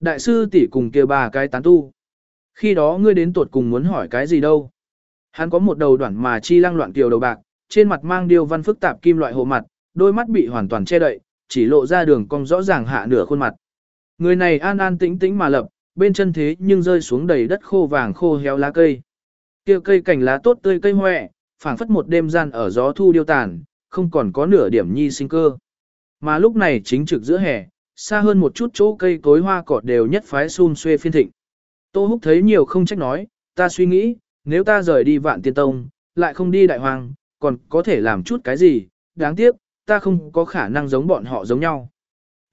Đại sư tỷ cùng kia bà cái tán tu. Khi đó ngươi đến tuột cùng muốn hỏi cái gì đâu. Hắn có một đầu đoạn mà chi lăng loạn kiều đầu bạc, trên mặt mang điêu văn phức tạp kim loại hộ mặt, đôi mắt bị hoàn toàn che đậy, chỉ lộ ra đường cong rõ ràng hạ nửa khuôn mặt. Người này an an tĩnh tĩnh mà lập, bên chân thế nhưng rơi xuống đầy đất khô vàng khô héo lá cây. Kia cây cành lá tốt tươi cây hoẹ, phảng phất một đêm gian ở gió thu điêu tàn, không còn có nửa điểm nhi sinh cơ. Mà lúc này chính trực giữa hè, xa hơn một chút chỗ cây cối hoa cỏ đều nhất phái xun xuê phiên thịnh. Tô Húc thấy nhiều không trách nói, ta suy nghĩ, nếu ta rời đi vạn tiên tông, lại không đi đại hoàng, còn có thể làm chút cái gì, đáng tiếc, ta không có khả năng giống bọn họ giống nhau.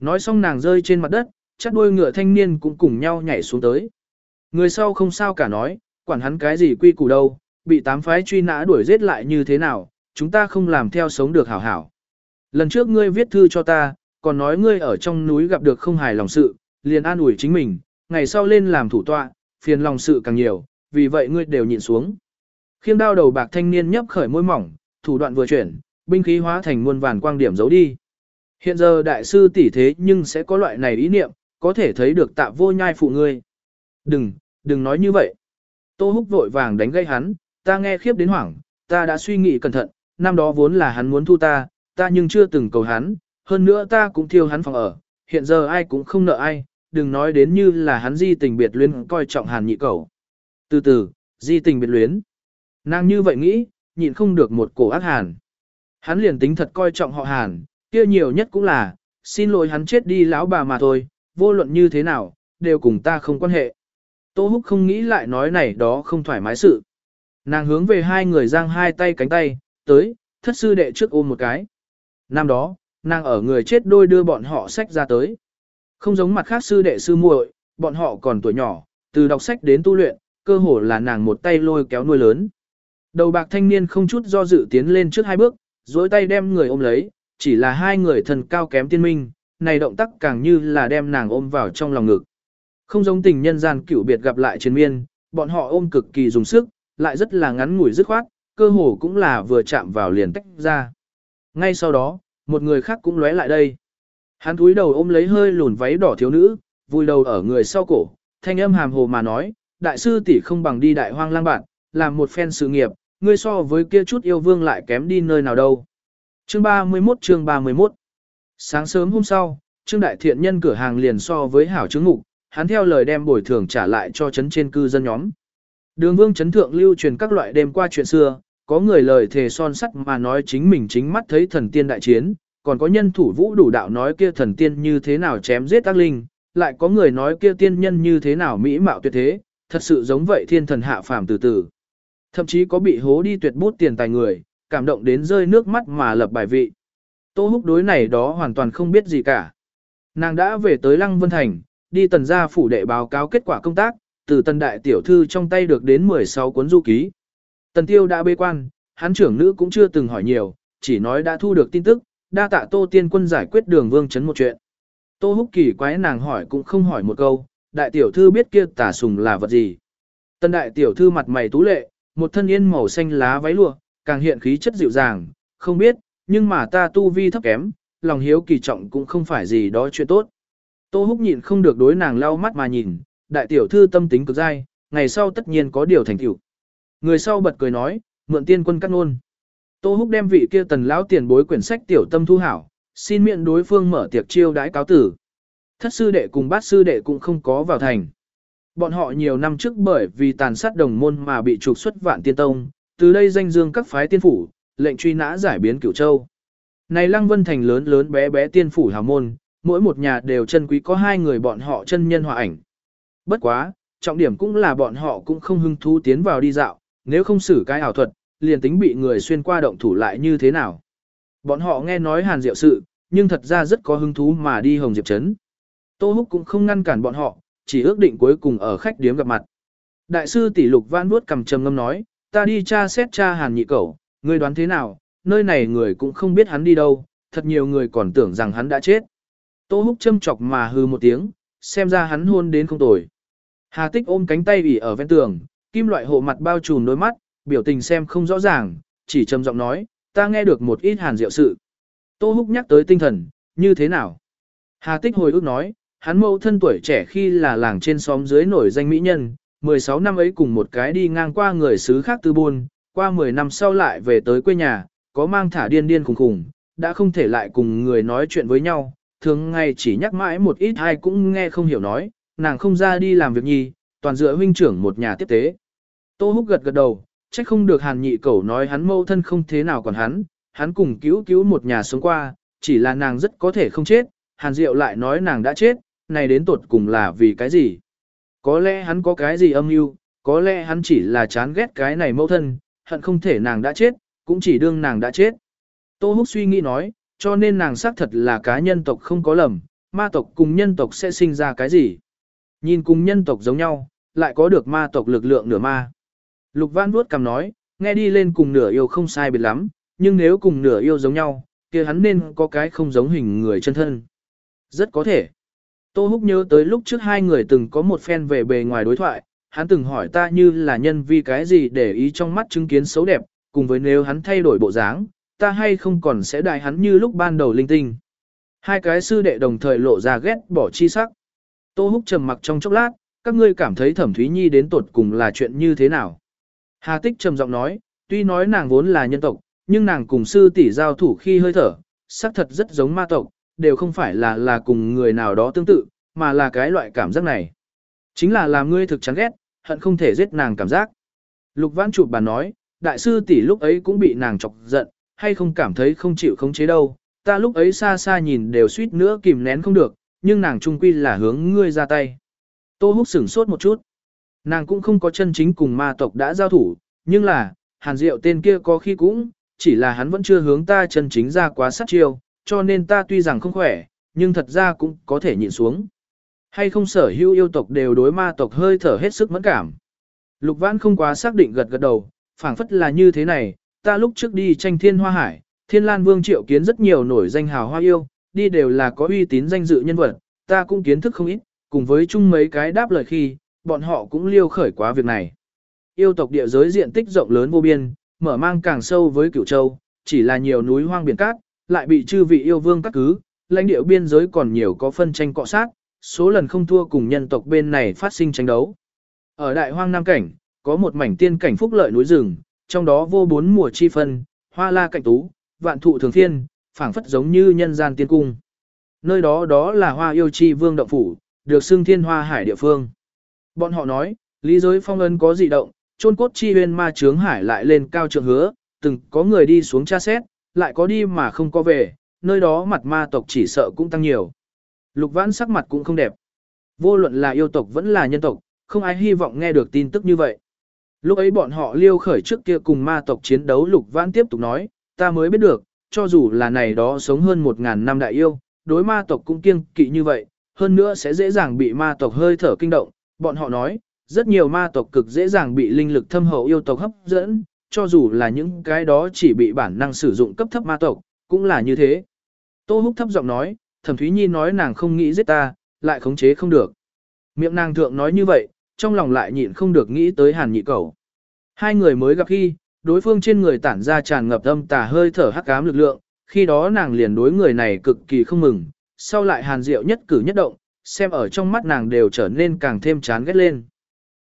Nói xong nàng rơi trên mặt đất, chắc đuôi ngựa thanh niên cũng cùng nhau nhảy xuống tới. Người sau không sao cả nói, quản hắn cái gì quy củ đâu, bị tám phái truy nã đuổi giết lại như thế nào, chúng ta không làm theo sống được hảo hảo. Lần trước ngươi viết thư cho ta, còn nói ngươi ở trong núi gặp được không hài lòng sự, liền an ủi chính mình, ngày sau lên làm thủ tọa, phiền lòng sự càng nhiều, vì vậy ngươi đều nhịn xuống. Khiêng đao đầu bạc thanh niên nhấp khởi môi mỏng, thủ đoạn vừa chuyển, binh khí hóa thành muôn vàn quang điểm giấu đi. Hiện giờ đại sư tỷ thế nhưng sẽ có loại này ý niệm, có thể thấy được tạ vô nhai phụ ngươi. Đừng, đừng nói như vậy. Tô húc vội vàng đánh gây hắn, ta nghe khiếp đến hoảng, ta đã suy nghĩ cẩn thận, năm đó vốn là hắn muốn thu ta, ta nhưng chưa từng cầu hắn, hơn nữa ta cũng thiêu hắn phòng ở, hiện giờ ai cũng không nợ ai, đừng nói đến như là hắn di tình biệt luyến coi trọng hàn nhị cầu. Từ từ, di tình biệt luyến. Nàng như vậy nghĩ, nhịn không được một cổ ác hàn. Hắn liền tính thật coi trọng họ hàn, kia nhiều nhất cũng là, xin lỗi hắn chết đi lão bà mà thôi, vô luận như thế nào, đều cùng ta không quan hệ. Tô Húc không nghĩ lại nói này đó không thoải mái sự. Nàng hướng về hai người giang hai tay cánh tay, tới, thất sư đệ trước ôm một cái. Năm đó, nàng ở người chết đôi đưa bọn họ sách ra tới. Không giống mặt khác sư đệ sư muội, bọn họ còn tuổi nhỏ, từ đọc sách đến tu luyện, cơ hồ là nàng một tay lôi kéo nuôi lớn. Đầu bạc thanh niên không chút do dự tiến lên trước hai bước, dối tay đem người ôm lấy, chỉ là hai người thần cao kém tiên minh, này động tác càng như là đem nàng ôm vào trong lòng ngực. Không giống tình nhân gian cửu biệt gặp lại trên miên, bọn họ ôm cực kỳ dùng sức, lại rất là ngắn ngủi dứt khoát, cơ hồ cũng là vừa chạm vào liền tách ra. Ngay sau đó, một người khác cũng lóe lại đây. Hắn túi đầu ôm lấy hơi lùn váy đỏ thiếu nữ, vùi đầu ở người sau cổ, thanh âm hàm hồ mà nói, đại sư tỷ không bằng đi đại hoang lang bạn, làm một phen sự nghiệp, ngươi so với kia chút yêu vương lại kém đi nơi nào đâu. Chương 31 chương 31 Sáng sớm hôm sau, Trương Đại Thiện nhân cửa hàng liền so với hảo chứng ngục, hắn theo lời đem bồi thường trả lại cho chấn trên cư dân nhóm. Đường vương chấn thượng lưu truyền các loại đêm qua chuyện xưa, có người lời thề son sắt mà nói chính mình chính mắt thấy thần tiên đại chiến, còn có nhân thủ vũ đủ đạo nói kia thần tiên như thế nào chém giết ác linh, lại có người nói kia tiên nhân như thế nào mỹ mạo tuyệt thế, thật sự giống vậy thiên thần hạ phàm từ từ. Thậm chí có bị hố đi tuyệt bút tiền tài người, cảm động đến rơi nước mắt mà lập bài vị. Tô húc đối này đó hoàn toàn không biết gì cả. Nàng đã về tới Lăng Vân Thành, đi tần gia phủ đệ báo cáo kết quả công tác, từ tần đại tiểu thư trong tay được đến 16 cuốn du ký. Tần tiêu đã bê quan, hắn trưởng nữ cũng chưa từng hỏi nhiều, chỉ nói đã thu được tin tức, đa tạ tô tiên quân giải quyết đường vương chấn một chuyện. Tô húc kỳ quái nàng hỏi cũng không hỏi một câu, đại tiểu thư biết kia tả sùng là vật gì. Tần đại tiểu thư mặt mày tú lệ, một thân yên màu xanh lá váy lụa, càng hiện khí chất dịu dàng, không biết, nhưng mà ta tu vi thấp kém, lòng hiếu kỳ trọng cũng không phải gì đó chuyện tốt. Tô húc nhịn không được đối nàng lau mắt mà nhìn, đại tiểu thư tâm tính cực dai, ngày sau tất nhiên có điều thành tựu. Người sau bật cười nói, mượn tiên quân cắt ngôn. Tô húc đem vị kia tần lão tiền bối quyển sách tiểu tâm thu hảo, xin miệng đối phương mở tiệc chiêu đãi cáo tử. Thất sư đệ cùng bát sư đệ cũng không có vào thành. Bọn họ nhiều năm trước bởi vì tàn sát đồng môn mà bị trục xuất vạn tiên tông, từ đây danh dương các phái tiên phủ, lệnh truy nã giải biến cửu châu. Này Lăng Vân Thành lớn lớn bé bé tiên phủ hào môn, mỗi một nhà đều chân quý có hai người bọn họ chân nhân hòa ảnh. Bất quá, trọng điểm cũng là bọn họ cũng không hưng thú tiến vào đi dạo, nếu không xử cái ảo thuật, liền tính bị người xuyên qua động thủ lại như thế nào. Bọn họ nghe nói hàn diệu sự, nhưng thật ra rất có hứng thú mà đi Hồng Diệp Trấn. Tô Húc cũng không ngăn cản bọn họ, chỉ ước định cuối cùng ở khách điếm gặp mặt. Đại sư tỷ lục vãn vuốt cầm trầm ngâm nói, ta đi tra xét tra hàn nhị cẩu, ngươi đoán thế nào, nơi này người cũng không biết hắn đi đâu, thật nhiều người còn tưởng rằng hắn đã chết. Tô húc châm chọc mà hư một tiếng, xem ra hắn hôn đến không tồi. Hà tích ôm cánh tay ủy ở ven tường, kim loại hộ mặt bao trùm đôi mắt, biểu tình xem không rõ ràng, chỉ trầm giọng nói, ta nghe được một ít hàn diệu sự. Tô húc nhắc tới tinh thần, như thế nào? Hà tích hồi ước nói, hắn mẫu thân tuổi trẻ khi là làng trên xóm dưới nổi danh mỹ nhân, 16 năm ấy cùng một cái đi ngang qua người xứ khác tư buôn, qua 10 năm sau lại về tới quê nhà, có mang thả điên điên khùng khùng, đã không thể lại cùng người nói chuyện với nhau, thường ngày chỉ nhắc mãi một ít ai cũng nghe không hiểu nói, nàng không ra đi làm việc nhi, toàn dựa huynh trưởng một nhà tiếp tế. Tô Húc gật gật đầu, trách không được hàn nhị cẩu nói hắn mâu thân không thế nào còn hắn, hắn cùng cứu cứu một nhà sống qua, chỉ là nàng rất có thể không chết, hàn diệu lại nói nàng đã chết, này đến tột cùng là vì cái gì? Có lẽ hắn có cái gì âm mưu, có lẽ hắn chỉ là chán ghét cái này mâu thân, hận không thể nàng đã chết, cũng chỉ đương nàng đã chết. Tô Húc suy nghĩ nói, cho nên nàng xác thật là cá nhân tộc không có lầm, ma tộc cùng nhân tộc sẽ sinh ra cái gì. Nhìn cùng nhân tộc giống nhau, lại có được ma tộc lực lượng nửa ma. Lục Văn vuốt cầm nói, nghe đi lên cùng nửa yêu không sai biệt lắm, nhưng nếu cùng nửa yêu giống nhau, kia hắn nên có cái không giống hình người chân thân. Rất có thể. Tô Húc nhớ tới lúc trước hai người từng có một phen về bề ngoài đối thoại, hắn từng hỏi ta như là nhân vi cái gì để ý trong mắt chứng kiến xấu đẹp, cùng với nếu hắn thay đổi bộ dáng, ta hay không còn sẽ đại hắn như lúc ban đầu linh tinh. Hai cái sư đệ đồng thời lộ ra ghét bỏ chi sắc. Tô Húc trầm mặc trong chốc lát, các ngươi cảm thấy Thẩm Thúy Nhi đến tột cùng là chuyện như thế nào? Hà Tích trầm giọng nói, tuy nói nàng vốn là nhân tộc, nhưng nàng cùng sư tỷ giao thủ khi hơi thở, xác thật rất giống ma tộc, đều không phải là là cùng người nào đó tương tự, mà là cái loại cảm giác này. Chính là làm ngươi thực chán ghét, hận không thể giết nàng cảm giác. Lục Vãn chụp bàn nói, đại sư tỷ lúc ấy cũng bị nàng chọc giận, hay không cảm thấy không chịu khống chế đâu, ta lúc ấy xa xa nhìn đều suýt nữa kìm nén không được, nhưng nàng trung quy là hướng ngươi ra tay. Tô Húc sửng sốt một chút. Nàng cũng không có chân chính cùng ma tộc đã giao thủ, nhưng là, hàn diệu tên kia có khi cũng, chỉ là hắn vẫn chưa hướng ta chân chính ra quá sát chiêu, cho nên ta tuy rằng không khỏe, nhưng thật ra cũng có thể nhịn xuống. Hay không sở hữu yêu tộc đều đối ma tộc hơi thở hết sức mẫn cảm. Lục Vãn không quá xác định gật gật đầu, phảng phất là như thế này, ta lúc trước đi tranh thiên hoa hải, thiên lan vương triệu kiến rất nhiều nổi danh hào hoa yêu, đi đều là có uy tín danh dự nhân vật, ta cũng kiến thức không ít, cùng với chung mấy cái đáp lời khi, bọn họ cũng liêu khởi quá việc này. Yêu tộc địa giới diện tích rộng lớn vô biên, mở mang càng sâu với cửu châu, chỉ là nhiều núi hoang biển cát, lại bị chư vị yêu vương cắt cứ, lãnh địa biên giới còn nhiều có phân tranh cọ sát, số lần không thua cùng nhân tộc bên này phát sinh tranh đấu. Ở đại hoang nam cảnh, có một mảnh tiên cảnh phúc lợi núi rừng, trong đó vô bốn mùa chi phân, hoa la cạnh tú, vạn thụ thường thiên, phảng phất giống như nhân gian tiên cung. Nơi đó đó là hoa yêu chi vương động phủ, được xưng thiên hoa hải địa phương. Bọn họ nói, lý giới phong ấn có dị động, chôn cốt chi huyên ma trướng hải lại lên cao trường hứa, từng có người đi xuống tra xét, lại có đi mà không có về, nơi đó mặt ma tộc chỉ sợ cũng tăng nhiều. Lục vãn sắc mặt cũng không đẹp. Vô luận là yêu tộc vẫn là nhân tộc, không ai hy vọng nghe được tin tức như vậy. Lúc ấy bọn họ liêu khởi trước kia cùng ma tộc chiến đấu lục vãn tiếp tục nói, ta mới biết được, cho dù là này đó sống hơn một ngàn năm đại yêu, đối ma tộc cũng kiêng kỵ như vậy, hơn nữa sẽ dễ dàng bị ma tộc hơi thở kinh động. Bọn họ nói, rất nhiều ma tộc cực dễ dàng bị linh lực thâm hậu yêu tộc hấp dẫn, cho dù là những cái đó chỉ bị bản năng sử dụng cấp thấp ma tộc, cũng là như thế. Tô Húc thấp giọng nói, Thẩm Thúy Nhi nói nàng không nghĩ giết ta, lại khống chế không được. Miệng nàng thượng nói như vậy, trong lòng lại nhịn không được nghĩ tới Hàn Nhị Cẩu. Hai người mới gặp khi, đối phương trên người tản ra tràn ngập âm tà hơi thở hắc ám lực lượng, khi đó nàng liền đối người này cực kỳ không mừng, sau lại Hàn Diệu nhất cử nhất động, xem ở trong mắt nàng đều trở nên càng thêm chán ghét lên.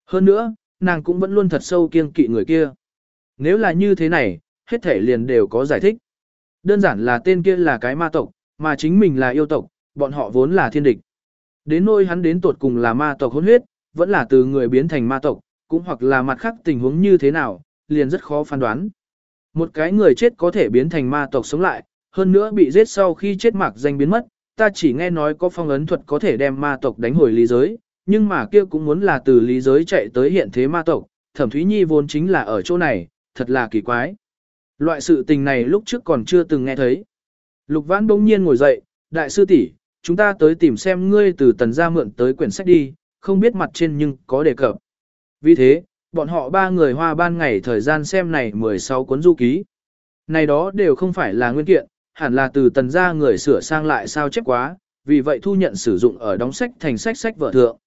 Hơn nữa, nàng cũng vẫn luôn thật sâu kiêng kỵ người kia. Nếu là như thế này, hết thể liền đều có giải thích. Đơn giản là tên kia là cái ma tộc, mà chính mình là yêu tộc, bọn họ vốn là thiên địch. Đến nôi hắn đến tột cùng là ma tộc hôn huyết, vẫn là từ người biến thành ma tộc, cũng hoặc là mặt khác tình huống như thế nào, liền rất khó phán đoán. Một cái người chết có thể biến thành ma tộc sống lại, hơn nữa bị giết sau khi chết mạc danh biến mất, ta chỉ nghe nói có phong ấn thuật có thể đem ma tộc đánh hồi lý giới, nhưng mà kia cũng muốn là từ lý giới chạy tới hiện thế ma tộc, thẩm thúy nhi vốn chính là ở chỗ này, thật là kỳ quái. Loại sự tình này lúc trước còn chưa từng nghe thấy. Lục vãn bỗng nhiên ngồi dậy, đại sư tỷ, chúng ta tới tìm xem ngươi từ tần gia mượn tới quyển sách đi, không biết mặt trên nhưng có đề cập. Vì thế, bọn họ ba người hoa ban ngày thời gian xem này 16 cuốn du ký. Này đó đều không phải là nguyên kiện, hẳn là từ tần gia người sửa sang lại sao chép quá, vì vậy thu nhận sử dụng ở đóng sách thành sách sách vợ thượng.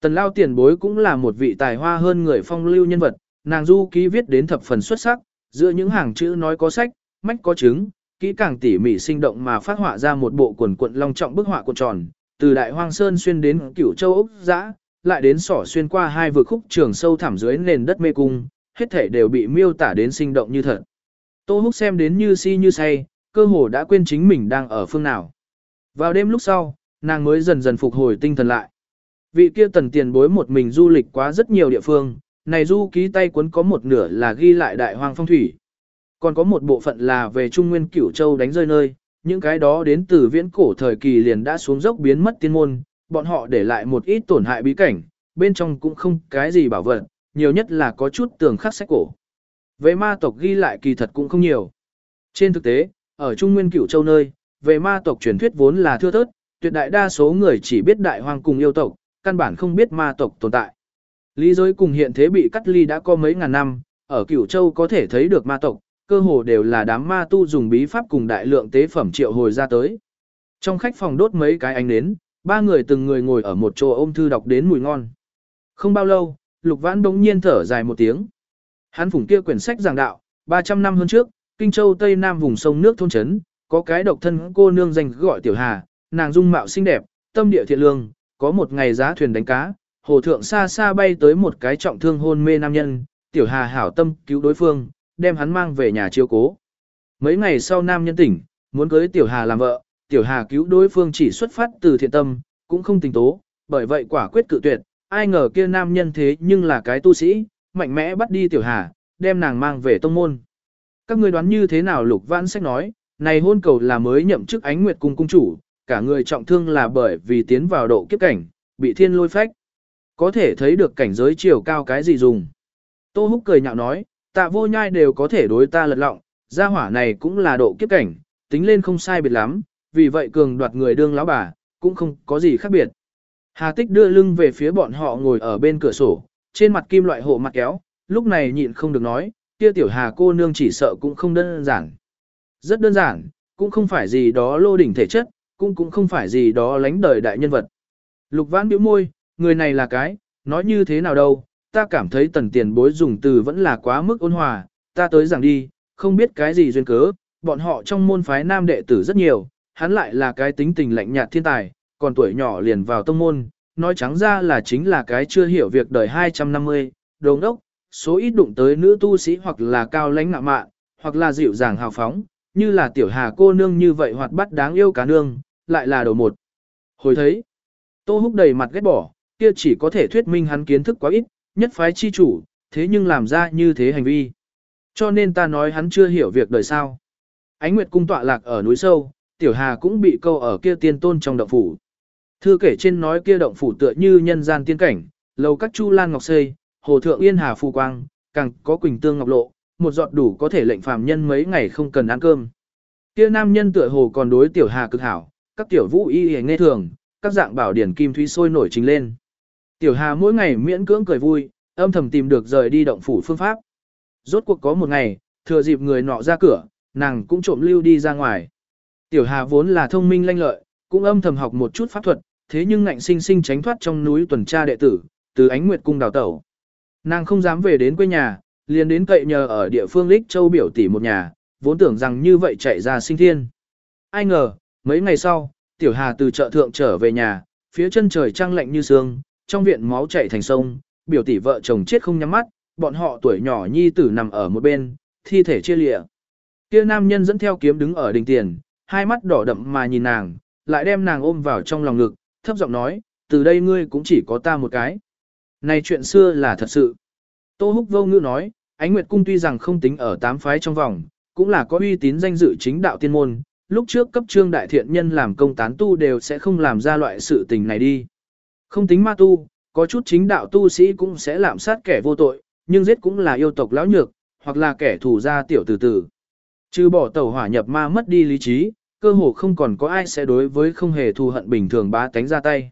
Tần lao tiền bối cũng là một vị tài hoa hơn người phong lưu nhân vật, nàng du ký viết đến thập phần xuất sắc, giữa những hàng chữ nói có sách, mách có chứng, kỹ càng tỉ mỉ sinh động mà phát họa ra một bộ quần quận long trọng bức họa cuộn tròn, từ Đại Hoang Sơn xuyên đến Cửu Châu Úc Giã, lại đến sỏ xuyên qua hai vực khúc trường sâu thẳm dưới nền đất mê cung, hết thể đều bị miêu tả đến sinh động như thật. Tô Húc xem đến như si như say, cơ hồ đã quên chính mình đang ở phương nào. Vào đêm lúc sau, nàng mới dần dần phục hồi tinh thần lại. Vị kia tần tiền bối một mình du lịch quá rất nhiều địa phương, này du ký tay cuốn có một nửa là ghi lại đại hoang phong thủy. Còn có một bộ phận là về Trung Nguyên Cửu Châu đánh rơi nơi, những cái đó đến từ viễn cổ thời kỳ liền đã xuống dốc biến mất tiên môn, bọn họ để lại một ít tổn hại bí cảnh, bên trong cũng không cái gì bảo vật, nhiều nhất là có chút tường khắc sách cổ. Về ma tộc ghi lại kỳ thật cũng không nhiều. Trên thực tế, ở Trung Nguyên Cửu Châu nơi, về ma tộc truyền thuyết vốn là thưa thớt, tuyệt đại đa số người chỉ biết đại hoang cùng yêu tộc, căn bản không biết ma tộc tồn tại. Lý giới cùng hiện thế bị cắt ly đã có mấy ngàn năm, ở Cửu Châu có thể thấy được ma tộc, cơ hồ đều là đám ma tu dùng bí pháp cùng đại lượng tế phẩm triệu hồi ra tới. Trong khách phòng đốt mấy cái ánh nến, ba người từng người ngồi ở một chỗ ôm thư đọc đến mùi ngon. Không bao lâu, Lục Vãn đống nhiên thở dài một tiếng. Hắn phủng kia quyển sách giảng đạo, 300 năm hơn trước, Kinh Châu Tây Nam vùng sông nước thôn trấn, có cái độc thân cô nương danh gọi Tiểu Hà, nàng dung mạo xinh đẹp, tâm địa thiện lương, có một ngày giá thuyền đánh cá, hồ thượng xa xa bay tới một cái trọng thương hôn mê nam nhân, Tiểu Hà hảo tâm cứu đối phương, đem hắn mang về nhà chiếu cố. Mấy ngày sau nam nhân tỉnh, muốn cưới Tiểu Hà làm vợ, Tiểu Hà cứu đối phương chỉ xuất phát từ thiện tâm, cũng không tình tố, bởi vậy quả quyết cự tuyệt, ai ngờ kia nam nhân thế nhưng là cái tu sĩ, mạnh mẽ bắt đi Tiểu Hà, đem nàng mang về tông môn. Các ngươi đoán như thế nào Lục Vãn Sách nói, này hôn cầu là mới nhậm chức ánh nguyệt cung cung chủ, cả người trọng thương là bởi vì tiến vào độ kiếp cảnh, bị thiên lôi phách. Có thể thấy được cảnh giới chiều cao cái gì dùng. Tô Húc cười nhạo nói, tạ vô nhai đều có thể đối ta lật lọng, gia hỏa này cũng là độ kiếp cảnh, tính lên không sai biệt lắm, vì vậy cường đoạt người đương lão bà, cũng không có gì khác biệt. Hà Tích đưa lưng về phía bọn họ ngồi ở bên cửa sổ, trên mặt kim loại hộ mặt kéo, lúc này nhịn không được nói, kia tiểu hà cô nương chỉ sợ cũng không đơn giản. Rất đơn giản, cũng không phải gì đó lô đỉnh thể chất, cũng cũng không phải gì đó lánh đời đại nhân vật. Lục vãn biểu môi, người này là cái, nói như thế nào đâu, ta cảm thấy tần tiền bối dùng từ vẫn là quá mức ôn hòa, ta tới giảng đi, không biết cái gì duyên cớ, bọn họ trong môn phái nam đệ tử rất nhiều, hắn lại là cái tính tình lạnh nhạt thiên tài, còn tuổi nhỏ liền vào tông môn, nói trắng ra là chính là cái chưa hiểu việc đời 250, đồng đốc, số ít đụng tới nữ tu sĩ hoặc là cao lãnh ngạ mạn, hoặc là dịu dàng hào phóng, như là tiểu hà cô nương như vậy hoặc bắt đáng yêu cá nương, lại là đầu một. Hồi thấy, tô húc đầy mặt ghét bỏ, kia chỉ có thể thuyết minh hắn kiến thức quá ít, nhất phái chi chủ, thế nhưng làm ra như thế hành vi. Cho nên ta nói hắn chưa hiểu việc đời sao. Ánh Nguyệt cung tọa lạc ở núi sâu, Tiểu Hà cũng bị câu ở kia tiên tôn trong động phủ. Thư kể trên nói kia động phủ tựa như nhân gian tiên cảnh, lầu các chu lan ngọc xây, hồ thượng yên hà phù quang, càng có quỳnh tương ngọc lộ, một giọt đủ có thể lệnh phàm nhân mấy ngày không cần ăn cơm. Kia nam nhân tựa hồ còn đối Tiểu Hà cực hảo, các tiểu vũ y hề nghe thường, các dạng bảo điển kim thúy sôi nổi trình lên. Tiểu Hà mỗi ngày miễn cưỡng cười vui, âm thầm tìm được rời đi động phủ phương pháp. Rốt cuộc có một ngày, thừa dịp người nọ ra cửa, nàng cũng trộm lưu đi ra ngoài. Tiểu Hà vốn là thông minh lanh lợi, cũng âm thầm học một chút pháp thuật, thế nhưng ngạnh sinh sinh tránh thoát trong núi tuần tra đệ tử, từ ánh nguyệt cung đào tẩu. Nàng không dám về đến quê nhà, liền đến cậy nhờ ở địa phương Lích Châu biểu tỷ một nhà, vốn tưởng rằng như vậy chạy ra sinh thiên. Ai ngờ, mấy ngày sau, Tiểu Hà từ chợ thượng trở về nhà, phía chân trời trăng lạnh như sương, trong viện máu chảy thành sông, biểu tỷ vợ chồng chết không nhắm mắt, bọn họ tuổi nhỏ nhi tử nằm ở một bên, thi thể chia lịa. Kia nam nhân dẫn theo kiếm đứng ở đình tiền, hai mắt đỏ đậm mà nhìn nàng, lại đem nàng ôm vào trong lòng ngực, thấp giọng nói, từ đây ngươi cũng chỉ có ta một cái. Này chuyện xưa là thật sự. Tô Húc vô ngữ nói, ánh nguyệt cung tuy rằng không tính ở tám phái trong vòng, cũng là có uy tín danh dự chính đạo tiên môn, lúc trước cấp trương đại thiện nhân làm công tán tu đều sẽ không làm ra loại sự tình này đi. Không tính ma tu, có chút chính đạo tu sĩ cũng sẽ làm sát kẻ vô tội, nhưng giết cũng là yêu tộc lão nhược, hoặc là kẻ thù gia tiểu từ từ. Chứ bỏ tẩu hỏa nhập ma mất đi lý trí, cơ hồ không còn có ai sẽ đối với không hề thù hận bình thường bá tánh ra tay.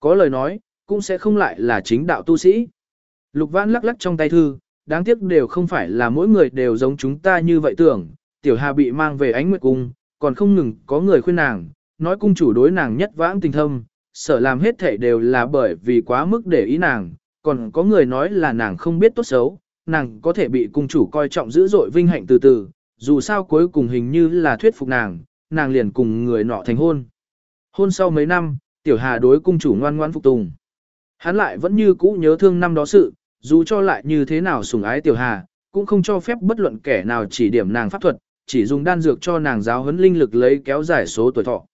Có lời nói, cũng sẽ không lại là chính đạo tu sĩ. Lục vãn lắc lắc trong tay thư, đáng tiếc đều không phải là mỗi người đều giống chúng ta như vậy tưởng, tiểu hà bị mang về ánh nguyệt cung, còn không ngừng có người khuyên nàng, nói cung chủ đối nàng nhất vãng tình thâm, sợ làm hết thể đều là bởi vì quá mức để ý nàng, còn có người nói là nàng không biết tốt xấu, nàng có thể bị cung chủ coi trọng dữ dội vinh hạnh từ từ, dù sao cuối cùng hình như là thuyết phục nàng, nàng liền cùng người nọ thành hôn. Hôn sau mấy năm, tiểu hà đối cung chủ ngoan ngoan phục tùng. Hắn lại vẫn như cũ nhớ thương năm đó sự, dù cho lại như thế nào sủng ái tiểu hà, cũng không cho phép bất luận kẻ nào chỉ điểm nàng pháp thuật, chỉ dùng đan dược cho nàng giáo huấn linh lực lấy kéo dài số tuổi thọ.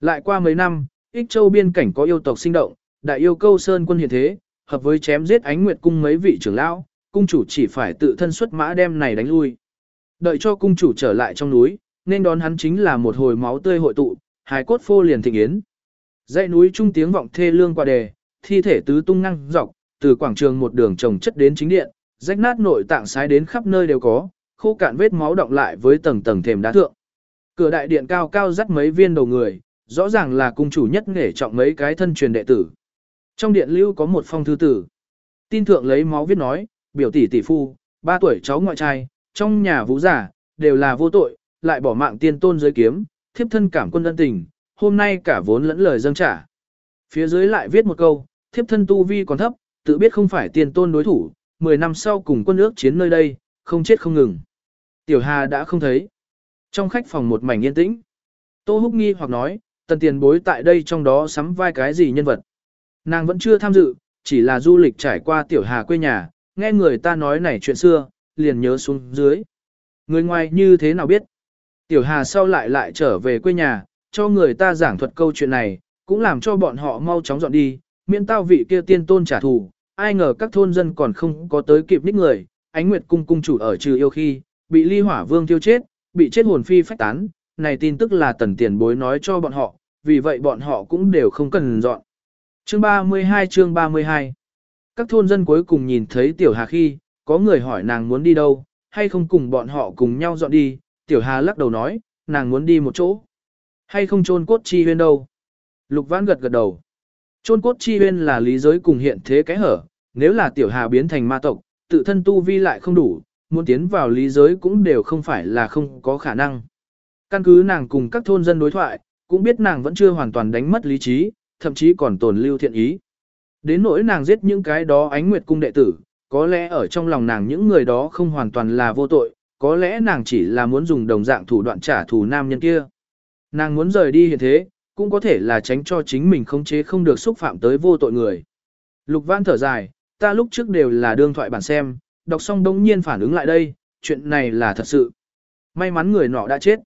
Lại qua mấy năm, Ích Châu biên cảnh có yêu tộc sinh động, đại yêu câu sơn quân hiện thế, hợp với chém giết ánh nguyệt cung mấy vị trưởng lão, cung chủ chỉ phải tự thân xuất mã đem này đánh lui. Đợi cho cung chủ trở lại trong núi, nên đón hắn chính là một hồi máu tươi hội tụ, hài cốt phô liền thịnh yến. Dãy núi trung tiếng vọng thê lương qua đề, thi thể tứ tung năng dọc, từ quảng trường một đường trồng chất đến chính điện, rách nát nội tạng sái đến khắp nơi đều có, khô cạn vết máu động lại với tầng tầng thềm đá thượng. Cửa đại điện cao cao dắt mấy viên đầu người, rõ ràng là cung chủ nhất nghề trọng mấy cái thân truyền đệ tử. Trong điện lưu có một phong thư tử. Tin thượng lấy máu viết nói, biểu tỷ tỷ phu, ba tuổi cháu ngoại trai, trong nhà vũ giả, đều là vô tội, lại bỏ mạng tiên tôn dưới kiếm, thiếp thân cảm quân ân tình, hôm nay cả vốn lẫn lời dâng trả. Phía dưới lại viết một câu, thiếp thân tu vi còn thấp, tự biết không phải tiền tôn đối thủ, 10 năm sau cùng quân ước chiến nơi đây, không chết không ngừng. Tiểu Hà đã không thấy. Trong khách phòng một mảnh yên tĩnh, Tô Húc nghi hoặc nói, tần tiền bối tại đây trong đó sắm vai cái gì nhân vật. Nàng vẫn chưa tham dự, chỉ là du lịch trải qua Tiểu Hà quê nhà, nghe người ta nói này chuyện xưa, liền nhớ xuống dưới. Người ngoài như thế nào biết? Tiểu Hà sau lại lại trở về quê nhà, cho người ta giảng thuật câu chuyện này, cũng làm cho bọn họ mau chóng dọn đi, miễn tao vị kia tiên tôn trả thù, ai ngờ các thôn dân còn không có tới kịp ních người, ánh nguyệt cung cung chủ ở trừ yêu khi, bị ly hỏa vương tiêu chết, bị chết hồn phi phách tán, này tin tức là tần tiền bối nói cho bọn họ, vì vậy bọn họ cũng đều không cần dọn. Chương 32 chương 32 Các thôn dân cuối cùng nhìn thấy Tiểu Hà khi, có người hỏi nàng muốn đi đâu, hay không cùng bọn họ cùng nhau dọn đi, Tiểu Hà lắc đầu nói, nàng muốn đi một chỗ. Hay không chôn cốt chi huyên đâu. Lục Vãn gật gật đầu. Chôn cốt chi huyên là lý giới cùng hiện thế cái hở, nếu là Tiểu Hà biến thành ma tộc, tự thân tu vi lại không đủ, muốn tiến vào lý giới cũng đều không phải là không có khả năng. Căn cứ nàng cùng các thôn dân đối thoại, cũng biết nàng vẫn chưa hoàn toàn đánh mất lý trí, thậm chí còn tồn lưu thiện ý. Đến nỗi nàng giết những cái đó ánh nguyệt cung đệ tử, có lẽ ở trong lòng nàng những người đó không hoàn toàn là vô tội, có lẽ nàng chỉ là muốn dùng đồng dạng thủ đoạn trả thù nam nhân kia. Nàng muốn rời đi hiện thế, cũng có thể là tránh cho chính mình không chế không được xúc phạm tới vô tội người. Lục Văn thở dài, ta lúc trước đều là đương thoại bản xem, đọc xong đông nhiên phản ứng lại đây, chuyện này là thật sự. May mắn người nọ đã chết.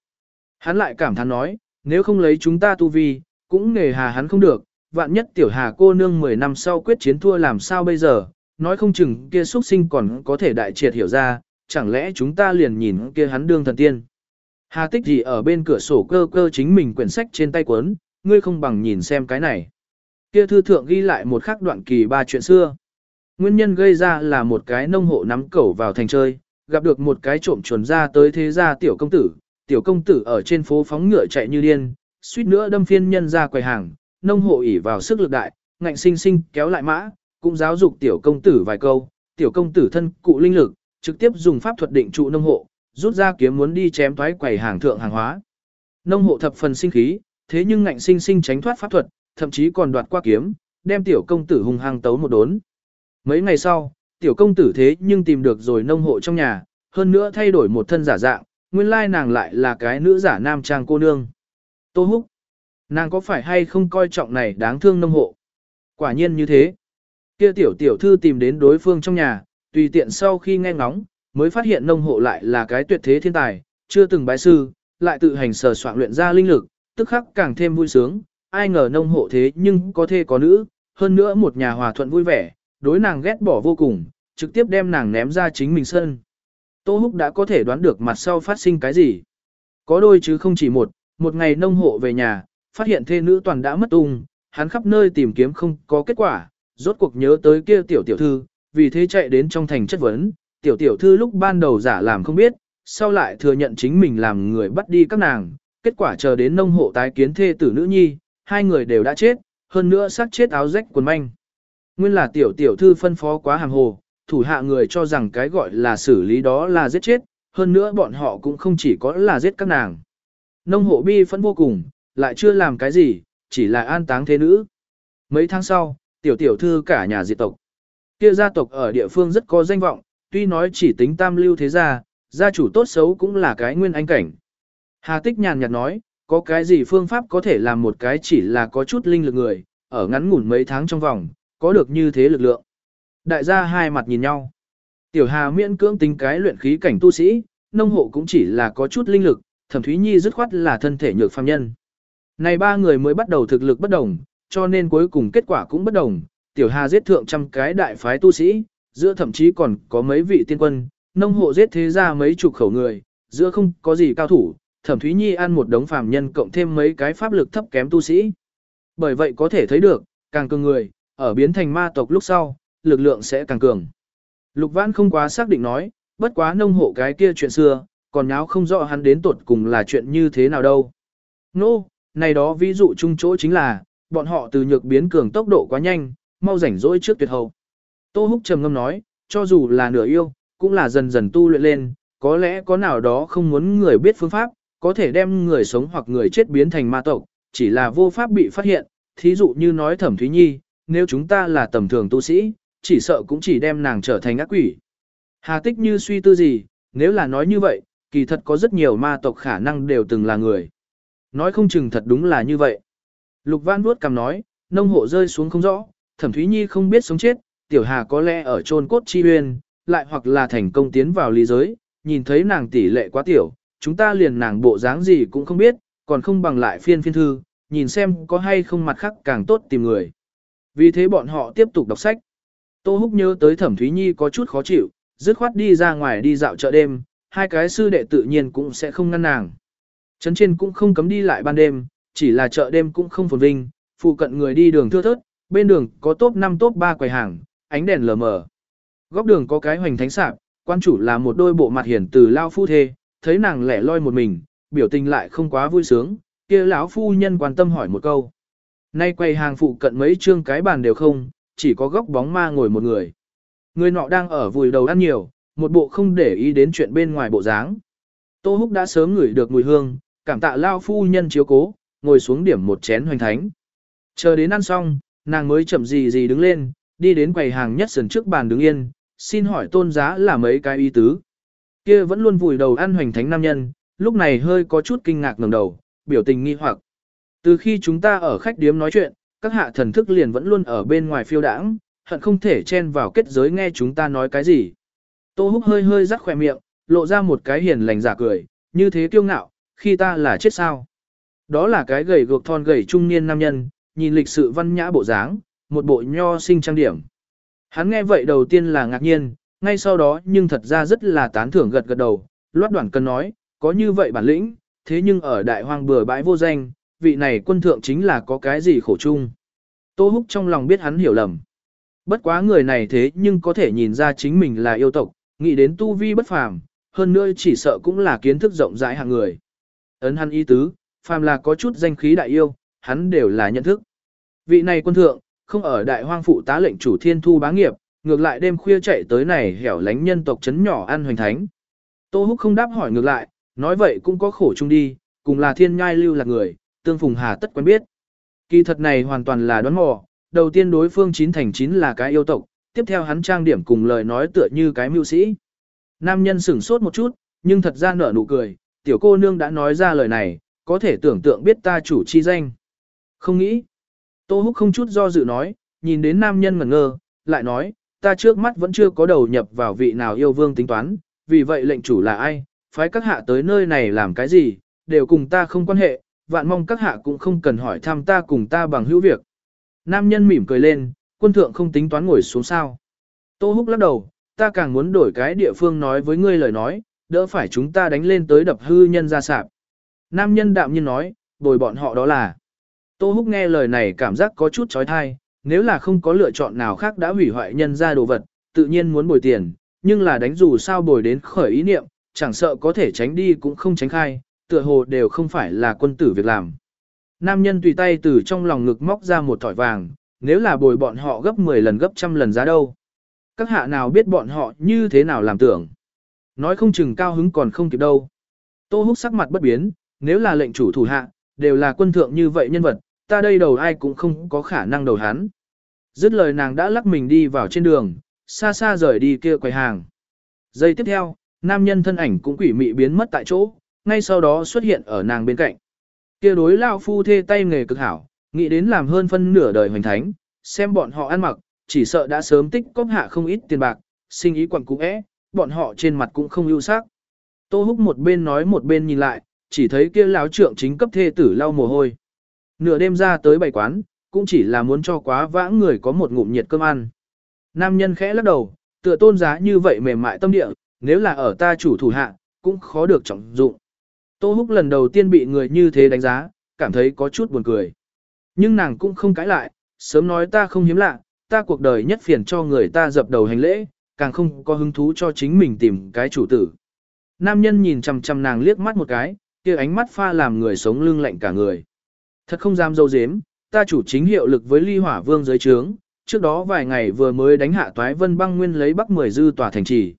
Hắn lại cảm thán nói, nếu không lấy chúng ta tu vi, cũng nghề hà hắn không được, vạn nhất tiểu hà cô nương 10 năm sau quyết chiến thua làm sao bây giờ, nói không chừng kia xuất sinh còn có thể đại triệt hiểu ra, chẳng lẽ chúng ta liền nhìn kia hắn đương thần tiên. Hà tích gì ở bên cửa sổ cơ cơ chính mình quyển sách trên tay cuốn, ngươi không bằng nhìn xem cái này. Kia thư thượng ghi lại một khắc đoạn kỳ ba chuyện xưa. Nguyên nhân gây ra là một cái nông hộ nắm cẩu vào thành chơi, gặp được một cái trộm chuồn ra tới thế gia tiểu công tử, tiểu công tử ở trên phố phóng ngựa chạy như điên, suýt nữa đâm phiên nhân ra quầy hàng, nông hộ ỉ vào sức lực đại, ngạnh sinh sinh kéo lại mã, cũng giáo dục tiểu công tử vài câu, tiểu công tử thân cụ linh lực, trực tiếp dùng pháp thuật định trụ nông hộ, rút ra kiếm muốn đi chém thoái quầy hàng thượng hàng hóa. Nông hộ thập phần sinh khí, thế nhưng ngạnh sinh sinh tránh thoát pháp thuật, thậm chí còn đoạt qua kiếm, đem tiểu công tử hung hăng tấu một đốn. Mấy ngày sau, tiểu công tử thế nhưng tìm được rồi nông hộ trong nhà, hơn nữa thay đổi một thân giả dạng, nguyên lai nàng lại là cái nữ giả nam trang cô nương. Tô Húc, nàng có phải hay không coi trọng này đáng thương nông hộ? Quả nhiên như thế. Kia tiểu tiểu thư tìm đến đối phương trong nhà, tùy tiện sau khi nghe ngóng, mới phát hiện nông hộ lại là cái tuyệt thế thiên tài, chưa từng bái sư, lại tự hành sở soạn luyện ra linh lực, tức khắc càng thêm vui sướng, ai ngờ nông hộ thế nhưng có thê có nữ, hơn nữa một nhà hòa thuận vui vẻ, đối nàng ghét bỏ vô cùng, trực tiếp đem nàng ném ra chính mình sân. Tô Húc đã có thể đoán được mặt sau phát sinh cái gì. Có đôi chứ không chỉ một, một ngày nông hộ về nhà, phát hiện thê nữ toàn đã mất tung, hắn khắp nơi tìm kiếm không có kết quả, rốt cuộc nhớ tới kia tiểu tiểu thư, vì thế chạy đến trong thành chất vấn, tiểu tiểu thư lúc ban đầu giả làm không biết, sau lại thừa nhận chính mình làm người bắt đi các nàng, kết quả chờ đến nông hộ tái kiến thê tử nữ nhi, hai người đều đã chết, hơn nữa sát chết áo rách quần manh. Nguyên là tiểu tiểu thư phân phó quá hàng hồ, thủ hạ người cho rằng cái gọi là xử lý đó là giết chết, hơn nữa bọn họ cũng không chỉ có là giết các nàng. Nông hộ bi phẫn vô cùng, lại chưa làm cái gì, chỉ là an táng thế nữ. Mấy tháng sau, tiểu tiểu thư cả nhà diệt tộc. Kia gia tộc ở địa phương rất có danh vọng, tuy nói chỉ tính tam lưu thế gia, gia chủ tốt xấu cũng là cái nguyên anh cảnh. Hà Tích nhàn nhạt nói, có cái gì phương pháp có thể làm một cái chỉ là có chút linh lực người, ở ngắn ngủn mấy tháng trong vòng, có được như thế lực lượng. Đại gia hai mặt nhìn nhau. Tiểu Hà miễn cưỡng tính cái luyện khí cảnh tu sĩ, nông hộ cũng chỉ là có chút linh lực, Thẩm Thúy Nhi dứt khoát là thân thể nhược phàm nhân. Này ba người mới bắt đầu thực lực bất đồng, cho nên cuối cùng kết quả cũng bất đồng. Tiểu Hà giết thượng trăm cái đại phái tu sĩ, giữa thậm chí còn có mấy vị tiên quân, nông hộ giết thế ra mấy chục khẩu người, giữa không có gì cao thủ, Thẩm Thúy Nhi ăn một đống phàm nhân cộng thêm mấy cái pháp lực thấp kém tu sĩ. Bởi vậy có thể thấy được, càng cường người, ở biến thành ma tộc lúc sau, lực lượng sẽ càng cường. Lục Vãn không quá xác định nói, bất quá nông hộ cái kia chuyện xưa, còn nháo không rõ hắn đến tuột cùng là chuyện như thế nào đâu. Nô, no, này đó ví dụ chung chỗ chính là, bọn họ từ nhược biến cường tốc độ quá nhanh, mau rảnh rỗi trước tuyệt hậu. Tô Húc trầm ngâm nói, cho dù là nửa yêu, cũng là dần dần tu luyện lên, có lẽ có nào đó không muốn người biết phương pháp, có thể đem người sống hoặc người chết biến thành ma tộc, chỉ là vô pháp bị phát hiện, thí dụ như nói thẩm thúy nhi, nếu chúng ta là tầm thường tu sĩ, chỉ sợ cũng chỉ đem nàng trở thành ác quỷ. Hà tích như suy tư gì, nếu là nói như vậy, kỳ thật có rất nhiều ma tộc khả năng đều từng là người. Nói không chừng thật đúng là như vậy. Lục Văn vuốt cầm nói, nông hộ rơi xuống không rõ, thẩm thúy nhi không biết sống chết, tiểu hà có lẽ ở trôn cốt chi huyền, lại hoặc là thành công tiến vào lý giới, nhìn thấy nàng tỷ lệ quá tiểu, chúng ta liền nàng bộ dáng gì cũng không biết, còn không bằng lại phiên phiên thư, nhìn xem có hay không mặt khác càng tốt tìm người. Vì thế bọn họ tiếp tục đọc sách. Tô Húc nhớ tới Thẩm Thúy Nhi có chút khó chịu, dứt khoát đi ra ngoài đi dạo chợ đêm, hai cái sư đệ tự nhiên cũng sẽ không ngăn nàng. Trấn trên cũng không cấm đi lại ban đêm, chỉ là chợ đêm cũng không phồn vinh, phụ cận người đi đường thưa thớt, bên đường có top 5 top 3 quầy hàng, ánh đèn lờ mờ. Góc đường có cái hoành thánh sạp, quan chủ là một đôi bộ mặt hiển từ lao phu thê, thấy nàng lẻ loi một mình, biểu tình lại không quá vui sướng, kia lão phu nhân quan tâm hỏi một câu. Nay quầy hàng phụ cận mấy trương cái bàn đều không, chỉ có góc bóng ma ngồi một người. Người nọ đang ở vùi đầu ăn nhiều, một bộ không để ý đến chuyện bên ngoài bộ dáng. Tô Húc đã sớm ngửi được mùi hương, cảm tạ lao phu nhân chiếu cố, ngồi xuống điểm một chén hoành thánh. Chờ đến ăn xong, nàng mới chậm gì gì đứng lên, đi đến quầy hàng nhất sườn trước bàn đứng yên, xin hỏi tôn giá là mấy cái y tứ. Kia vẫn luôn vùi đầu ăn hoành thánh nam nhân, lúc này hơi có chút kinh ngạc ngẩng đầu, biểu tình nghi hoặc. Từ khi chúng ta ở khách điếm nói chuyện, các hạ thần thức liền vẫn luôn ở bên ngoài phiêu đãng, hận không thể chen vào kết giới nghe chúng ta nói cái gì. Tô Húc hơi hơi rắc khỏe miệng, lộ ra một cái hiền lành giả cười, như thế kiêu ngạo, khi ta là chết sao. Đó là cái gầy gược thon gầy trung niên nam nhân, nhìn lịch sự văn nhã bộ dáng, một bộ nho sinh trang điểm. Hắn nghe vậy đầu tiên là ngạc nhiên, ngay sau đó nhưng thật ra rất là tán thưởng gật gật đầu, loát đoạn cần nói, có như vậy bản lĩnh, thế nhưng ở đại hoang bừa bãi vô danh, vị này quân thượng chính là có cái gì khổ chung. Tô Húc trong lòng biết hắn hiểu lầm. Bất quá người này thế nhưng có thể nhìn ra chính mình là yêu tộc, nghĩ đến tu vi bất phàm, hơn nữa chỉ sợ cũng là kiến thức rộng rãi hạng người. Ấn hắn y tứ, phàm là có chút danh khí đại yêu, hắn đều là nhận thức. Vị này quân thượng, không ở đại hoang phụ tá lệnh chủ thiên thu bá nghiệp, ngược lại đêm khuya chạy tới này hẻo lánh nhân tộc chấn nhỏ ăn hoành thánh. Tô Húc không đáp hỏi ngược lại, nói vậy cũng có khổ chung đi, cùng là thiên nhai lưu là người, tương phùng hà tất quen biết. Kỳ thật này hoàn toàn là đoán mò, đầu tiên đối phương chín thành chín là cái yêu tộc, tiếp theo hắn trang điểm cùng lời nói tựa như cái mưu sĩ. Nam nhân sửng sốt một chút, nhưng thật ra nở nụ cười, tiểu cô nương đã nói ra lời này, có thể tưởng tượng biết ta chủ chi danh. Không nghĩ. Tô Húc không chút do dự nói, nhìn đến nam nhân ngẩn ngơ, lại nói, ta trước mắt vẫn chưa có đầu nhập vào vị nào yêu vương tính toán, vì vậy lệnh chủ là ai, phái các hạ tới nơi này làm cái gì, đều cùng ta không quan hệ, vạn mong các hạ cũng không cần hỏi thăm ta cùng ta bằng hữu việc. Nam nhân mỉm cười lên, quân thượng không tính toán ngồi xuống sao. Tô Húc lắc đầu, ta càng muốn đổi cái địa phương nói với ngươi lời nói, đỡ phải chúng ta đánh lên tới đập hư nhân ra sạp. Nam nhân đạm nhiên nói, bồi bọn họ đó là. Tô Húc nghe lời này cảm giác có chút trói thai, nếu là không có lựa chọn nào khác đã hủy hoại nhân ra đồ vật, tự nhiên muốn bồi tiền, nhưng là đánh dù sao bồi đến khởi ý niệm, chẳng sợ có thể tránh đi cũng không tránh khai, tựa hồ đều không phải là quân tử việc làm. Nam nhân tùy tay từ trong lòng ngực móc ra một thỏi vàng, nếu là bồi bọn họ gấp 10 lần gấp trăm lần giá đâu. Các hạ nào biết bọn họ như thế nào làm tưởng. Nói không chừng cao hứng còn không kịp đâu. Tô húc sắc mặt bất biến, nếu là lệnh chủ thủ hạ, đều là quân thượng như vậy nhân vật, ta đây đầu ai cũng không có khả năng đầu hắn. Dứt lời nàng đã lắc mình đi vào trên đường, xa xa rời đi kia quầy hàng. Giây tiếp theo, nam nhân thân ảnh cũng quỷ mị biến mất tại chỗ, ngay sau đó xuất hiện ở nàng bên cạnh. kia đối lao phu thê tay nghề cực hảo, nghĩ đến làm hơn phân nửa đời hoành thánh, xem bọn họ ăn mặc, chỉ sợ đã sớm tích cóp hạ không ít tiền bạc, sinh ý quẳng cũ é, bọn họ trên mặt cũng không ưu sắc. Tô Húc một bên nói một bên nhìn lại, chỉ thấy kia lão trượng chính cấp thê tử lau mồ hôi. Nửa đêm ra tới bảy quán, cũng chỉ là muốn cho quá vãng người có một ngụm nhiệt cơm ăn. Nam nhân khẽ lắc đầu, tựa tôn giá như vậy mềm mại tâm địa, nếu là ở ta chủ thủ hạ, cũng khó được trọng dụng. Tô Húc lần đầu tiên bị người như thế đánh giá, cảm thấy có chút buồn cười. Nhưng nàng cũng không cãi lại, sớm nói ta không hiếm lạ, ta cuộc đời nhất phiền cho người ta dập đầu hành lễ, càng không có hứng thú cho chính mình tìm cái chủ tử. Nam nhân nhìn chằm chằm nàng liếc mắt một cái, kia ánh mắt pha làm người sống lưng lạnh cả người. Thật không dám dâu dếm, ta chủ chính hiệu lực với ly hỏa vương giới trướng, trước đó vài ngày vừa mới đánh hạ toái vân băng nguyên lấy bắc mười dư tòa thành trì.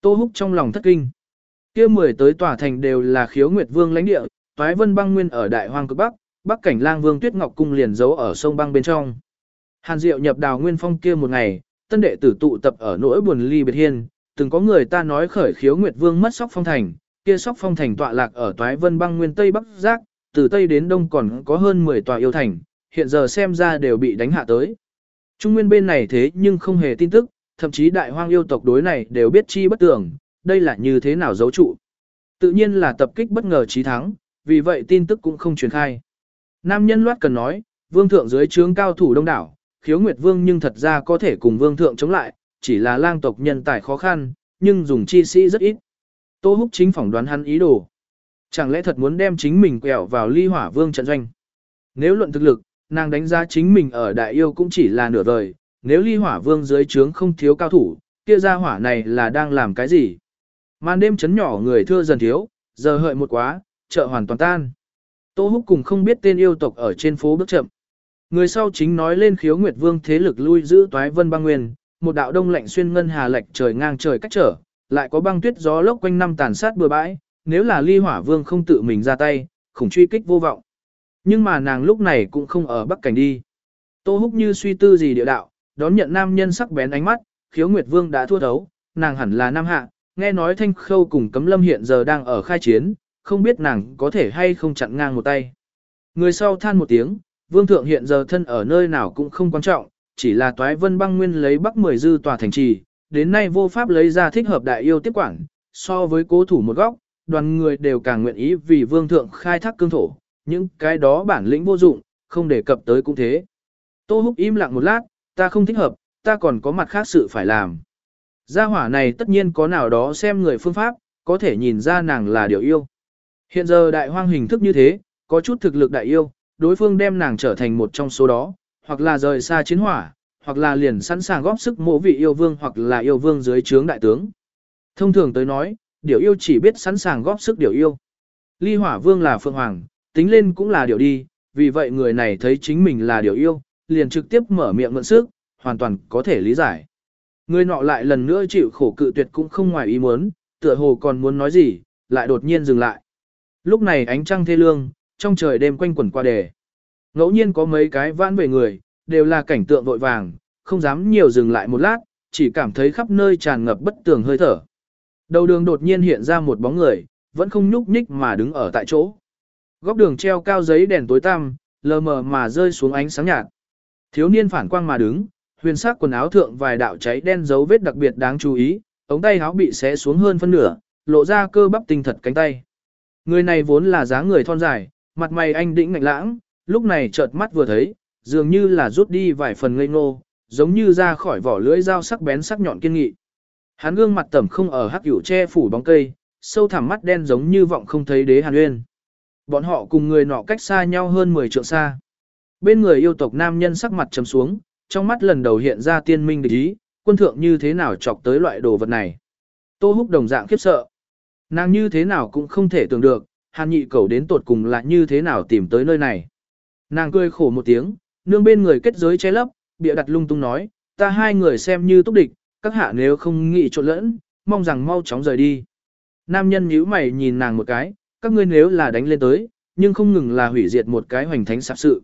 Tô húc trong lòng thất kinh. kia mười tới tòa thành đều là khiếu nguyệt vương lãnh địa, toái vân băng nguyên ở đại hoang cực bắc, bắc cảnh lang vương tuyết ngọc cung liền giấu ở sông băng bên trong. Hàn diệu nhập đào nguyên phong kia một ngày, tân đệ tử tụ tập ở nỗi buồn ly biệt hiên, từng có người ta nói khởi khiếu nguyệt vương mất sóc phong thành, kia sóc phong thành tọa lạc ở toái vân băng nguyên tây bắc giác, từ tây đến đông còn có hơn 10 tòa yêu thành, hiện giờ xem ra đều bị đánh hạ tới. Trung nguyên bên này thế nhưng không hề tin tức, thậm chí đại hoang yêu tộc đối này đều biết chi bất tưởng, đây là như thế nào giấu trụ. Tự nhiên là tập kích bất ngờ trí thắng, vì vậy tin tức cũng không truyền khai. Nam nhân loát cần nói, vương thượng dưới trướng cao thủ đông đảo, khiếu nguyệt vương nhưng thật ra có thể cùng vương thượng chống lại, chỉ là lang tộc nhân tài khó khăn, nhưng dùng chi sĩ rất ít. Tô Húc chính phỏng đoán hắn ý đồ. Chẳng lẽ thật muốn đem chính mình quẹo vào ly hỏa vương trận doanh? Nếu luận thực lực, nàng đánh giá chính mình ở đại yêu cũng chỉ là nửa vời, nếu ly hỏa vương dưới trướng không thiếu cao thủ, kia ra hỏa này là đang làm cái gì? Màn đêm chấn nhỏ người thưa dần thiếu, giờ hợi một quá, chợ hoàn toàn tan. Tô Húc cùng không biết tên yêu tộc ở trên phố bước chậm. Người sau chính nói lên khiếu nguyệt vương thế lực lui giữ toái vân băng nguyên, một đạo đông lạnh xuyên ngân hà lệch trời ngang trời cách trở, lại có băng tuyết gió lốc quanh năm tàn sát bừa bãi, nếu là ly hỏa vương không tự mình ra tay, khủng truy kích vô vọng. Nhưng mà nàng lúc này cũng không ở bắc cảnh đi. Tô húc như suy tư gì địa đạo, đón nhận nam nhân sắc bén ánh mắt, khiếu nguyệt vương đã thua thấu, nàng hẳn là nam hạ, nghe nói thanh khâu cùng cấm lâm hiện giờ đang ở khai chiến, không biết nàng có thể hay không chặn ngang một tay. Người sau than một tiếng, vương thượng hiện giờ thân ở nơi nào cũng không quan trọng, chỉ là toái vân băng nguyên lấy bắc mười dư tòa thành trì, đến nay vô pháp lấy ra thích hợp đại yêu tiếp quản, so với cố thủ một góc, đoàn người đều càng nguyện ý vì vương thượng khai thác cương thổ, những cái đó bản lĩnh vô dụng, không đề cập tới cũng thế. Tô Húc im lặng một lát, ta không thích hợp, ta còn có mặt khác sự phải làm. Gia hỏa này tất nhiên có nào đó xem người phương pháp, có thể nhìn ra nàng là điều yêu. Hiện giờ đại hoang hình thức như thế, có chút thực lực đại yêu, đối phương đem nàng trở thành một trong số đó, hoặc là rời xa chiến hỏa, hoặc là liền sẵn sàng góp sức mộ vị yêu vương hoặc là yêu vương dưới trướng đại tướng. Thông thường tới nói, điều yêu chỉ biết sẵn sàng góp sức điều yêu. Ly hỏa vương là phượng hoàng, tính lên cũng là điều đi, vì vậy người này thấy chính mình là điều yêu, liền trực tiếp mở miệng mượn sức, hoàn toàn có thể lý giải. Người nọ lại lần nữa chịu khổ cự tuyệt cũng không ngoài ý muốn, tựa hồ còn muốn nói gì, lại đột nhiên dừng lại. Lúc này ánh trăng thê lương, trong trời đêm quanh quẩn qua đề. Ngẫu nhiên có mấy cái vãn về người, đều là cảnh tượng vội vàng, không dám nhiều dừng lại một lát, chỉ cảm thấy khắp nơi tràn ngập bất tường hơi thở. Đầu đường đột nhiên hiện ra một bóng người, vẫn không nhúc nhích mà đứng ở tại chỗ. Góc đường treo cao giấy đèn tối tăm, lờ mờ mà rơi xuống ánh sáng nhạt. Thiếu niên phản quang mà đứng, huyền sắc quần áo thượng vài đạo cháy đen dấu vết đặc biệt đáng chú ý, ống tay áo bị xé xuống hơn phân nửa, lộ ra cơ bắp tinh thật cánh tay. Người này vốn là dáng người thon dài, mặt mày anh đĩnh ngạnh lãng, lúc này chợt mắt vừa thấy, dường như là rút đi vài phần ngây ngô, giống như ra khỏi vỏ lưỡi dao sắc bén sắc nhọn kiên nghị. Hắn gương mặt tẩm không ở hắc hữu che phủ bóng cây, sâu thẳm mắt đen giống như vọng không thấy đế Hàn Uyên. Bọn họ cùng người nọ cách xa nhau hơn 10 trượng xa. Bên người yêu tộc nam nhân sắc mặt trầm xuống, trong mắt lần đầu hiện ra tiên minh địch ý, quân thượng như thế nào chọc tới loại đồ vật này. Tô húc đồng dạng khiếp sợ. Nàng như thế nào cũng không thể tưởng được, hàn nhị cầu đến tột cùng là như thế nào tìm tới nơi này. Nàng cười khổ một tiếng, nương bên người kết giới che lấp, bịa đặt lung tung nói, ta hai người xem như túc địch, các hạ nếu không nghĩ trộn lẫn, mong rằng mau chóng rời đi. Nam nhân nhíu mày nhìn nàng một cái, các ngươi nếu là đánh lên tới, nhưng không ngừng là hủy diệt một cái hoành thánh sạp sự.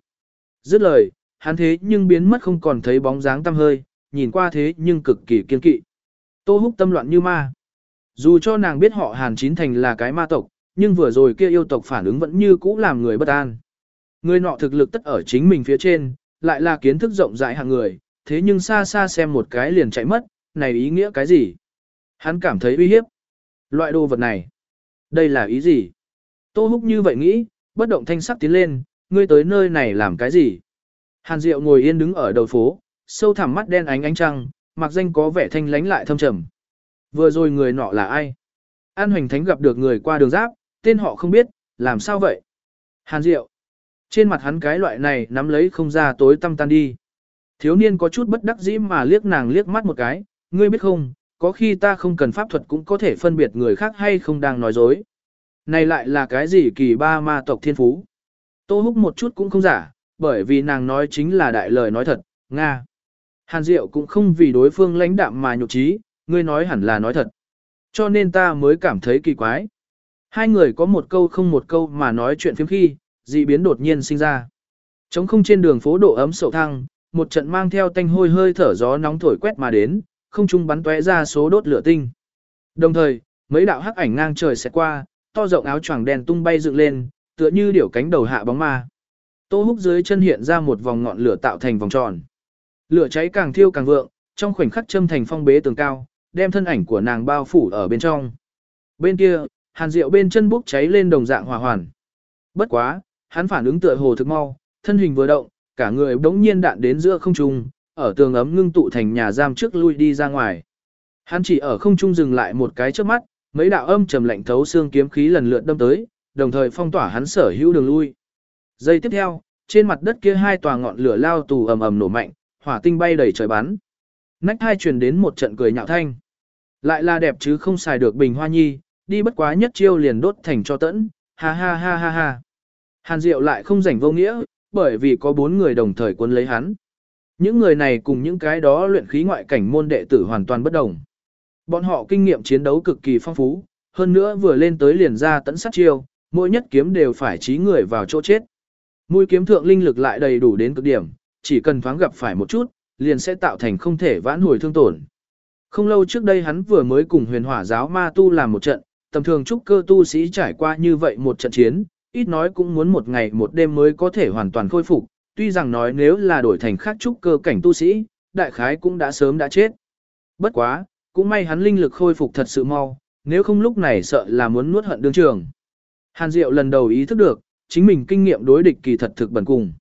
Dứt lời, hắn thế nhưng biến mất không còn thấy bóng dáng tăm hơi, nhìn qua thế nhưng cực kỳ kiên kỵ. Tô húc tâm loạn như ma. Dù cho nàng biết họ hàn chín thành là cái ma tộc, nhưng vừa rồi kia yêu tộc phản ứng vẫn như cũ làm người bất an. Người nọ thực lực tất ở chính mình phía trên, lại là kiến thức rộng rãi hàng người, thế nhưng xa xa xem một cái liền chạy mất, này ý nghĩa cái gì? Hắn cảm thấy uy hiếp. Loại đồ vật này, đây là ý gì? Tô Húc như vậy nghĩ, bất động thanh sắc tiến lên, ngươi tới nơi này làm cái gì? Hàn Diệu ngồi yên đứng ở đầu phố, sâu thẳm mắt đen ánh ánh trăng, mặc danh có vẻ thanh lánh lại thâm trầm. Vừa rồi người nọ là ai? An Hoành Thánh gặp được người qua đường giáp, tên họ không biết, làm sao vậy? Hàn Diệu. Trên mặt hắn cái loại này nắm lấy không ra tối tăm tan đi. Thiếu niên có chút bất đắc dĩ mà liếc nàng liếc mắt một cái, ngươi biết không, có khi ta không cần pháp thuật cũng có thể phân biệt người khác hay không đang nói dối. Này lại là cái gì kỳ ba ma tộc thiên phú? Tô húc một chút cũng không giả, bởi vì nàng nói chính là đại lời nói thật, Nga. Hàn Diệu cũng không vì đối phương lãnh đạm mà nhục trí, ngươi nói hẳn là nói thật. Cho nên ta mới cảm thấy kỳ quái. Hai người có một câu không một câu mà nói chuyện phiếm khi, dị biến đột nhiên sinh ra. Trống không trên đường phố độ ấm sậu thăng, một trận mang theo tanh hôi hơi thở gió nóng thổi quét mà đến, không trung bắn tóe ra số đốt lửa tinh. Đồng thời, mấy đạo hắc ảnh ngang trời sẽ qua, to rộng áo choàng đen tung bay dựng lên, tựa như điểu cánh đầu hạ bóng ma. Tô húc dưới chân hiện ra một vòng ngọn lửa tạo thành vòng tròn. Lửa cháy càng thiêu càng vượng, trong khoảnh khắc châm thành phong bế tường cao, đem thân ảnh của nàng bao phủ ở bên trong. Bên kia, hàn diệu bên chân bốc cháy lên đồng dạng hỏa hoàn. Bất quá, hắn phản ứng tựa hồ thực mau, thân hình vừa động, cả người đống nhiên đạn đến giữa không trung, ở tường ấm ngưng tụ thành nhà giam trước lui đi ra ngoài. Hắn chỉ ở không trung dừng lại một cái trước mắt, mấy đạo âm trầm lạnh thấu xương kiếm khí lần lượt đâm tới, đồng thời phong tỏa hắn sở hữu đường lui. Giây tiếp theo, trên mặt đất kia hai tòa ngọn lửa lao tù ầm ầm nổ mạnh, hỏa tinh bay đầy trời bắn. Nách hai truyền đến một trận cười nhạo thanh. Lại là đẹp chứ không xài được bình hoa nhi, đi bất quá nhất chiêu liền đốt thành cho tẫn, ha ha ha ha ha. Hàn Diệu lại không rảnh vô nghĩa, bởi vì có bốn người đồng thời quân lấy hắn. Những người này cùng những cái đó luyện khí ngoại cảnh môn đệ tử hoàn toàn bất đồng. Bọn họ kinh nghiệm chiến đấu cực kỳ phong phú, hơn nữa vừa lên tới liền ra tấn sát chiêu, mỗi nhất kiếm đều phải trí người vào chỗ chết. Mũi kiếm thượng linh lực lại đầy đủ đến cực điểm, chỉ cần thoáng gặp phải một chút, liền sẽ tạo thành không thể vãn hồi thương tổn. Không lâu trước đây hắn vừa mới cùng huyền hỏa giáo ma tu làm một trận, tầm thường trúc cơ tu sĩ trải qua như vậy một trận chiến, ít nói cũng muốn một ngày một đêm mới có thể hoàn toàn khôi phục, tuy rằng nói nếu là đổi thành khác trúc cơ cảnh tu sĩ, đại khái cũng đã sớm đã chết. Bất quá, cũng may hắn linh lực khôi phục thật sự mau, nếu không lúc này sợ là muốn nuốt hận đương trường. Hàn Diệu lần đầu ý thức được, chính mình kinh nghiệm đối địch kỳ thật thực bẩn cùng.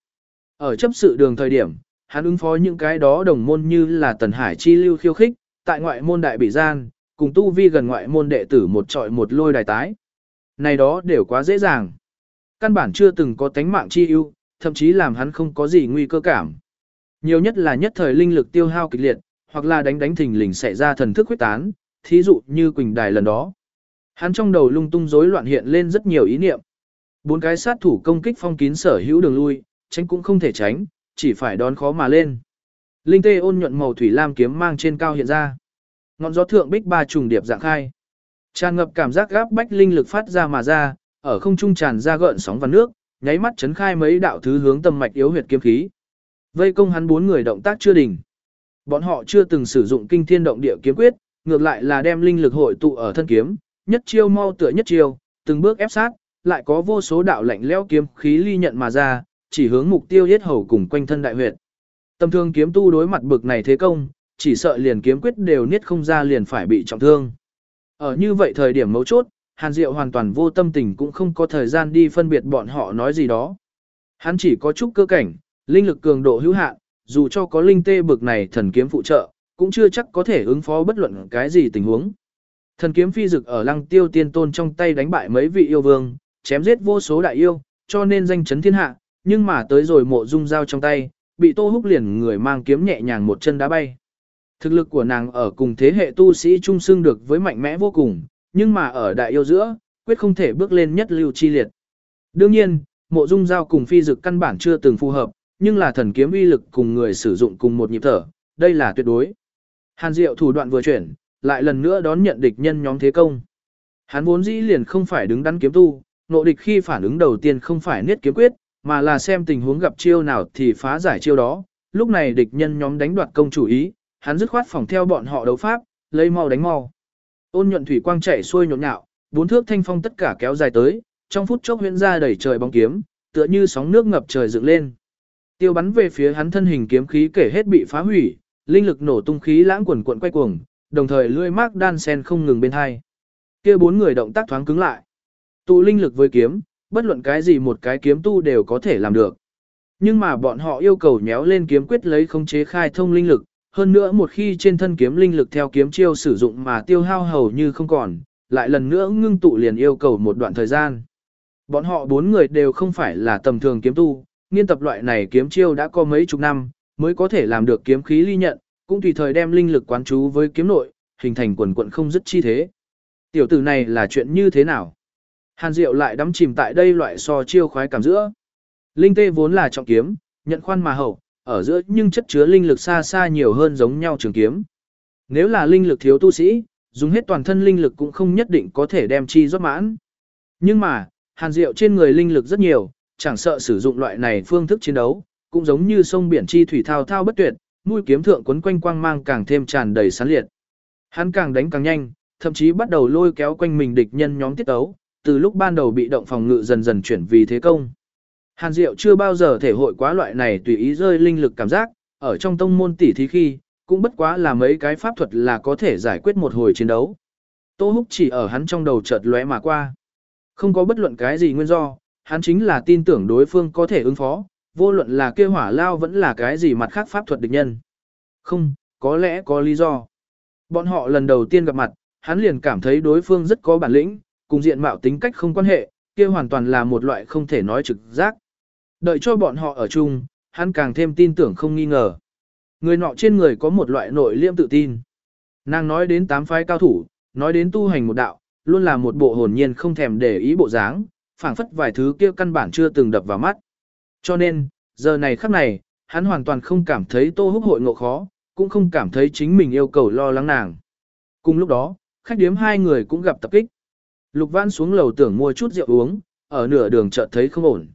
Ở chấp sự đường thời điểm, hắn ứng phó những cái đó đồng môn như là Tần Hải chi lưu khiêu khích, tại ngoại môn đại bị gian, cùng tu vi gần ngoại môn đệ tử một trọi một lôi đài tái. Này đó đều quá dễ dàng. Căn bản chưa từng có tánh mạng chi ưu, thậm chí làm hắn không có gì nguy cơ cảm. Nhiều nhất là nhất thời linh lực tiêu hao kịch liệt, hoặc là đánh đánh thình lình xảy ra thần thức huyết tán, thí dụ như Quỳnh Đài lần đó. Hắn trong đầu lung tung rối loạn hiện lên rất nhiều ý niệm. Bốn cái sát thủ công kích phong kín sở hữu đường lui, tránh cũng không thể tránh, chỉ phải đón khó mà lên. Linh tê ôn nhuận màu thủy lam kiếm mang trên cao hiện ra. Ngọn gió thượng bích ba trùng điệp dạng khai. Tràn ngập cảm giác gáp bách linh lực phát ra mà ra, ở không trung tràn ra gợn sóng và nước, nháy mắt chấn khai mấy đạo thứ hướng tâm mạch yếu huyệt kiếm khí. Vây công hắn bốn người động tác chưa đỉnh. Bọn họ chưa từng sử dụng kinh thiên động địa kiếm quyết, ngược lại là đem linh lực hội tụ ở thân kiếm, nhất chiêu mau tựa nhất chiêu, từng bước ép sát, lại có vô số đạo lạnh lẽo kiếm khí ly nhận mà ra, chỉ hướng mục tiêu giết hầu cùng quanh thân đại huyệt. Tâm thương kiếm tu đối mặt bực này thế công, chỉ sợ liền kiếm quyết đều niết không ra liền phải bị trọng thương. Ở như vậy thời điểm mấu chốt, Hàn Diệu hoàn toàn vô tâm tình cũng không có thời gian đi phân biệt bọn họ nói gì đó. Hắn chỉ có chút cơ cảnh, linh lực cường độ hữu hạn, dù cho có linh tê bực này thần kiếm phụ trợ, cũng chưa chắc có thể ứng phó bất luận cái gì tình huống. Thần kiếm phi dực ở lăng tiêu tiên tôn trong tay đánh bại mấy vị yêu vương, chém giết vô số đại yêu, cho nên danh chấn thiên hạ, nhưng mà tới rồi mộ dung dao trong tay, bị tô húc liền người mang kiếm nhẹ nhàng một chân đá bay. Thực lực của nàng ở cùng thế hệ tu sĩ trung xương được với mạnh mẽ vô cùng, nhưng mà ở đại yêu giữa, quyết không thể bước lên nhất lưu chi liệt. Đương nhiên, mộ dung giao cùng phi dực căn bản chưa từng phù hợp, nhưng là thần kiếm uy lực cùng người sử dụng cùng một nhịp thở, đây là tuyệt đối. Hàn Diệu thủ đoạn vừa chuyển, lại lần nữa đón nhận địch nhân nhóm thế công. Hắn vốn dĩ liền không phải đứng đắn kiếm tu, nộ địch khi phản ứng đầu tiên không phải niết kiếm quyết, mà là xem tình huống gặp chiêu nào thì phá giải chiêu đó. Lúc này địch nhân nhóm đánh đoạt công chủ ý, hắn dứt khoát phòng theo bọn họ đấu pháp, lấy mau đánh mau. Ôn nhuận thủy quang chảy xuôi nhộn nhạo, bốn thước thanh phong tất cả kéo dài tới, trong phút chốc huyễn ra đẩy trời bóng kiếm, tựa như sóng nước ngập trời dựng lên. Tiêu bắn về phía hắn thân hình kiếm khí kể hết bị phá hủy, linh lực nổ tung khí lãng quần cuộn quay cuồng, đồng thời lưỡi mác đan sen không ngừng bên hai. Kia bốn người động tác thoáng cứng lại. Tụ linh lực với kiếm, bất luận cái gì một cái kiếm tu đều có thể làm được. Nhưng mà bọn họ yêu cầu nhéo lên kiếm quyết lấy khống chế khai thông linh lực, hơn nữa một khi trên thân kiếm linh lực theo kiếm chiêu sử dụng mà tiêu hao hầu như không còn, lại lần nữa ngưng tụ liền yêu cầu một đoạn thời gian. Bọn họ bốn người đều không phải là tầm thường kiếm tu, nghiên tập loại này kiếm chiêu đã có mấy chục năm, mới có thể làm được kiếm khí ly nhận, cũng tùy thời đem linh lực quán chú với kiếm nội, hình thành quần quận không dứt chi thế. Tiểu tử này là chuyện như thế nào? Hàn Diệu lại đắm chìm tại đây loại so chiêu khoái cảm giữa. Linh tê vốn là trọng kiếm, nhận khoan mà hậu, ở giữa nhưng chất chứa linh lực xa xa nhiều hơn giống nhau trường kiếm. Nếu là linh lực thiếu tu sĩ, dùng hết toàn thân linh lực cũng không nhất định có thể đem chi rót mãn. Nhưng mà, hàn diệu trên người linh lực rất nhiều, chẳng sợ sử dụng loại này phương thức chiến đấu, cũng giống như sông biển chi thủy thao thao bất tuyệt, mũi kiếm thượng quấn quanh quang mang càng thêm tràn đầy sán liệt. Hắn càng đánh càng nhanh, thậm chí bắt đầu lôi kéo quanh mình địch nhân nhóm tiết tấu, từ lúc ban đầu bị động phòng ngự dần dần chuyển vì thế công. Hàn Diệu chưa bao giờ thể hội quá loại này tùy ý rơi linh lực cảm giác, ở trong tông môn tỷ thí khi, cũng bất quá là mấy cái pháp thuật là có thể giải quyết một hồi chiến đấu. Tô Húc chỉ ở hắn trong đầu chợt lóe mà qua. Không có bất luận cái gì nguyên do, hắn chính là tin tưởng đối phương có thể ứng phó, vô luận là kia hỏa lao vẫn là cái gì mặt khác pháp thuật địch nhân. Không, có lẽ có lý do. Bọn họ lần đầu tiên gặp mặt, hắn liền cảm thấy đối phương rất có bản lĩnh, cùng diện mạo tính cách không quan hệ, kia hoàn toàn là một loại không thể nói trực giác. Đợi cho bọn họ ở chung, hắn càng thêm tin tưởng không nghi ngờ. Người nọ trên người có một loại nội liêm tự tin. Nàng nói đến tám phái cao thủ, nói đến tu hành một đạo, luôn là một bộ hồn nhiên không thèm để ý bộ dáng, phảng phất vài thứ kia căn bản chưa từng đập vào mắt. Cho nên, giờ này khắc này, hắn hoàn toàn không cảm thấy tô húc hội ngộ khó, cũng không cảm thấy chính mình yêu cầu lo lắng nàng. Cùng lúc đó, khách điếm hai người cũng gặp tập kích. Lục Văn xuống lầu tưởng mua chút rượu uống, ở nửa đường chợt thấy không ổn.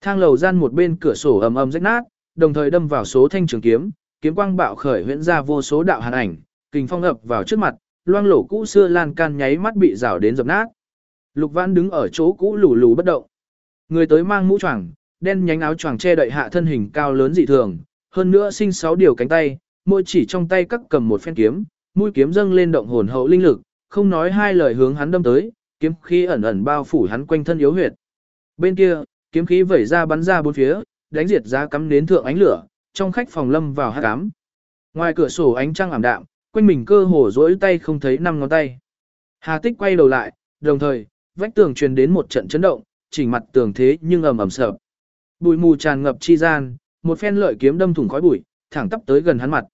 Thang lầu gian một bên cửa sổ ầm ầm rách nát, đồng thời đâm vào số thanh trường kiếm, kiếm quang bạo khởi huyễn ra vô số đạo hàn ảnh, kình phong ập vào trước mặt, loang lổ cũ xưa lan can nháy mắt bị rào đến dập nát. Lục Vãn đứng ở chỗ cũ lù lù bất động. Người tới mang mũ choàng, đen nhánh áo choàng che đậy hạ thân hình cao lớn dị thường, hơn nữa sinh sáu điều cánh tay, mỗi chỉ trong tay cắt cầm một phen kiếm, mũi kiếm dâng lên động hồn hậu linh lực, không nói hai lời hướng hắn đâm tới, kiếm khí ẩn ẩn bao phủ hắn quanh thân yếu huyệt. Bên kia, kiếm khí vẩy ra bắn ra bốn phía, đánh diệt giá cắm đến thượng ánh lửa, trong khách phòng lâm vào hắc ám. Ngoài cửa sổ ánh trăng ảm đạm, quanh mình cơ hồ rỗi tay không thấy năm ngón tay. Hà Tích quay đầu lại, đồng thời, vách tường truyền đến một trận chấn động, chỉnh mặt tường thế nhưng ầm ầm sập. Bụi mù tràn ngập chi gian, một phen lợi kiếm đâm thủng khói bụi, thẳng tắp tới gần hắn mặt.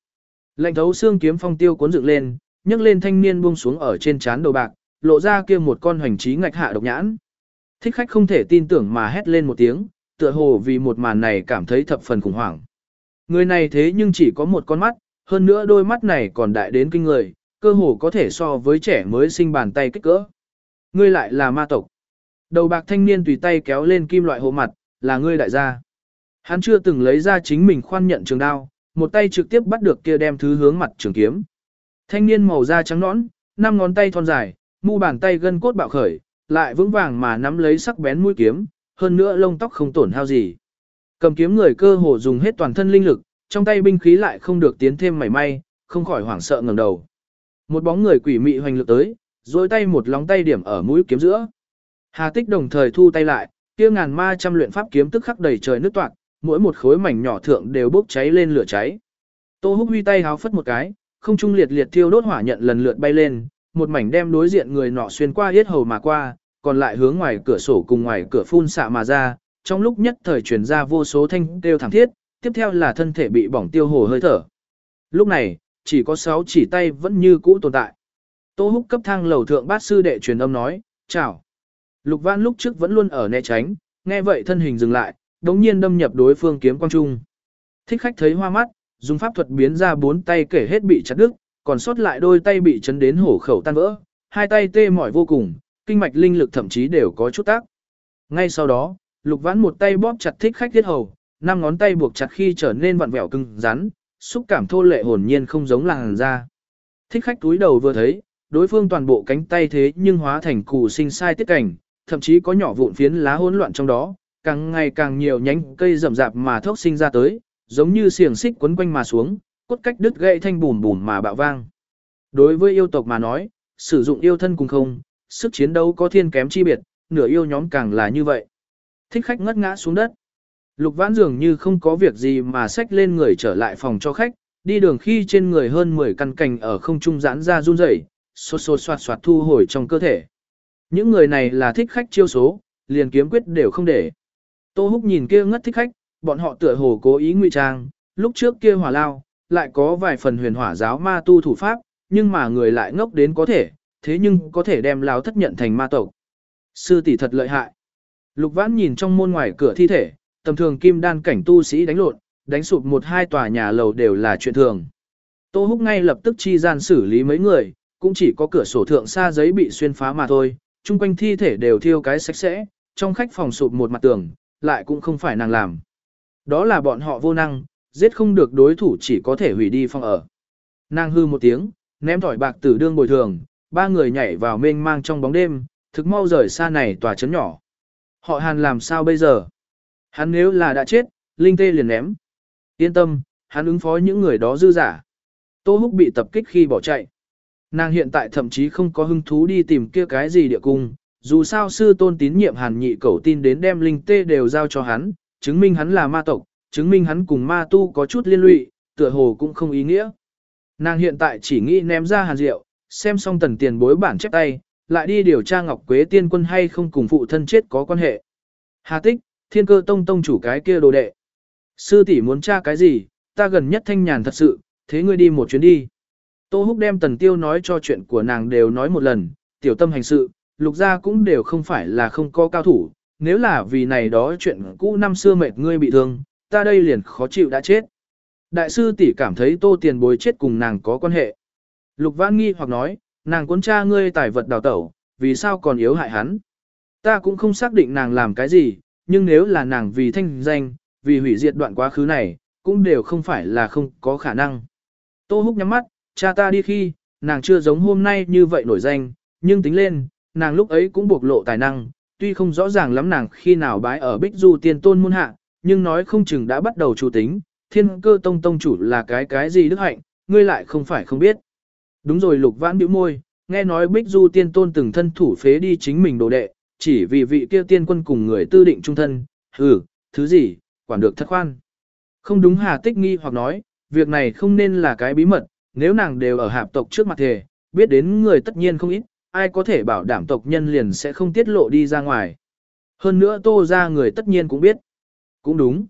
Lạnh thấu xương kiếm phong tiêu cuốn dựng lên, nhấc lên thanh niên buông xuống ở trên trán đầu bạc, lộ ra kia một con hoành trí ngạch hạ độc nhãn. Thích khách không thể tin tưởng mà hét lên một tiếng, tựa hồ vì một màn này cảm thấy thập phần khủng hoảng. Người này thế nhưng chỉ có một con mắt, hơn nữa đôi mắt này còn đại đến kinh người, cơ hồ có thể so với trẻ mới sinh bàn tay kích cỡ. Ngươi lại là ma tộc. Đầu bạc thanh niên tùy tay kéo lên kim loại hộ mặt, là ngươi đại gia. Hắn chưa từng lấy ra chính mình khoan nhận trường đao, một tay trực tiếp bắt được kia đem thứ hướng mặt trường kiếm. Thanh niên màu da trắng nõn, năm ngón tay thon dài, mu bàn tay gân cốt bạo khởi, lại vững vàng mà nắm lấy sắc bén mũi kiếm, hơn nữa lông tóc không tổn hao gì. Cầm kiếm người cơ hồ dùng hết toàn thân linh lực, trong tay binh khí lại không được tiến thêm mảy may, không khỏi hoảng sợ ngẩng đầu. Một bóng người quỷ mị hoành lực tới, duỗi tay một lóng tay điểm ở mũi kiếm giữa. Hà Tích đồng thời thu tay lại, kia ngàn ma trăm luyện pháp kiếm tức khắc đầy trời nước toạc, mỗi một khối mảnh nhỏ thượng đều bốc cháy lên lửa cháy. Tô Húc huy tay háo phất một cái, không trung liệt liệt thiêu đốt hỏa nhận lần lượt bay lên, một mảnh đem đối diện người nọ xuyên qua yết hầu mà qua, còn lại hướng ngoài cửa sổ cùng ngoài cửa phun xạ mà ra, trong lúc nhất thời truyền ra vô số thanh kêu thẳng thiết, tiếp theo là thân thể bị bỏng tiêu hồ hơi thở. Lúc này, chỉ có sáu chỉ tay vẫn như cũ tồn tại. Tô Húc cấp thang lầu thượng bát sư đệ truyền âm nói, chào. Lục Vãn lúc trước vẫn luôn ở né tránh, nghe vậy thân hình dừng lại, đống nhiên đâm nhập đối phương kiếm quang trung. Thích khách thấy hoa mắt, dùng pháp thuật biến ra bốn tay kể hết bị chặt đứt, còn sót lại đôi tay bị chấn đến hổ khẩu tan vỡ, hai tay tê mỏi vô cùng, kinh mạch linh lực thậm chí đều có chút tác. Ngay sau đó, Lục Vãn một tay bóp chặt thích khách thiết hầu, năm ngón tay buộc chặt khi trở nên vặn vẹo cứng rắn, xúc cảm thô lệ hồn nhiên không giống làn da. Thích khách túi đầu vừa thấy, đối phương toàn bộ cánh tay thế nhưng hóa thành củ sinh sai tiết cảnh, thậm chí có nhỏ vụn phiến lá hỗn loạn trong đó, càng ngày càng nhiều nhánh cây rậm rạp mà thốc sinh ra tới, giống như xiềng xích quấn quanh mà xuống, cốt cách đứt gãy thanh bùn bùn mà bạo vang. Đối với yêu tộc mà nói, sử dụng yêu thân cùng không, sức chiến đấu có thiên kém chi biệt, nửa yêu nhóm càng là như vậy. Thích khách ngất ngã xuống đất. Lục vãn dường như không có việc gì mà xách lên người trở lại phòng cho khách, đi đường khi trên người hơn 10 căn cành ở không trung giãn ra run rẩy, xô xô soạt soạt thu hồi trong cơ thể. Những người này là thích khách chiêu số, liền kiếm quyết đều không để. Tô Húc nhìn kia ngất thích khách, bọn họ tựa hồ cố ý ngụy trang, lúc trước kia hỏa lao, lại có vài phần huyền hỏa giáo ma tu thủ pháp, nhưng mà người lại ngốc đến có thể, thế nhưng có thể đem lao thất nhận thành ma tộc. Sư tỷ thật lợi hại. Lục vãn nhìn trong môn ngoài cửa thi thể, tầm thường kim đan cảnh tu sĩ đánh lộn, đánh sụp một hai tòa nhà lầu đều là chuyện thường. Tô Húc ngay lập tức chi gian xử lý mấy người, cũng chỉ có cửa sổ thượng xa giấy bị xuyên phá mà thôi, chung quanh thi thể đều thiêu cái sạch sẽ, trong khách phòng sụp một mặt tường, lại cũng không phải nàng làm. Đó là bọn họ vô năng, giết không được đối thủ chỉ có thể hủy đi phòng ở. Nàng hư một tiếng, ném thỏi bạc tử đương bồi thường, ba người nhảy vào mênh mang trong bóng đêm, thực mau rời xa này tòa chấn nhỏ. Họ hàn làm sao bây giờ? Hắn nếu là đã chết, Linh Tê liền ném. Yên tâm, hắn ứng phó những người đó dư giả. Tô Húc bị tập kích khi bỏ chạy. Nàng hiện tại thậm chí không có hứng thú đi tìm kia cái gì địa cung, dù sao sư tôn tín nhiệm hàn nhị cầu tin đến đem linh tê đều giao cho hắn, chứng minh hắn là ma tộc, chứng minh hắn cùng ma tu có chút liên lụy, tựa hồ cũng không ý nghĩa. Nàng hiện tại chỉ nghĩ ném ra hàn rượu, xem xong tần tiền bối bản chép tay, lại đi điều tra Ngọc Quế tiên quân hay không cùng phụ thân chết có quan hệ. Hà tích, thiên cơ tông tông chủ cái kia đồ đệ. Sư tỷ muốn tra cái gì, ta gần nhất thanh nhàn thật sự, thế ngươi đi một chuyến đi. Tô Húc đem tần tiêu nói cho chuyện của nàng đều nói một lần, tiểu tâm hành sự, lục gia cũng đều không phải là không có cao thủ, nếu là vì này đó chuyện cũ năm xưa mệt ngươi bị thương, ta đây liền khó chịu đã chết. Đại sư tỷ cảm thấy tô tiền bối chết cùng nàng có quan hệ. Lục vãn nghi hoặc nói, nàng cuốn cha ngươi tài vật đào tẩu, vì sao còn yếu hại hắn. Ta cũng không xác định nàng làm cái gì, nhưng nếu là nàng vì thanh danh, vì hủy diệt đoạn quá khứ này, cũng đều không phải là không có khả năng. Tô húc nhắm mắt, cha ta đi khi, nàng chưa giống hôm nay như vậy nổi danh, nhưng tính lên, nàng lúc ấy cũng bộc lộ tài năng, tuy không rõ ràng lắm nàng khi nào bái ở Bích Du tiên tôn môn hạ, nhưng nói không chừng đã bắt đầu chủ tính, thiên cơ tông tông chủ là cái cái gì đức hạnh, ngươi lại không phải không biết. Đúng rồi lục vãn bĩu môi, nghe nói Bích Du tiên tôn từng thân thủ phế đi chính mình đồ đệ, chỉ vì vị kia tiên quân cùng người tư định trung thân, hừ, thứ gì, quản được thất khoan. Không đúng hà tích nghi hoặc nói, việc này không nên là cái bí mật, nếu nàng đều ở hạp tộc trước mặt thề, biết đến người tất nhiên không ít, ai có thể bảo đảm tộc nhân liền sẽ không tiết lộ đi ra ngoài. Hơn nữa tô ra người tất nhiên cũng biết. Cũng đúng.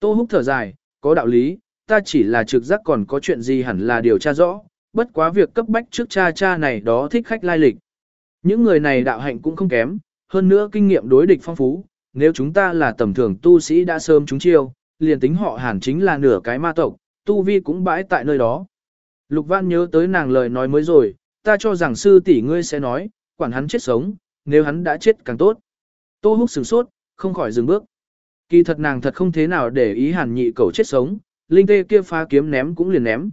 Tô húc thở dài, có đạo lý, ta chỉ là trực giác còn có chuyện gì hẳn là điều tra rõ, bất quá việc cấp bách trước cha cha này đó thích khách lai lịch. Những người này đạo hạnh cũng không kém, hơn nữa kinh nghiệm đối địch phong phú, nếu chúng ta là tầm thường tu sĩ đã sớm chúng chiêu, liền tính họ hẳn chính là nửa cái ma tộc, tu vi cũng bãi tại nơi đó. Lục Văn nhớ tới nàng lời nói mới rồi, ta cho rằng sư tỷ ngươi sẽ nói, quản hắn chết sống, nếu hắn đã chết càng tốt. Tô húc sửng sốt, không khỏi dừng bước. Kỳ thật nàng thật không thế nào để ý hàn nhị cầu chết sống, linh tê kia phá kiếm ném cũng liền ném.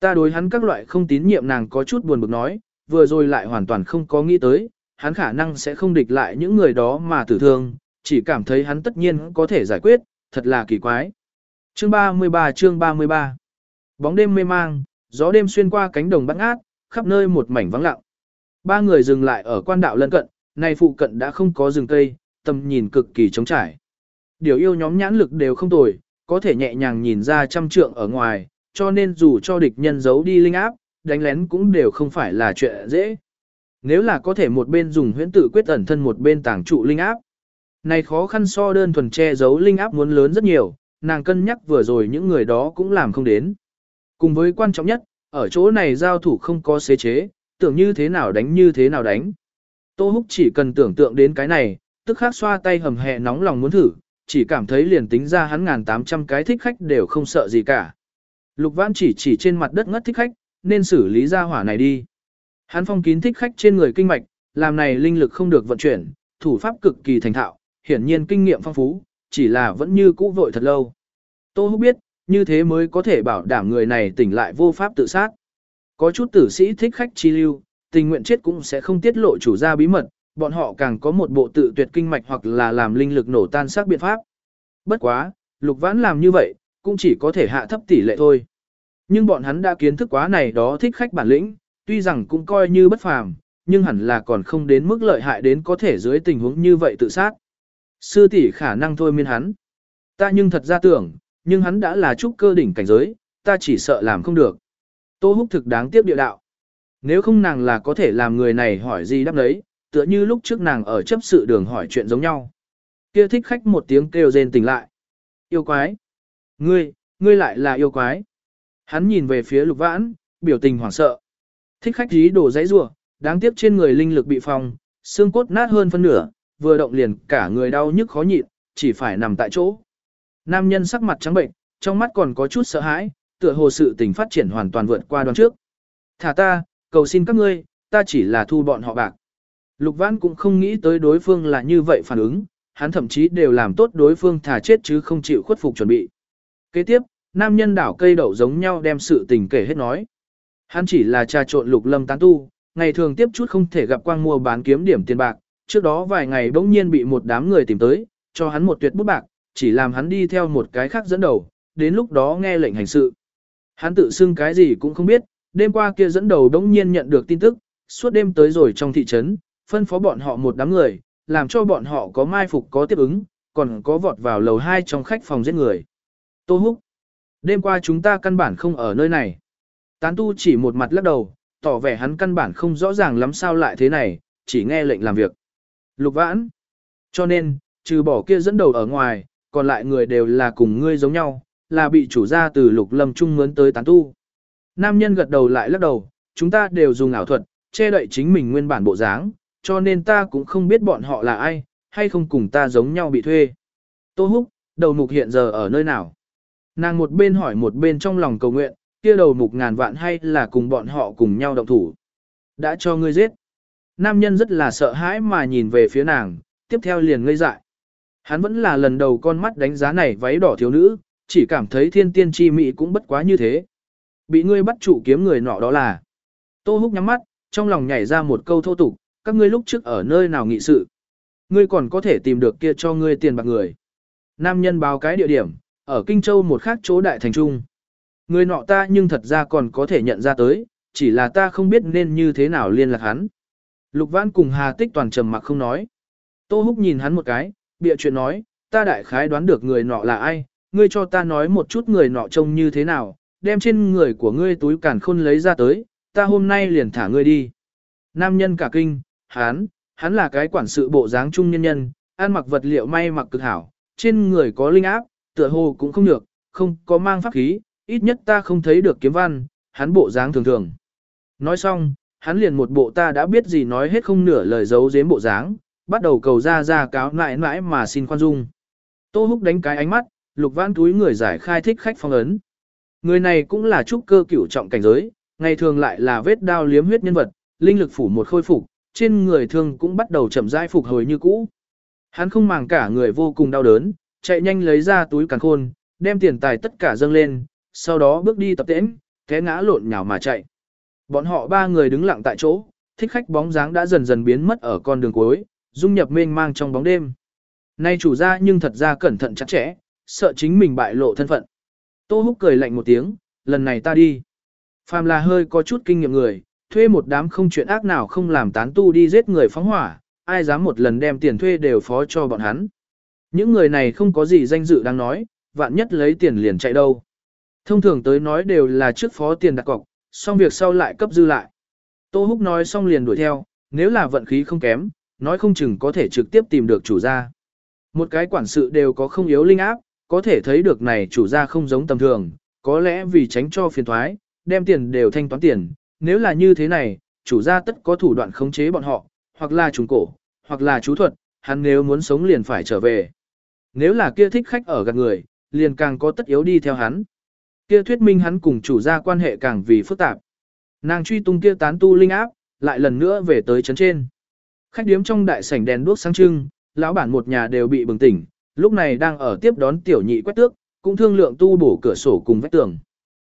Ta đối hắn các loại không tín nhiệm nàng có chút buồn bực nói, vừa rồi lại hoàn toàn không có nghĩ tới, hắn khả năng sẽ không địch lại những người đó mà tử thương, chỉ cảm thấy hắn tất nhiên có thể giải quyết, thật là kỳ quái. Chương 33 chương 33 Bóng đêm mê mang, gió đêm xuyên qua cánh đồng băng ác, khắp nơi một mảnh vắng lặng. Ba người dừng lại ở quan đạo lân cận, nay phụ cận đã không có rừng cây, tầm nhìn cực kỳ trống trải. Điều yêu nhóm nhãn lực đều không tồi, có thể nhẹ nhàng nhìn ra trăm trượng ở ngoài, cho nên dù cho địch nhân giấu đi linh áp, đánh lén cũng đều không phải là chuyện dễ. Nếu là có thể một bên dùng huyễn tử quyết ẩn thân một bên tàng trụ linh áp. Này khó khăn so đơn thuần che giấu linh áp muốn lớn rất nhiều, nàng cân nhắc vừa rồi những người đó cũng làm không đến. Cùng với quan trọng nhất, ở chỗ này giao thủ không có xế chế, tưởng như thế nào đánh như thế nào đánh. Tô Húc chỉ cần tưởng tượng đến cái này, tức khắc xoa tay hầm hẹ nóng lòng muốn thử, chỉ cảm thấy liền tính ra hắn ngàn tám trăm cái thích khách đều không sợ gì cả. Lục Vãn chỉ chỉ trên mặt đất ngất thích khách, nên xử lý ra hỏa này đi. Hắn phong kín thích khách trên người kinh mạch, làm này linh lực không được vận chuyển, thủ pháp cực kỳ thành thạo, hiển nhiên kinh nghiệm phong phú, chỉ là vẫn như cũ vội thật lâu. Tô Húc biết, như thế mới có thể bảo đảm người này tỉnh lại vô pháp tự sát. Có chút tử sĩ thích khách chi lưu, tình nguyện chết cũng sẽ không tiết lộ chủ gia bí mật, bọn họ càng có một bộ tự tuyệt kinh mạch hoặc là làm linh lực nổ tan xác biện pháp. Bất quá, lục vãn làm như vậy, cũng chỉ có thể hạ thấp tỷ lệ thôi. Nhưng bọn hắn đã kiến thức quá này đó thích khách bản lĩnh, tuy rằng cũng coi như bất phàm, nhưng hẳn là còn không đến mức lợi hại đến có thể dưới tình huống như vậy tự sát. Sư tỷ khả năng thôi miên hắn. Ta nhưng thật ra tưởng, nhưng hắn đã là trúc cơ đỉnh cảnh giới, ta chỉ sợ làm không được. Tô húc thực đáng tiếc địa đạo. Nếu không nàng là có thể làm người này hỏi gì đáp lấy, tựa như lúc trước nàng ở chấp sự đường hỏi chuyện giống nhau. Kia thích khách một tiếng kêu rên tỉnh lại. Yêu quái! Ngươi, ngươi lại là yêu quái! Hắn nhìn về phía lục vãn, biểu tình hoảng sợ. Thích khách dí đổ dãy rủa đáng tiếc trên người linh lực bị phong, xương cốt nát hơn phân nửa, vừa động liền cả người đau nhức khó nhịn, chỉ phải nằm tại chỗ. Nam nhân sắc mặt trắng bệnh, trong mắt còn có chút sợ hãi, tựa hồ sự tình phát triển hoàn toàn vượt qua đoán trước. Thả ta, cầu xin các ngươi, ta chỉ là thu bọn họ bạc. Lục Văn cũng không nghĩ tới đối phương là như vậy phản ứng, hắn thậm chí đều làm tốt đối phương thả chết chứ không chịu khuất phục chuẩn bị. Kế tiếp, nam nhân đảo cây đậu giống nhau đem sự tình kể hết nói. Hắn chỉ là trà trộn lục lâm tán tu, ngày thường tiếp chút không thể gặp quang mua bán kiếm điểm tiền bạc, trước đó vài ngày bỗng nhiên bị một đám người tìm tới, cho hắn một tuyệt bút bạc, chỉ làm hắn đi theo một cái khác dẫn đầu, đến lúc đó nghe lệnh hành sự. Hắn tự xưng cái gì cũng không biết, đêm qua kia dẫn đầu bỗng nhiên nhận được tin tức, suốt đêm tới rồi trong thị trấn, phân phó bọn họ một đám người, làm cho bọn họ có mai phục có tiếp ứng, còn có vọt vào lầu 2 trong khách phòng giết người. Tô Húc, đêm qua chúng ta căn bản không ở nơi này. Tán tu chỉ một mặt lắc đầu, tỏ vẻ hắn căn bản không rõ ràng lắm sao lại thế này, chỉ nghe lệnh làm việc. Lục vãn. Cho nên, trừ bỏ kia dẫn đầu ở ngoài, còn lại người đều là cùng ngươi giống nhau, là bị chủ gia từ lục lâm trung mướn tới tán tu. Nam nhân gật đầu lại lắc đầu, chúng ta đều dùng ảo thuật, che đậy chính mình nguyên bản bộ dáng, cho nên ta cũng không biết bọn họ là ai, hay không cùng ta giống nhau bị thuê. Tô Húc, đầu mục hiện giờ ở nơi nào? Nàng một bên hỏi một bên trong lòng cầu nguyện, kia đầu mục ngàn vạn hay là cùng bọn họ cùng nhau động thủ. Đã cho ngươi giết. Nam nhân rất là sợ hãi mà nhìn về phía nàng, tiếp theo liền ngây dại. Hắn vẫn là lần đầu con mắt đánh giá này váy đỏ thiếu nữ, chỉ cảm thấy thiên tiên chi mỹ cũng bất quá như thế. Bị ngươi bắt chủ kiếm người nọ đó là. Tô húc nhắm mắt, trong lòng nhảy ra một câu thô tục, các ngươi lúc trước ở nơi nào nghị sự. Ngươi còn có thể tìm được kia cho ngươi tiền bạc người. Nam nhân báo cái địa điểm, ở Kinh Châu một khác chỗ đại thành trung. Người nọ ta nhưng thật ra còn có thể nhận ra tới, chỉ là ta không biết nên như thế nào liên lạc hắn. Lục Vãn cùng Hà Tích toàn trầm mặc không nói. Tô Húc nhìn hắn một cái, bịa chuyện nói, ta đại khái đoán được người nọ là ai, ngươi cho ta nói một chút người nọ trông như thế nào, đem trên người của ngươi túi càn khôn lấy ra tới, ta hôm nay liền thả ngươi đi. Nam nhân cả kinh, hắn, hắn là cái quản sự bộ dáng trung nhân nhân, ăn mặc vật liệu may mặc cực hảo, trên người có linh áp, tựa hồ cũng không được, không có mang pháp khí, ít nhất ta không thấy được kiếm văn, hắn bộ dáng thường thường. Nói xong, hắn liền một bộ ta đã biết gì nói hết không nửa lời giấu giếm bộ dáng, bắt đầu cầu ra ra cáo nại nãi mà xin khoan dung. Tô Húc đánh cái ánh mắt, lục vãn túi người giải khai thích khách phong ấn. Người này cũng là trúc cơ cửu trọng cảnh giới, ngày thường lại là vết đao liếm huyết nhân vật, linh lực phủ một khôi phục, trên người thương cũng bắt đầu chậm rãi phục hồi như cũ. Hắn không màng cả người vô cùng đau đớn, chạy nhanh lấy ra túi càn khôn, đem tiền tài tất cả dâng lên, sau đó bước đi tập tễnh, té ngã lộn nhào mà chạy. Bọn họ ba người đứng lặng tại chỗ, thích khách bóng dáng đã dần dần biến mất ở con đường cuối, dung nhập mênh mang trong bóng đêm. Nay chủ ra nhưng thật ra cẩn thận chặt chẽ, sợ chính mình bại lộ thân phận. Tô Húc cười lạnh một tiếng, lần này ta đi. Phàm là hơi có chút kinh nghiệm người, thuê một đám không chuyện ác nào không làm tán tu đi giết người phóng hỏa, ai dám một lần đem tiền thuê đều phó cho bọn hắn. Những người này không có gì danh dự đang nói, vạn nhất lấy tiền liền chạy đâu. Thông thường tới nói đều là trước phó tiền đặt cọc, xong việc sau lại cấp dư lại. Tô Húc nói xong liền đuổi theo, nếu là vận khí không kém, nói không chừng có thể trực tiếp tìm được chủ gia. Một cái quản sự đều có không yếu linh áp, có thể thấy được này chủ gia không giống tầm thường, có lẽ vì tránh cho phiền thoái, đem tiền đều thanh toán tiền, nếu là như thế này, chủ gia tất có thủ đoạn khống chế bọn họ, hoặc là trùng cổ, hoặc là chú thuật, hắn nếu muốn sống liền phải trở về. Nếu là kia thích khách ở gần người, liền càng có tất yếu đi theo hắn. Kia thuyết minh hắn cùng chủ gia quan hệ càng vì phức tạp. Nàng truy tung kia tán tu linh áp, lại lần nữa về tới chấn trên. Khách điếm trong đại sảnh đèn đuốc sáng trưng, lão bản một nhà đều bị bừng tỉnh, lúc này đang ở tiếp đón tiểu nhị quét tước, cũng thương lượng tu bổ cửa sổ cùng vách tường.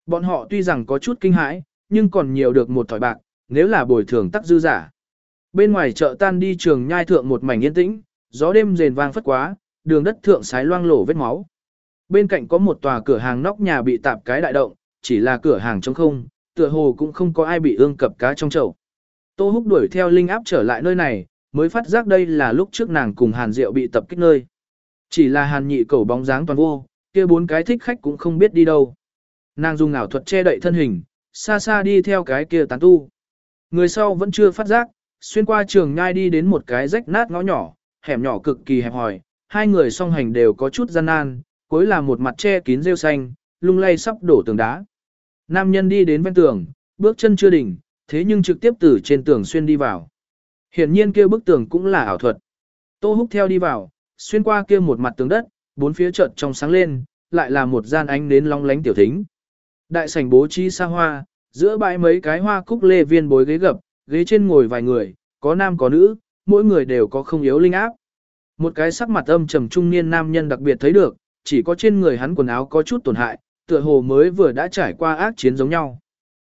Bọn họ tuy rằng có chút kinh hãi, nhưng còn nhiều được một thỏi bạc, nếu là bồi thường tắc dư giả. Bên ngoài chợ tan đi trường nhai thượng một mảnh yên tĩnh, gió đêm rền vang phất quá, đường đất thượng sái loang lổ vết máu. Bên cạnh có một tòa cửa hàng nóc nhà bị tạp cái đại động, chỉ là cửa hàng trống không, tựa hồ cũng không có ai bị ương cập cá trong chậu. Tô Húc đuổi theo Linh áp trở lại nơi này, mới phát giác đây là lúc trước nàng cùng Hàn Diệu bị tập kích nơi. Chỉ là Hàn nhị cầu bóng dáng toàn vô, kia bốn cái thích khách cũng không biết đi đâu. Nàng dùng ảo thuật che đậy thân hình, xa xa đi theo cái kia tán tu. Người sau vẫn chưa phát giác, xuyên qua trường nhai đi đến một cái rách nát ngõ nhỏ, hẻm nhỏ cực kỳ hẹp hòi, hai người song hành đều có chút gian nan, cuối là một mặt che kín rêu xanh, lung lay sắp đổ tường đá. Nam nhân đi đến ven tường, bước chân chưa đỉnh, thế nhưng trực tiếp từ trên tường xuyên đi vào. Hiển nhiên kia bức tường cũng là ảo thuật. Tô Húc theo đi vào, xuyên qua kia một mặt tường đất, bốn phía chợt trong sáng lên, lại là một gian ánh đến long lánh tiểu thính. Đại sảnh bố trí xa hoa, giữa bãi mấy cái hoa cúc lê viên bối ghế gập, ghế trên ngồi vài người, có nam có nữ, mỗi người đều có không yếu linh áp. Một cái sắc mặt âm trầm trung niên nam nhân đặc biệt thấy được, chỉ có trên người hắn quần áo có chút tổn hại, tựa hồ mới vừa đã trải qua ác chiến giống nhau.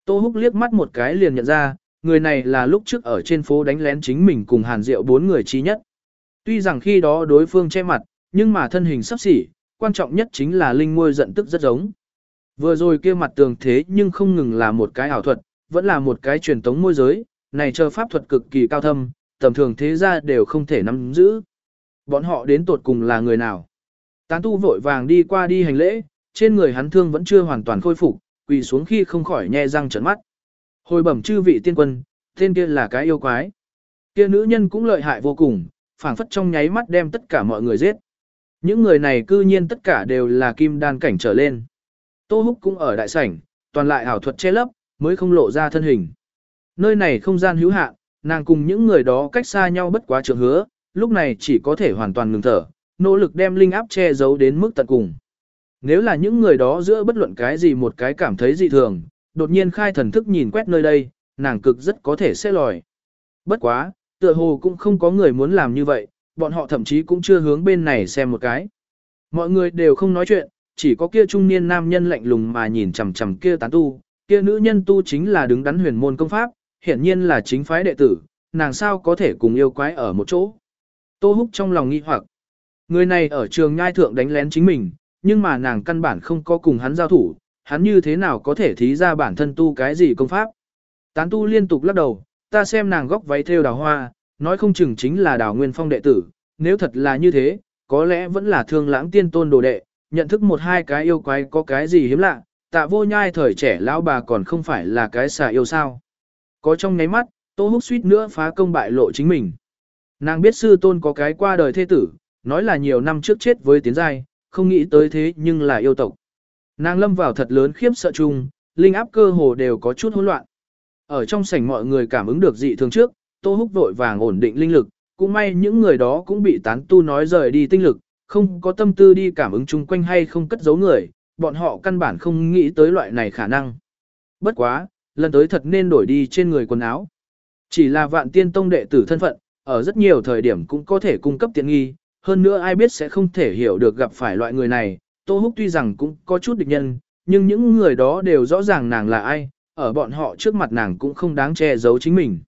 Tô Húc liếc mắt một cái liền nhận ra, người này là lúc trước ở trên phố đánh lén chính mình cùng Hàn Diệu bốn người chi nhất. Tuy rằng khi đó đối phương che mặt, nhưng mà thân hình sắp xỉ, quan trọng nhất chính là linh ngôi giận tức rất giống. Vừa rồi kia mặt tường thế nhưng không ngừng là một cái ảo thuật, vẫn là một cái truyền tống môi giới, này chờ pháp thuật cực kỳ cao thâm, tầm thường thế gia đều không thể nắm giữ. Bọn họ đến tột cùng là người nào? Tán tu vội vàng đi qua đi hành lễ, trên người hắn thương vẫn chưa hoàn toàn khôi phục, quỳ xuống khi không khỏi nhe răng trợn mắt. Hồi bẩm chư vị tiên quân, tên kia là cái yêu quái. Kia nữ nhân cũng lợi hại vô cùng, phảng phất trong nháy mắt đem tất cả mọi người giết. Những người này cư nhiên tất cả đều là kim đan cảnh trở lên. Tô Húc cũng ở đại sảnh, toàn lại ảo thuật che lấp, mới không lộ ra thân hình. Nơi này không gian hữu hạn, nàng cùng những người đó cách xa nhau bất quá trường hứa, lúc này chỉ có thể hoàn toàn ngừng thở, nỗ lực đem linh áp che giấu đến mức tận cùng. Nếu là những người đó giữa bất luận cái gì một cái cảm thấy dị thường, đột nhiên khai thần thức nhìn quét nơi đây, nàng cực rất có thể sẽ lòi. Bất quá, tựa hồ cũng không có người muốn làm như vậy, bọn họ thậm chí cũng chưa hướng bên này xem một cái. Mọi người đều không nói chuyện, chỉ có kia trung niên nam nhân lạnh lùng mà nhìn chằm chằm kia tán tu, kia nữ nhân tu chính là đứng đắn huyền môn công pháp, hiển nhiên là chính phái đệ tử, nàng sao có thể cùng yêu quái ở một chỗ. Tô Húc trong lòng nghi hoặc, người này ở trường nhai thượng đánh lén chính mình, nhưng mà nàng căn bản không có cùng hắn giao thủ, hắn như thế nào có thể thí ra bản thân tu cái gì công pháp. Tán tu liên tục lắc đầu, ta xem nàng góc váy theo đào hoa, nói không chừng chính là đào nguyên phong đệ tử, nếu thật là như thế, có lẽ vẫn là thương lãng tiên tôn đồ đệ, nhận thức một hai cái yêu quái có cái gì hiếm lạ, tạ vô nhai thời trẻ lão bà còn không phải là cái xà yêu sao. Có trong ngáy mắt, tô húc suýt nữa phá công bại lộ chính mình. Nàng biết sư tôn có cái qua đời thế tử, nói là nhiều năm trước chết với tiến giai, không nghĩ tới thế nhưng là yêu tộc. Nàng lâm vào thật lớn khiếp sợ chung, linh áp cơ hồ đều có chút hỗn loạn. Ở trong sảnh mọi người cảm ứng được dị thường trước, Tô Húc vội vàng ổn định linh lực, cũng may những người đó cũng bị tán tu nói rời đi tinh lực, không có tâm tư đi cảm ứng chung quanh hay không cất giấu người, bọn họ căn bản không nghĩ tới loại này khả năng. Bất quá, lần tới thật nên đổi đi trên người quần áo. Chỉ là vạn tiên tông đệ tử thân phận, ở rất nhiều thời điểm cũng có thể cung cấp tiện nghi, hơn nữa ai biết sẽ không thể hiểu được gặp phải loại người này, Tô Húc tuy rằng cũng có chút địch nhân, nhưng những người đó đều rõ ràng nàng là ai, ở bọn họ trước mặt nàng cũng không đáng che giấu chính mình.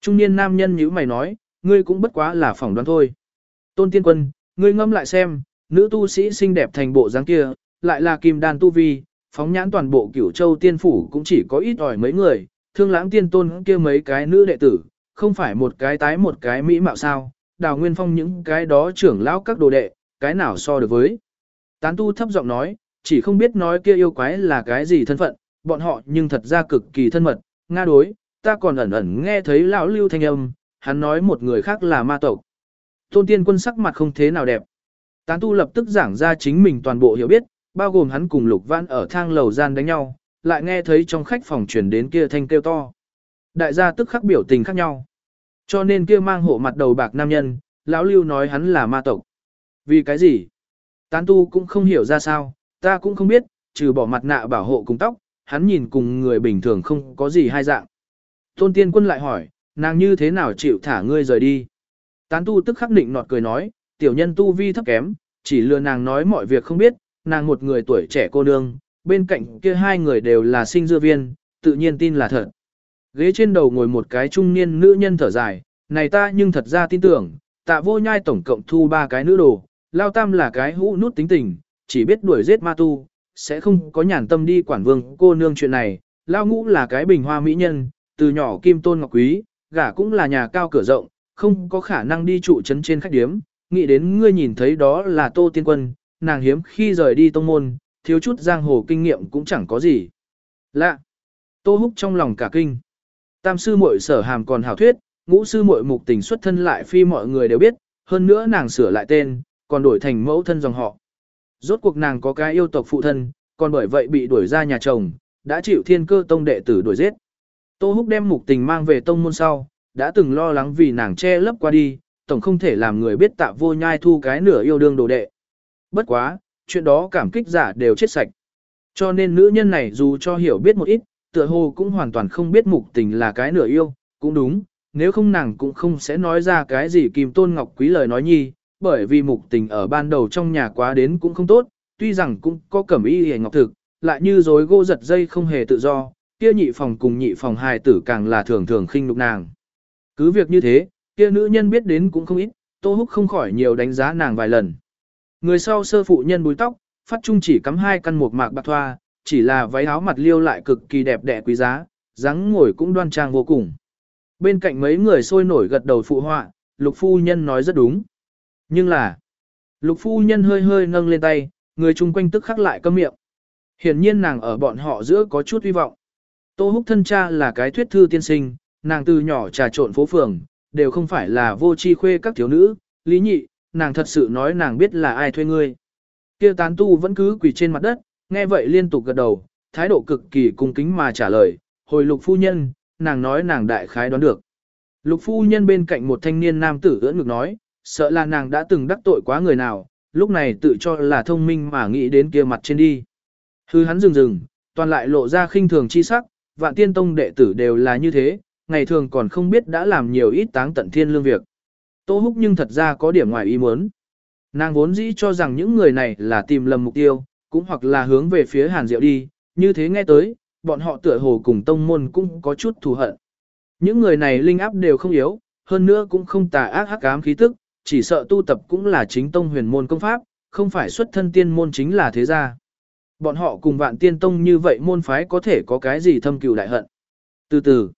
Trung niên nam nhân như mày nói, ngươi cũng bất quá là phỏng đoán thôi. Tôn tiên quân, ngươi ngâm lại xem, nữ tu sĩ xinh đẹp thành bộ dáng kia, lại là kim đan tu vi, phóng nhãn toàn bộ cửu châu tiên phủ cũng chỉ có ít ỏi mấy người, thương lãng tiên tôn kia mấy cái nữ đệ tử, không phải một cái tái một cái mỹ mạo sao, đào nguyên phong những cái đó trưởng lão các đồ đệ, cái nào so được với. Tán tu thấp giọng nói, chỉ không biết nói kia yêu quái là cái gì thân phận, bọn họ nhưng thật ra cực kỳ thân mật, nga đối, ta còn ẩn ẩn nghe thấy lão lưu thanh âm, hắn nói một người khác là ma tộc. Tôn tiên quân sắc mặt không thế nào đẹp. Tán tu lập tức giảng ra chính mình toàn bộ hiểu biết, bao gồm hắn cùng lục văn ở thang lầu gian đánh nhau, lại nghe thấy trong khách phòng truyền đến kia thanh kêu to. Đại gia tức khắc biểu tình khác nhau. Cho nên kia mang hộ mặt đầu bạc nam nhân, lão lưu nói hắn là ma tộc. Vì cái gì? Tán tu cũng không hiểu ra sao, ta cũng không biết, trừ bỏ mặt nạ bảo hộ cùng tóc, hắn nhìn cùng người bình thường không có gì hai dạng. Tôn tiên quân lại hỏi, nàng như thế nào chịu thả ngươi rời đi? Tán tu tức khắc định nọt cười nói, tiểu nhân tu vi thấp kém, chỉ lừa nàng nói mọi việc không biết, nàng một người tuổi trẻ cô nương, bên cạnh kia hai người đều là sinh dư viên, tự nhiên tin là thật. Ghế trên đầu ngồi một cái trung niên nữ nhân thở dài, này ta nhưng thật ra tin tưởng, tạ vô nhai tổng cộng thu ba cái nữ đồ, lao tam là cái hũ nút tính tình, chỉ biết đuổi giết ma tu, sẽ không có nhàn tâm đi quản vương cô nương chuyện này, lao ngũ là cái bình hoa mỹ nhân, từ nhỏ kim tôn ngọc quý, gả cũng là nhà cao cửa rộng, không có khả năng đi trụ trấn trên khách điếm, nghĩ đến ngươi nhìn thấy đó là tô tiên quân, nàng hiếm khi rời đi tông môn, thiếu chút giang hồ kinh nghiệm cũng chẳng có gì. Lạ! Tô húc trong lòng cả kinh. Tam sư muội sở hàm còn hảo thuyết, ngũ sư muội mục tình xuất thân lại phi mọi người đều biết, hơn nữa nàng sửa lại tên, còn đổi thành mẫu thân dòng họ. Rốt cuộc nàng có cái yêu tộc phụ thân, còn bởi vậy bị đuổi ra nhà chồng, đã chịu thiên cơ tông đệ tử đuổi giết. Tô Húc đem mục tình mang về tông môn sau, đã từng lo lắng vì nàng che lấp qua đi, tổng không thể làm người biết tạ vô nhai thu cái nửa yêu đương đồ đệ. Bất quá, chuyện đó cảm kích giả đều chết sạch. Cho nên nữ nhân này dù cho hiểu biết một ít, tựa hồ cũng hoàn toàn không biết mục tình là cái nửa yêu, cũng đúng, nếu không nàng cũng không sẽ nói ra cái gì kim tôn ngọc quý lời nói nhi, bởi vì mục tình ở ban đầu trong nhà quá đến cũng không tốt, tuy rằng cũng có cẩm y hề ngọc thực, lại như dối gô giật dây không hề tự do, kia nhị phòng cùng nhị phòng hài tử càng là thường thường khinh lục nàng. Cứ việc như thế, kia nữ nhân biết đến cũng không ít, Tô Húc không khỏi nhiều đánh giá nàng vài lần. Người sau sơ phụ nhân búi tóc, phát trung chỉ cắm hai căn một mạc bạc thoa, chỉ là váy áo mặt liêu lại cực kỳ đẹp đẽ quý giá, dáng ngồi cũng đoan trang vô cùng. Bên cạnh mấy người sôi nổi gật đầu phụ họa, lục phu nhân nói rất đúng. Nhưng là, lục phu nhân hơi hơi nâng lên tay, người chung quanh tức khắc lại câm miệng. Hiển nhiên nàng ở bọn họ giữa có chút hy vọng. Tô Húc thân cha là cái thuyết thư tiên sinh, nàng từ nhỏ trà trộn phố phường, đều không phải là vô chi khuê các thiếu nữ, lý nhị, nàng thật sự nói nàng biết là ai thuê ngươi. Kia tán tu vẫn cứ quỳ trên mặt đất, nghe vậy liên tục gật đầu, thái độ cực kỳ cung kính mà trả lời, hồi lục phu nhân, nàng nói nàng đại khái đoán được. Lục phu nhân bên cạnh một thanh niên nam tử ưỡn ngực nói, sợ là nàng đã từng đắc tội quá người nào, lúc này tự cho là thông minh mà nghĩ đến kia mặt trên đi. Hư hắn dừng dừng, toàn lại lộ ra khinh thường chi sắc, vạn tiên tông đệ tử đều là như thế, ngày thường còn không biết đã làm nhiều ít táng tận thiên lương việc. Tô Húc nhưng thật ra có điểm ngoài ý muốn. Nàng vốn dĩ cho rằng những người này là tìm lầm mục tiêu, cũng hoặc là hướng về phía Hàn Diệu đi, như thế nghe tới, bọn họ tựa hồ cùng tông môn cũng có chút thù hận. Những người này linh áp đều không yếu, hơn nữa cũng không tà ác hắc ám khí tức, chỉ sợ tu tập cũng là chính tông huyền môn công pháp, không phải xuất thân tiên môn chính là thế gia. Bọn họ cùng vạn tiên tông như vậy môn phái có thể có cái gì thâm cừu đại hận. Từ từ,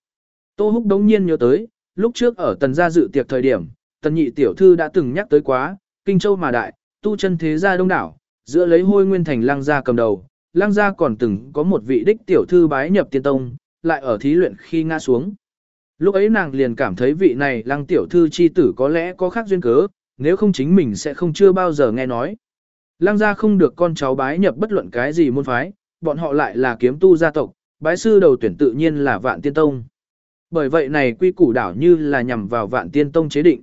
Tô Húc đống nhiên nhớ tới, lúc trước ở tần gia dự tiệc thời điểm, tần nhị tiểu thư đã từng nhắc tới quá, kinh châu mà đại, tu chân thế gia đông đảo, giữa lấy hôi nguyên thành Lang gia cầm đầu, Lang gia còn từng có một vị đích tiểu thư bái nhập tiên tông, lại ở thí luyện khi ngã xuống. Lúc ấy nàng liền cảm thấy vị này lăng tiểu thư chi tử có lẽ có khác duyên cớ, nếu không chính mình sẽ không chưa bao giờ nghe nói. Lăng gia không được con cháu bái nhập bất luận cái gì môn phái, bọn họ lại là kiếm tu gia tộc, bái sư đầu tuyển tự nhiên là vạn tiên tông. Bởi vậy này quy củ đảo như là nhằm vào vạn tiên tông chế định.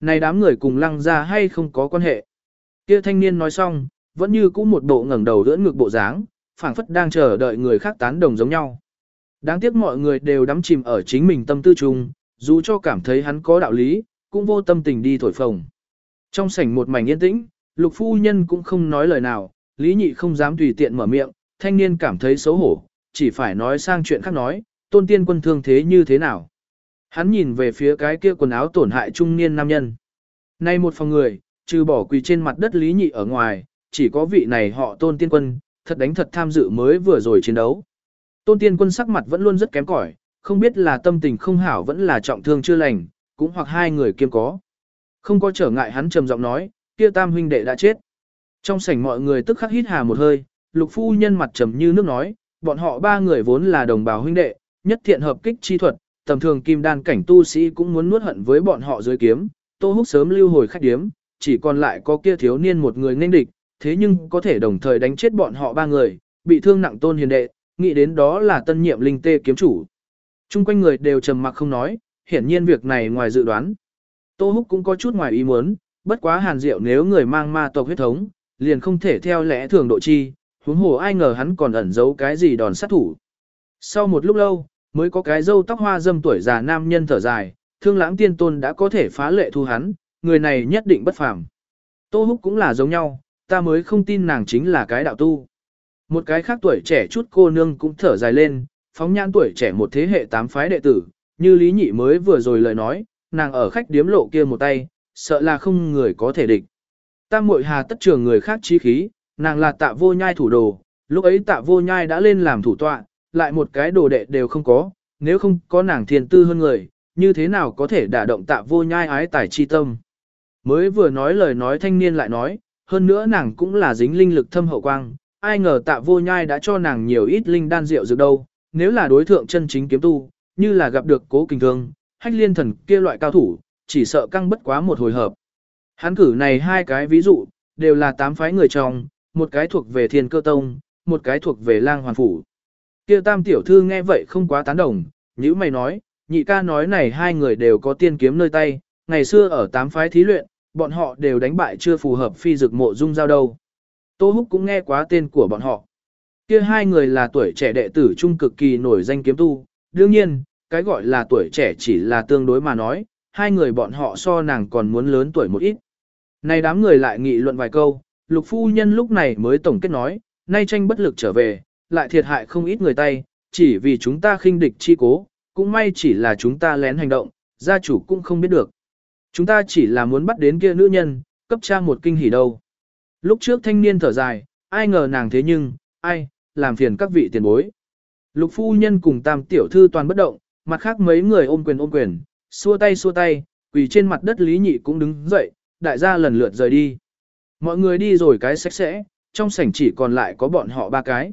Này đám người cùng lăng ra hay không có quan hệ. Kia thanh niên nói xong, vẫn như cũ một bộ ngẩng đầu đỡ ngực bộ dáng, phảng phất đang chờ đợi người khác tán đồng giống nhau. Đáng tiếc mọi người đều đắm chìm ở chính mình tâm tư chung, dù cho cảm thấy hắn có đạo lý, cũng vô tâm tình đi thổi phồng. Trong sảnh một mảnh yên tĩnh, lục phu nhân cũng không nói lời nào, lý nhị không dám tùy tiện mở miệng, thanh niên cảm thấy xấu hổ, chỉ phải nói sang chuyện khác nói, tôn tiên quân thương thế như thế nào. Hắn nhìn về phía cái kia quần áo tổn hại trung niên nam nhân. Nay một phòng người, trừ bỏ quỳ trên mặt đất lý nhị ở ngoài, chỉ có vị này họ tôn tiên quân, thật đánh thật tham dự mới vừa rồi chiến đấu. Tôn tiên quân sắc mặt vẫn luôn rất kém cỏi, không biết là tâm tình không hảo vẫn là trọng thương chưa lành, cũng hoặc hai người kiêm có. Không có trở ngại hắn trầm giọng nói, kia tam huynh đệ đã chết. Trong sảnh mọi người tức khắc hít hà một hơi, lục phu nhân mặt trầm như nước nói, bọn họ ba người vốn là đồng bào huynh đệ, nhất thiện hợp kích chi thuật, tầm thường kim đan cảnh tu sĩ cũng muốn nuốt hận với bọn họ dưới kiếm, tô húc sớm lưu hồi khách điếm, chỉ còn lại có kia thiếu niên một người nên địch, thế nhưng có thể đồng thời đánh chết bọn họ ba người, bị thương nặng tôn hiền đệ, nghĩ đến đó là tân nhiệm linh tê kiếm chủ. Trung quanh người đều trầm mặc không nói, hiển nhiên việc này ngoài dự đoán. Tô Húc cũng có chút ngoài ý muốn, bất quá hàn diệu nếu người mang ma tộc huyết thống, liền không thể theo lẽ thường độ chi, huống hồ ai ngờ hắn còn ẩn giấu cái gì đòn sát thủ. Sau một lúc lâu, mới có cái dâu tóc hoa dâm tuổi già nam nhân thở dài, thương lãng tiên tôn đã có thể phá lệ thu hắn, người này nhất định bất phàm. Tô Húc cũng là giống nhau, ta mới không tin nàng chính là cái đạo tu. Một cái khác tuổi trẻ chút cô nương cũng thở dài lên, phóng nhãn tuổi trẻ một thế hệ tám phái đệ tử, như Lý Nhị mới vừa rồi lời nói, nàng ở khách điếm lộ kia một tay, sợ là không người có thể địch. Tam muội hà tất trường người khác chí khí, nàng là tạ vô nhai thủ đồ, lúc ấy tạ vô nhai đã lên làm thủ tọa, lại một cái đồ đệ đều không có, nếu không có nàng thiền tư hơn người, như thế nào có thể đả động tạ vô nhai ái tài chi tâm. Mới vừa nói lời nói thanh niên lại nói, hơn nữa nàng cũng là dính linh lực thâm hậu quang, ai ngờ tạ vô nhai đã cho nàng nhiều ít linh đan rượu dược đâu, nếu là đối thượng chân chính kiếm tu, như là gặp được cố kinh thương, hách liên thần kia loại cao thủ, chỉ sợ căng bất quá một hồi hợp. Hắn cử này hai cái ví dụ, đều là tám phái người trong, một cái thuộc về thiên cơ tông, một cái thuộc về lang hoàn phủ. Kia tam tiểu thư nghe vậy không quá tán đồng, như mày nói, nhị ca nói này hai người đều có tiên kiếm nơi tay, ngày xưa ở tám phái thí luyện, bọn họ đều đánh bại chưa phù hợp phi dực mộ dung giao đâu. Tô Húc cũng nghe quá tên của bọn họ. Kia hai người là tuổi trẻ đệ tử trung cực kỳ nổi danh kiếm tu, đương nhiên, cái gọi là tuổi trẻ chỉ là tương đối mà nói, hai người bọn họ so nàng còn muốn lớn tuổi một ít. Này đám người lại nghị luận vài câu, lục phu nhân lúc này mới tổng kết nói, nay tranh bất lực trở về, lại thiệt hại không ít người tay, chỉ vì chúng ta khinh địch chi cố, cũng may chỉ là chúng ta lén hành động, gia chủ cũng không biết được. Chúng ta chỉ là muốn bắt đến kia nữ nhân, cấp cha một kinh hỉ đâu. Lúc trước thanh niên thở dài, ai ngờ nàng thế nhưng, ai, làm phiền các vị tiền bối. Lục phu nhân cùng tam tiểu thư toàn bất động, mặt khác mấy người ôm quyền ôm quyền, xua tay xua tay, quỳ trên mặt đất lý nhị cũng đứng dậy, đại gia lần lượt rời đi. Mọi người đi rồi cái sạch sẽ, trong sảnh chỉ còn lại có bọn họ ba cái.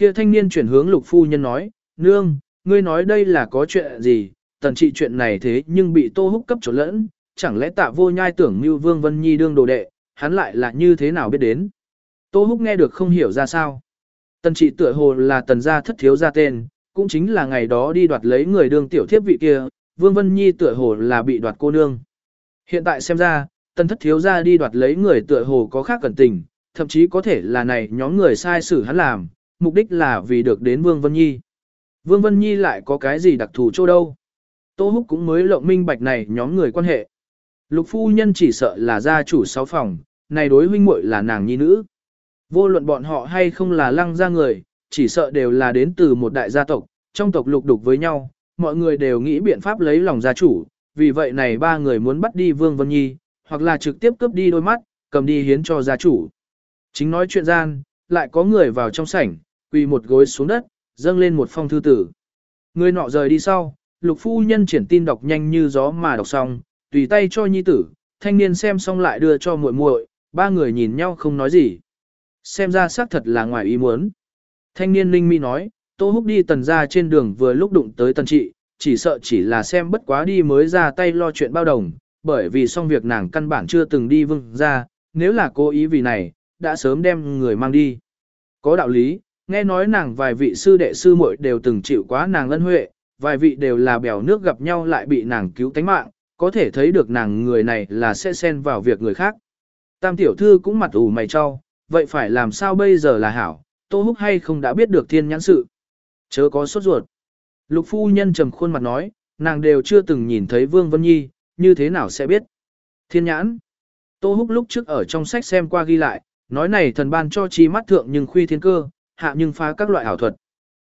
Kia thanh niên chuyển hướng lục phu nhân nói, nương, ngươi nói đây là có chuyện gì, tần trị chuyện này thế nhưng bị tô húc cấp trộn lẫn, chẳng lẽ tạ vô nhai tưởng như Vương Vân Nhi đương đồ đệ, hắn lại là như thế nào biết đến. Tô húc nghe được không hiểu ra sao. Tần trị tựa hồ là tần gia thất thiếu gia tên, cũng chính là ngày đó đi đoạt lấy người đương tiểu thiếp vị kia, Vương Vân Nhi tựa hồ là bị đoạt cô nương. Hiện tại xem ra, tần thất thiếu gia đi đoạt lấy người tựa hồ có khác cẩn tình, thậm chí có thể là này nhóm người sai xử hắn làm, mục đích là vì được đến Vương Vân Nhi. Vương Vân Nhi lại có cái gì đặc thù chỗ đâu. Tô Húc cũng mới lộng minh bạch này nhóm người quan hệ. Lục phu nhân chỉ sợ là gia chủ sáu phòng, này đối huynh muội là nàng nhi nữ. Vô luận bọn họ hay không là lăng gia người, chỉ sợ đều là đến từ một đại gia tộc, trong tộc lục đục với nhau, mọi người đều nghĩ biện pháp lấy lòng gia chủ, vì vậy này ba người muốn bắt đi Vương Vân Nhi, hoặc là trực tiếp cướp đi đôi mắt, cầm đi hiến cho gia chủ. Chính nói chuyện gian, lại có người vào trong sảnh, quỳ một gối xuống đất, dâng lên một phong thư tử. Người nọ rời đi sau, lục phu nhân triển tin đọc nhanh như gió mà đọc xong, tùy tay cho nhi tử, thanh niên xem xong lại đưa cho muội muội, ba người nhìn nhau không nói gì. Xem ra xác thật là ngoài ý muốn. Thanh niên linh mi nói, Tô Húc đi tần ra trên đường vừa lúc đụng tới tần trị, chỉ sợ chỉ là xem bất quá đi mới ra tay lo chuyện bao đồng, bởi vì xong việc nàng căn bản chưa từng đi vương ra, nếu là cố ý vì này, đã sớm đem người mang đi. Có đạo lý, nghe nói nàng vài vị sư đệ sư muội đều từng chịu quá nàng ân huệ, vài vị đều là bèo nước gặp nhau lại bị nàng cứu tánh mạng, có thể thấy được nàng người này là sẽ xen vào việc người khác. Tam tiểu thư cũng mặt ủ mày cho, vậy phải làm sao bây giờ là hảo, Tô Húc hay không đã biết được thiên nhãn sự. Chớ có sốt ruột. Lục phu nhân trầm khuôn mặt nói, nàng đều chưa từng nhìn thấy Vương Vân Nhi, như thế nào sẽ biết. Thiên nhãn. Tô Húc lúc trước ở trong sách xem qua ghi lại, nói này thần ban cho chi mắt thượng nhưng khuy thiên cơ, hạ nhưng phá các loại ảo thuật.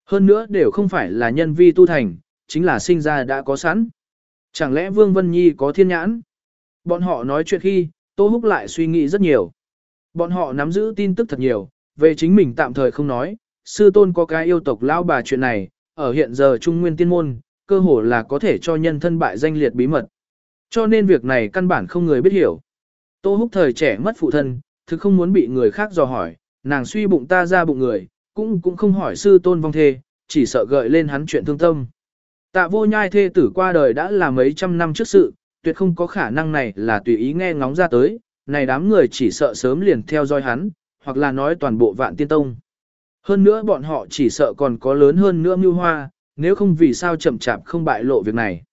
Hơn nữa đều không phải là nhân vi tu thành, chính là sinh ra đã có sẵn. Chẳng lẽ Vương Vân Nhi có thiên nhãn? Bọn họ nói chuyện khi, Tô Húc lại suy nghĩ rất nhiều. Bọn họ nắm giữ tin tức thật nhiều, về chính mình tạm thời không nói, sư tôn có cái yêu tộc lão bà chuyện này, ở hiện giờ Trung Nguyên Tiên Môn, cơ hồ là có thể cho nhân thân bại danh liệt bí mật. Cho nên việc này căn bản không người biết hiểu. Tô Húc thời trẻ mất phụ thân, thực không muốn bị người khác dò hỏi, nàng suy bụng ta ra bụng người, cũng cũng không hỏi sư tôn vong thê, chỉ sợ gợi lên hắn chuyện thương tâm. Tạ vô nhai thê tử qua đời đã là mấy trăm năm trước sự, tuyệt không có khả năng này là tùy ý nghe ngóng ra tới, này đám người chỉ sợ sớm liền theo dõi hắn, hoặc là nói toàn bộ vạn tiên tông. Hơn nữa bọn họ chỉ sợ còn có lớn hơn nữa mưu hoa, nếu không vì sao chậm chạp không bại lộ việc này.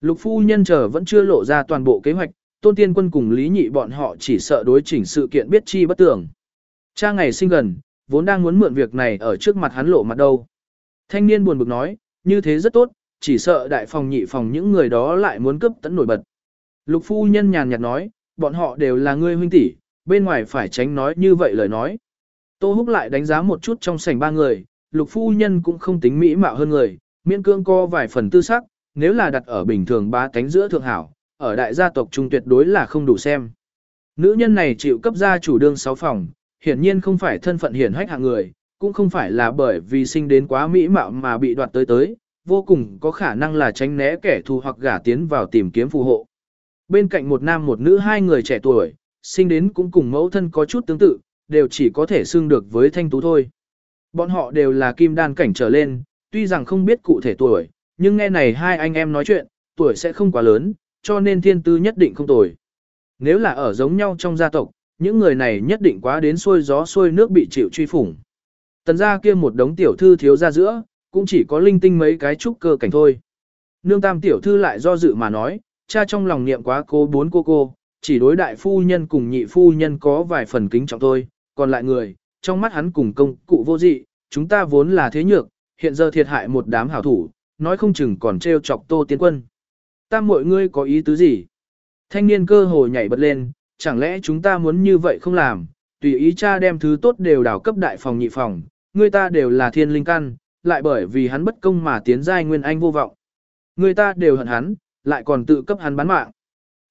Lục phu nhân chờ vẫn chưa lộ ra toàn bộ kế hoạch, tôn tiên quân cùng lý nhị bọn họ chỉ sợ đối chỉnh sự kiện biết chi bất tưởng. Cha ngày sinh gần, vốn đang muốn mượn việc này ở trước mặt hắn lộ mặt đâu. Thanh niên buồn bực nói, như thế rất tốt, chỉ sợ đại phòng nhị phòng những người đó lại muốn cướp tấn nổi bật. Lục phu nhân nhàn nhạt nói, bọn họ đều là ngươi huynh tỷ, bên ngoài phải tránh nói như vậy lời nói. Tô Húc lại đánh giá một chút trong sảnh ba người, lục phu nhân cũng không tính mỹ mạo hơn người, miễn cương co vài phần tư sắc, nếu là đặt ở bình thường ba cánh giữa thượng hảo, ở đại gia tộc trung tuyệt đối là không đủ xem. Nữ nhân này chịu cấp gia chủ đương sáu phòng, hiển nhiên không phải thân phận hiển hách hạng người, cũng không phải là bởi vì sinh đến quá mỹ mạo mà bị đoạt tới tới, vô cùng có khả năng là tránh né kẻ thù hoặc gả tiến vào tìm kiếm phù hộ. Bên cạnh một nam một nữ hai người trẻ tuổi, sinh đến cũng cùng mẫu thân có chút tương tự, đều chỉ có thể xưng được với thanh tú thôi. Bọn họ đều là kim đan cảnh trở lên, tuy rằng không biết cụ thể tuổi, nhưng nghe này hai anh em nói chuyện, tuổi sẽ không quá lớn, cho nên thiên tư nhất định không tồi. Nếu là ở giống nhau trong gia tộc, những người này nhất định quá đến xôi gió xôi nước bị chịu truy phủng. Tần gia kia một đống tiểu thư thiếu ra giữa, cũng chỉ có linh tinh mấy cái trúc cơ cảnh thôi. Nương tam tiểu thư lại do dự mà nói, cha trong lòng niệm quá cô bốn cô cô, chỉ đối đại phu nhân cùng nhị phu nhân có vài phần kính trọng thôi, còn lại người, trong mắt hắn cùng công cụ vô dị, chúng ta vốn là thế nhược, hiện giờ thiệt hại một đám hảo thủ, nói không chừng còn trêu chọc tô tiến quân. Tam mọi ngươi có ý tứ gì? Thanh niên cơ hồ nhảy bật lên, chẳng lẽ chúng ta muốn như vậy không làm, tùy ý cha đem thứ tốt đều đảo cấp đại phòng nhị phòng, người ta đều là thiên linh căn, lại bởi vì hắn bất công mà tiến giai nguyên anh vô vọng. Người ta đều hận hắn, lại còn tự cấp hắn bán mạng.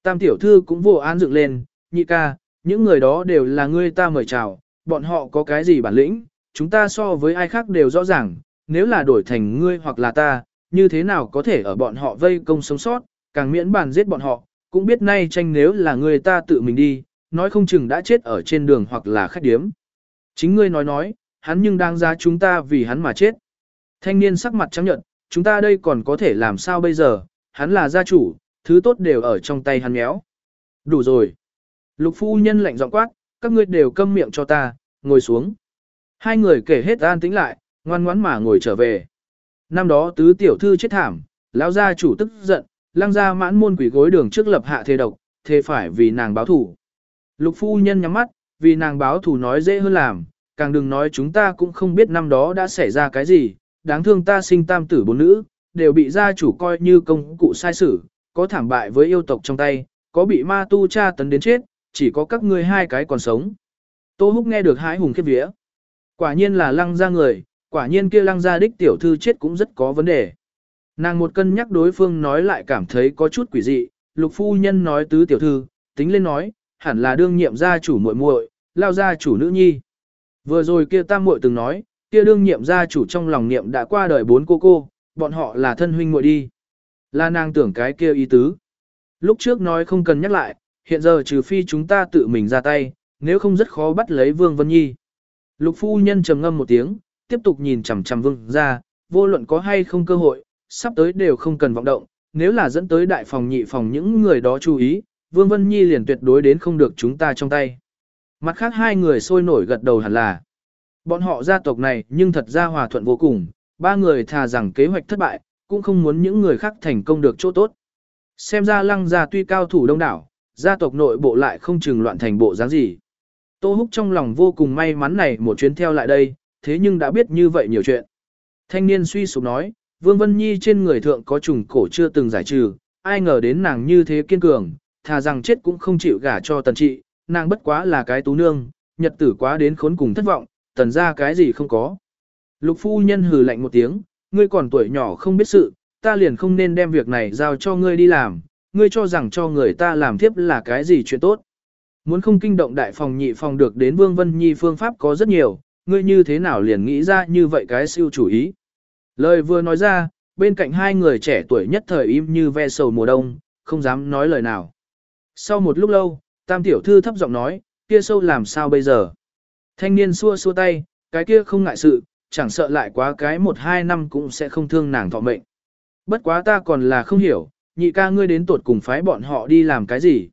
Tam tiểu thư cũng vô an dựng lên, nhị ca, những người đó đều là người ta mời chào, bọn họ có cái gì bản lĩnh, chúng ta so với ai khác đều rõ ràng, nếu là đổi thành ngươi hoặc là ta, như thế nào có thể ở bọn họ vây công sống sót, càng miễn bàn giết bọn họ, cũng biết nay tranh nếu là người ta tự mình đi, nói không chừng đã chết ở trên đường hoặc là khách điếm. Chính ngươi nói nói, hắn nhưng đang ra chúng ta vì hắn mà chết. Thanh niên sắc mặt trắng nhận, chúng ta đây còn có thể làm sao bây giờ, hắn là gia chủ, thứ tốt đều ở trong tay hắn méo. Đủ rồi. Lục phu nhân lạnh giọng quát, các ngươi đều câm miệng cho ta, ngồi xuống. Hai người kể hết an tĩnh lại, ngoan ngoãn mà ngồi trở về. Năm đó tứ tiểu thư chết thảm, lão gia chủ tức giận, lăng ra mãn môn quỷ gối đường trước lập hạ thế độc, thế phải vì nàng báo thủ. Lục phu nhân nhắm mắt, vì nàng báo thủ nói dễ hơn làm, càng đừng nói chúng ta cũng không biết năm đó đã xảy ra cái gì, đáng thương ta sinh tam tử bốn nữ, đều bị gia chủ coi như công cụ sai sử, có thảm bại với yêu tộc trong tay, có bị ma tu cha tấn đến chết, chỉ có các ngươi hai cái còn sống. Tô Húc nghe được hái hùng khiếp vía. Quả nhiên là lăng ra người, quả nhiên kia lăng ra đích tiểu thư chết cũng rất có vấn đề. Nàng một cân nhắc đối phương nói lại cảm thấy có chút quỷ dị, lục phu nhân nói tứ tiểu thư, tính lên nói, hẳn là đương nhiệm gia chủ muội muội, lao gia chủ nữ nhi. Vừa rồi kia tam muội từng nói, kia đương nhiệm gia chủ trong lòng niệm đã qua đời bốn cô cô, bọn họ là thân huynh muội đi. Là nàng tưởng cái kia ý tứ. Lúc trước nói không cần nhắc lại, hiện giờ trừ phi chúng ta tự mình ra tay, nếu không rất khó bắt lấy Vương Vân Nhi. Lục phu nhân trầm ngâm một tiếng, tiếp tục nhìn chằm chằm Vương ra, vô luận có hay không cơ hội, sắp tới đều không cần vọng động, nếu là dẫn tới đại phòng nhị phòng những người đó chú ý, Vương Vân Nhi liền tuyệt đối đến không được chúng ta trong tay. Mặt khác hai người sôi nổi gật đầu hẳn là. Bọn họ gia tộc này nhưng thật ra hòa thuận vô cùng, ba người thà rằng kế hoạch thất bại, cũng không muốn những người khác thành công được chỗ tốt. Xem ra lăng gia tuy cao thủ đông đảo, gia tộc nội bộ lại không chừng loạn thành bộ dáng gì. Tô Húc trong lòng vô cùng may mắn này một chuyến theo lại đây, thế nhưng đã biết như vậy nhiều chuyện. Thanh niên suy sụp nói, Vương Vân Nhi trên người thượng có trùng cổ chưa từng giải trừ, ai ngờ đến nàng như thế kiên cường, thà rằng chết cũng không chịu gả cho tần trị, nàng bất quá là cái tú nương, nhật tử quá đến khốn cùng thất vọng, tần ra cái gì không có. Lục phu nhân hừ lạnh một tiếng, ngươi còn tuổi nhỏ không biết sự, ta liền không nên đem việc này giao cho ngươi đi làm, ngươi cho rằng cho người ta làm tiếp là cái gì chuyện tốt. Muốn không kinh động đại phòng nhị phòng được đến Vương Vân Nhi phương pháp có rất nhiều, ngươi như thế nào liền nghĩ ra như vậy cái siêu chủ ý. Lời vừa nói ra, bên cạnh hai người trẻ tuổi nhất thời im như ve sầu mùa đông, không dám nói lời nào. Sau một lúc lâu, tam tiểu thư thấp giọng nói, kia sâu làm sao bây giờ? Thanh niên xua xua tay, cái kia không ngại sự, chẳng sợ lại quá cái một hai năm cũng sẽ không thương nàng thọ mệnh. Bất quá ta còn là không hiểu, nhị ca ngươi đến tuột cùng phái bọn họ đi làm cái gì?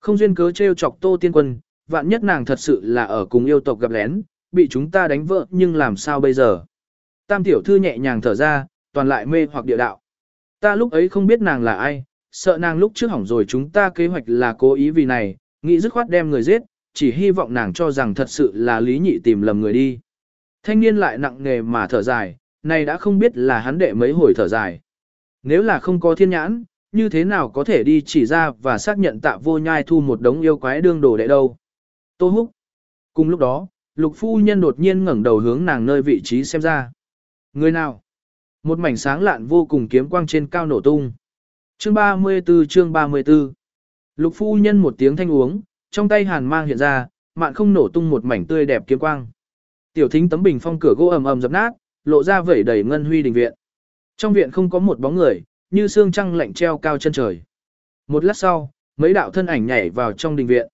Không duyên cớ trêu chọc tô tiên quân, vạn nhất nàng thật sự là ở cùng yêu tộc gặp lén, bị chúng ta đánh vỡ nhưng làm sao bây giờ? Tam tiểu thư nhẹ nhàng thở ra, toàn lại mê hoặc địa đạo. Ta lúc ấy không biết nàng là ai, sợ nàng lúc trước hỏng rồi chúng ta kế hoạch là cố ý vì này, nghĩ dứt khoát đem người giết, chỉ hy vọng nàng cho rằng thật sự là lý nhị tìm lầm người đi. Thanh niên lại nặng nghề mà thở dài, này đã không biết là hắn đệ mấy hồi thở dài. Nếu là không có thiên nhãn, như thế nào có thể đi chỉ ra và xác nhận tạ vô nhai thu một đống yêu quái đương đồ đệ đâu. Tô húc. Cùng lúc đó, lục phu nhân đột nhiên ngẩng đầu hướng nàng nơi vị trí xem ra. Người nào? Một mảnh sáng lạn vô cùng kiếm quang trên cao nổ tung. Chương 34 chương 34 Lục phu nhân một tiếng thanh uống, trong tay hàn mang hiện ra, mạn không nổ tung một mảnh tươi đẹp kiếm quang. Tiểu thính tấm bình phong cửa gỗ ầm ầm dập nát, lộ ra vẩy đầy ngân huy đình viện. Trong viện không có một bóng người, như xương trăng lạnh treo cao chân trời. Một lát sau, mấy đạo thân ảnh nhảy vào trong đình viện.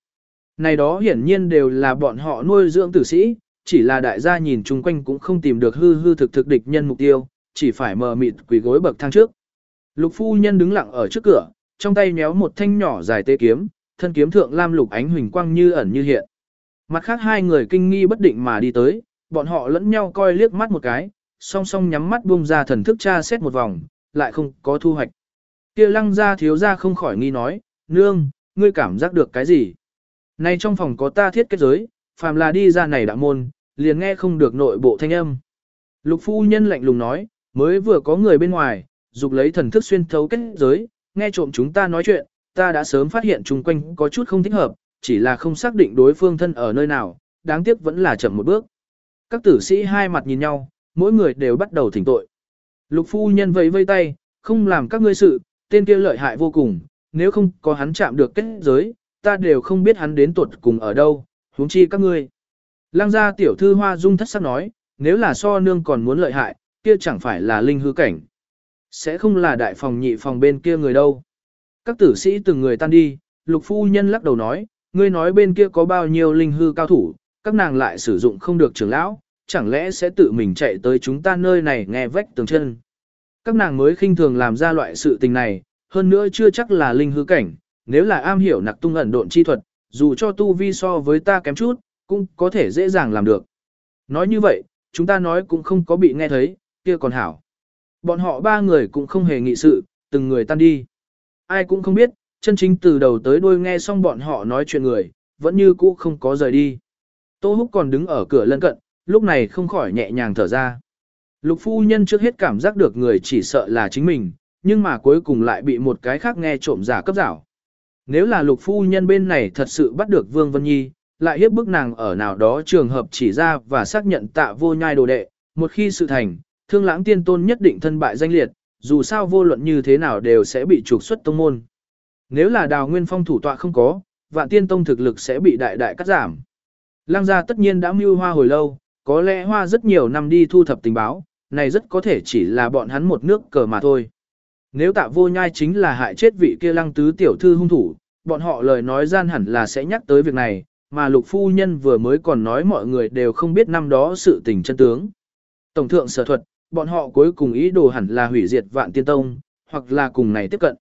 Này đó hiển nhiên đều là bọn họ nuôi dưỡng tử sĩ, chỉ là đại gia nhìn chung quanh cũng không tìm được hư hư thực thực địch nhân mục tiêu, chỉ phải mờ mịt quỳ gối bậc thang trước. Lục phu nhân đứng lặng ở trước cửa, trong tay méo một thanh nhỏ dài tê kiếm, thân kiếm thượng lam lục ánh huỳnh quang như ẩn như hiện. Mặt khác hai người kinh nghi bất định mà đi tới, bọn họ lẫn nhau coi liếc mắt một cái, song song nhắm mắt buông ra thần thức tra xét một vòng, lại không có thu hoạch. Kia lăng ra thiếu ra không khỏi nghi nói, nương, ngươi cảm giác được cái gì? Này trong phòng có ta thiết kết giới, phàm là đi ra này đã môn, liền nghe không được nội bộ thanh âm. Lục phu nhân lạnh lùng nói, mới vừa có người bên ngoài, dục lấy thần thức xuyên thấu kết giới, nghe trộm chúng ta nói chuyện, ta đã sớm phát hiện chung quanh có chút không thích hợp, chỉ là không xác định đối phương thân ở nơi nào, đáng tiếc vẫn là chậm một bước. Các tử sĩ hai mặt nhìn nhau, mỗi người đều bắt đầu thỉnh tội. Lục phu nhân vẫy vây tay, không làm các ngươi sự, tên kia lợi hại vô cùng, nếu không có hắn chạm được kết giới, ta đều không biết hắn đến tuột cùng ở đâu, huống chi các ngươi. Lăng gia tiểu thư hoa dung thất sắc nói, nếu là so nương còn muốn lợi hại, kia chẳng phải là linh hư cảnh. Sẽ không là đại phòng nhị phòng bên kia người đâu. Các tử sĩ từng người tan đi, lục phu nhân lắc đầu nói, ngươi nói bên kia có bao nhiêu linh hư cao thủ, các nàng lại sử dụng không được trưởng lão, chẳng lẽ sẽ tự mình chạy tới chúng ta nơi này nghe vách tường chân. Các nàng mới khinh thường làm ra loại sự tình này, hơn nữa chưa chắc là linh hư cảnh, nếu là am hiểu nặc tung ẩn độn chi thuật, dù cho tu vi so với ta kém chút, cũng có thể dễ dàng làm được. Nói như vậy, chúng ta nói cũng không có bị nghe thấy, kia còn hảo. Bọn họ ba người cũng không hề nghị sự, từng người tan đi. Ai cũng không biết, chân chính từ đầu tới đuôi nghe xong bọn họ nói chuyện người, vẫn như cũ không có rời đi. Tô Húc còn đứng ở cửa lân cận, lúc này không khỏi nhẹ nhàng thở ra. Lục phu nhân trước hết cảm giác được người chỉ sợ là chính mình, nhưng mà cuối cùng lại bị một cái khác nghe trộm giả cấp giảo. Nếu là lục phu nhân bên này thật sự bắt được Vương Vân Nhi, lại hiếp bức nàng ở nào đó trường hợp chỉ ra và xác nhận tạ vô nhai đồ đệ, một khi sự thành, thương lãng tiên tôn nhất định thân bại danh liệt, dù sao vô luận như thế nào đều sẽ bị trục xuất tông môn. Nếu là đào nguyên phong thủ tọa không có, vạn tiên tông thực lực sẽ bị đại đại cắt giảm. Lăng gia tất nhiên đã mưu hoa hồi lâu, có lẽ hoa rất nhiều năm đi thu thập tình báo, này rất có thể chỉ là bọn hắn một nước cờ mà thôi. Nếu tạ vô nhai chính là hại chết vị kia lăng tứ tiểu thư hung thủ, bọn họ lời nói gian hẳn là sẽ nhắc tới việc này, mà lục phu nhân vừa mới còn nói mọi người đều không biết năm đó sự tình chân tướng. Tổng thượng sở thuật, bọn họ cuối cùng ý đồ hẳn là hủy diệt vạn tiên tông, hoặc là cùng này tiếp cận.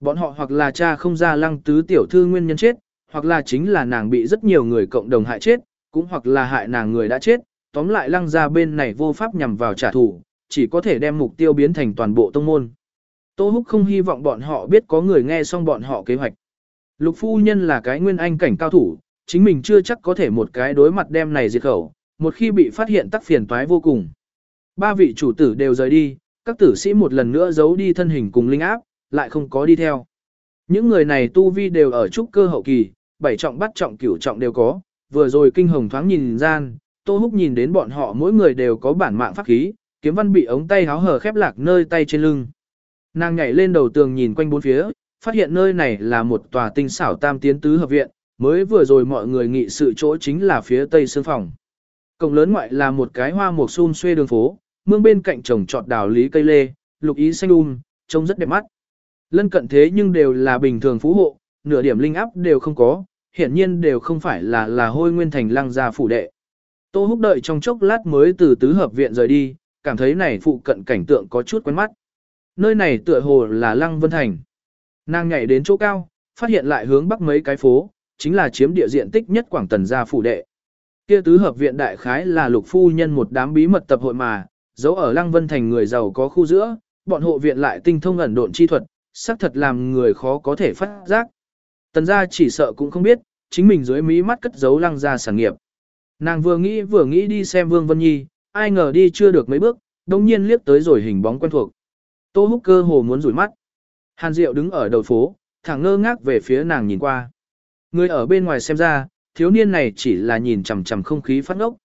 Bọn họ hoặc là cha không ra lăng tứ tiểu thư nguyên nhân chết, hoặc là chính là nàng bị rất nhiều người cộng đồng hại chết, cũng hoặc là hại nàng người đã chết, tóm lại lăng ra bên này vô pháp nhằm vào trả thù, chỉ có thể đem mục tiêu biến thành toàn bộ tông môn. Tô Húc không hy vọng bọn họ biết có người nghe xong bọn họ kế hoạch. Lục phu nhân là cái nguyên anh cảnh cao thủ, chính mình chưa chắc có thể một cái đối mặt đem này diệt khẩu, một khi bị phát hiện tắc phiền toái vô cùng. Ba vị chủ tử đều rời đi, các tử sĩ một lần nữa giấu đi thân hình cùng linh áp, lại không có đi theo. Những người này tu vi đều ở trúc cơ hậu kỳ, bảy trọng bắt trọng cửu trọng đều có, vừa rồi kinh hồng thoáng nhìn gian, Tô Húc nhìn đến bọn họ mỗi người đều có bản mạng pháp khí, kiếm văn bị ống tay háo hở khép lạc nơi tay trên lưng. Nàng nhảy lên đầu tường nhìn quanh bốn phía, phát hiện nơi này là một tòa tinh xảo tam tiến tứ hợp viện, mới vừa rồi mọi người nghị sự chỗ chính là phía tây sương phòng. Cổng lớn ngoại là một cái hoa mộc xum xuê đường phố, mương bên cạnh trồng trọt đào lý cây lê, lục ý xanh um, trông rất đẹp mắt. Lân cận thế nhưng đều là bình thường phú hộ, nửa điểm linh áp đều không có, hiển nhiên đều không phải là là hôi nguyên thành lăng gia phủ đệ. Tô húc đợi trong chốc lát mới từ tứ hợp viện rời đi, cảm thấy này phụ cận cảnh tượng có chút quen mắt. Nơi này tựa hồ là lăng vân thành. Nàng nhảy đến chỗ cao, phát hiện lại hướng bắc mấy cái phố, chính là chiếm địa diện tích nhất quảng tần gia phủ đệ. Kia tứ hợp viện đại khái là lục phu nhân một đám bí mật tập hội mà, giấu ở lăng vân thành người giàu có khu giữa, bọn hộ viện lại tinh thông ẩn độn chi thuật, xác thật làm người khó có thể phát giác. Tần gia chỉ sợ cũng không biết, chính mình dưới mí mắt cất giấu lăng gia sản nghiệp. Nàng vừa nghĩ vừa nghĩ đi xem Vương Vân Nhi, ai ngờ đi chưa được mấy bước, đồng nhiên liếc tới rồi hình bóng quen thuộc. Tô húc cơ hồ muốn rủi mắt. Hàn Diệu đứng ở đầu phố, thẳng ngơ ngác về phía nàng nhìn qua. Người ở bên ngoài xem ra, thiếu niên này chỉ là nhìn chằm chằm không khí phát ngốc.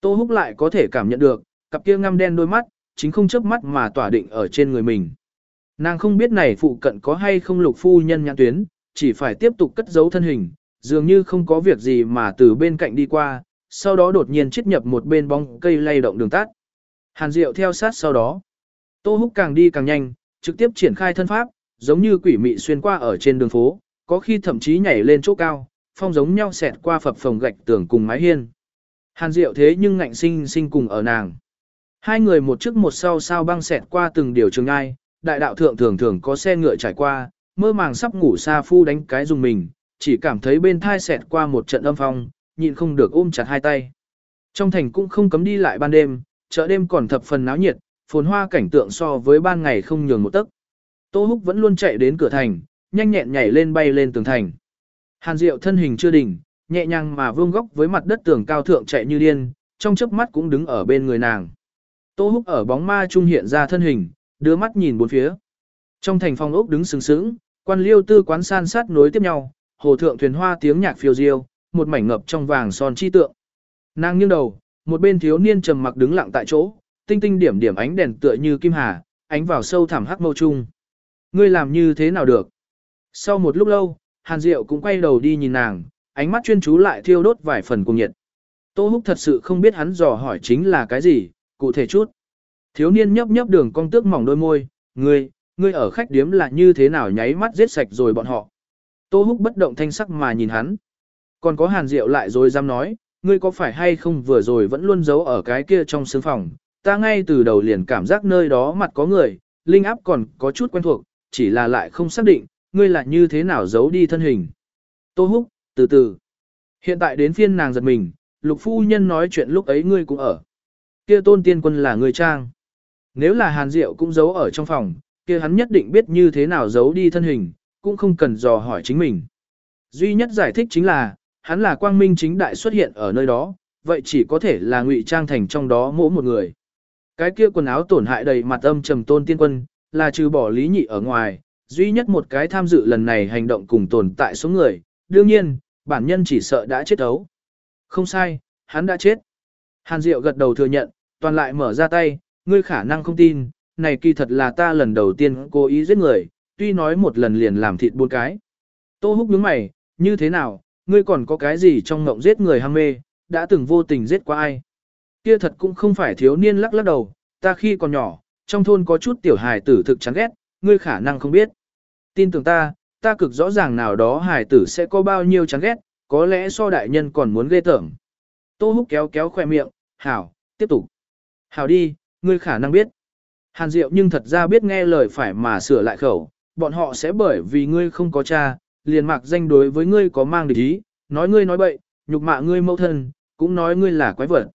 Tô húc lại có thể cảm nhận được, cặp kia ngăm đen đôi mắt, chính không chớp mắt mà tỏa định ở trên người mình. Nàng không biết này phụ cận có hay không lục phu nhân nhãn tuyến, chỉ phải tiếp tục cất giấu thân hình, dường như không có việc gì mà từ bên cạnh đi qua, sau đó đột nhiên chết nhập một bên bóng cây lay động đường tắt. Hàn Diệu theo sát sau đó. Tô Húc càng đi càng nhanh, trực tiếp triển khai thân pháp, giống như quỷ mị xuyên qua ở trên đường phố, có khi thậm chí nhảy lên chỗ cao, phong giống nhau xẹt qua phập phòng gạch tường cùng mái hiên. Hàn Diệu thế nhưng ngạnh sinh sinh cùng ở nàng. Hai người một trước một sau sao băng xẹt qua từng điều trường ai, đại đạo thượng thường thường có xe ngựa trải qua, mơ màng sắp ngủ xa phu đánh cái dùng mình, chỉ cảm thấy bên thai xẹt qua một trận âm phong, nhịn không được ôm chặt hai tay. Trong thành cũng không cấm đi lại ban đêm, chợ đêm còn thập phần náo nhiệt, phồn hoa cảnh tượng so với ban ngày không nhường một tấc. Tô Húc vẫn luôn chạy đến cửa thành, nhanh nhẹn nhảy lên bay lên tường thành. Hàn Diệu thân hình chưa đỉnh, nhẹ nhàng mà vương góc với mặt đất tường cao thượng chạy như điên, trong chớp mắt cũng đứng ở bên người nàng. Tô Húc ở bóng ma trung hiện ra thân hình, đưa mắt nhìn bốn phía. Trong thành phong ốc đứng sừng sững, quan liêu tư quán san sát nối tiếp nhau, hồ thượng thuyền hoa tiếng nhạc phiêu diêu, một mảnh ngập trong vàng son chi tượng. Nàng nghiêng đầu, một bên thiếu niên trầm mặc đứng lặng tại chỗ, tinh tinh điểm điểm ánh đèn tựa như kim hà, ánh vào sâu thẳm hắc mâu trung. Ngươi làm như thế nào được? Sau một lúc lâu, Hàn Diệu cũng quay đầu đi nhìn nàng, ánh mắt chuyên chú lại thiêu đốt vài phần cùng nhiệt. Tô Húc thật sự không biết hắn dò hỏi chính là cái gì, cụ thể chút. Thiếu niên nhấp nhấp đường cong tước mỏng đôi môi, ngươi, ngươi ở khách điếm là như thế nào nháy mắt giết sạch rồi bọn họ. Tô Húc bất động thanh sắc mà nhìn hắn. Còn có Hàn Diệu lại rồi dám nói, ngươi có phải hay không vừa rồi vẫn luôn giấu ở cái kia trong sương phòng, ta ngay từ đầu liền cảm giác nơi đó mặt có người, linh áp còn có chút quen thuộc, chỉ là lại không xác định, ngươi là như thế nào giấu đi thân hình. Tô Húc, từ từ. Hiện tại đến phiên nàng giật mình, lục phu nhân nói chuyện lúc ấy ngươi cũng ở. Kia tôn tiên quân là người trang. Nếu là hàn diệu cũng giấu ở trong phòng, kia hắn nhất định biết như thế nào giấu đi thân hình, cũng không cần dò hỏi chính mình. Duy nhất giải thích chính là, hắn là quang minh chính đại xuất hiện ở nơi đó, vậy chỉ có thể là ngụy trang thành trong đó mỗi một người. Cái kia quần áo tổn hại đầy mặt âm trầm tôn tiên quân, là trừ bỏ lý nhị ở ngoài, duy nhất một cái tham dự lần này hành động cùng tồn tại số người, đương nhiên, bản nhân chỉ sợ đã chết ấu. Không sai, hắn đã chết. Hàn Diệu gật đầu thừa nhận, toàn lại mở ra tay, ngươi khả năng không tin, này kỳ thật là ta lần đầu tiên cố ý giết người, tuy nói một lần liền làm thịt buôn cái. Tô húc nhướng mày, như thế nào, ngươi còn có cái gì trong ngộng giết người ham mê, đã từng vô tình giết qua ai. Kia thật cũng không phải thiếu niên lắc lắc đầu, ta khi còn nhỏ, trong thôn có chút tiểu hài tử thực chán ghét, ngươi khả năng không biết. Tin tưởng ta, ta cực rõ ràng nào đó hải tử sẽ có bao nhiêu chán ghét, có lẽ so đại nhân còn muốn ghê tởm. Tô húc kéo kéo khoe miệng, hảo, tiếp tục. Hảo đi, ngươi khả năng biết. Hàn Diệu nhưng thật ra biết nghe lời phải mà sửa lại khẩu, bọn họ sẽ bởi vì ngươi không có cha, liền mạc danh đối với ngươi có mang địch ý, nói ngươi nói bậy, nhục mạ ngươi mẫu thân, cũng nói ngươi là quái vật.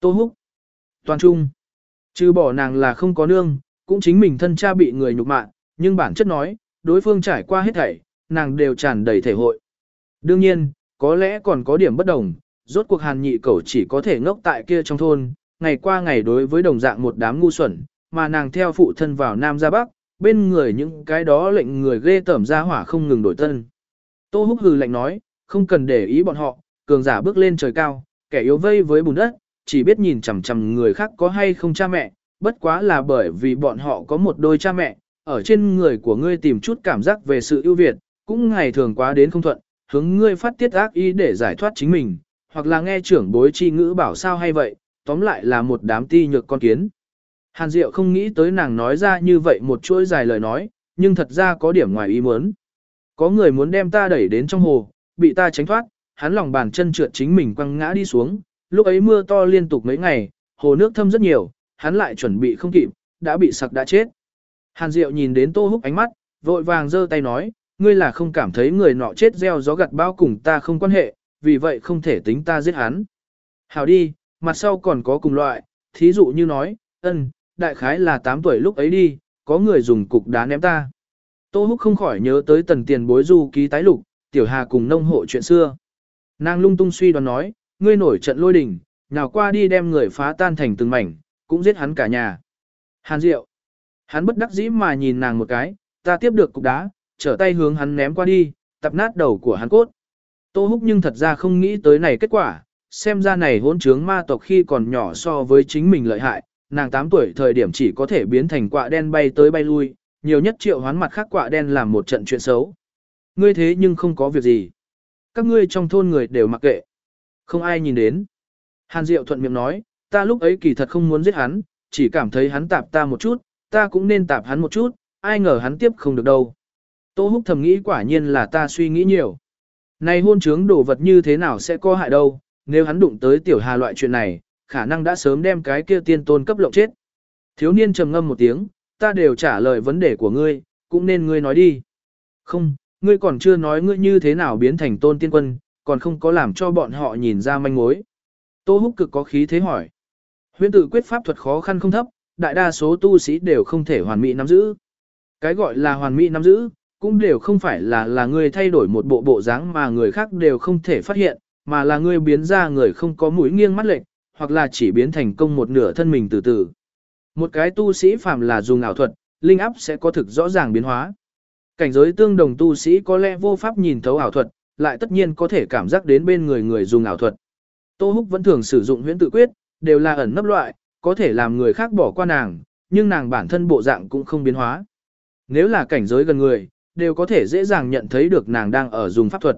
Tô Húc. Toàn trung. Chứ bỏ nàng là không có nương, cũng chính mình thân cha bị người nhục mạ, nhưng bản chất nói, đối phương trải qua hết thảy, nàng đều tràn đầy thể hội. Đương nhiên, có lẽ còn có điểm bất đồng, rốt cuộc hàn nhị cẩu chỉ có thể ngốc tại kia trong thôn, ngày qua ngày đối với đồng dạng một đám ngu xuẩn, mà nàng theo phụ thân vào Nam ra Bắc, bên người những cái đó lệnh người ghê tởm ra hỏa không ngừng đổi tân. Tô húc hừ lạnh nói, không cần để ý bọn họ, cường giả bước lên trời cao, kẻ yếu vây với bùn đất, chỉ biết nhìn chằm chằm người khác có hay không cha mẹ, bất quá là bởi vì bọn họ có một đôi cha mẹ, ở trên người của ngươi tìm chút cảm giác về sự ưu việt, cũng ngày thường quá đến không thuận, hướng ngươi phát tiết ác ý để giải thoát chính mình, hoặc là nghe trưởng bối chi ngữ bảo sao hay vậy, tóm lại là một đám ti nhược con kiến. Hàn Diệu không nghĩ tới nàng nói ra như vậy một chuỗi dài lời nói, nhưng thật ra có điểm ngoài ý muốn. Có người muốn đem ta đẩy đến trong hồ, bị ta tránh thoát, hắn lòng bàn chân trượt chính mình quăng ngã đi xuống, lúc ấy mưa to liên tục mấy ngày, hồ nước thâm rất nhiều, hắn lại chuẩn bị không kịp, đã bị sặc đã chết. Hàn Diệu nhìn đến Tô Húc ánh mắt, vội vàng giơ tay nói, ngươi là không cảm thấy người nọ chết gieo gió gặt bao cùng ta không quan hệ, vì vậy không thể tính ta giết hắn. Hảo đi, mặt sau còn có cùng loại, thí dụ như nói, ân, đại khái là 8 tuổi lúc ấy đi, có người dùng cục đá ném ta. Tô Húc không khỏi nhớ tới tần tiền bối du ký tái lục, tiểu hà cùng nông hộ chuyện xưa. Nàng lung tung suy đoán nói, ngươi nổi trận lôi đình, nào qua đi đem người phá tan thành từng mảnh, cũng giết hắn cả nhà. Hàn Diệu. Hắn bất đắc dĩ mà nhìn nàng một cái, ta tiếp được cục đá, trở tay hướng hắn ném qua đi, tập nát đầu của hắn cốt. Tô Húc nhưng thật ra không nghĩ tới này kết quả, xem ra này hỗn trướng ma tộc khi còn nhỏ so với chính mình lợi hại, nàng 8 tuổi thời điểm chỉ có thể biến thành quạ đen bay tới bay lui, nhiều nhất triệu hoán mặt khác quạ đen làm một trận chuyện xấu. Ngươi thế nhưng không có việc gì. Các ngươi trong thôn người đều mặc kệ. Không ai nhìn đến. Hàn Diệu thuận miệng nói, ta lúc ấy kỳ thật không muốn giết hắn, chỉ cảm thấy hắn tạp ta một chút, ta cũng nên tạp hắn một chút, ai ngờ hắn tiếp không được đâu. Tô Húc thầm nghĩ quả nhiên là ta suy nghĩ nhiều. Này hôn trướng đồ vật như thế nào sẽ có hại đâu, nếu hắn đụng tới tiểu hà loại chuyện này, khả năng đã sớm đem cái kia tiên tôn cấp lộng chết. Thiếu niên trầm ngâm một tiếng, ta đều trả lời vấn đề của ngươi, cũng nên ngươi nói đi. Không, ngươi còn chưa nói ngươi như thế nào biến thành tôn tiên quân, còn không có làm cho bọn họ nhìn ra manh mối. Tô Húc cực có khí thế hỏi. Huyễn tự quyết pháp thuật khó khăn không thấp, đại đa số tu sĩ đều không thể hoàn mỹ nắm giữ. Cái gọi là hoàn mỹ nắm giữ, cũng đều không phải là là người thay đổi một bộ bộ dáng mà người khác đều không thể phát hiện, mà là người biến ra người không có mũi nghiêng mắt lệch, hoặc là chỉ biến thành công một nửa thân mình từ từ. Một cái tu sĩ phàm là dùng ảo thuật, linh áp sẽ có thực rõ ràng biến hóa. Cảnh giới tương đồng tu sĩ có lẽ vô pháp nhìn thấu ảo thuật, lại tất nhiên có thể cảm giác đến bên người người dùng ảo thuật. Tô Húc vẫn thường sử dụng huyễn tự quyết, đều là ẩn nấp loại, có thể làm người khác bỏ qua nàng, nhưng nàng bản thân bộ dạng cũng không biến hóa. Nếu là cảnh giới gần người, đều có thể dễ dàng nhận thấy được nàng đang ở dùng pháp thuật.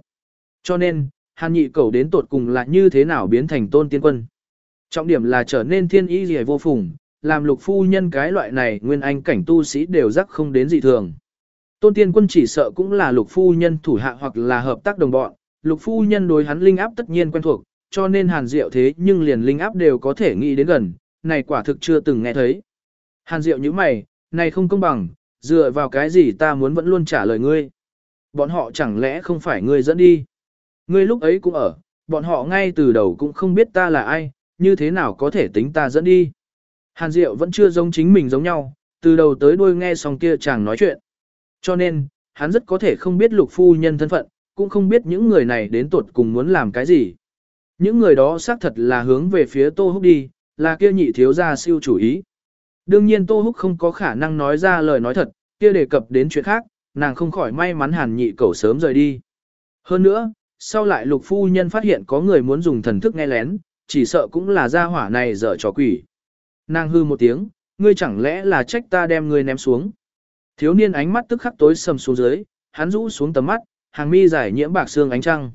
Cho nên, hàn nhị cầu đến tột cùng là như thế nào biến thành tôn tiên quân. Trọng điểm là trở nên thiên ý gì vô phùng, làm lục phu nhân cái loại này nguyên anh cảnh tu sĩ đều rắc không đến dị thường. Tôn tiên quân chỉ sợ cũng là lục phu nhân thủ hạ hoặc là hợp tác đồng bọn, lục phu nhân đối hắn linh áp tất nhiên quen thuộc, cho nên hàn diệu thế nhưng liền linh áp đều có thể nghĩ đến gần, này quả thực chưa từng nghe thấy. Hàn diệu như mày, này không công bằng, dựa vào cái gì ta muốn vẫn luôn trả lời ngươi. Bọn họ chẳng lẽ không phải ngươi dẫn đi. Ngươi lúc ấy cũng ở, bọn họ ngay từ đầu cũng không biết ta là ai, như thế nào có thể tính ta dẫn đi. Hàn Diệu vẫn chưa giống chính mình giống nhau, từ đầu tới đuôi nghe xong kia chàng nói chuyện. Cho nên, hắn rất có thể không biết lục phu nhân thân phận, cũng không biết những người này đến tuột cùng muốn làm cái gì. Những người đó xác thật là hướng về phía Tô Húc đi, là kia nhị thiếu gia siêu chủ ý. Đương nhiên Tô Húc không có khả năng nói ra lời nói thật, kia đề cập đến chuyện khác, nàng không khỏi may mắn hàn nhị cẩu sớm rời đi. Hơn nữa, sau lại lục phu nhân phát hiện có người muốn dùng thần thức nghe lén, chỉ sợ cũng là gia hỏa này dở trò quỷ. Nàng hư một tiếng, ngươi chẳng lẽ là trách ta đem ngươi ném xuống. Thiếu niên ánh mắt tức khắc tối sầm xuống dưới, hắn rũ xuống tầm mắt, hàng mi giải nhiễm bạc xương ánh trăng.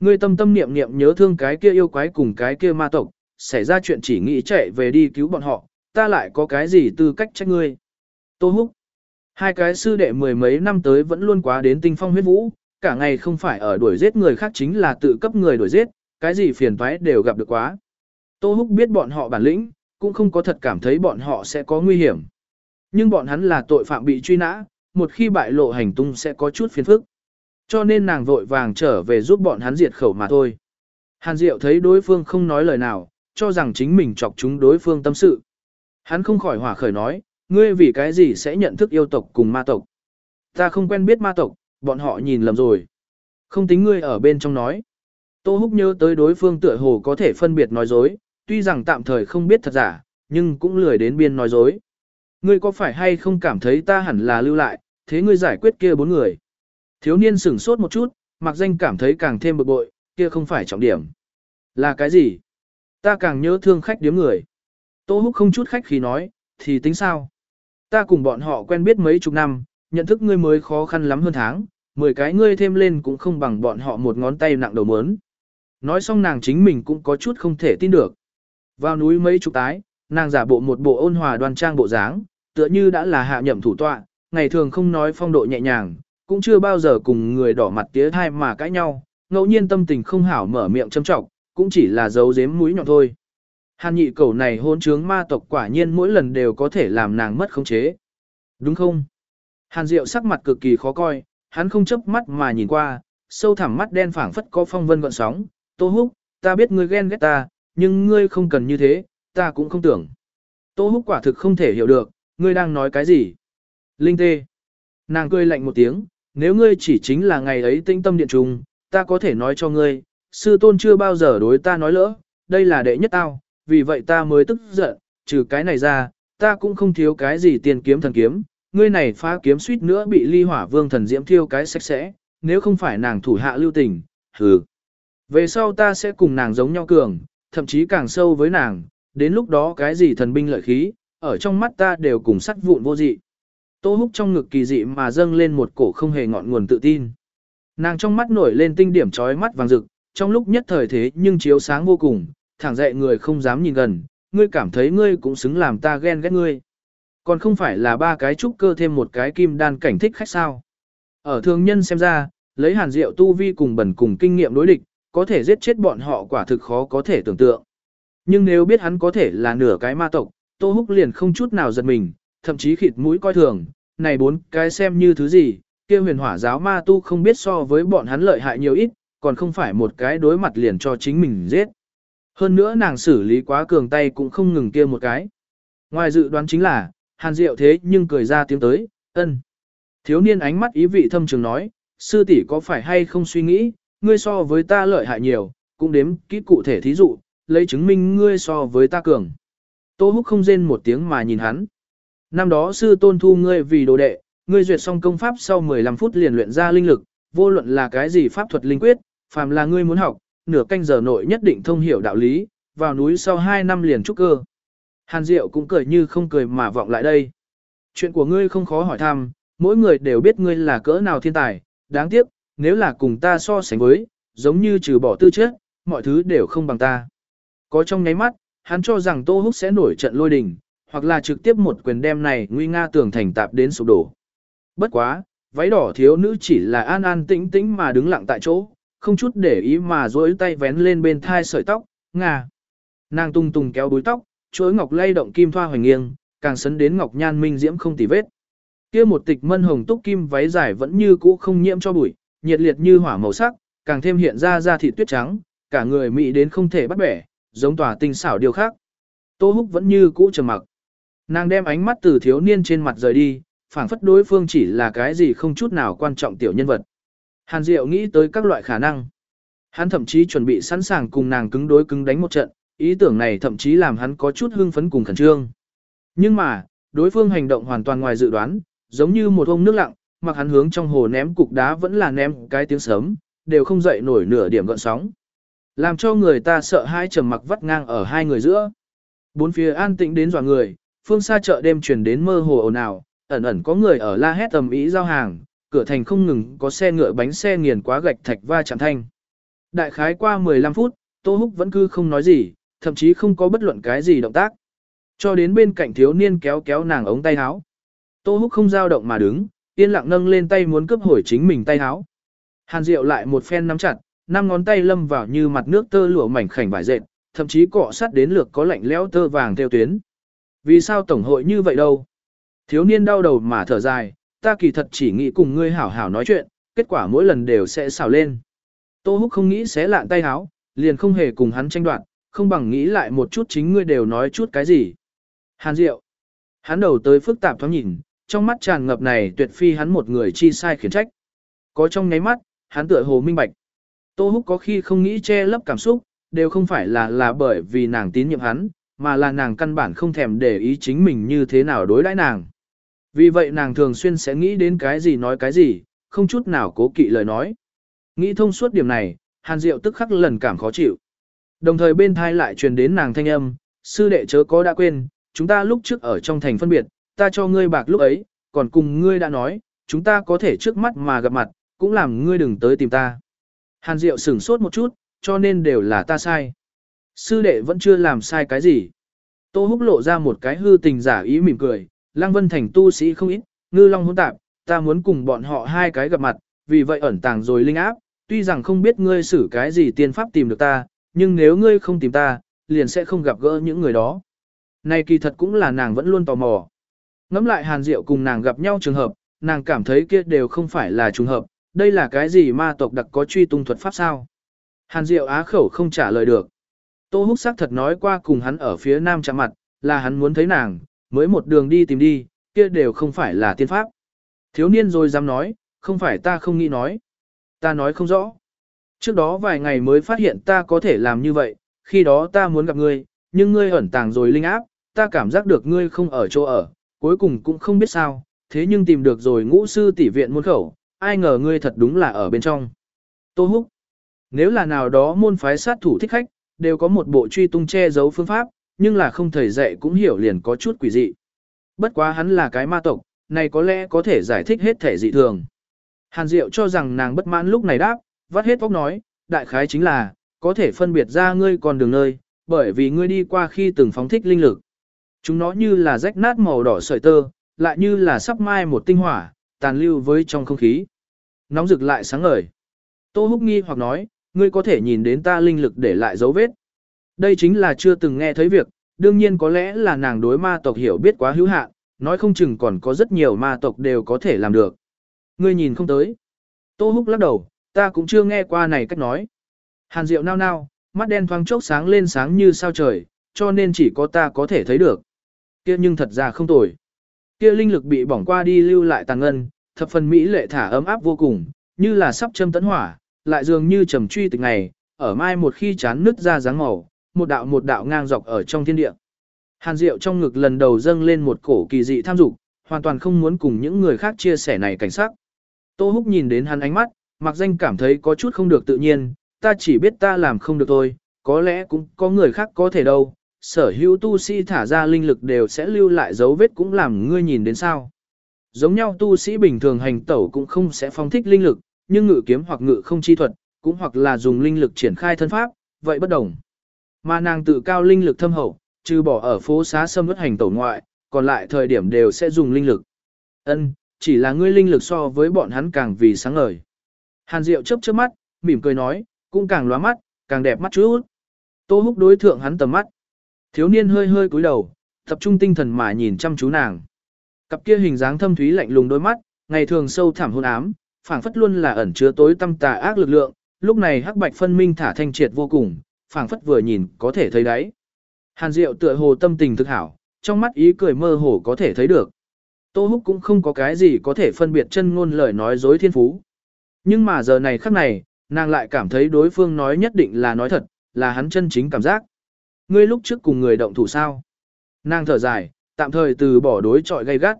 Ngươi tâm tâm niệm niệm nhớ thương cái kia yêu quái cùng cái kia ma tộc, xảy ra chuyện chỉ nghĩ chạy về đi cứu bọn họ, ta lại có cái gì tư cách trách ngươi. Tô Húc. Hai cái sư đệ mười mấy năm tới vẫn luôn quá đến tinh phong huyết vũ, cả ngày không phải ở đuổi giết người khác chính là tự cấp người đuổi giết, cái gì phiền toái đều gặp được quá. Tô Húc biết bọn họ bản lĩnh, cũng không có thật cảm thấy bọn họ sẽ có nguy hiểm. Nhưng bọn hắn là tội phạm bị truy nã, một khi bại lộ hành tung sẽ có chút phiền phức. Cho nên nàng vội vàng trở về giúp bọn hắn diệt khẩu mà thôi. Hàn Diệu thấy đối phương không nói lời nào, cho rằng chính mình chọc chúng đối phương tâm sự. Hắn không khỏi hỏa khởi nói, ngươi vì cái gì sẽ nhận thức yêu tộc cùng ma tộc. Ta không quen biết ma tộc, bọn họ nhìn lầm rồi. Không tính ngươi ở bên trong nói. Tô Húc nhớ tới đối phương tựa hồ có thể phân biệt nói dối, tuy rằng tạm thời không biết thật giả, nhưng cũng lười đến biên nói dối. Ngươi có phải hay không cảm thấy ta hẳn là lưu lại, thế ngươi giải quyết kia bốn người. Thiếu niên sửng sốt một chút, mặc danh cảm thấy càng thêm bực bội, kia không phải trọng điểm. Là cái gì? Ta càng nhớ thương khách điếm người. Tô Húc không chút khách khí nói, thì tính sao? Ta cùng bọn họ quen biết mấy chục năm, nhận thức ngươi mới khó khăn lắm hơn tháng, mười cái ngươi thêm lên cũng không bằng bọn họ một ngón tay nặng đầu mớn. Nói xong nàng chính mình cũng có chút không thể tin được. Vào núi mấy chục tái, nàng giả bộ một bộ ôn hòa đoan trang bộ dáng, tựa như đã là hạ nhậm thủ tọa, ngày thường không nói phong độ nhẹ nhàng, cũng chưa bao giờ cùng người đỏ mặt tía thai mà cãi nhau, ngẫu nhiên tâm tình không hảo mở miệng châm trọng, cũng chỉ là giấu giếm mũi nhọn thôi. Hàn nhị cầu này hôn trướng ma tộc quả nhiên mỗi lần đều có thể làm nàng mất khống chế. Đúng không? Hàn Diệu sắc mặt cực kỳ khó coi, hắn không chớp mắt mà nhìn qua, sâu thẳm mắt đen phảng phất có phong vân gọn sóng. Tô Húc, ta biết ngươi ghen ghét ta, nhưng ngươi không cần như thế, ta cũng không tưởng. Tô Húc quả thực không thể hiểu được, ngươi đang nói cái gì. Linh tê. Nàng cười lạnh một tiếng, nếu ngươi chỉ chính là ngày ấy tinh tâm điện trùng, ta có thể nói cho ngươi, sư tôn chưa bao giờ đối ta nói lỡ, đây là đệ nhất tao, vì vậy ta mới tức giận, trừ cái này ra, ta cũng không thiếu cái gì tiền kiếm thần kiếm, ngươi này phá kiếm suýt nữa bị ly hỏa vương thần diễm thiêu cái sạch sẽ, nếu không phải nàng thủ hạ lưu tình, hừ. Về sau ta sẽ cùng nàng giống nhau cường, thậm chí càng sâu với nàng, đến lúc đó cái gì thần binh lợi khí, ở trong mắt ta đều cùng sắt vụn vô dị. Tô húc trong ngực kỳ dị mà dâng lên một cổ không hề ngọn nguồn tự tin. Nàng trong mắt nổi lên tinh điểm trói mắt vàng rực, trong lúc nhất thời thế nhưng chiếu sáng vô cùng, thẳng dậy người không dám nhìn gần, ngươi cảm thấy ngươi cũng xứng làm ta ghen ghét ngươi. Còn không phải là ba cái trúc cơ thêm một cái kim đan cảnh thích khách sao. Ở thương nhân xem ra, lấy hàn rượu tu vi cùng bẩn cùng kinh nghiệm đối địch, có thể giết chết bọn họ quả thực khó có thể tưởng tượng. Nhưng nếu biết hắn có thể là nửa cái ma tộc, Tô Húc liền không chút nào giật mình, thậm chí khịt mũi coi thường, này bốn cái xem như thứ gì, kia huyền hỏa giáo ma tu không biết so với bọn hắn lợi hại nhiều ít, còn không phải một cái đối mặt liền cho chính mình giết. Hơn nữa nàng xử lý quá cường tay cũng không ngừng kia một cái. Ngoài dự đoán chính là, hàn diệu thế nhưng cười ra tiếng tới, ân. Thiếu niên ánh mắt ý vị thâm trường nói, sư tỷ có phải hay không suy nghĩ, ngươi so với ta lợi hại nhiều, cũng đếm kỹ cụ thể thí dụ, lấy chứng minh ngươi so với ta cường. Tô húc không rên một tiếng mà nhìn hắn. Năm đó sư tôn thu ngươi vì đồ đệ, ngươi duyệt xong công pháp sau 15 phút liền luyện ra linh lực, vô luận là cái gì pháp thuật linh quyết, phàm là ngươi muốn học, nửa canh giờ nội nhất định thông hiểu đạo lý, vào núi sau 2 năm liền trúc cơ. Hàn Diệu cũng cười như không cười mà vọng lại đây. Chuyện của ngươi không khó hỏi thăm, mỗi người đều biết ngươi là cỡ nào thiên tài, đáng tiếc, nếu là cùng ta so sánh với, giống như trừ bỏ tư chất, mọi thứ đều không bằng ta. Có trong nháy mắt, hắn cho rằng Tô Húc sẽ nổi trận lôi đình, hoặc là trực tiếp một quyền đem này nguy nga tường thành tạp đến sụp đổ. Bất quá, váy đỏ thiếu nữ chỉ là an an tĩnh tĩnh mà đứng lặng tại chỗ, không chút để ý mà duỗi tay vén lên bên thai sợi tóc, ngà. Nàng tung tung kéo đuôi tóc, chuỗi ngọc lay động kim thoa hoành nghiêng, càng sấn đến ngọc nhan minh diễm không tì vết. Kia một tịch mân hồng túc kim váy dài vẫn như cũ không nhiễm cho bụi, nhiệt liệt như hỏa màu sắc, càng thêm hiện ra da thịt tuyết trắng, cả người mỹ đến không thể bắt bẻ, giống tỏa tinh xảo điều khác. Tô Húc vẫn như cũ trầm mặc. Nàng đem ánh mắt từ thiếu niên trên mặt rời đi, phảng phất đối phương chỉ là cái gì không chút nào quan trọng tiểu nhân vật. Hàn Diệu nghĩ tới các loại khả năng. Hắn thậm chí chuẩn bị sẵn sàng cùng nàng cứng đối cứng đánh một trận, ý tưởng này thậm chí làm hắn có chút hưng phấn cùng khẩn trương. Nhưng mà, đối phương hành động hoàn toàn ngoài dự đoán, giống như một ông nước lặng, mặc hắn hướng trong hồ ném cục đá vẫn là ném cái tiếng sớm, đều không dậy nổi nửa điểm gợn sóng. Làm cho người ta sợ hai trầm mặc vắt ngang ở hai người giữa. Bốn phía an tĩnh đến dọa người, phương xa chợ đêm truyền đến mơ hồ ồn ào, ẩn ẩn có người ở la hét tầm ý giao hàng, cửa thành không ngừng có xe ngựa bánh xe nghiền quá gạch thạch va chạm thanh. Đại khái qua 15 phút, Tô Húc vẫn cứ không nói gì, thậm chí không có bất luận cái gì động tác. Cho đến bên cạnh thiếu niên kéo kéo nàng ống tay áo. Tô Húc không dao động mà đứng, yên lặng nâng lên tay muốn cướp hồi chính mình tay áo. Hàn Diệu lại một phen nắm chặt, năm ngón tay lâm vào như mặt nước tơ lụa mảnh khảnh vải dệt, thậm chí cọ sát đến lược có lạnh lẽo tơ vàng theo tuyến. Vì sao tổng hội như vậy đâu? Thiếu niên đau đầu mà thở dài, ta kỳ thật chỉ nghĩ cùng ngươi hảo hảo nói chuyện, kết quả mỗi lần đều sẽ xào lên. Tô Húc không nghĩ xé lạn tay háo, liền không hề cùng hắn tranh đoạt, không bằng nghĩ lại một chút chính ngươi đều nói chút cái gì. Hàn Diệu. Hắn đầu tới phức tạp thoáng nhìn, trong mắt tràn ngập này tuyệt phi hắn một người chi sai khiển trách. Có trong nháy mắt, hắn tựa hồ minh bạch. Tô Húc có khi không nghĩ che lấp cảm xúc, đều không phải là là bởi vì nàng tín nhiệm hắn, mà là nàng căn bản không thèm để ý chính mình như thế nào đối đãi nàng. Vì vậy nàng thường xuyên sẽ nghĩ đến cái gì nói cái gì, không chút nào cố kỵ lời nói. Nghĩ thông suốt điểm này, Hàn Diệu tức khắc lần cảm khó chịu. Đồng thời bên thai lại truyền đến nàng thanh âm, sư đệ chớ có đã quên, chúng ta lúc trước ở trong thành phân biệt, ta cho ngươi bạc lúc ấy, còn cùng ngươi đã nói, chúng ta có thể trước mắt mà gặp mặt, cũng làm ngươi đừng tới tìm ta. Hàn Diệu sửng sốt một chút, cho nên đều là ta sai. Sư đệ vẫn chưa làm sai cái gì. Tô Húc lộ ra một cái hư tình giả ý mỉm cười, Lăng Vân Thành tu sĩ không ít, ngư long hỗn tạp, ta muốn cùng bọn họ hai cái gặp mặt, vì vậy ẩn tàng rồi linh áp, tuy rằng không biết ngươi xử cái gì tiên pháp tìm được ta, nhưng nếu ngươi không tìm ta, liền sẽ không gặp gỡ những người đó. Này kỳ thật cũng là nàng vẫn luôn tò mò. Ngắm lại Hàn Diệu cùng nàng gặp nhau trường hợp, nàng cảm thấy kia đều không phải là trùng hợp, đây là cái gì ma tộc đặc có truy tung thuật pháp sao. Hàn Diệu á khẩu không trả lời được. Tô Húc sắc thật nói qua cùng hắn ở phía nam chạm mặt, là hắn muốn thấy nàng, mới một đường đi tìm đi, kia đều không phải là tiên pháp. Thiếu niên rồi dám nói, không phải ta không nghĩ nói. Ta nói không rõ. Trước đó vài ngày mới phát hiện ta có thể làm như vậy, khi đó ta muốn gặp ngươi, nhưng ngươi ẩn tàng rồi linh áp, ta cảm giác được ngươi không ở chỗ ở, cuối cùng cũng không biết sao, thế nhưng tìm được rồi ngũ sư tỷ viện môn khẩu, ai ngờ ngươi thật đúng là ở bên trong. Tô Húc, nếu là nào đó môn phái sát thủ thích khách, đều có một bộ truy tung che giấu phương pháp, nhưng là không thầy dạy cũng hiểu liền có chút quỷ dị. Bất quá hắn là cái ma tộc, này có lẽ có thể giải thích hết thể dị thường. Hàn Diệu cho rằng nàng bất mãn lúc này đáp, vắt hết óc nói, đại khái chính là, có thể phân biệt ra ngươi còn đường nơi, bởi vì ngươi đi qua khi từng phóng thích linh lực. Chúng nó như là rách nát màu đỏ sợi tơ, lại như là sắp mai một tinh hỏa, tàn lưu với trong không khí. Nóng rực lại sáng ngời. Tô Húc nghi hoặc nói, ngươi có thể nhìn đến ta linh lực để lại dấu vết. Đây chính là chưa từng nghe thấy việc, đương nhiên có lẽ là nàng đối ma tộc hiểu biết quá hữu hạn, nói không chừng còn có rất nhiều ma tộc đều có thể làm được. Ngươi nhìn không tới. Tô Húc lắc đầu, ta cũng chưa nghe qua này cách nói. Hàn Diệu nao nao, mắt đen thoáng chốc sáng lên sáng như sao trời, cho nên chỉ có ta có thể thấy được. Kia nhưng thật ra không tồi. Kia linh lực bị bỏng qua đi lưu lại tàn ngân, thập phần mỹ lệ thả ấm áp vô cùng, như là sắp châm tấn hỏa, lại dường như trầm truy từng ngày, ở mai một khi chán nứt ra dáng màu, một đạo một đạo ngang dọc ở trong thiên địa. Hàn Diệu trong ngực lần đầu dâng lên một cổ kỳ dị tham dục, hoàn toàn không muốn cùng những người khác chia sẻ này cảnh sắc. Tô Húc nhìn đến hắn ánh mắt, mặc danh cảm thấy có chút không được tự nhiên, ta chỉ biết ta làm không được thôi, có lẽ cũng có người khác có thể đâu, sở hữu tu sĩ thả ra linh lực đều sẽ lưu lại dấu vết cũng làm ngươi nhìn đến sao. Giống nhau tu sĩ bình thường hành tẩu cũng không sẽ phong thích linh lực, nhưng ngự kiếm hoặc ngự không chi thuật, cũng hoặc là dùng linh lực triển khai thân pháp, vậy bất đồng. Mà nàng tự cao linh lực thâm hậu, trừ bỏ ở phố xá sâm ướt hành tẩu ngoại, còn lại thời điểm đều sẽ dùng linh lực. Ân, chỉ là ngươi linh lực so với bọn hắn càng vì sáng ngời. Hàn Diệu chớp chớp mắt, mỉm cười nói, cũng càng lóa mắt, càng đẹp mắt chút. Tô Húc đối thượng hắn tầm mắt. Thiếu niên hơi hơi cúi đầu, tập trung tinh thần mà nhìn chăm chú nàng. Cặp kia hình dáng thâm thúy lạnh lùng đôi mắt, ngày thường sâu thẳm hôn ám, phảng phất luôn là ẩn chứa tối tâm tà ác lực lượng, lúc này hắc bạch phân minh thả thanh triệt vô cùng, phảng phất vừa nhìn có thể thấy đấy. Hàn Diệu tựa hồ tâm tình thực hảo, trong mắt ý cười mơ hồ có thể thấy được. Tô Húc cũng không có cái gì có thể phân biệt chân ngôn lời nói dối thiên phú. Nhưng mà giờ này khắc này, nàng lại cảm thấy đối phương nói nhất định là nói thật, là hắn chân chính cảm giác. Ngươi lúc trước cùng người động thủ sao? Nàng thở dài, tạm thời từ bỏ đối trọi gay gắt.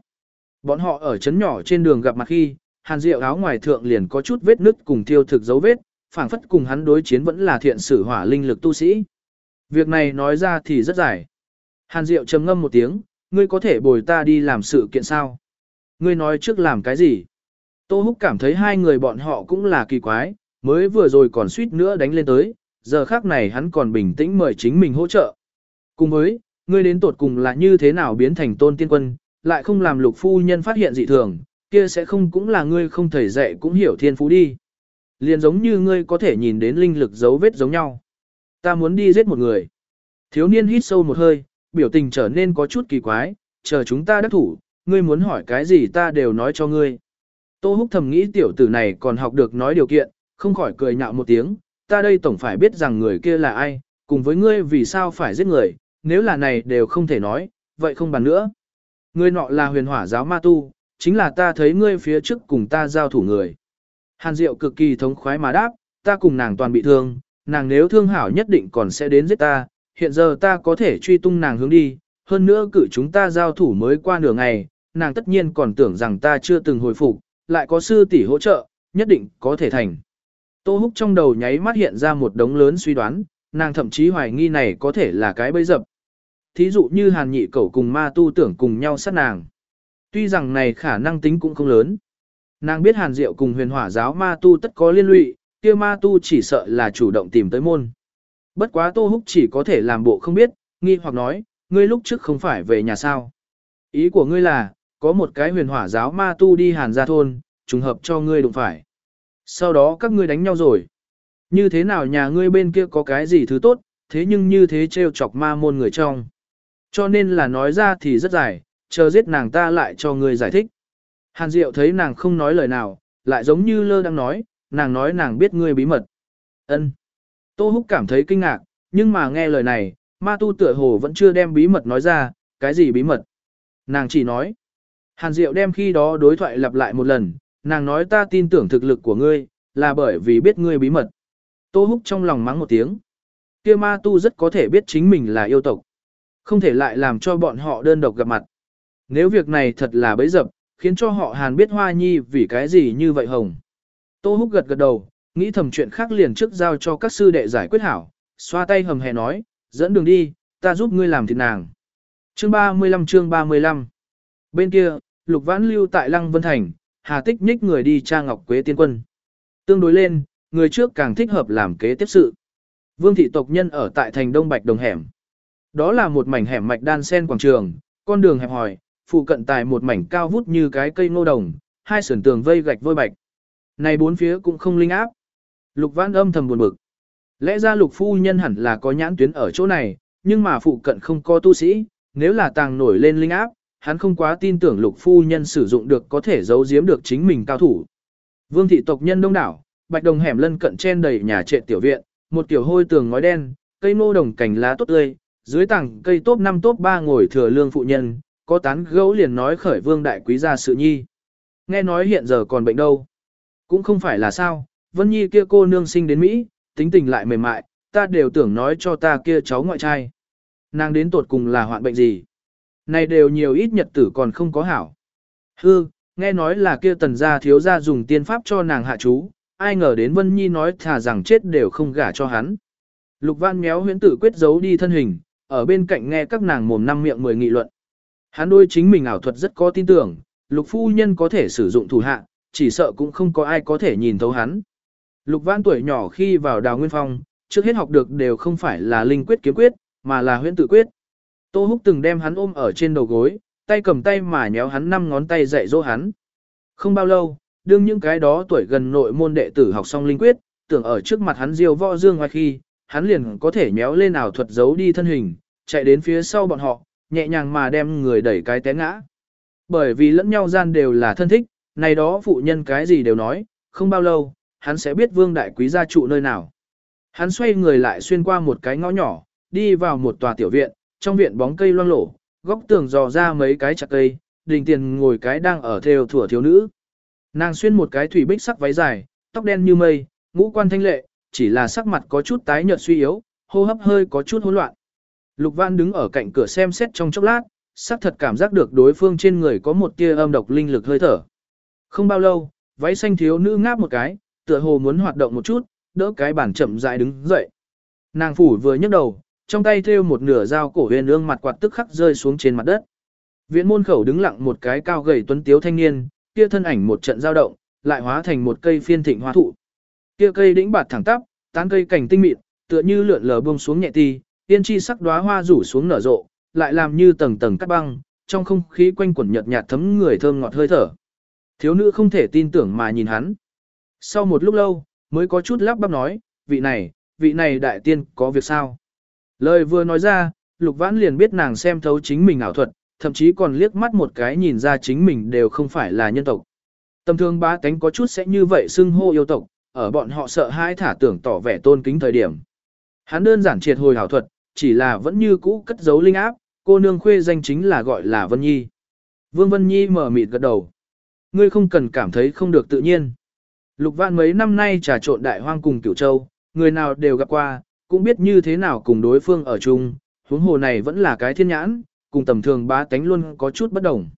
Bọn họ ở chấn nhỏ trên đường gặp mặt khi, hàn diệu áo ngoài thượng liền có chút vết nứt cùng thiêu thực dấu vết, phảng phất cùng hắn đối chiến vẫn là thiện sử hỏa linh lực tu sĩ. Việc này nói ra thì rất dài. Hàn diệu trầm ngâm một tiếng, ngươi có thể bồi ta đi làm sự kiện sao? Ngươi nói trước làm cái gì? Tô Húc cảm thấy hai người bọn họ cũng là kỳ quái, mới vừa rồi còn suýt nữa đánh lên tới, giờ khác này hắn còn bình tĩnh mời chính mình hỗ trợ. Cùng với, ngươi đến tột cùng là như thế nào biến thành tôn tiên quân, lại không làm lục phu nhân phát hiện dị thường, kia sẽ không cũng là ngươi không thể dạy cũng hiểu thiên phú đi. Liền giống như ngươi có thể nhìn đến linh lực dấu vết giống nhau. Ta muốn đi giết một người. Thiếu niên hít sâu một hơi, biểu tình trở nên có chút kỳ quái, chờ chúng ta đắc thủ, ngươi muốn hỏi cái gì ta đều nói cho ngươi. Tô húc thầm nghĩ tiểu tử này còn học được nói điều kiện, không khỏi cười nhạo một tiếng, ta đây tổng phải biết rằng người kia là ai, cùng với ngươi vì sao phải giết người, nếu là này đều không thể nói, vậy không bàn nữa. Ngươi nọ là huyền hỏa giáo ma tu, chính là ta thấy ngươi phía trước cùng ta giao thủ người. Hàn Diệu cực kỳ thống khoái mà đáp, ta cùng nàng toàn bị thương, nàng nếu thương hảo nhất định còn sẽ đến giết ta, hiện giờ ta có thể truy tung nàng hướng đi, hơn nữa cử chúng ta giao thủ mới qua nửa ngày, nàng tất nhiên còn tưởng rằng ta chưa từng hồi phục, lại có sư tỷ hỗ trợ, nhất định có thể thành. Tô Húc trong đầu nháy mắt hiện ra một đống lớn suy đoán, nàng thậm chí hoài nghi này có thể là cái bẫy dập. Thí dụ như hàn nhị cẩu cùng ma tu tưởng cùng nhau sát nàng. Tuy rằng này khả năng tính cũng không lớn. Nàng biết hàn diệu cùng huyền hỏa giáo ma tu tất có liên lụy, kia ma tu chỉ sợ là chủ động tìm tới môn. Bất quá Tô Húc chỉ có thể làm bộ không biết, nghi hoặc nói, ngươi lúc trước không phải về nhà sao. Ý của ngươi là, có một cái huyền hỏa giáo ma tu đi hàn ra thôn, trùng hợp cho ngươi đụng phải. Sau đó các ngươi đánh nhau rồi. Như thế nào nhà ngươi bên kia có cái gì thứ tốt, thế nhưng như thế trêu chọc ma môn người trong. Cho nên là nói ra thì rất dài, chờ giết nàng ta lại cho ngươi giải thích. Hàn Diệu thấy nàng không nói lời nào, lại giống như lơ đang nói, nàng nói nàng biết ngươi bí mật. Ân. Tô Húc cảm thấy kinh ngạc, nhưng mà nghe lời này, ma tu tựa hồ vẫn chưa đem bí mật nói ra, cái gì bí mật. Nàng chỉ nói. Hàn Diệu đem khi đó đối thoại lặp lại một lần, nàng nói ta tin tưởng thực lực của ngươi, là bởi vì biết ngươi bí mật. Tô Húc trong lòng mắng một tiếng. Kia ma tu rất có thể biết chính mình là yêu tộc. Không thể lại làm cho bọn họ đơn độc gặp mặt. Nếu việc này thật là bấy dập, khiến cho họ hàn biết hoa nhi vì cái gì như vậy hồng. Tô Húc gật gật đầu, nghĩ thầm chuyện khác liền trước giao cho các sư đệ giải quyết hảo, xoa tay hầm hè nói, dẫn đường đi, ta giúp ngươi làm thịt nàng. Chương 35 chương 35 Bên kia, Lục Vãn lưu tại Lăng Vân Thành, Hà Tích nhích người đi tra Ngọc Quế Tiên Quân. Tương đối lên, người trước càng thích hợp làm kế tiếp sự. Vương thị tộc nhân ở tại thành Đông Bạch Đồng Hẻm. Đó là một mảnh hẻm mạch đan sen quảng trường, con đường hẹp hòi, phụ cận tài một mảnh cao vút như cái cây ngô đồng, hai sườn tường vây gạch vôi bạch. Này bốn phía cũng không linh áp. Lục Vãn âm thầm buồn bực. Lẽ ra Lục phu nhân hẳn là có nhãn tuyến ở chỗ này, nhưng mà phụ cận không có tu sĩ, nếu là tàng nổi lên linh áp, hắn không quá tin tưởng Lục phu nhân sử dụng được có thể giấu giếm được chính mình cao thủ. Vương thị tộc nhân đông đảo, bạch đồng hẻm lân cận chen đầy nhà trệ tiểu viện, một tiểu hôi tường ngói đen, cây ngô đồng cành lá tốt tươi, dưới tảng cây tốt năm tốt ba ngồi thừa lương phụ nhân, có tán gấu liền nói khởi vương đại quý gia sự nhi. Nghe nói hiện giờ còn bệnh đâu. Cũng không phải là sao, Vân Nhi kia cô nương sinh đến Mỹ, tính tình lại mềm mại, ta đều tưởng nói cho ta kia cháu ngoại trai. Nàng đến tột cùng là hoạn bệnh gì? Này đều nhiều ít nhật tử còn không có hảo. Hư, nghe nói là kia tần gia thiếu gia dùng tiên pháp cho nàng hạ chú, ai ngờ đến Vân Nhi nói thà rằng chết đều không gả cho hắn. Lục Văn méo huyễn tử quyết giấu đi thân hình, ở bên cạnh nghe các nàng mồm năm miệng mười nghị luận. Hắn đôi chính mình ảo thuật rất có tin tưởng, lục phu nhân có thể sử dụng thủ hạ, chỉ sợ cũng không có ai có thể nhìn thấu hắn. Lục vãn tuổi nhỏ khi vào đào nguyên phong, trước hết học được đều không phải là linh quyết kiếm quyết, mà là huyễn tự quyết. Tô Húc từng đem hắn ôm ở trên đầu gối, tay cầm tay mà nhéo hắn năm ngón tay dạy dỗ hắn. Không bao lâu, đương những cái đó tuổi gần nội môn đệ tử học xong linh quyết, tưởng ở trước mặt hắn diêu võ dương ngoài khi, hắn liền có thể nhéo lên ảo thuật giấu đi thân hình, chạy đến phía sau bọn họ, nhẹ nhàng mà đem người đẩy cái té ngã. Bởi vì lẫn nhau gian đều là thân thích, này đó phụ nhân cái gì đều nói, không bao lâu, hắn sẽ biết vương đại quý gia trụ nơi nào. Hắn xoay người lại xuyên qua một cái ngõ nhỏ, đi vào một tòa tiểu viện, trong viện bóng cây loang lổ, góc tường dò ra mấy cái chặt cây, đình tiền ngồi cái đang ở theo thủa thiếu nữ. Nàng xuyên một cái thủy bích sắc váy dài, tóc đen như mây, ngũ quan thanh lệ, chỉ là sắc mặt có chút tái nhợt suy yếu, hô hấp hơi có chút hỗn loạn. Lục Văn đứng ở cạnh cửa xem xét trong chốc lát, xác thật cảm giác được đối phương trên người có một tia âm độc linh lực hơi thở. Không bao lâu, váy xanh thiếu nữ ngáp một cái, tựa hồ muốn hoạt động một chút, đỡ cái bản chậm rãi đứng dậy. Nàng phủ vừa nhấc đầu, trong tay thêu một nửa dao cổ huyền ương mặt quạt tức khắc rơi xuống trên mặt đất. Viện môn khẩu đứng lặng một cái cao gầy tuấn tiếu thanh niên, kia thân ảnh một trận dao động, lại hóa thành một cây phiên thịnh hoa thụ. Kia cây đĩnh bạt thẳng tắp, tán cây cảnh tinh mịn, tựa như lượn lờ buông xuống nhẹ ti, tiên chi sắc đóa hoa rủ xuống nở rộ, lại làm như tầng tầng cắt băng, trong không khí quanh quẩn nhợt nhạt thấm người thơm ngọt hơi thở. Thiếu nữ không thể tin tưởng mà nhìn hắn. Sau một lúc lâu, mới có chút lắp bắp nói, vị này, vị này đại tiên có việc sao? Lời vừa nói ra, Lục Vãn liền biết nàng xem thấu chính mình ảo thuật, thậm chí còn liếc mắt một cái nhìn ra chính mình đều không phải là nhân tộc. Tầm thương ba tánh có chút sẽ như vậy xưng hô yêu tộc, ở bọn họ sợ hãi thả tưởng tỏ vẻ tôn kính thời điểm. Hắn đơn giản triệt hồi hảo thuật, chỉ là vẫn như cũ cất giấu linh áp, cô nương khuê danh chính là gọi là Vân Nhi. Vương Vân Nhi mở mịt gật đầu. Ngươi không cần cảm thấy không được tự nhiên. Lục vạn mấy năm nay trà trộn đại hoang cùng cửu châu, người nào đều gặp qua, cũng biết như thế nào cùng đối phương ở chung, huống hồ này vẫn là cái thiên nhãn, cùng tầm thường bá tánh luôn có chút bất đồng.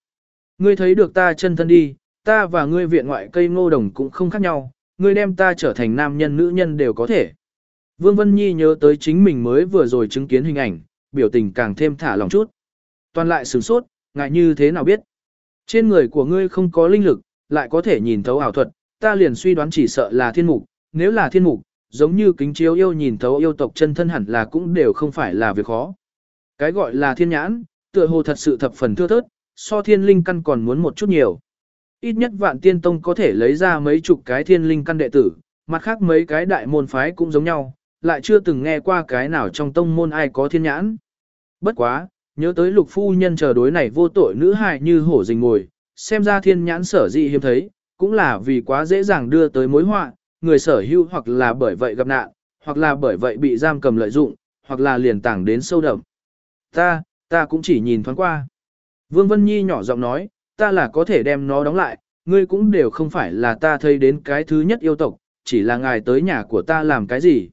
Ngươi thấy được ta chân thân đi, ta và ngươi viện ngoại cây ngô đồng cũng không khác nhau, ngươi đem ta trở thành nam nhân nữ nhân đều có thể. Vương Vân Nhi nhớ tới chính mình mới vừa rồi chứng kiến hình ảnh, biểu tình càng thêm thả lòng chút. Toàn lại sửng sốt, ngại như thế nào biết. Trên người của ngươi không có linh lực, lại có thể nhìn thấu ảo thuật, ta liền suy đoán chỉ sợ là thiên mục, nếu là thiên mục, giống như kính chiếu yêu nhìn thấu yêu tộc chân thân hẳn là cũng đều không phải là việc khó. Cái gọi là thiên nhãn, tựa hồ thật sự thập phần thưa thớt, so thiên linh căn còn muốn một chút nhiều. Ít nhất vạn tiên tông có thể lấy ra mấy chục cái thiên linh căn đệ tử, mặt khác mấy cái đại môn phái cũng giống nhau, lại chưa từng nghe qua cái nào trong tông môn ai có thiên nhãn. Bất quá, nhớ tới lục phu nhân chờ đối này vô tội nữ hài như hổ rình ngồi, xem ra thiên nhãn sở dị hiếm thấy, cũng là vì quá dễ dàng đưa tới mối họa, người sở hữu hoặc là bởi vậy gặp nạn, hoặc là bởi vậy bị giam cầm lợi dụng, hoặc là liền tảng đến sâu đậm. Ta, ta cũng chỉ nhìn thoáng qua. Vương Vân Nhi nhỏ giọng nói, ta là có thể đem nó đóng lại, ngươi cũng đều không phải là ta thấy đến cái thứ nhất yêu tộc, chỉ là ngài tới nhà của ta làm cái gì.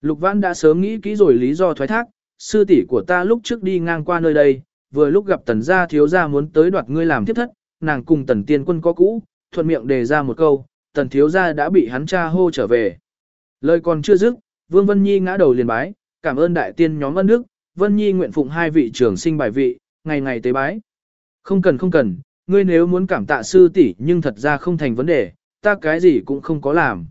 Lục Vãn đã sớm nghĩ kỹ rồi lý do thoái thác, sư tỷ của ta lúc trước đi ngang qua nơi đây, vừa lúc gặp tần gia thiếu gia muốn tới đoạt ngươi làm tiếp thất, nàng cùng tần tiên quân có cũ, thuận miệng đề ra một câu, tần thiếu gia đã bị hắn cha hô trở về. Lời còn chưa dứt, Vương Vân Nhi ngã đầu liền bái, cảm ơn đại tiên nhóm ân đức, Vân Nhi nguyện phụng hai vị trưởng sinh bài vị, ngày ngày tế bái. Không cần không cần, ngươi nếu muốn cảm tạ sư tỷ nhưng thật ra không thành vấn đề, ta cái gì cũng không có làm.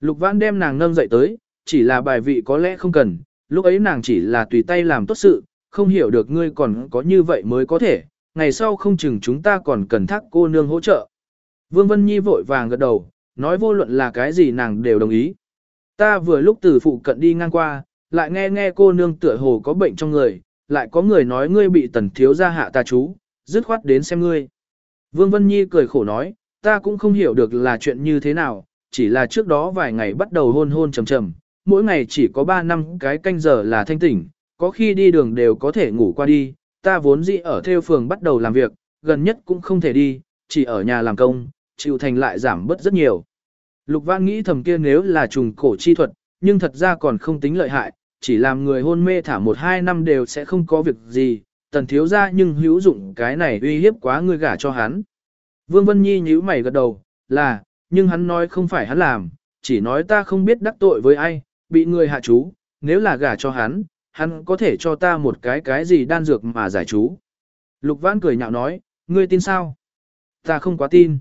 Lục Vãn đem nàng nâng dậy tới, chỉ là bài vị có lẽ không cần, lúc ấy nàng chỉ là tùy tay làm tốt sự, không hiểu được ngươi còn có như vậy mới có thể, ngày sau không chừng chúng ta còn cần thác cô nương hỗ trợ. Vương Vân Nhi vội vàng gật đầu, nói vô luận là cái gì nàng đều đồng ý. Ta vừa lúc từ phụ cận đi ngang qua, lại nghe nghe cô nương tựa hồ có bệnh trong người, lại có người nói ngươi bị tần thiếu gia hạ ta chú, dứt khoát đến xem ngươi. Vương Vân Nhi cười khổ nói, ta cũng không hiểu được là chuyện như thế nào, chỉ là trước đó vài ngày bắt đầu hôn hôn trầm trầm, mỗi ngày chỉ có 3 năm cái canh giờ là thanh tỉnh, có khi đi đường đều có thể ngủ qua đi, ta vốn dĩ ở theo phường bắt đầu làm việc, gần nhất cũng không thể đi, chỉ ở nhà làm công, chịu thành lại giảm bớt rất nhiều. Lục Văn nghĩ thầm kia nếu là trùng cổ chi thuật, nhưng thật ra còn không tính lợi hại, chỉ làm người hôn mê thả một hai năm đều sẽ không có việc gì, tần thiếu ra nhưng hữu dụng cái này uy hiếp quá người gả cho hắn. Vương Vân Nhi nhíu mày gật đầu, là, nhưng hắn nói không phải hắn làm, chỉ nói ta không biết đắc tội với ai, bị người hạ chú, nếu là gả cho hắn, hắn có thể cho ta một cái cái gì đan dược mà giải chú. Lục Vãn cười nhạo nói, ngươi tin sao? Ta không quá tin.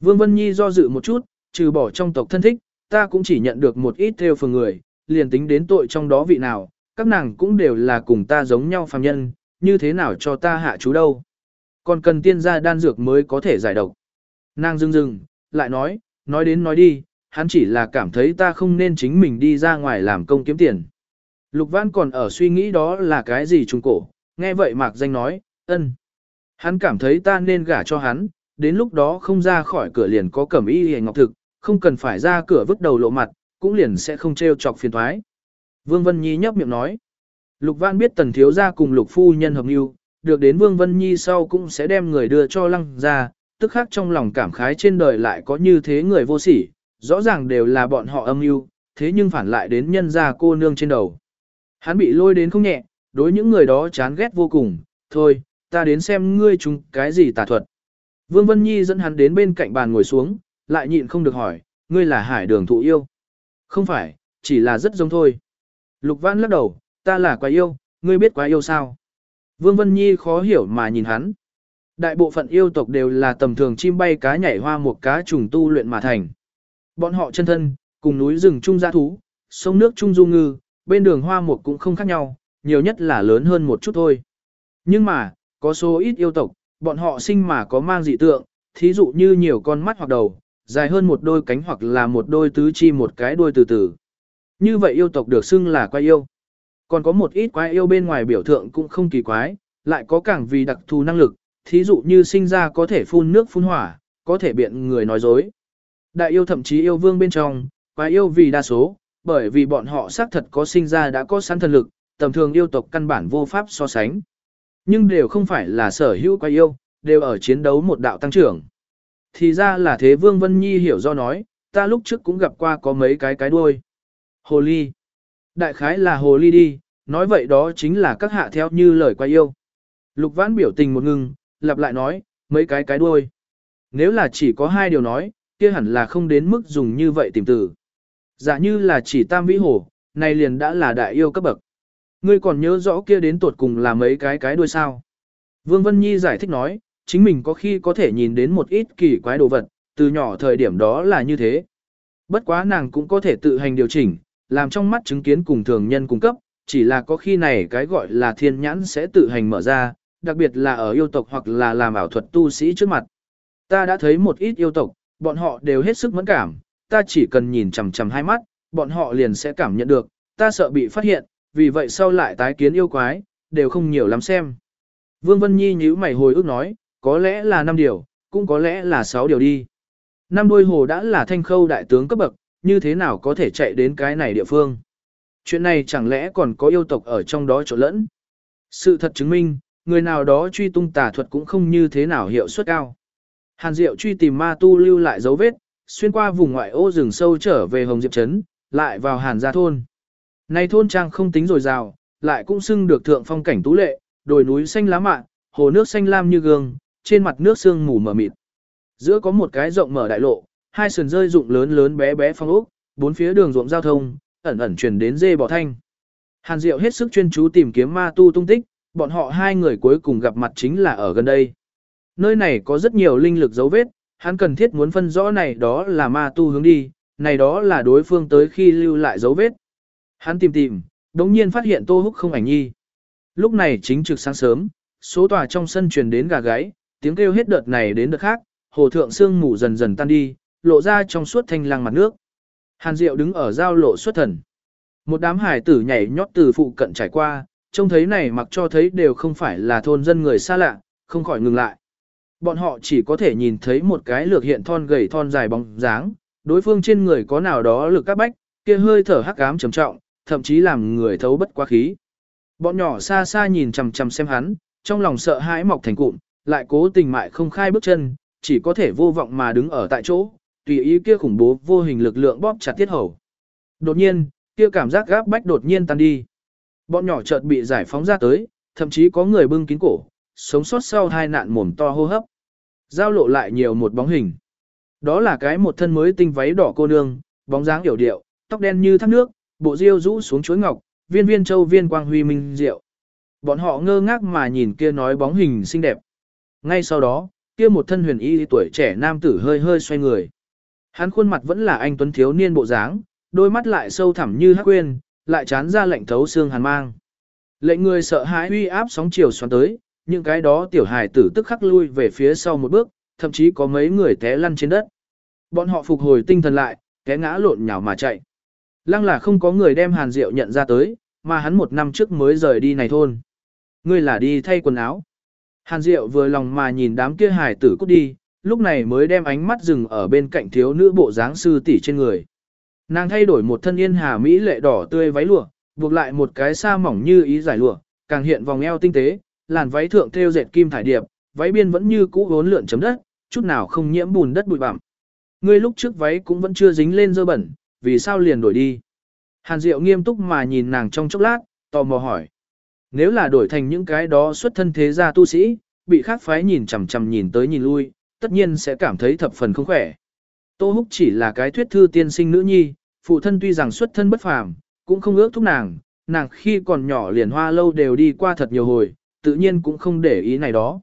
Vương Vân Nhi do dự một chút, trừ bỏ trong tộc thân thích, ta cũng chỉ nhận được một ít theo phường người, liền tính đến tội trong đó vị nào, các nàng cũng đều là cùng ta giống nhau phàm nhân, như thế nào cho ta hạ chú đâu. Còn cần tiên gia đan dược mới có thể giải độc. Nàng dưng dưng, lại nói, nói đến nói đi, hắn chỉ là cảm thấy ta không nên chính mình đi ra ngoài làm công kiếm tiền. Lục Văn còn ở suy nghĩ đó là cái gì trung cổ, nghe vậy Mạc Danh nói, ân. Hắn cảm thấy ta nên gả cho hắn, đến lúc đó không ra khỏi cửa liền có cẩm y hề ngọc thực, không cần phải ra cửa vứt đầu lộ mặt, cũng liền sẽ không trêu chọc phiền thoái. Vương Vân Nhi nhấp miệng nói. Lục Văn biết tần thiếu gia cùng lục phu nhân hợp lưu, được đến Vương Vân Nhi sau cũng sẽ đem người đưa cho lăng ra, tức khác trong lòng cảm khái trên đời lại có như thế người vô sỉ, rõ ràng đều là bọn họ âm mưu, thế nhưng phản lại đến nhân gia cô nương trên đầu. Hắn bị lôi đến không nhẹ, đối những người đó chán ghét vô cùng, thôi, ta đến xem ngươi chúng cái gì tà thuật. Vương Vân Nhi dẫn hắn đến bên cạnh bàn ngồi xuống, lại nhịn không được hỏi, ngươi là hải đường thụ yêu. Không phải, chỉ là rất giống thôi. Lục Văn lắc đầu, ta là quái yêu, ngươi biết quái yêu sao? Vương Vân Nhi khó hiểu mà nhìn hắn. Đại bộ phận yêu tộc đều là tầm thường chim bay cá nhảy hoa một cá trùng tu luyện mà thành. Bọn họ chân thân, cùng núi rừng trung gia thú, sông nước trung du ngư, bên đường hoa mục cũng không khác nhau, nhiều nhất là lớn hơn một chút thôi. Nhưng mà, có số ít yêu tộc, bọn họ sinh mà có mang dị tượng, thí dụ như nhiều con mắt hoặc đầu, dài hơn một đôi cánh hoặc là một đôi tứ chi một cái đuôi từ từ. Như vậy yêu tộc được xưng là quái yêu. Còn có một ít quái yêu bên ngoài biểu tượng cũng không kỳ quái, lại có càng vì đặc thù năng lực, thí dụ như sinh ra có thể phun nước phun hỏa, có thể biện người nói dối. Đại yêu thậm chí yêu vương bên trong, quái yêu vì đa số, bởi vì bọn họ xác thật có sinh ra đã có sẵn thần lực, tầm thường yêu tộc căn bản vô pháp so sánh. Nhưng đều không phải là sở hữu quái yêu, đều ở chiến đấu một đạo tăng trưởng. Thì ra là thế Vương Vân Nhi hiểu do nói, ta lúc trước cũng gặp qua có mấy cái cái đuôi. Hồ ly. Đại khái là hồ ly đi, nói vậy đó chính là các hạ theo như lời quái yêu. Lục vãn biểu tình một ngừng, lặp lại nói, mấy cái cái đuôi. Nếu là chỉ có hai điều nói, kia hẳn là không đến mức dùng như vậy tìm từ. Giả như là chỉ tam vĩ hồ, này liền đã là đại yêu cấp bậc. Ngươi còn nhớ rõ kia đến tuột cùng là mấy cái cái đuôi sao. Vương Vân Nhi giải thích nói, chính mình có khi có thể nhìn đến một ít kỳ quái đồ vật, từ nhỏ thời điểm đó là như thế. Bất quá nàng cũng có thể tự hành điều chỉnh, làm trong mắt chứng kiến cùng thường nhân cung cấp, chỉ là có khi này cái gọi là thiên nhãn sẽ tự hành mở ra, đặc biệt là ở yêu tộc hoặc là làm ảo thuật tu sĩ trước mặt. Ta đã thấy một ít yêu tộc, bọn họ đều hết sức mẫn cảm, ta chỉ cần nhìn chằm chằm hai mắt, bọn họ liền sẽ cảm nhận được, ta sợ bị phát hiện, vì vậy sau lại tái kiến yêu quái, đều không nhiều lắm xem. Vương Vân Nhi nhíu mày hồi ức nói, có lẽ là 5 điều, cũng có lẽ là 6 điều đi. Năm đuôi hồ đã là thanh khâu đại tướng cấp bậc, như thế nào có thể chạy đến cái này địa phương. Chuyện này chẳng lẽ còn có yêu tộc ở trong đó trộn lẫn. Sự thật chứng minh, người nào đó truy tung tà thuật cũng không như thế nào hiệu suất cao. Hàn Diệu truy tìm ma tu lưu lại dấu vết, xuyên qua vùng ngoại ô rừng sâu trở về Hồng Diệp Trấn, lại vào Hàn Gia Thôn. Này thôn trang không tính rồi rào, lại cũng xưng được thượng phong cảnh tú lệ, đồi núi xanh lá mạ, hồ nước xanh lam như gương, trên mặt nước sương mù mờ mịt. Giữa có một cái rộng mở đại lộ, hai sườn rơi rụng lớn lớn bé bé phong ốc, bốn phía đường ruộng giao thông, ẩn ẩn truyền đến dê bò thanh. Hàn Diệu hết sức chuyên chú tìm kiếm ma tu tung tích, bọn họ hai người cuối cùng gặp mặt chính là ở gần đây. Nơi này có rất nhiều linh lực dấu vết, hắn cần thiết muốn phân rõ này đó là ma tu hướng đi, này đó là đối phương tới khi lưu lại dấu vết. Hắn tìm tìm, đống nhiên phát hiện Tô Húc không ảnh nhi. Lúc này chính trực sáng sớm, số tòa trong sân truyền đến gà gáy, tiếng kêu hết đợt này đến đợt khác, hồ thượng sương mù dần dần tan đi, lộ ra trong suốt thanh lăng mặt nước. Hàn Diệu đứng ở giao lộ xuất thần. Một đám hải tử nhảy nhót từ phụ cận trải qua, trông thấy này mặc cho thấy đều không phải là thôn dân người xa lạ, không khỏi ngừng lại. Bọn họ chỉ có thể nhìn thấy một cái lược hiện thon gầy thon dài bóng dáng, đối phương trên người có nào đó lực các bách, kia hơi thở hắc ám trầm trọng, thậm chí làm người thấu bất quá khí. Bọn nhỏ xa xa nhìn chằm chằm xem hắn, trong lòng sợ hãi mọc thành cụm, lại cố tình mại không khai bước chân, chỉ có thể vô vọng mà đứng ở tại chỗ, tùy ý kia khủng bố vô hình lực lượng bóp chặt tiết hầu. Đột nhiên, kia cảm giác gáp bách đột nhiên tan đi. Bọn nhỏ chợt bị giải phóng ra tới, thậm chí có người bưng kín cổ, sống sót sau hai nạn mồm to hô hấp. Giao lộ lại nhiều một bóng hình. Đó là cái một thân mới tinh váy đỏ cô nương, bóng dáng hiểu điệu, tóc đen như thác nước, bộ diêu rũ xuống chuối ngọc, viên viên châu viên quang huy minh diệu. Bọn họ ngơ ngác mà nhìn kia nói bóng hình xinh đẹp. Ngay sau đó, kia một thân huyền y tuổi trẻ nam tử hơi hơi xoay người. Hắn khuôn mặt vẫn là anh tuấn thiếu niên bộ dáng, đôi mắt lại sâu thẳm như hắc quên, lại chán ra lạnh thấu xương hàn mang. Lệnh người sợ hãi uy áp sóng chiều xoắn tới, những cái đó tiểu hài tử tức khắc lui về phía sau một bước, thậm chí có mấy người té lăn trên đất. Bọn họ phục hồi tinh thần lại, té ngã lộn nhào mà chạy. Lăng là không có người đem Hàn Diệu nhận ra tới, mà hắn một năm trước mới rời đi này thôn. Ngươi là đi thay quần áo. Hàn Diệu vừa lòng mà nhìn đám kia hài tử cút đi, lúc này mới đem ánh mắt dừng ở bên cạnh thiếu nữ bộ dáng sư tỷ trên người. Nàng thay đổi một thân yên hà mỹ lệ đỏ tươi váy lụa, buộc lại một cái sa mỏng như ý giải lụa, càng hiện vòng eo tinh tế, làn váy thượng thêu dệt kim thải điệp, váy biên vẫn như cũ vốn lượn chấm đất, chút nào không nhiễm bùn đất bụi bặm. Ngươi lúc trước váy cũng vẫn chưa dính lên dơ bẩn, vì sao liền đổi đi? Hàn Diệu nghiêm túc mà nhìn nàng trong chốc lát, tò mò hỏi. Nếu là đổi thành những cái đó xuất thân thế gia tu sĩ, bị khác phái nhìn chằm chằm nhìn tới nhìn lui, tất nhiên sẽ cảm thấy thập phần không khỏe. Tô Húc chỉ là cái thuyết thư tiên sinh nữ nhi, phụ thân tuy rằng xuất thân bất phàm, cũng không ước thúc nàng, nàng khi còn nhỏ liền hoa lâu đều đi qua thật nhiều hồi, tự nhiên cũng không để ý này đó.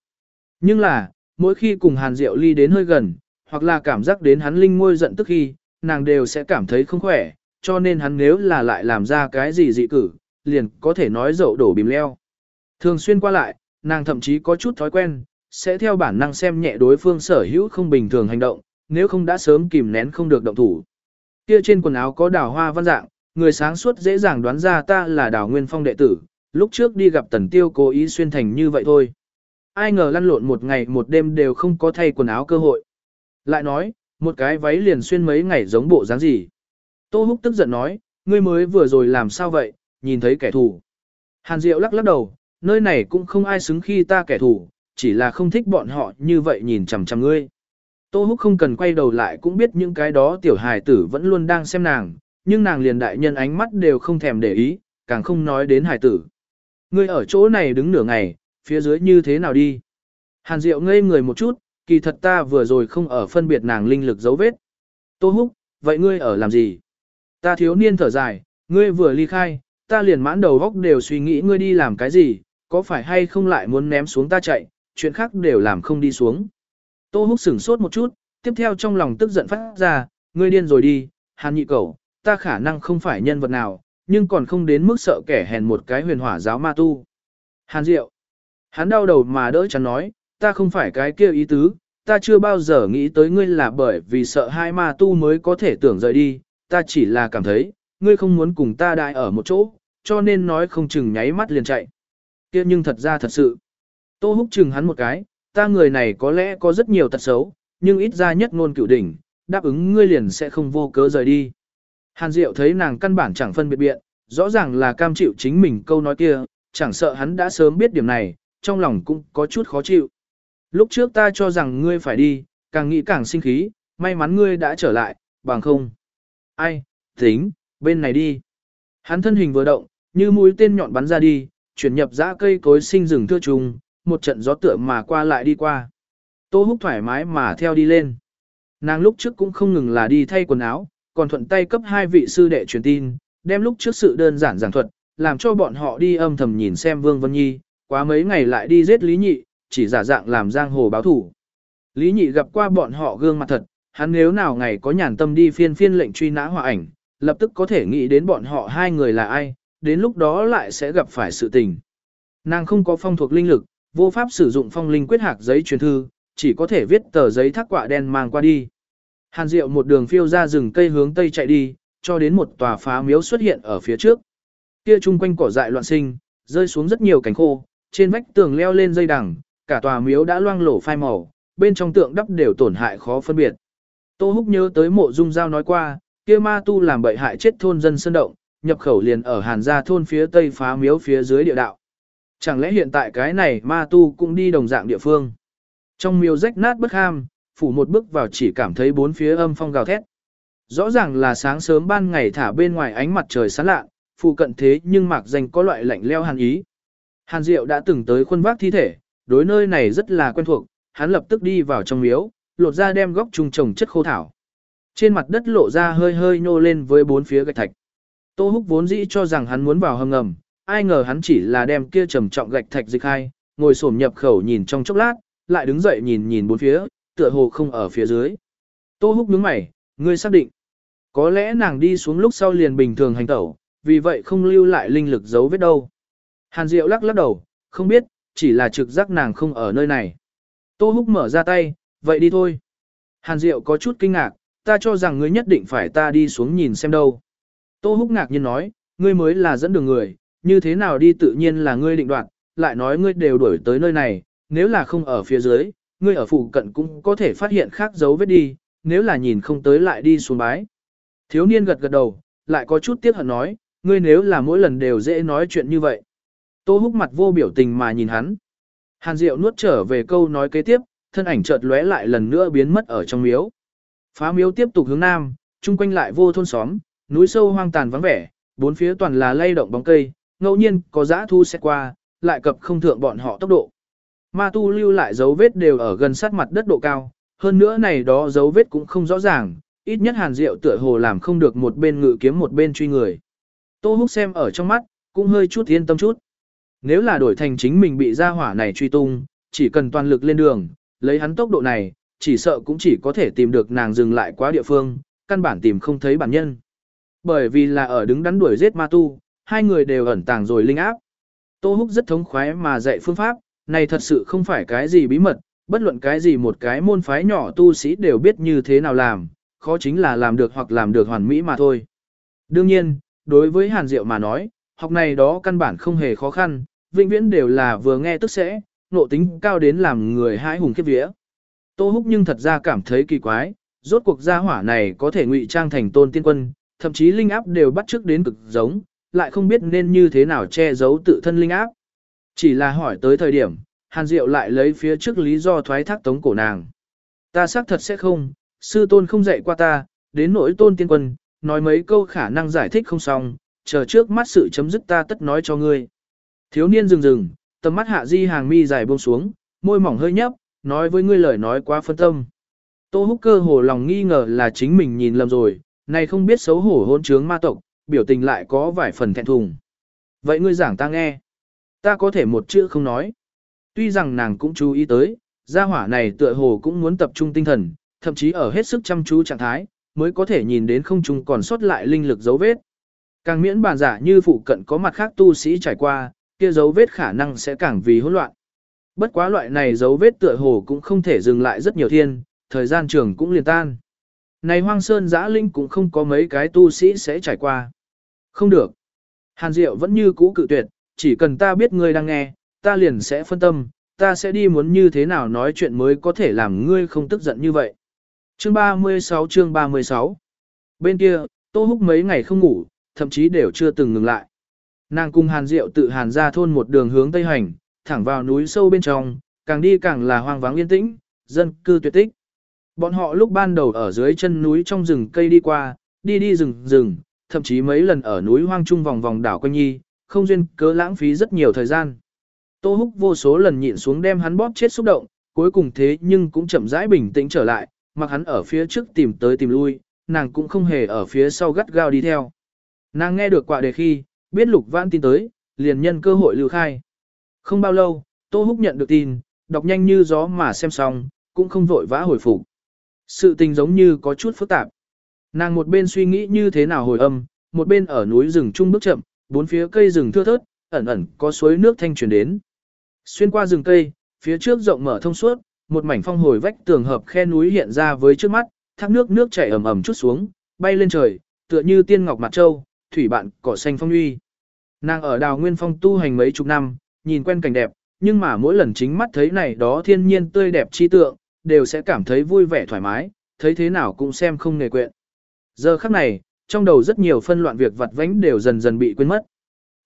Nhưng là, mỗi khi cùng Hàn Diệu ly đến hơi gần, hoặc là cảm giác đến hắn linh ngôi giận tức khi, nàng đều sẽ cảm thấy không khỏe, cho nên hắn nếu là lại làm ra cái gì dị cử, liền có thể nói dậu đổ bìm leo. Thường xuyên qua lại, nàng thậm chí có chút thói quen, sẽ theo bản năng xem nhẹ đối phương sở hữu không bình thường hành động, nếu không đã sớm kìm nén không được động thủ. Kia trên quần áo có đào hoa văn dạng, người sáng suốt dễ dàng đoán ra ta là đào nguyên phong đệ tử, lúc trước đi gặp tần tiêu cố ý xuyên thành như vậy thôi. Ai ngờ lăn lộn một ngày một đêm đều không có thay quần áo cơ hội. Lại nói, một cái váy liền xuyên mấy ngày giống bộ dáng gì. Tô Húc tức giận nói, ngươi mới vừa rồi làm sao vậy, nhìn thấy kẻ thù. Hàn Diệu lắc lắc đầu, nơi này cũng không ai xứng khi ta kẻ thù, chỉ là không thích bọn họ như vậy nhìn chằm chằm ngươi. Tô Húc không cần quay đầu lại cũng biết những cái đó tiểu hài tử vẫn luôn đang xem nàng, nhưng nàng liền đại nhân ánh mắt đều không thèm để ý, càng không nói đến hài tử. Ngươi ở chỗ này đứng nửa ngày, phía dưới như thế nào đi? Hàn Diệu ngây người một chút, kỳ thật ta vừa rồi không ở phân biệt nàng linh lực dấu vết. Tô Húc, vậy ngươi ở làm gì? Ta thiếu niên thở dài, ngươi vừa ly khai, ta liền mãn đầu góc đều suy nghĩ ngươi đi làm cái gì, có phải hay không lại muốn ném xuống ta chạy, chuyện khác đều làm không đi xuống. Tô Húc sửng sốt một chút, tiếp theo trong lòng tức giận phát ra, ngươi điên rồi đi, hàn nhị cầu, ta khả năng không phải nhân vật nào, nhưng còn không đến mức sợ kẻ hèn một cái huyền hỏa giáo ma tu. Hàn Diệu, hắn đau đầu mà đỡ chắn nói, ta không phải cái kia ý tứ, ta chưa bao giờ nghĩ tới ngươi là bởi vì sợ hai ma tu mới có thể tưởng rời đi, ta chỉ là cảm thấy, ngươi không muốn cùng ta đại ở một chỗ, cho nên nói không chừng nháy mắt liền chạy. kia nhưng thật ra thật sự. Tô húc chừng hắn một cái, ta người này có lẽ có rất nhiều tật xấu, nhưng ít ra nhất ngôn cửu đỉnh, đáp ứng ngươi liền sẽ không vô cớ rời đi. Hàn Diệu thấy nàng căn bản chẳng phân biệt biện, rõ ràng là cam chịu chính mình câu nói kia, chẳng sợ hắn đã sớm biết điểm này, trong lòng cũng có chút khó chịu. Lúc trước ta cho rằng ngươi phải đi, càng nghĩ càng sinh khí, may mắn ngươi đã trở lại, bằng không. Ai, tính, bên này đi. Hắn thân hình vừa động, như mũi tên nhọn bắn ra đi, chuyển nhập dã cây cối sinh rừng thưa trùng, một trận gió tựa mà qua lại đi qua. Tô húc thoải mái mà theo đi lên. Nàng lúc trước cũng không ngừng là đi thay quần áo, còn thuận tay cấp hai vị sư đệ truyền tin, đem lúc trước sự đơn giản giảng thuật, làm cho bọn họ đi âm thầm nhìn xem Vương Vân Nhi, quá mấy ngày lại đi giết Lý Nhị, chỉ giả dạng làm giang hồ báo thủ. Lý Nhị gặp qua bọn họ gương mặt thật, hắn nếu nào ngày có nhàn tâm đi phiên phiên lệnh truy nã hòa ảnh, lập tức có thể nghĩ đến bọn họ hai người là ai, đến lúc đó lại sẽ gặp phải sự tình. Nàng không có phong thuộc linh lực, vô pháp sử dụng phong linh quyết hạc giấy truyền thư, chỉ có thể viết tờ giấy thác quạ đen mang qua đi. Hàn Diệu một đường phiêu ra rừng cây hướng tây chạy đi, cho đến một tòa phá miếu xuất hiện ở phía trước. Kia chung quanh cỏ dại loạn sinh, rơi xuống rất nhiều cánh khô, trên vách tường leo lên dây đằng, cả tòa miếu đã loang lổ phai màu, bên trong tượng đắp đều tổn hại khó phân biệt. Tô Húc nhớ tới mộ dung giao nói qua, kia ma tu làm bậy hại chết thôn dân sơn động, nhập khẩu liền ở Hàn gia thôn phía tây phá miếu phía dưới địa đạo. Chẳng lẽ hiện tại cái này ma tu cũng đi đồng dạng địa phương? Trong miếu rách nát bất ham, phủ một bước vào chỉ cảm thấy bốn phía âm phong gào thét. Rõ ràng là sáng sớm ban ngày thả bên ngoài ánh mặt trời sáng lạ, phụ cận thế nhưng mạc danh có loại lạnh leo hàn ý. Hàn Diệu đã từng tới khuôn vác thi thể, đối nơi này rất là quen thuộc, hắn lập tức đi vào trong miếu, lột ra đem góc trung trồng chất khô thảo. Trên mặt đất lộ ra hơi hơi nhô lên với bốn phía gạch thạch. Tô Húc vốn dĩ cho rằng hắn muốn vào hầm ngầm, ai ngờ hắn chỉ là đem kia trầm trọng gạch thạch dịch hai, ngồi xổm nhập khẩu nhìn trong chốc lát, lại đứng dậy nhìn nhìn bốn phía, tựa hồ không ở phía dưới. Tô Húc nhướng mày, ngươi xác định. Có lẽ nàng đi xuống lúc sau liền bình thường hành tẩu, vì vậy không lưu lại linh lực dấu vết đâu. Hàn Diệu lắc lắc đầu, không biết, chỉ là trực giác nàng không ở nơi này. Tô Húc mở ra tay, vậy đi thôi. Hàn Diệu có chút kinh ngạc, ta cho rằng ngươi nhất định phải ta đi xuống nhìn xem đâu. Tô Húc ngạc nhiên nói, ngươi mới là dẫn đường người, như thế nào đi tự nhiên là ngươi định đoạt, lại nói ngươi đều đuổi tới nơi này, nếu là không ở phía dưới, ngươi ở phụ cận cũng có thể phát hiện khác dấu vết đi, nếu là nhìn không tới lại đi xuống bái. Thiếu niên gật gật đầu, lại có chút tiếc hận nói, ngươi nếu là mỗi lần đều dễ nói chuyện như vậy. Tô húc mặt vô biểu tình mà nhìn hắn. Hàn Diệu nuốt trở về câu nói kế tiếp, thân ảnh chợt lóe lại lần nữa biến mất ở trong miếu. Phá miếu tiếp tục hướng nam, chung quanh lại vô thôn xóm, núi sâu hoang tàn vắng vẻ, bốn phía toàn là lay động bóng cây, ngẫu nhiên có dã thu sẽ qua, lại cập không thượng bọn họ tốc độ. Ma tu lưu lại dấu vết đều ở gần sát mặt đất độ cao, hơn nữa này đó dấu vết cũng không rõ ràng, ít nhất hàn diệu tựa hồ làm không được một bên ngự kiếm một bên truy người. Tô húc xem ở trong mắt, cũng hơi chút yên tâm chút. Nếu là đổi thành chính mình bị gia hỏa này truy tung, chỉ cần toàn lực lên đường, lấy hắn tốc độ này, chỉ sợ cũng chỉ có thể tìm được nàng dừng lại quá địa phương, căn bản tìm không thấy bản nhân. Bởi vì là ở đứng đắn đuổi giết ma tu, hai người đều ẩn tàng rồi linh áp. Tô Húc rất thống khoái mà dạy phương pháp, này thật sự không phải cái gì bí mật, bất luận cái gì một cái môn phái nhỏ tu sĩ đều biết như thế nào làm, khó chính là làm được hoặc làm được hoàn mỹ mà thôi. Đương nhiên, đối với Hàn Diệu mà nói, học này đó căn bản không hề khó khăn, vĩnh viễn đều là vừa nghe tức sẽ, nộ tính cao đến làm người hãi hùng khiếp vía. Tô Húc nhưng thật ra cảm thấy kỳ quái, rốt cuộc gia hỏa này có thể ngụy trang thành tôn tiên quân, thậm chí linh áp đều bắt chước đến cực giống, lại không biết nên như thế nào che giấu tự thân linh áp. Chỉ là hỏi tới thời điểm, Hàn Diệu lại lấy phía trước lý do thoái thác tống cổ nàng. Ta xác thật sẽ không, sư tôn không dạy qua ta, đến nỗi tôn tiên quân, nói mấy câu khả năng giải thích không xong, chờ trước mắt sự chấm dứt ta tất nói cho ngươi. Thiếu niên dừng dừng, tầm mắt hạ di hàng mi dài buông xuống, môi mỏng hơi nhấp, nói với ngươi lời nói quá phân tâm. Tô húc cơ hồ lòng nghi ngờ là chính mình nhìn lầm rồi, này không biết xấu hổ hôn trướng ma tộc, biểu tình lại có vài phần thẹn thùng. Vậy ngươi giảng ta nghe. Ta có thể một chữ không nói. Tuy rằng nàng cũng chú ý tới, gia hỏa này tựa hồ cũng muốn tập trung tinh thần, thậm chí ở hết sức chăm chú trạng thái, mới có thể nhìn đến không trung còn sót lại linh lực dấu vết. Càng miễn bàn giả như phụ cận có mặt khác tu sĩ trải qua, kia dấu vết khả năng sẽ càng vì hỗn loạn. Bất quá loại này dấu vết tựa hồ cũng không thể dừng lại rất nhiều thiên, thời gian trường cũng liền tan. Này hoang sơn giã linh cũng không có mấy cái tu sĩ sẽ trải qua. Không được. Hàn Diệu vẫn như cũ cự tuyệt, chỉ cần ta biết ngươi đang nghe, ta liền sẽ phân tâm, ta sẽ đi muốn như thế nào nói chuyện mới có thể làm ngươi không tức giận như vậy. Chương 36 chương 36 Bên kia, Tô Húc mấy ngày không ngủ, thậm chí đều chưa từng ngừng lại. Nàng cùng Hàn Diệu tự Hàn ra thôn một đường hướng Tây Hành, thẳng vào núi sâu bên trong, càng đi càng là hoang vắng yên tĩnh, dân cư tuyệt tích. Bọn họ lúc ban đầu ở dưới chân núi trong rừng cây đi qua, đi đi rừng rừng, thậm chí mấy lần ở núi hoang trung vòng vòng đảo quanh nhi, không duyên cớ lãng phí rất nhiều thời gian. Tô Húc vô số lần nhịn xuống đem hắn bóp chết xúc động, cuối cùng thế nhưng cũng chậm rãi bình tĩnh trở lại, mặc hắn ở phía trước tìm tới tìm lui, nàng cũng không hề ở phía sau gắt gao đi theo. Nàng nghe được quả đề khi, biết Lục Vãn tin tới, liền nhân cơ hội lưu khai. Không bao lâu, Tô Húc nhận được tin, đọc nhanh như gió mà xem xong, cũng không vội vã hồi phục. Sự tình giống như có chút phức tạp. Nàng một bên suy nghĩ như thế nào hồi âm, một bên ở núi rừng trung bước chậm, bốn phía cây rừng thưa thớt, ẩn ẩn có suối nước thanh truyền đến. Xuyên qua rừng cây, phía trước rộng mở thông suốt, một mảnh phong hồi vách tường hợp khe núi hiện ra với trước mắt, thác nước nước chảy ầm ầm chút xuống, bay lên trời, tựa như tiên ngọc mặt châu, thủy bạn cỏ xanh phong uy. Nàng ở đào nguyên phong tu hành mấy chục năm, nhìn quen cảnh đẹp, nhưng mà mỗi lần chính mắt thấy này đó thiên nhiên tươi đẹp chi tượng, đều sẽ cảm thấy vui vẻ thoải mái, thấy thế nào cũng xem không nghề quyện. Giờ khắc này, trong đầu rất nhiều phân loạn việc vặt vãnh đều dần dần bị quên mất.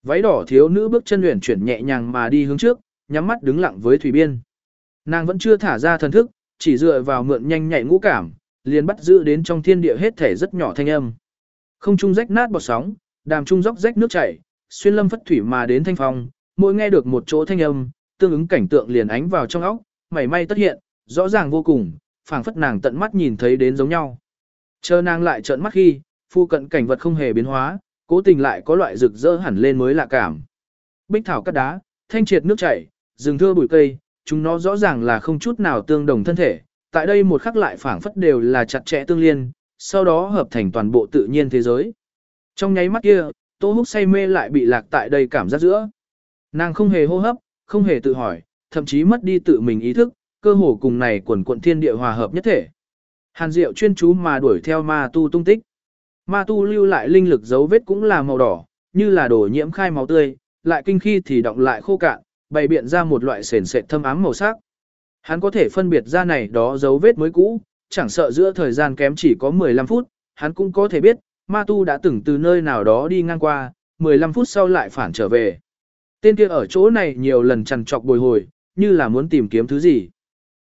Váy đỏ thiếu nữ bước chân luyện chuyển nhẹ nhàng mà đi hướng trước, nhắm mắt đứng lặng với thủy biên. Nàng vẫn chưa thả ra thần thức, chỉ dựa vào mượn nhanh nhạy ngũ cảm, liền bắt giữ đến trong thiên địa hết thể rất nhỏ thanh âm. Không trung rách nát bọt sóng, đàm trung dốc rách nước chảy, xuyên lâm phất thủy mà đến thanh phong, mỗi nghe được một chỗ thanh âm, tương ứng cảnh tượng liền ánh vào trong óc, mảy may tất hiện, rõ ràng vô cùng, phảng phất nàng tận mắt nhìn thấy đến giống nhau. Chờ nàng lại trợn mắt khi, phu cận cảnh vật không hề biến hóa, cố tình lại có loại rực rỡ hẳn lên mới lạ cảm. Bích thảo cắt đá, thanh triệt nước chảy, rừng thưa bụi cây, chúng nó rõ ràng là không chút nào tương đồng thân thể, tại đây một khắc lại phảng phất đều là chặt chẽ tương liên, sau đó hợp thành toàn bộ tự nhiên thế giới. Trong nháy mắt kia, Tô Húc say mê lại bị lạc tại đây cảm giác giữa. Nàng không hề hô hấp, không hề tự hỏi, thậm chí mất đi tự mình ý thức, cơ hồ cùng này quần quận thiên địa hòa hợp nhất thể. Hàn Diệu chuyên chú mà đuổi theo ma tu tung tích. Ma tu lưu lại linh lực dấu vết cũng là màu đỏ, như là đổ nhiễm khai máu tươi, lại kinh khi thì động lại khô cạn, bày biện ra một loại sền sệt thâm ám màu sắc. Hắn có thể phân biệt ra này đó dấu vết mới cũ, chẳng sợ giữa thời gian kém chỉ có 15 phút, hắn cũng có thể biết, ma tu đã từng từ nơi nào đó đi ngang qua, 15 phút sau lại phản trở về. Tên kia ở chỗ này nhiều lần chằn trọc bồi hồi, như là muốn tìm kiếm thứ gì.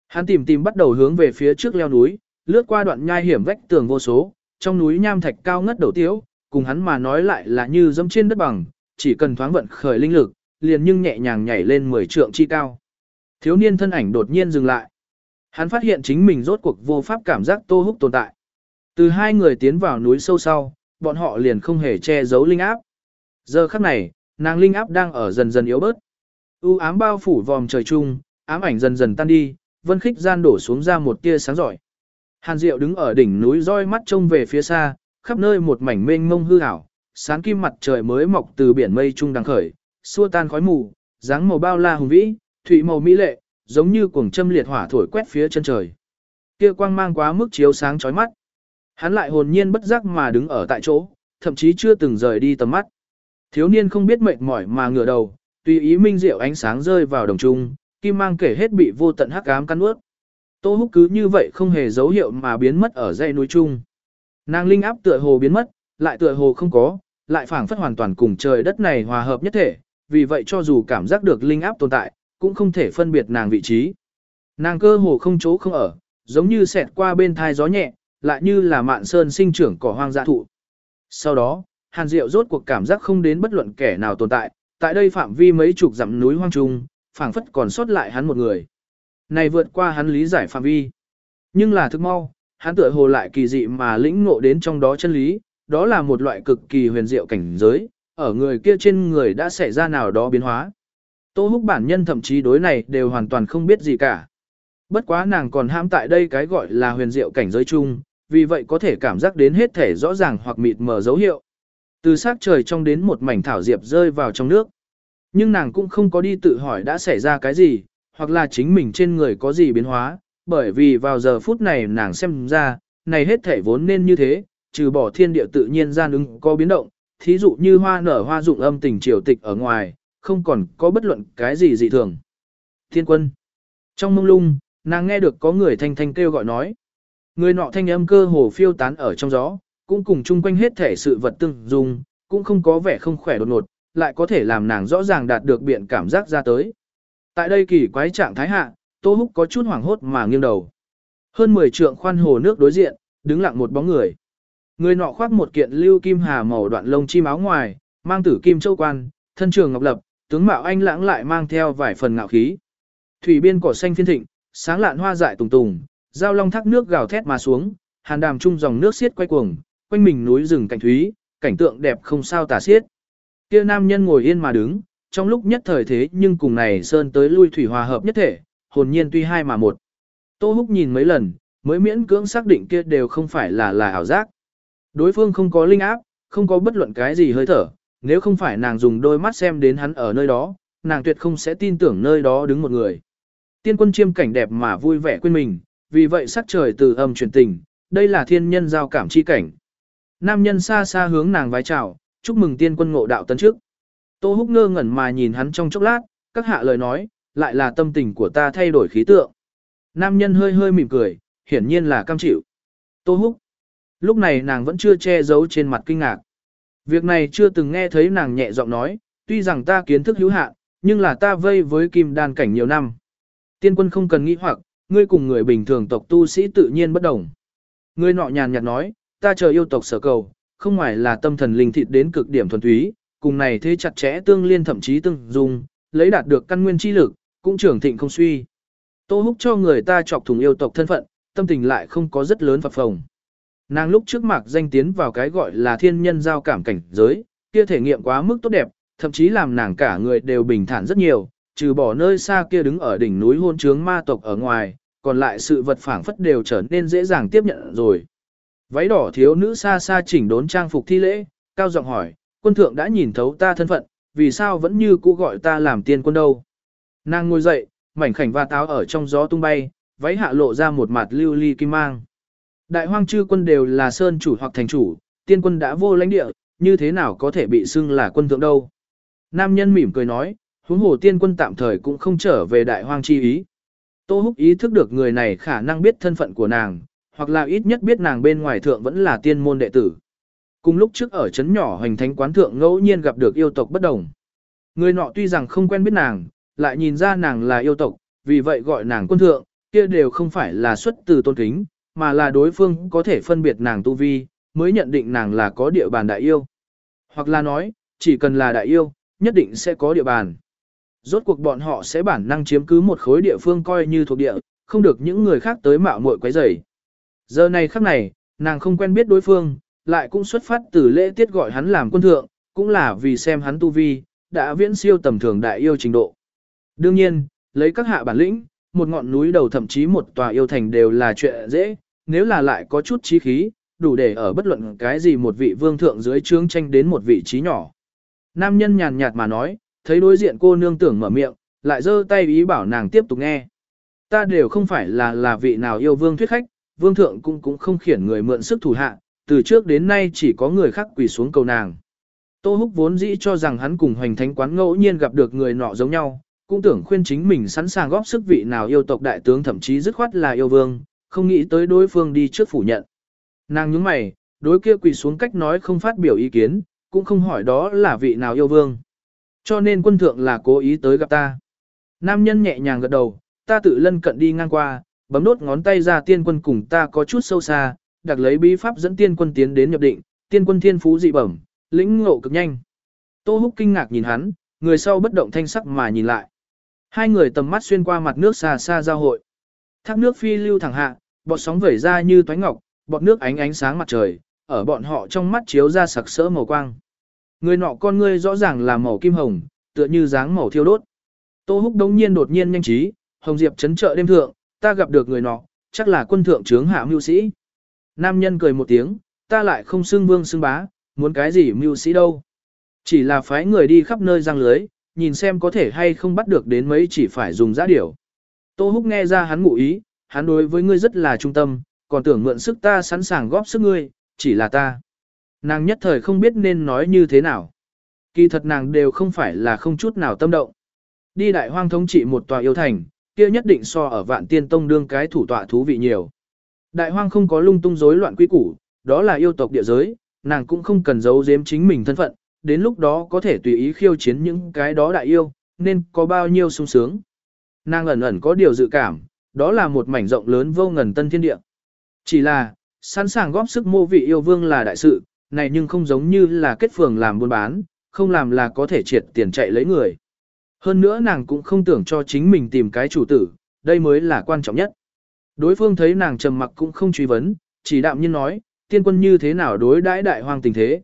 Hắn tìm tìm bắt đầu hướng về phía trước leo núi, lướt qua đoạn nhai hiểm vách tường vô số, trong núi nham thạch cao ngất đầu tiếu, cùng hắn mà nói lại là như dẫm trên đất bằng, chỉ cần thoáng vận khởi linh lực, liền nhưng nhẹ nhàng nhảy lên 10 trượng chi cao. Thiếu niên thân ảnh đột nhiên dừng lại. Hắn phát hiện chính mình rốt cuộc vô pháp cảm giác Tô Húc tồn tại. Từ hai người tiến vào núi sâu sau, bọn họ liền không hề che giấu linh áp. Giờ khắc này, nàng linh áp đang ở dần dần yếu bớt. U ám bao phủ vòm trời chung, ám ảnh dần dần tan đi, vân khích gian đổ xuống ra một tia sáng giỏi. Hàn Diệu đứng ở đỉnh núi roi mắt trông về phía xa, khắp nơi một mảnh mênh mông hư ảo, sáng kim mặt trời mới mọc từ biển mây trung đang khởi, xua tan khói mù, dáng màu bao la hùng vĩ, thủy màu mỹ lệ, giống như cuồng châm liệt hỏa thổi quét phía chân trời. Kia quang mang quá mức chiếu sáng chói mắt. Hắn lại hồn nhiên bất giác mà đứng ở tại chỗ, thậm chí chưa từng rời đi tầm mắt. Thiếu niên không biết mệt mỏi mà ngửa đầu, tùy ý minh diệu ánh sáng rơi vào đồng trung, kim mang kể hết bị vô tận hắc ám cắn nuốt. Tô húc cứ như vậy không hề dấu hiệu mà biến mất ở dãy núi trung. Nàng linh áp tựa hồ biến mất, lại tựa hồ không có, lại phảng phất hoàn toàn cùng trời đất này hòa hợp nhất thể, vì vậy cho dù cảm giác được linh áp tồn tại, cũng không thể phân biệt nàng vị trí. Nàng cơ hồ không chỗ không ở, giống như xẹt qua bên thai gió nhẹ, lại như là mạn sơn sinh trưởng cỏ hoang dã thụ. Sau đó, Hàn Diệu rốt cuộc cảm giác không đến bất luận kẻ nào tồn tại, tại đây phạm vi mấy chục dặm núi hoang trung, phảng phất còn sót lại hắn một người. Này vượt qua hắn lý giải phạm vi. Nhưng là thức mau, hắn tựa hồ lại kỳ dị mà lĩnh ngộ đến trong đó chân lý, đó là một loại cực kỳ huyền diệu cảnh giới, ở người kia trên người đã xảy ra nào đó biến hóa. Tô húc bản nhân thậm chí đối này đều hoàn toàn không biết gì cả. Bất quá nàng còn ham tại đây cái gọi là huyền diệu cảnh giới chung, vì vậy có thể cảm giác đến hết thể rõ ràng hoặc mịt mờ dấu hiệu. Từ sát trời trong đến một mảnh thảo diệp rơi vào trong nước. Nhưng nàng cũng không có đi tự hỏi đã xảy ra cái gì, hoặc là chính mình trên người có gì biến hóa, bởi vì vào giờ phút này nàng xem ra, này hết thể vốn nên như thế, trừ bỏ thiên địa tự nhiên gian ứng có biến động, thí dụ như hoa nở hoa dụng âm tình triều tịch ở ngoài, không còn có bất luận cái gì dị thường. Thiên quân. Trong mông lung, nàng nghe được có người thanh thanh kêu gọi nói. Người nọ thanh âm cơ hồ phiêu tán ở trong gió, cũng cùng chung quanh hết thể sự vật tương dung, cũng không có vẻ không khỏe đột ngột, lại có thể làm nàng rõ ràng đạt được biện cảm giác ra tới. Tại đây kỳ quái trạng thái hạ, Tô Húc có chút hoảng hốt mà nghiêng đầu. Hơn 10 trượng khoan hồ nước đối diện, đứng lặng một bóng người. Người nọ khoác một kiện lưu kim hà màu đoạn lông chim áo ngoài, mang tử kim châu quan, thân trường ngọc lập, tướng mạo anh lãng lại mang theo vài phần ngạo khí. Thủy biên cỏ xanh phiên thịnh, sáng lạn hoa dại tùng tùng, giao long thác nước gào thét mà xuống, hàn đàm trung dòng nước xiết quay cuồng, quanh mình núi rừng cảnh thúy, cảnh tượng đẹp không sao tả xiết. Kia nam nhân ngồi yên mà đứng, trong lúc nhất thời thế nhưng cùng này sơn tới lui thủy hòa hợp nhất thể, hồn nhiên tuy hai mà một. Tô Húc nhìn mấy lần, mới miễn cưỡng xác định kia đều không phải là là ảo giác. Đối phương không có linh áp, không có bất luận cái gì hơi thở, nếu không phải nàng dùng đôi mắt xem đến hắn ở nơi đó, nàng tuyệt không sẽ tin tưởng nơi đó đứng một người. Tiên quân chiêm cảnh đẹp mà vui vẻ quên mình, vì vậy sắc trời từ âm chuyển tình, đây là thiên nhân giao cảm chi cảnh. Nam nhân xa xa hướng nàng vái chào, chúc mừng tiên quân ngộ đạo tấn trước. Tô húc ngơ ngẩn mà nhìn hắn trong chốc lát, các hạ lời nói, lại là tâm tình của ta thay đổi khí tượng. Nam nhân hơi hơi mỉm cười, hiển nhiên là cam chịu. Tô húc. Lúc này nàng vẫn chưa che giấu trên mặt kinh ngạc. Việc này chưa từng nghe thấy nàng nhẹ giọng nói, tuy rằng ta kiến thức hữu hạn, nhưng là ta vây với kim đan cảnh nhiều năm. Tiên quân không cần nghĩ hoặc, ngươi cùng người bình thường tộc tu sĩ tự nhiên bất đồng. Ngươi nọ nhàn nhạt nói, ta chờ yêu tộc sở cầu, không ngoài là tâm thần linh thịt đến cực điểm thuần túy, cùng này thế chặt chẽ tương liên thậm chí tương dung, lấy đạt được căn nguyên chi lực, cũng trưởng thịnh không suy. Tô húc cho người ta chọc thùng yêu tộc thân phận, tâm tình lại không có rất lớn phập phồng. Nàng lúc trước mạc danh tiến vào cái gọi là thiên nhân giao cảm cảnh giới, kia thể nghiệm quá mức tốt đẹp, thậm chí làm nàng cả người đều bình thản rất nhiều, trừ bỏ nơi xa kia đứng ở đỉnh núi hôn trướng ma tộc ở ngoài, còn lại sự vật phảng phất đều trở nên dễ dàng tiếp nhận rồi. Váy đỏ thiếu nữ xa xa chỉnh đốn trang phục thi lễ, cao giọng hỏi, quân thượng đã nhìn thấu ta thân phận, vì sao vẫn như cũ gọi ta làm tiên quân đâu. Nàng ngồi dậy, mảnh khảnh và táo ở trong gió tung bay, váy hạ lộ ra một mặt lưu ly kim mang. Đại hoang chư quân đều là sơn chủ hoặc thành chủ, tiên quân đã vô lãnh địa, như thế nào có thể bị xưng là quân thượng đâu. Nam nhân mỉm cười nói, huống hồ tiên quân tạm thời cũng không trở về đại hoang chi ý. Tô Húc ý thức được người này khả năng biết thân phận của nàng, hoặc là ít nhất biết nàng bên ngoài thượng vẫn là tiên môn đệ tử. Cùng lúc trước ở chấn nhỏ hoành thánh quán thượng ngẫu nhiên gặp được yêu tộc bất đồng. Người nọ tuy rằng không quen biết nàng, lại nhìn ra nàng là yêu tộc, vì vậy gọi nàng quân thượng, kia đều không phải là xuất từ tôn kính, mà là đối phương có thể phân biệt nàng tu vi, mới nhận định nàng là có địa bàn đại yêu. Hoặc là nói, chỉ cần là đại yêu, nhất định sẽ có địa bàn. Rốt cuộc bọn họ sẽ bản năng chiếm cứ một khối địa phương coi như thuộc địa, không được những người khác tới mạo muội quấy rầy. Giờ này khắc này, nàng không quen biết đối phương, lại cũng xuất phát từ lễ tiết gọi hắn làm quân thượng, cũng là vì xem hắn tu vi, đã viễn siêu tầm thường đại yêu trình độ. Đương nhiên, lấy các hạ bản lĩnh, một ngọn núi đầu thậm chí một tòa yêu thành đều là chuyện dễ, nếu là lại có chút trí khí, đủ để ở bất luận cái gì một vị vương thượng dưới trướng tranh đến một vị trí nhỏ. Nam nhân nhàn nhạt mà nói, thấy đối diện cô nương tưởng mở miệng, lại giơ tay ý bảo nàng tiếp tục nghe. Ta đều không phải là là vị nào yêu vương thuyết khách, vương thượng cũng cũng không khiển người mượn sức thủ hạ, từ trước đến nay chỉ có người khác quỳ xuống cầu nàng. Tô Húc vốn dĩ cho rằng hắn cùng hoành thánh quán ngẫu nhiên gặp được người nọ giống nhau, cũng tưởng khuyên chính mình sẵn sàng góp sức vị nào yêu tộc đại tướng thậm chí dứt khoát là yêu vương, không nghĩ tới đối phương đi trước phủ nhận. Nàng nhướng mày, đối kia quỳ xuống cách nói không phát biểu ý kiến, cũng không hỏi đó là vị nào yêu vương. Cho nên quân thượng là cố ý tới gặp ta. Nam nhân nhẹ nhàng gật đầu, ta tự lân cận đi ngang qua, bấm đốt ngón tay ra tiên quân cùng ta có chút sâu xa, đặc lấy bí pháp dẫn tiên quân tiến đến nhập định, tiên quân thiên phú dị bẩm, lĩnh ngộ cực nhanh. Tô Húc kinh ngạc nhìn hắn, người sau bất động thanh sắc mà nhìn lại. Hai người tầm mắt xuyên qua mặt nước xa xa giao hội. Thác nước phi lưu thẳng hạ, bọt sóng vẩy ra như toái ngọc, bọt nước ánh ánh sáng mặt trời, ở bọn họ trong mắt chiếu ra sặc sỡ màu quang. Người nọ con ngươi rõ ràng là màu kim hồng, tựa như dáng màu thiêu đốt. Tô Húc đống nhiên đột nhiên nhanh trí, Hồng Diệp chấn trợ đêm thượng, ta gặp được người nọ, chắc là quân thượng trướng hạ mưu sĩ. Nam nhân cười một tiếng, ta lại không xưng vương xưng bá, muốn cái gì mưu sĩ đâu. Chỉ là phái người đi khắp nơi răng lưới, nhìn xem có thể hay không bắt được đến mấy chỉ phải dùng giã điểu. Tô Húc nghe ra hắn ngụ ý, hắn đối với ngươi rất là trung tâm, còn tưởng mượn sức ta sẵn sàng góp sức ngươi, chỉ là ta. Nàng nhất thời không biết nên nói như thế nào. Kỳ thật nàng đều không phải là không chút nào tâm động. Đi đại hoang thống trị một tòa yêu thành, kia nhất định so ở vạn tiên tông đương cái thủ tọa thú vị nhiều. Đại hoang không có lung tung rối loạn quy củ, đó là yêu tộc địa giới, nàng cũng không cần giấu giếm chính mình thân phận, đến lúc đó có thể tùy ý khiêu chiến những cái đó đại yêu, nên có bao nhiêu sung sướng. Nàng ẩn ẩn có điều dự cảm, đó là một mảnh rộng lớn vô ngần tân thiên địa. Chỉ là, sẵn sàng góp sức mô vị yêu vương là đại sự, này nhưng không giống như là kết phường làm buôn bán, không làm là có thể triệt tiền chạy lấy người. Hơn nữa nàng cũng không tưởng cho chính mình tìm cái chủ tử, đây mới là quan trọng nhất. Đối phương thấy nàng trầm mặc cũng không truy vấn, chỉ đạm nhiên nói, tiên quân như thế nào đối đãi đại hoang tình thế.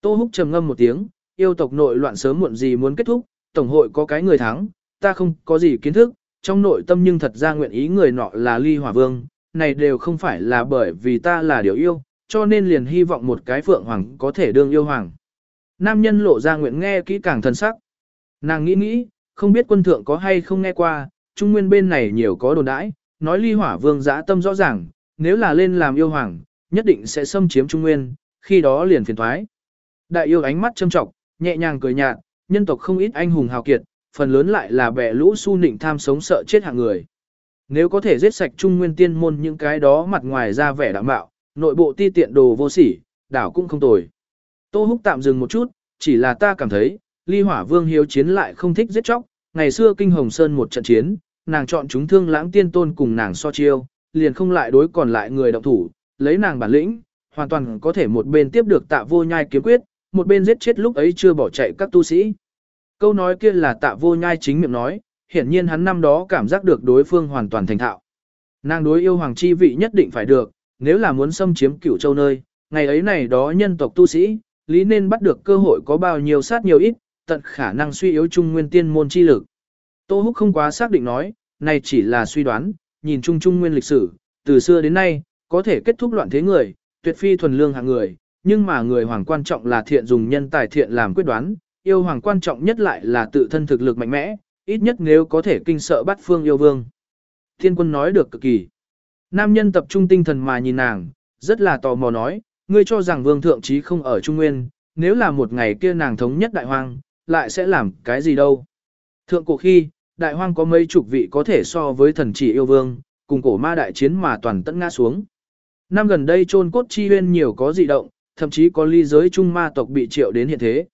Tô Húc trầm ngâm một tiếng, yêu tộc nội loạn sớm muộn gì muốn kết thúc, tổng hội có cái người thắng, ta không có gì kiến thức, trong nội tâm nhưng thật ra nguyện ý người nọ là ly hỏa vương, này đều không phải là bởi vì ta là điều yêu, cho nên liền hy vọng một cái phượng hoàng có thể đương yêu hoàng. Nam nhân lộ ra nguyện nghe kỹ càng thân sắc. Nàng nghĩ nghĩ, không biết quân thượng có hay không nghe qua, trung nguyên bên này nhiều có đồn đãi, nói ly hỏa vương giã tâm rõ ràng, nếu là lên làm yêu hoàng, nhất định sẽ xâm chiếm trung nguyên, khi đó liền phiền thoái. Đại yêu ánh mắt châm trọng, nhẹ nhàng cười nhạt, nhân tộc không ít anh hùng hào kiệt, phần lớn lại là bẻ lũ su nịnh tham sống sợ chết hạng người. Nếu có thể giết sạch trung nguyên tiên môn những cái đó mặt ngoài ra vẻ đảm bạo, nội bộ ti tiện đồ vô sỉ, đảo cũng không tồi. Tô Húc tạm dừng một chút, chỉ là ta cảm thấy, ly hỏa vương hiếu chiến lại không thích giết chóc, ngày xưa kinh hồng sơn một trận chiến, nàng chọn chúng thương lãng tiên tôn cùng nàng so chiêu, liền không lại đối còn lại người động thủ, lấy nàng bản lĩnh, hoàn toàn có thể một bên tiếp được tạ vô nhai kiếm quyết, một bên giết chết lúc ấy chưa bỏ chạy các tu sĩ. Câu nói kia là tạ vô nhai chính miệng nói, hiển nhiên hắn năm đó cảm giác được đối phương hoàn toàn thành thạo. Nàng đối yêu hoàng chi vị nhất định phải được, nếu là muốn xâm chiếm cửu châu nơi, ngày ấy này đó nhân tộc tu sĩ, lý nên bắt được cơ hội có bao nhiêu sát nhiều ít, tận khả năng suy yếu trung nguyên tiên môn chi lực. Tô Húc không quá xác định nói, này chỉ là suy đoán, nhìn chung trung nguyên lịch sử, từ xưa đến nay, có thể kết thúc loạn thế người, tuyệt phi thuần lương hạng người, nhưng mà người hoàng quan trọng là thiện dùng nhân tài thiện làm quyết đoán, yêu hoàng quan trọng nhất lại là tự thân thực lực mạnh mẽ, ít nhất nếu có thể kinh sợ bắt phương yêu vương. Thiên quân nói được cực kỳ. Nam nhân tập trung tinh thần mà nhìn nàng, rất là tò mò nói, ngươi cho rằng vương thượng trí không ở Trung Nguyên, nếu là một ngày kia nàng thống nhất đại hoang, lại sẽ làm cái gì đâu. Thượng cổ khi, đại hoang có mấy chục vị có thể so với thần chỉ yêu vương, cùng cổ ma đại chiến mà toàn tận ngã xuống. Năm gần đây trôn cốt chi huyên nhiều có dị động, thậm chí có ly giới trung ma tộc bị triệu đến hiện thế.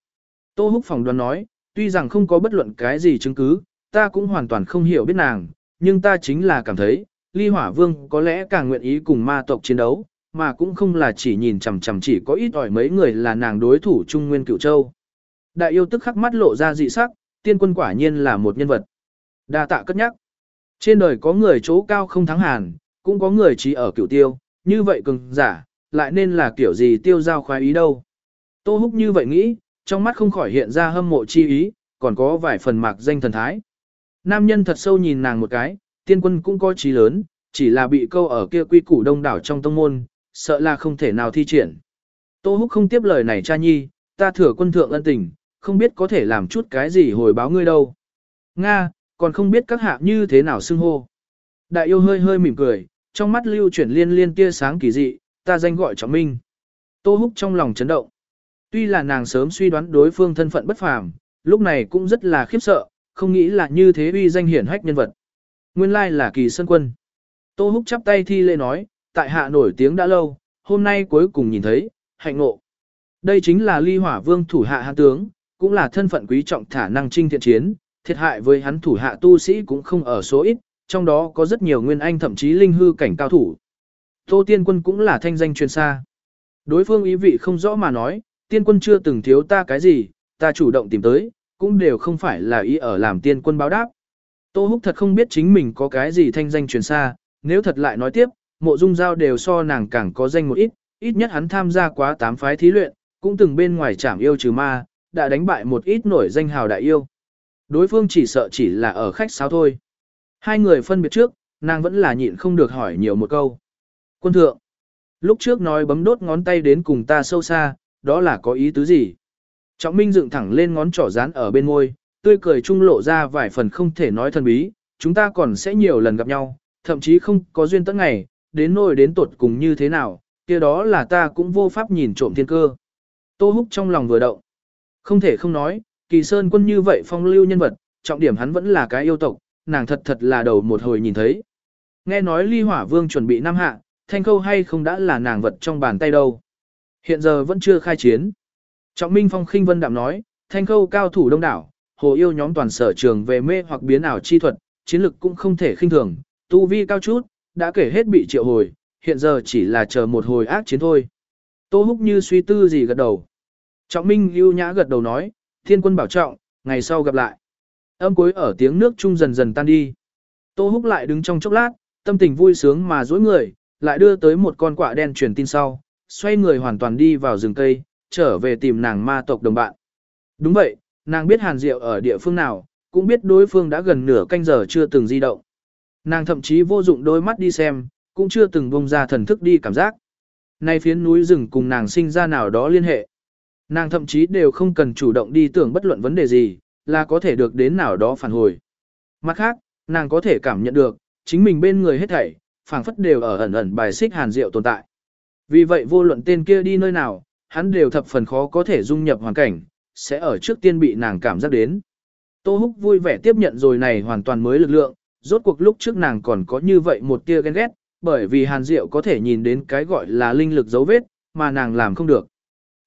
Tô Húc phòng đoán nói, tuy rằng không có bất luận cái gì chứng cứ, ta cũng hoàn toàn không hiểu biết nàng, nhưng ta chính là cảm thấy, ly hỏa vương có lẽ càng nguyện ý cùng ma tộc chiến đấu, mà cũng không là chỉ nhìn chằm chằm chỉ có ít ỏi mấy người là nàng đối thủ Trung Nguyên Cựu Châu. Đại yêu tức khắc mắt lộ ra dị sắc, tiên quân quả nhiên là một nhân vật. Đa tạ cất nhắc. Trên đời có người chỗ cao không thắng hàn, cũng có người chỉ ở cựu tiêu, như vậy cường giả, lại nên là kiểu gì tiêu giao khoái ý đâu. Tô húc như vậy nghĩ, trong mắt không khỏi hiện ra hâm mộ chi ý, còn có vài phần mạc danh thần thái. Nam nhân thật sâu nhìn nàng một cái, tiên quân cũng có trí lớn, chỉ là bị câu ở kia quy củ đông đảo trong tông môn, sợ là không thể nào thi triển. Tô Húc không tiếp lời này cha nhi, ta thừa quân thượng ân tình, không biết có thể làm chút cái gì hồi báo ngươi đâu. Nga, còn không biết các hạ như thế nào xưng hô. Đại yêu hơi hơi mỉm cười, trong mắt lưu chuyển liên liên tia sáng kỳ dị, ta danh gọi trọng minh. Tô Húc trong lòng chấn động. Tuy là nàng sớm suy đoán đối phương thân phận bất phàm, lúc này cũng rất là khiếp sợ, không nghĩ là như thế uy danh hiển hách nhân vật. Nguyên lai là kỳ sơn quân. Tô Húc chắp tay thi lễ nói, tại hạ nổi tiếng đã lâu, hôm nay cuối cùng nhìn thấy, hạnh ngộ. Đây chính là ly hỏa vương thủ hạ hạ tướng, cũng là thân phận quý trọng thả năng trinh thiện chiến, thiệt hại với hắn thủ hạ tu sĩ cũng không ở số ít, trong đó có rất nhiều nguyên anh thậm chí linh hư cảnh cao thủ. Tô Tiên Quân cũng là thanh danh truyền xa. Đối phương ý vị không rõ mà nói, Tiên Quân chưa từng thiếu ta cái gì, ta chủ động tìm tới, cũng đều không phải là ý ở làm Tiên Quân báo đáp. Tô Húc thật không biết chính mình có cái gì thanh danh truyền xa, nếu thật lại nói tiếp, mộ dung giao đều so nàng càng có danh một ít, ít nhất hắn tham gia quá tám phái thí luyện, cũng từng bên ngoài trảm yêu trừ ma, đã đánh bại một ít nổi danh hào đại yêu. Đối phương chỉ sợ chỉ là ở khách sáo thôi. Hai người phân biệt trước, nàng vẫn là nhịn không được hỏi nhiều một câu. Quân thượng, lúc trước nói bấm đốt ngón tay đến cùng ta sâu xa, đó là có ý tứ gì? Trọng Minh dựng thẳng lên ngón trỏ dán ở bên môi, tươi cười trung lộ ra vài phần không thể nói thần bí, chúng ta còn sẽ nhiều lần gặp nhau, thậm chí không có duyên tất ngày, đến nỗi đến tột cùng như thế nào, kia đó là ta cũng vô pháp nhìn trộm thiên cơ. Tô Húc trong lòng vừa động. Không thể không nói, kỳ sơn quân như vậy phong lưu nhân vật, trọng điểm hắn vẫn là cái yêu tộc, nàng thật thật là đầu một hồi nhìn thấy. Nghe nói ly hỏa vương chuẩn bị năm hạ, thanh khâu hay không đã là nàng vật trong bàn tay đâu. Hiện giờ vẫn chưa khai chiến. Trọng Minh Phong khinh vân đạm nói, thanh khâu cao thủ đông đảo, hồ yêu nhóm toàn sở trường về mê hoặc biến ảo chi thuật, chiến lực cũng không thể khinh thường, tu vi cao chút, đã kể hết bị triệu hồi, hiện giờ chỉ là chờ một hồi ác chiến thôi. Tô Húc như suy tư gì gật đầu. Trọng Minh ưu nhã gật đầu nói, thiên quân bảo trọng, ngày sau gặp lại. Âm cuối ở tiếng nước trung dần dần tan đi. Tô Húc lại đứng trong chốc lát, tâm tình vui sướng mà dối người, lại đưa tới một con quạ đen truyền tin sau, xoay người hoàn toàn đi vào rừng cây, trở về tìm nàng ma tộc đồng bạn. Đúng vậy, nàng biết Hàn Diệu ở địa phương nào, cũng biết đối phương đã gần nửa canh giờ chưa từng di động. Nàng thậm chí vô dụng đôi mắt đi xem, cũng chưa từng bông ra thần thức đi cảm giác. Nay phiến núi rừng cùng nàng sinh ra nào đó liên hệ. Nàng thậm chí đều không cần chủ động đi tưởng bất luận vấn đề gì, là có thể được đến nào đó phản hồi. Mặt khác, nàng có thể cảm nhận được, chính mình bên người hết thảy, phảng phất đều ở ẩn ẩn bài xích hàn diệu tồn tại. Vì vậy vô luận tên kia đi nơi nào, hắn đều thập phần khó có thể dung nhập hoàn cảnh, sẽ ở trước tiên bị nàng cảm giác đến. Tô Húc vui vẻ tiếp nhận rồi này hoàn toàn mới lực lượng, rốt cuộc lúc trước nàng còn có như vậy một tia ghen ghét, bởi vì Hàn Diệu có thể nhìn đến cái gọi là linh lực dấu vết, mà nàng làm không được.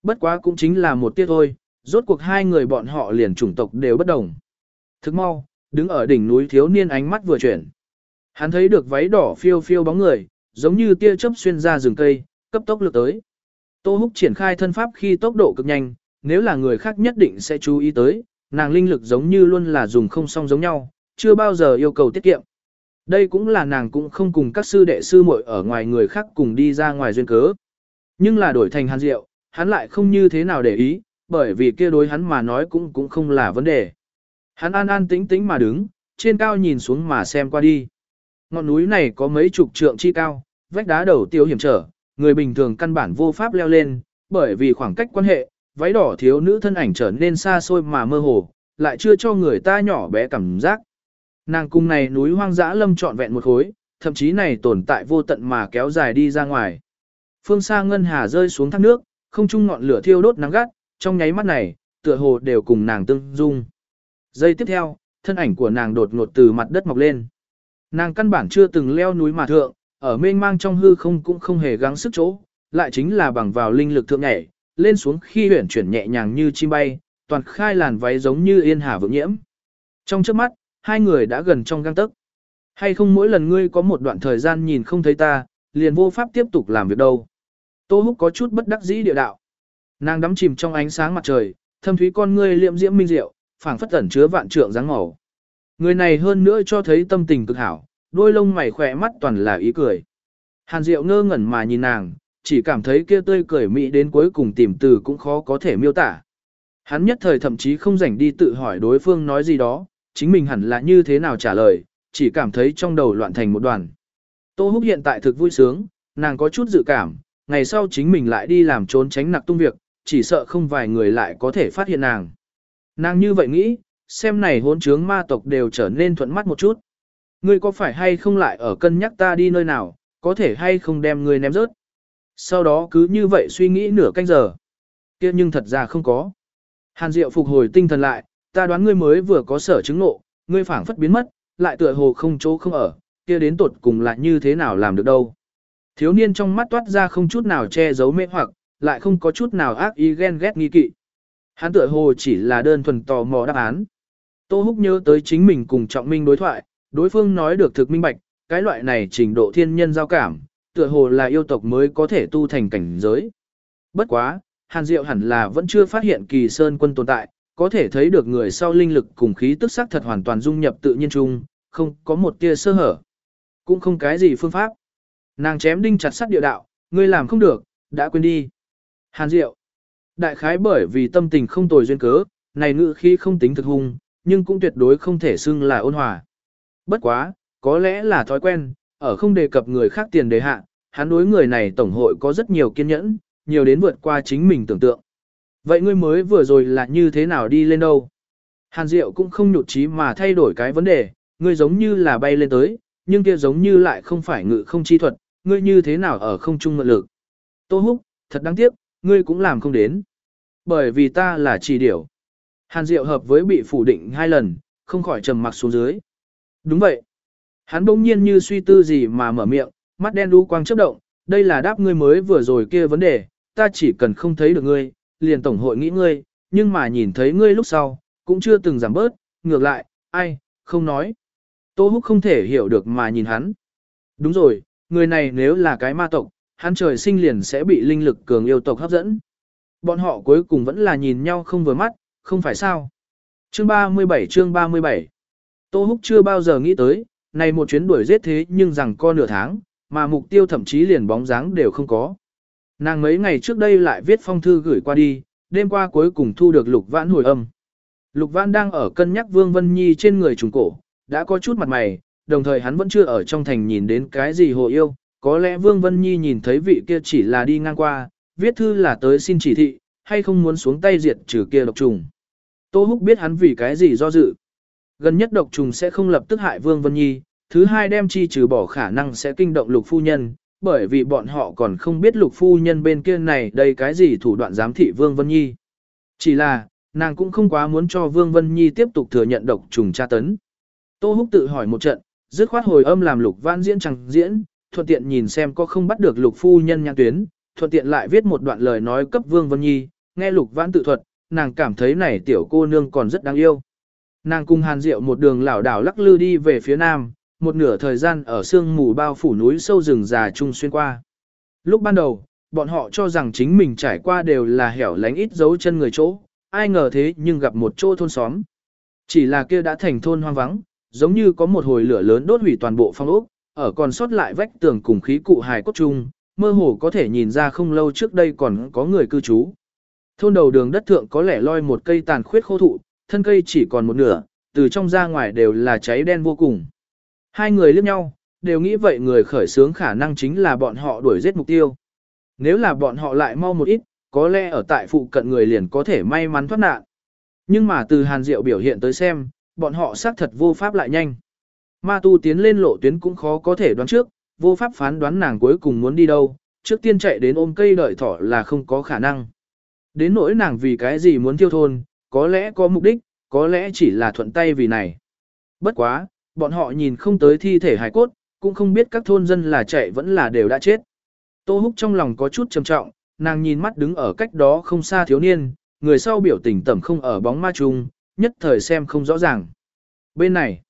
Bất quá cũng chính là một tiết thôi, rốt cuộc hai người bọn họ liền chủng tộc đều bất đồng. Thức mau, đứng ở đỉnh núi thiếu niên ánh mắt vừa chuyển. Hắn thấy được váy đỏ phiêu phiêu bóng người, giống như tia chớp xuyên ra rừng cây, cấp tốc lướt tới. Tô Húc triển khai thân pháp khi tốc độ cực nhanh, nếu là người khác nhất định sẽ chú ý tới, nàng linh lực giống như luôn là dùng không song giống nhau, chưa bao giờ yêu cầu tiết kiệm. Đây cũng là nàng cũng không cùng các sư đệ sư muội ở ngoài người khác cùng đi ra ngoài duyên cớ. Nhưng là đổi thành hàn diệu, hắn lại không như thế nào để ý, bởi vì kia đối hắn mà nói cũng cũng không là vấn đề. Hắn an an tĩnh tĩnh mà đứng, trên cao nhìn xuống mà xem qua đi. Ngọn núi này có mấy chục trượng chi cao, vách đá đầu tiêu hiểm trở, người bình thường căn bản vô pháp leo lên, bởi vì khoảng cách quan hệ, váy đỏ thiếu nữ thân ảnh trở nên xa xôi mà mơ hồ, lại chưa cho người ta nhỏ bé cảm giác. Nàng cung này núi hoang dã lâm trọn vẹn một khối, thậm chí này tồn tại vô tận mà kéo dài đi ra ngoài. Phương xa ngân hà rơi xuống thác nước, không chung ngọn lửa thiêu đốt nắng gắt, trong nháy mắt này, tựa hồ đều cùng nàng tương dung. Giây tiếp theo, thân ảnh của nàng đột ngột từ mặt đất mọc lên. Nàng căn bản chưa từng leo núi mà thượng, ở mênh mang trong hư không cũng không hề gắng sức chỗ, lại chính là bằng vào linh lực thượng nhảy, lên xuống khi huyển chuyển nhẹ nhàng như chim bay, toàn khai làn váy giống như yên hà vượng nhiễm. Trong trước mắt, hai người đã gần trong găng tức. Hay không mỗi lần ngươi có một đoạn thời gian nhìn không thấy ta, liền vô pháp tiếp tục làm việc đâu. Tô Húc có chút bất đắc dĩ địa đạo. Nàng đắm chìm trong ánh sáng mặt trời, thâm thúy con ngươi liệm diễm minh diệu, phảng phất ẩn chứa vạn trượng dáng màu. Người này hơn nữa cho thấy tâm tình cực hảo, đôi lông mày khỏe mắt toàn là ý cười. Hàn Diệu ngơ ngẩn mà nhìn nàng, chỉ cảm thấy kia tươi cười mỹ đến cuối cùng tìm từ cũng khó có thể miêu tả. Hắn nhất thời thậm chí không rảnh đi tự hỏi đối phương nói gì đó, chính mình hẳn là như thế nào trả lời, chỉ cảm thấy trong đầu loạn thành một đoàn. Tô Húc hiện tại thực vui sướng, nàng có chút dự cảm, ngày sau chính mình lại đi làm trốn tránh nặc tung việc, chỉ sợ không vài người lại có thể phát hiện nàng. Nàng như vậy nghĩ, xem này hỗn trướng ma tộc đều trở nên thuận mắt một chút. Ngươi có phải hay không lại ở cân nhắc ta đi nơi nào, có thể hay không đem ngươi ném rớt. Sau đó cứ như vậy suy nghĩ nửa canh giờ. kia nhưng thật ra không có. Hàn Diệu phục hồi tinh thần lại, ta đoán ngươi mới vừa có sở chứng nộ, ngươi phảng phất biến mất, lại tựa hồ không chỗ không ở, kia đến tột cùng là như thế nào làm được đâu. Thiếu niên trong mắt toát ra không chút nào che giấu mê hoặc, lại không có chút nào ác ý ghen ghét nghi kỵ. Hắn tựa hồ chỉ là đơn thuần tò mò đáp án. Tô Húc nhớ tới chính mình cùng Trọng Minh đối thoại, đối phương nói được thực minh bạch, cái loại này trình độ thiên nhân giao cảm, tựa hồ là yêu tộc mới có thể tu thành cảnh giới. Bất quá, Hàn Diệu hẳn là vẫn chưa phát hiện kỳ sơn quân tồn tại, có thể thấy được người sau linh lực cùng khí tức sắc thật hoàn toàn dung nhập tự nhiên chung, không có một tia sơ hở. Cũng không cái gì phương pháp. Nàng chém đinh chặt sắt địa đạo, ngươi làm không được, đã quên đi. Hàn Diệu. Đại khái bởi vì tâm tình không tồi duyên cớ, này ngữ khí không tính thực hung, nhưng cũng tuyệt đối không thể xưng là ôn hòa. Bất quá, có lẽ là thói quen, ở không đề cập người khác tiền đề hạ, hắn đối người này tổng hội có rất nhiều kiên nhẫn, nhiều đến vượt qua chính mình tưởng tượng. Vậy ngươi mới vừa rồi là như thế nào đi lên đâu? Hàn Diệu cũng không nhụt chí mà thay đổi cái vấn đề, ngươi giống như là bay lên tới, nhưng kia giống như lại không phải ngự không chi thuật, ngươi như thế nào ở không trung mượn lực. Tô Húc, thật đáng tiếc, ngươi cũng làm không đến. Bởi vì ta là chỉ điểu. Hàn Diệu hợp với bị phủ định hai lần, không khỏi trầm mặc xuống dưới. Đúng vậy. Hắn bỗng nhiên như suy tư gì mà mở miệng, mắt đen đu quang chớp động, đây là đáp ngươi mới vừa rồi kia vấn đề, ta chỉ cần không thấy được ngươi, liền tổng hội nghĩ ngươi, nhưng mà nhìn thấy ngươi lúc sau, cũng chưa từng giảm bớt, ngược lại, ai, không nói. Tô Húc không thể hiểu được mà nhìn hắn. Đúng rồi, người này nếu là cái ma tộc, hắn trời sinh liền sẽ bị linh lực cường yêu tộc hấp dẫn. Bọn họ cuối cùng vẫn là nhìn nhau không vừa mắt, không phải sao. Chương 37 chương 37 Tô Húc chưa bao giờ nghĩ tới, này một chuyến đuổi giết thế nhưng rằng co nửa tháng, mà mục tiêu thậm chí liền bóng dáng đều không có. Nàng mấy ngày trước đây lại viết phong thư gửi qua đi, đêm qua cuối cùng thu được Lục Vãn hồi âm. Lục Vãn đang ở cân nhắc Vương Vân Nhi trên người trùng cổ, đã có chút mặt mày, đồng thời hắn vẫn chưa ở trong thành nhìn đến cái gì hồ yêu, có lẽ Vương Vân Nhi nhìn thấy vị kia chỉ là đi ngang qua, viết thư là tới xin chỉ thị, hay không muốn xuống tay diệt trừ kia độc trùng. Tô Húc biết hắn vì cái gì do dự. Gần nhất độc trùng sẽ không lập tức hại Vương Vân Nhi, thứ hai đem chi trừ bỏ khả năng sẽ kinh động lục phu nhân, bởi vì bọn họ còn không biết lục phu nhân bên kia này đây cái gì thủ đoạn giám thị Vương Vân Nhi. Chỉ là, nàng cũng không quá muốn cho Vương Vân Nhi tiếp tục thừa nhận độc trùng tra tấn. Tô Húc tự hỏi một trận, dứt khoát hồi âm làm lục vãn diễn chẳng diễn, thuận tiện nhìn xem có không bắt được lục phu nhân nhãn tuyến, thuận tiện lại viết một đoạn lời nói cấp Vương Vân Nhi, nghe lục vãn tự thuật, nàng cảm thấy này tiểu cô nương còn rất đáng yêu. Nàng cùng Hàn Diệu một đường lảo đảo lắc lư đi về phía nam, một nửa thời gian ở sương mù bao phủ núi sâu rừng già trung xuyên qua. Lúc ban đầu, bọn họ cho rằng chính mình trải qua đều là hẻo lánh ít dấu chân người chỗ, ai ngờ thế nhưng gặp một chỗ thôn xóm. Chỉ là kia đã thành thôn hoang vắng, giống như có một hồi lửa lớn đốt hủy toàn bộ phong ốc, ở còn sót lại vách tường cùng khí cụ hài cốt chung, mơ hồ có thể nhìn ra không lâu trước đây còn có người cư trú. Thôn đầu đường đất thượng có lẽ loi một cây tàn khuyết khô thụ, thân cây chỉ còn một nửa, từ trong ra ngoài đều là cháy đen vô cùng. Hai người liếc nhau, đều nghĩ vậy người khởi sướng khả năng chính là bọn họ đuổi giết mục tiêu. Nếu là bọn họ lại mau một ít, có lẽ ở tại phụ cận người liền có thể may mắn thoát nạn. Nhưng mà từ Hàn Diệu biểu hiện tới xem, bọn họ xác thật vô pháp lại nhanh. Ma tu tiến lên lộ tuyến cũng khó có thể đoán trước, vô pháp phán đoán nàng cuối cùng muốn đi đâu, trước tiên chạy đến ôm cây đợi thỏ là không có khả năng. Đến nỗi nàng vì cái gì muốn tiêu thôn, có lẽ có mục đích, có lẽ chỉ là thuận tay vì này. Bất quá, bọn họ nhìn không tới thi thể hài cốt, cũng không biết các thôn dân là chạy vẫn là đều đã chết. Tô Húc trong lòng có chút trầm trọng, nàng nhìn mắt đứng ở cách đó không xa thiếu niên, người sau biểu tình tẩm không ở bóng ma trùng, nhất thời xem không rõ ràng. Bên này,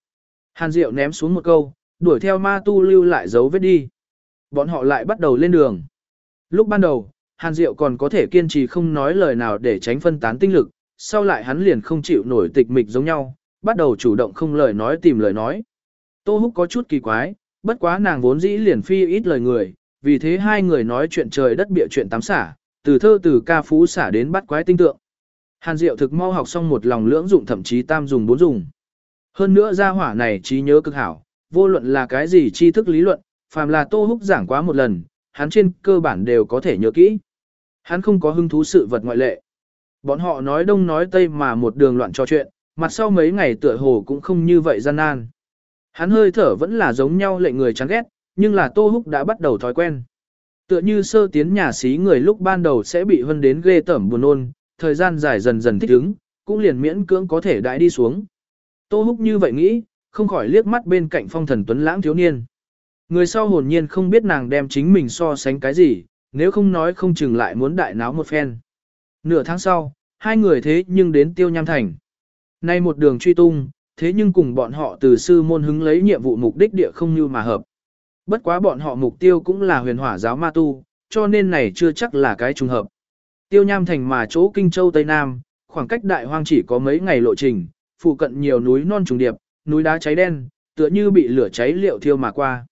Hàn Diệu ném xuống một câu, đuổi theo ma tu lưu lại dấu vết đi. Bọn họ lại bắt đầu lên đường. Lúc ban đầu, Hàn Diệu còn có thể kiên trì không nói lời nào để tránh phân tán tinh lực, sau lại hắn liền không chịu nổi tịch mịch giống nhau, bắt đầu chủ động không lời nói tìm lời nói. Tô Húc có chút kỳ quái, bất quá nàng vốn dĩ liền phi ít lời người, vì thế hai người nói chuyện trời đất bịa chuyện tám xả, từ thơ từ ca phú xả đến bắt quái tinh tượng. Hàn Diệu thực mau học xong một lòng lưỡng dụng thậm chí tam dùng bốn dùng. Hơn nữa gia hỏa này trí nhớ cực hảo, vô luận là cái gì tri thức lý luận, phàm là Tô Húc giảng quá một lần, hắn trên cơ bản đều có thể nhớ kỹ. Hắn không có hứng thú sự vật ngoại lệ. Bọn họ nói đông nói tây mà một đường loạn trò chuyện, mặt sau mấy ngày tựa hồ cũng không như vậy gian nan. Hắn hơi thở vẫn là giống nhau lệnh người chán ghét, nhưng là Tô Húc đã bắt đầu thói quen. Tựa như sơ tiến nhà xí người lúc ban đầu sẽ bị hân đến ghê tởm buồn nôn thời gian dài dần dần thích ứng, cũng liền miễn cưỡng có thể đãi đi xuống. Tô Húc như vậy nghĩ, không khỏi liếc mắt bên cạnh phong thần tuấn lãng thiếu niên. Người sau hồn nhiên không biết nàng đem chính mình so sánh cái gì, nếu không nói không chừng lại muốn đại náo một phen. Nửa tháng sau, hai người thế nhưng đến tiêu nham thành. Nay một đường truy tung, thế nhưng cùng bọn họ từ sư môn hứng lấy nhiệm vụ mục đích địa không như mà hợp. Bất quá bọn họ mục tiêu cũng là huyền hỏa giáo ma tu, cho nên này chưa chắc là cái trùng hợp. Tiêu nham thành mà chỗ Kinh Châu Tây Nam, khoảng cách đại hoang chỉ có mấy ngày lộ trình, phụ cận nhiều núi non trùng điệp, núi đá cháy đen, tựa như bị lửa cháy liệu thiêu mà qua.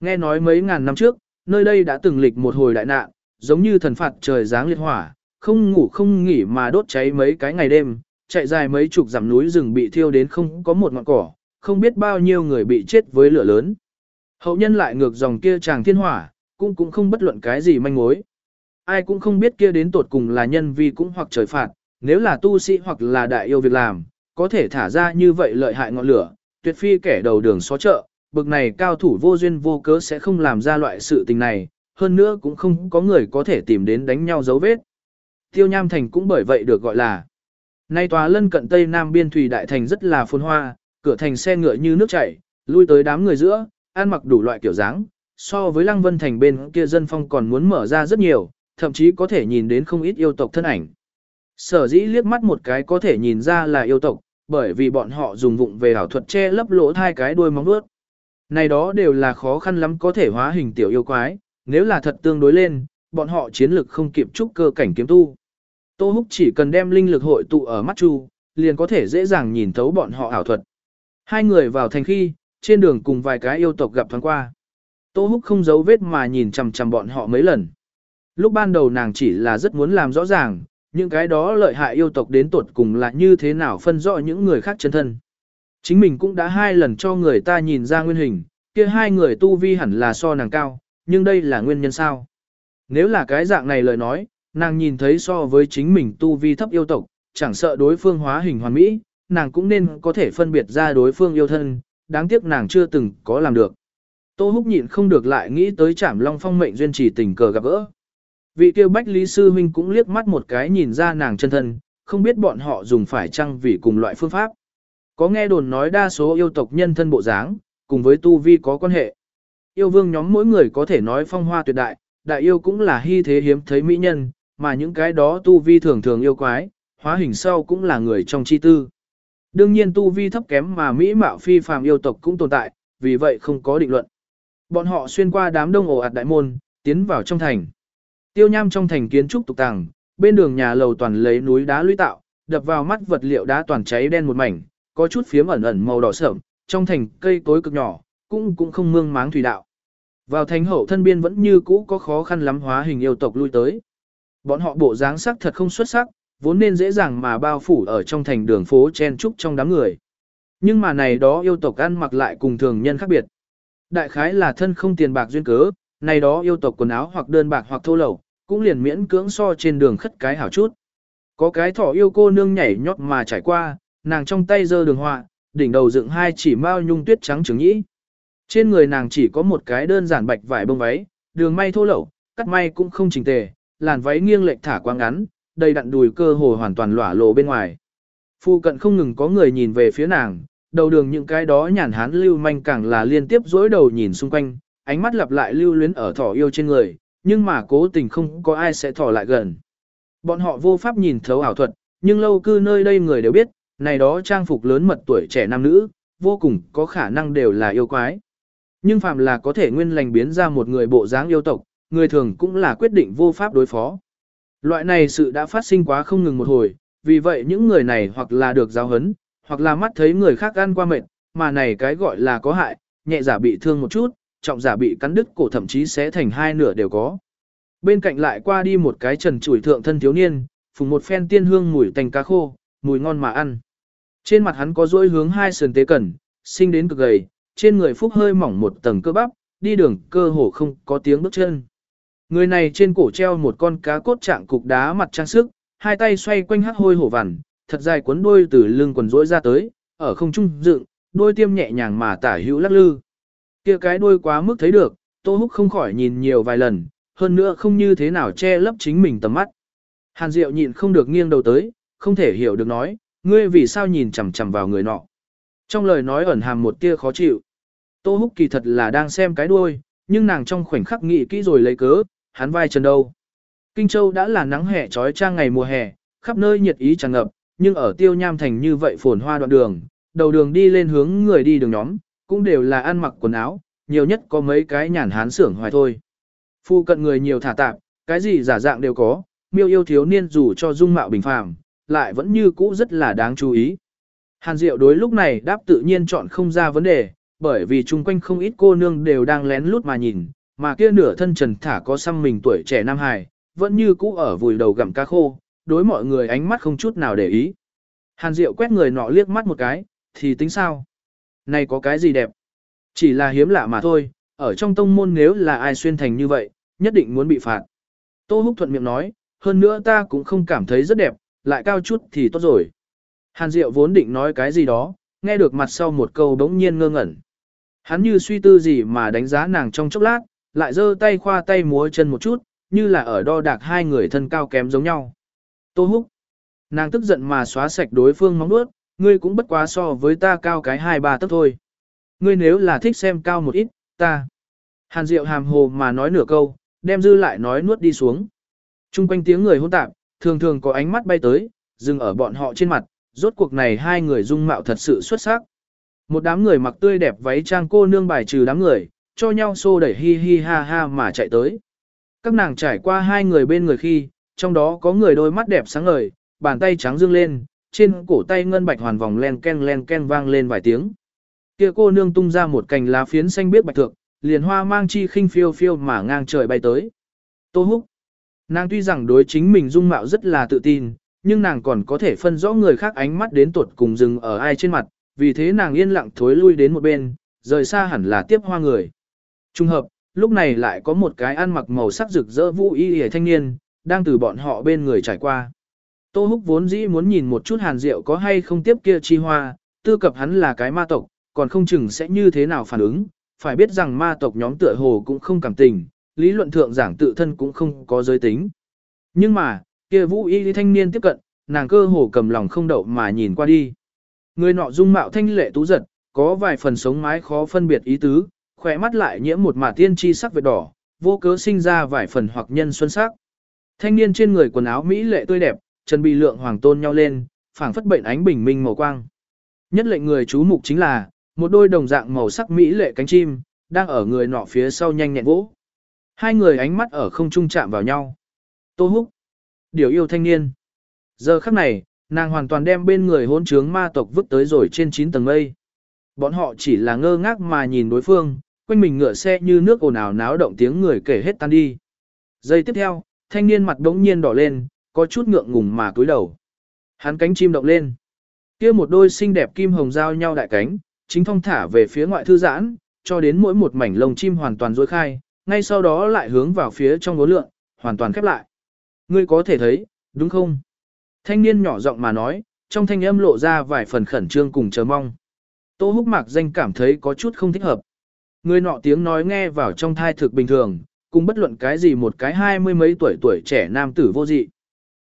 Nghe nói mấy ngàn năm trước, nơi đây đã từng lịch một hồi đại nạn, giống như thần phạt trời giáng liệt hỏa, không ngủ không nghỉ mà đốt cháy mấy cái ngày đêm, chạy dài mấy chục dặm núi rừng bị thiêu đến không có một ngọn cỏ, không biết bao nhiêu người bị chết với lửa lớn. Hậu nhân lại ngược dòng kia chàng thiên hỏa, cũng cũng không bất luận cái gì manh mối. Ai cũng không biết kia đến tột cùng là nhân vi cũng hoặc trời phạt, nếu là tu sĩ hoặc là đại yêu việc làm, có thể thả ra như vậy lợi hại ngọn lửa, tuyệt phi kẻ đầu đường xó chợ, bực này cao thủ vô duyên vô cớ sẽ không làm ra loại sự tình này, hơn nữa cũng không có người có thể tìm đến đánh nhau dấu vết. Tiêu Nham Thành cũng bởi vậy được gọi là Nay tòa lân cận Tây Nam biên thủy đại thành rất là phồn hoa, cửa thành xe ngựa như nước chảy, lui tới đám người giữa, ăn mặc đủ loại kiểu dáng, so với Lăng Vân thành bên kia dân phong còn muốn mở ra rất nhiều, thậm chí có thể nhìn đến không ít yêu tộc thân ảnh. Sở dĩ liếc mắt một cái có thể nhìn ra là yêu tộc, bởi vì bọn họ dùng vụng về ảo thuật che lấp lỗ hai cái đuôi móng vuốt. Này đó đều là khó khăn lắm có thể hóa hình tiểu yêu quái, nếu là thật tương đối lên, bọn họ chiến lực không kịp trúc cơ cảnh kiếm tu. Tô Húc chỉ cần đem linh lực hội tụ ở mắt chu, liền có thể dễ dàng nhìn thấu bọn họ ảo thuật. Hai người vào thành khi, trên đường cùng vài cái yêu tộc gặp thoáng qua. Tô Húc không giấu vết mà nhìn chằm chằm bọn họ mấy lần. Lúc ban đầu nàng chỉ là rất muốn làm rõ ràng, những cái đó lợi hại yêu tộc đến tuột cùng là như thế nào phân rõ những người khác chân thân. Chính mình cũng đã hai lần cho người ta nhìn ra nguyên hình, kia hai người tu vi hẳn là so nàng cao, nhưng đây là nguyên nhân sao? Nếu là cái dạng này lời nói, nàng nhìn thấy so với chính mình tu vi thấp yêu tộc, chẳng sợ đối phương hóa hình hoàn mỹ, nàng cũng nên có thể phân biệt ra đối phương yêu thân, đáng tiếc nàng chưa từng có làm được. Tô Húc nhịn không được lại nghĩ tới Trảm Long Phong mệnh duyên chỉ tình cờ gặp gỡ. Vị kêu Bách Lý Sư Huynh cũng liếc mắt một cái nhìn ra nàng chân thân, không biết bọn họ dùng phải chăng vì cùng loại phương pháp. Có nghe đồn nói đa số yêu tộc nhân thân bộ dáng, cùng với tu vi có quan hệ. Yêu vương nhóm mỗi người có thể nói phong hoa tuyệt đại, đại yêu cũng là hy thế hiếm thấy mỹ nhân, mà những cái đó tu vi thường thường yêu quái, hóa hình sau cũng là người trong chi tư. Đương nhiên tu vi thấp kém mà mỹ mạo phi phàm yêu tộc cũng tồn tại, vì vậy không có định luận. Bọn họ xuyên qua đám đông ồ ạt đại môn, tiến vào trong thành. Tiêu nham trong thành kiến trúc tục tàng, bên đường nhà lầu toàn lấy núi đá lũy tạo, đập vào mắt vật liệu đá toàn cháy đen một mảnh, có chút phiếm ẩn ẩn màu đỏ sẫm, trong thành cây cối cực nhỏ, cũng cũng không mương máng thủy đạo. Vào thành hậu thân biên vẫn như cũ có khó khăn lắm hóa hình yêu tộc lui tới. Bọn họ bộ dáng sắc thật không xuất sắc, vốn nên dễ dàng mà bao phủ ở trong thành đường phố chen trúc trong đám người. Nhưng mà này đó yêu tộc ăn mặc lại cùng thường nhân khác biệt. Đại khái là thân không tiền bạc duyên cớ, này đó yêu tộc quần áo hoặc đơn bạc hoặc thô lậu, cũng liền miễn cưỡng so trên đường khất cái hảo chút. Có cái thỏ yêu cô nương nhảy nhót mà trải qua, nàng trong tay giơ đường họa, đỉnh đầu dựng hai chỉ mao nhung tuyết trắng trứng nhĩ. Trên người nàng chỉ có một cái đơn giản bạch vải bông váy, đường may thô lậu, cắt may cũng không chỉnh tề, làn váy nghiêng lệch thả quá ngắn, đầy đặn đùi cơ hồ hoàn toàn lỏa lộ bên ngoài. Phu cận không ngừng có người nhìn về phía nàng, đầu đường những cái đó nhàn hán lưu manh càng là liên tiếp dối đầu nhìn xung quanh, ánh mắt lặp lại lưu luyến ở thỏ yêu trên người, nhưng mà cố tình không có ai sẽ thỏ lại gần. Bọn họ vô pháp nhìn thấu ảo thuật, nhưng lâu cư nơi đây người đều biết, này đó trang phục lớn mật tuổi trẻ nam nữ, vô cùng có khả năng đều là yêu quái. Nhưng phàm là có thể nguyên lành biến ra một người bộ dáng yêu tộc, người thường cũng là quyết định vô pháp đối phó. Loại này sự đã phát sinh quá không ngừng một hồi, vì vậy những người này hoặc là được giáo hấn, hoặc là mắt thấy người khác ăn qua mệt, mà này cái gọi là có hại, nhẹ giả bị thương một chút, trọng giả bị cắn đứt cổ thậm chí sẽ thành hai nửa đều có. Bên cạnh lại qua đi một cái trần chủi thượng thân thiếu niên, phùng một phen tiên hương mùi tành cá khô, mùi ngon mà ăn. Trên mặt hắn có dỗi hướng hai sườn tế cẩn, sinh đến cực gầy, trên người phúc hơi mỏng một tầng cơ bắp, đi đường cơ hồ không có tiếng bước chân. Người này trên cổ treo một con cá cốt trạng cục đá mặt trang sức, hai tay xoay quanh hắc hôi hổ vằn, thật dài cuốn đuôi từ lưng quần rỗi ra tới, ở không trung dựng, đuôi tiêm nhẹ nhàng mà tả hữu lắc lư. Kia cái đuôi quá mức thấy được, Tô Húc không khỏi nhìn nhiều vài lần, hơn nữa không như thế nào che lấp chính mình tầm mắt. Hàn Diệu nhịn không được nghiêng đầu tới, không thể hiểu được nói, ngươi vì sao nhìn chằm chằm vào người nọ. Trong lời nói ẩn hàm một tia khó chịu. Tô Húc kỳ thật là đang xem cái đuôi, nhưng nàng trong khoảnh khắc nghĩ kỹ rồi lấy cớ, hắn vai chân đâu. Kinh Châu đã là nắng hè trói trang ngày mùa hè, khắp nơi nhiệt ý tràn ngập, nhưng ở tiêu nham thành như vậy phồn hoa đoạn đường, đầu đường đi lên hướng người đi đường nhóm, cũng đều là ăn mặc quần áo, nhiều nhất có mấy cái nhàn hán xưởng hoài thôi. Phu cận người nhiều thả tạp, cái gì giả dạng đều có, miêu yêu thiếu niên dù cho dung mạo bình phàm, lại vẫn như cũ rất là đáng chú ý. Hàn Diệu đối lúc này đáp tự nhiên chọn không ra vấn đề, bởi vì chung quanh không ít cô nương đều đang lén lút mà nhìn, mà kia nửa thân trần thả có xăm mình tuổi trẻ nam hài, vẫn như cũ ở vùi đầu gặm cá khô, đối mọi người ánh mắt không chút nào để ý. Hàn Diệu quét người nọ liếc mắt một cái, thì tính sao? Này có cái gì đẹp? Chỉ là hiếm lạ mà thôi, ở trong tông môn nếu là ai xuyên thành như vậy, nhất định muốn bị phạt. Tô Húc thuận miệng nói, hơn nữa ta cũng không cảm thấy rất đẹp, lại cao chút thì tốt rồi. Hàn Diệu vốn định nói cái gì đó, nghe được mặt sau một câu đống nhiên ngơ ngẩn. Hắn như suy tư gì mà đánh giá nàng trong chốc lát, lại giơ tay khoa tay múa chân một chút, như là ở đo đạc hai người thân cao kém giống nhau. Tô Húc. Nàng tức giận mà xóa sạch đối phương móng nuốt, ngươi cũng bất quá so với ta cao cái hai ba tấc thôi. Ngươi nếu là thích xem cao một ít, ta. Hàn Diệu hàm hồ mà nói nửa câu, đem dư lại nói nuốt đi xuống. Trung quanh tiếng người hôn tạp, thường thường có ánh mắt bay tới, dừng ở bọn họ trên mặt, rốt cuộc này hai người dung mạo thật sự xuất sắc. Một đám người mặc tươi đẹp váy trang cô nương bài trừ đám người, cho nhau xô đẩy hi hi ha ha mà chạy tới. Các nàng trải qua hai người bên người khi, trong đó có người đôi mắt đẹp sáng ngời, bàn tay trắng dương lên, trên cổ tay ngân bạch hoàn vòng len ken len ken vang lên vài tiếng. Kia cô nương tung ra một cành lá phiến xanh biếc bạch thượng, liền hoa mang chi khinh phiêu phiêu mà ngang trời bay tới. Tô Húc. Nàng tuy rằng đối chính mình dung mạo rất là tự tin, nhưng nàng còn có thể phân rõ người khác ánh mắt đến tuột cùng dừng ở ai trên mặt, vì thế nàng yên lặng thối lui đến một bên, rời xa hẳn là tiếp hoa người. Trung hợp, lúc này lại có một cái ăn mặc màu sắc rực rỡ vũ y hề thanh niên, đang từ bọn họ bên người trải qua. Tô Húc vốn dĩ muốn nhìn một chút hàn rượu có hay không tiếp kia chi hoa, tư cập hắn là cái ma tộc, còn không chừng sẽ như thế nào phản ứng, phải biết rằng ma tộc nhóm tựa hồ cũng không cảm tình, lý luận thượng giảng tự thân cũng không có giới tính. Nhưng mà, kia vũ y thanh niên tiếp cận, nàng cơ hồ cầm lòng không đậu mà nhìn qua đi. Người nọ dung mạo thanh lệ tú giật, có vài phần sống mái khó phân biệt ý tứ, khỏe mắt lại nhiễm một mả tiên chi sắc vệt đỏ, vô cớ sinh ra vài phần hoặc nhân xuân sắc. Thanh niên trên người quần áo mỹ lệ tươi đẹp, chân bị lượng hoàng tôn nhau lên, phảng phất bệnh ánh bình minh màu quang. Nhất lệnh người chú mục chính là, một đôi đồng dạng màu sắc mỹ lệ cánh chim, đang ở người nọ phía sau nhanh nhẹn vỗ. Hai người ánh mắt ở không trung chạm vào nhau. Tô húc. Điều yêu thanh niên. Giờ khắc này, nàng hoàn toàn đem bên người hôn trướng ma tộc vứt tới rồi trên 9 tầng mây. Bọn họ chỉ là ngơ ngác mà nhìn đối phương, quanh mình ngựa xe như nước ồn ào náo động tiếng người kể hết tan đi. Giây tiếp theo, thanh niên mặt đống nhiên đỏ lên, có chút ngượng ngùng mà cúi đầu. Hắn cánh chim động lên. kia một đôi xinh đẹp kim hồng giao nhau đại cánh, chính thong thả về phía ngoại thư giãn, cho đến mỗi một mảnh lông chim hoàn toàn rối khai, ngay sau đó lại hướng vào phía trong ngốn lượng, hoàn toàn khép lại. Ngươi có thể thấy, đúng không? Thanh niên nhỏ giọng mà nói, trong thanh âm lộ ra vài phần khẩn trương cùng chờ mong. Tô húc mạc danh cảm thấy có chút không thích hợp. Người nọ tiếng nói nghe vào trong thai thực bình thường, cùng bất luận cái gì một cái hai mươi mấy tuổi tuổi trẻ nam tử vô dị.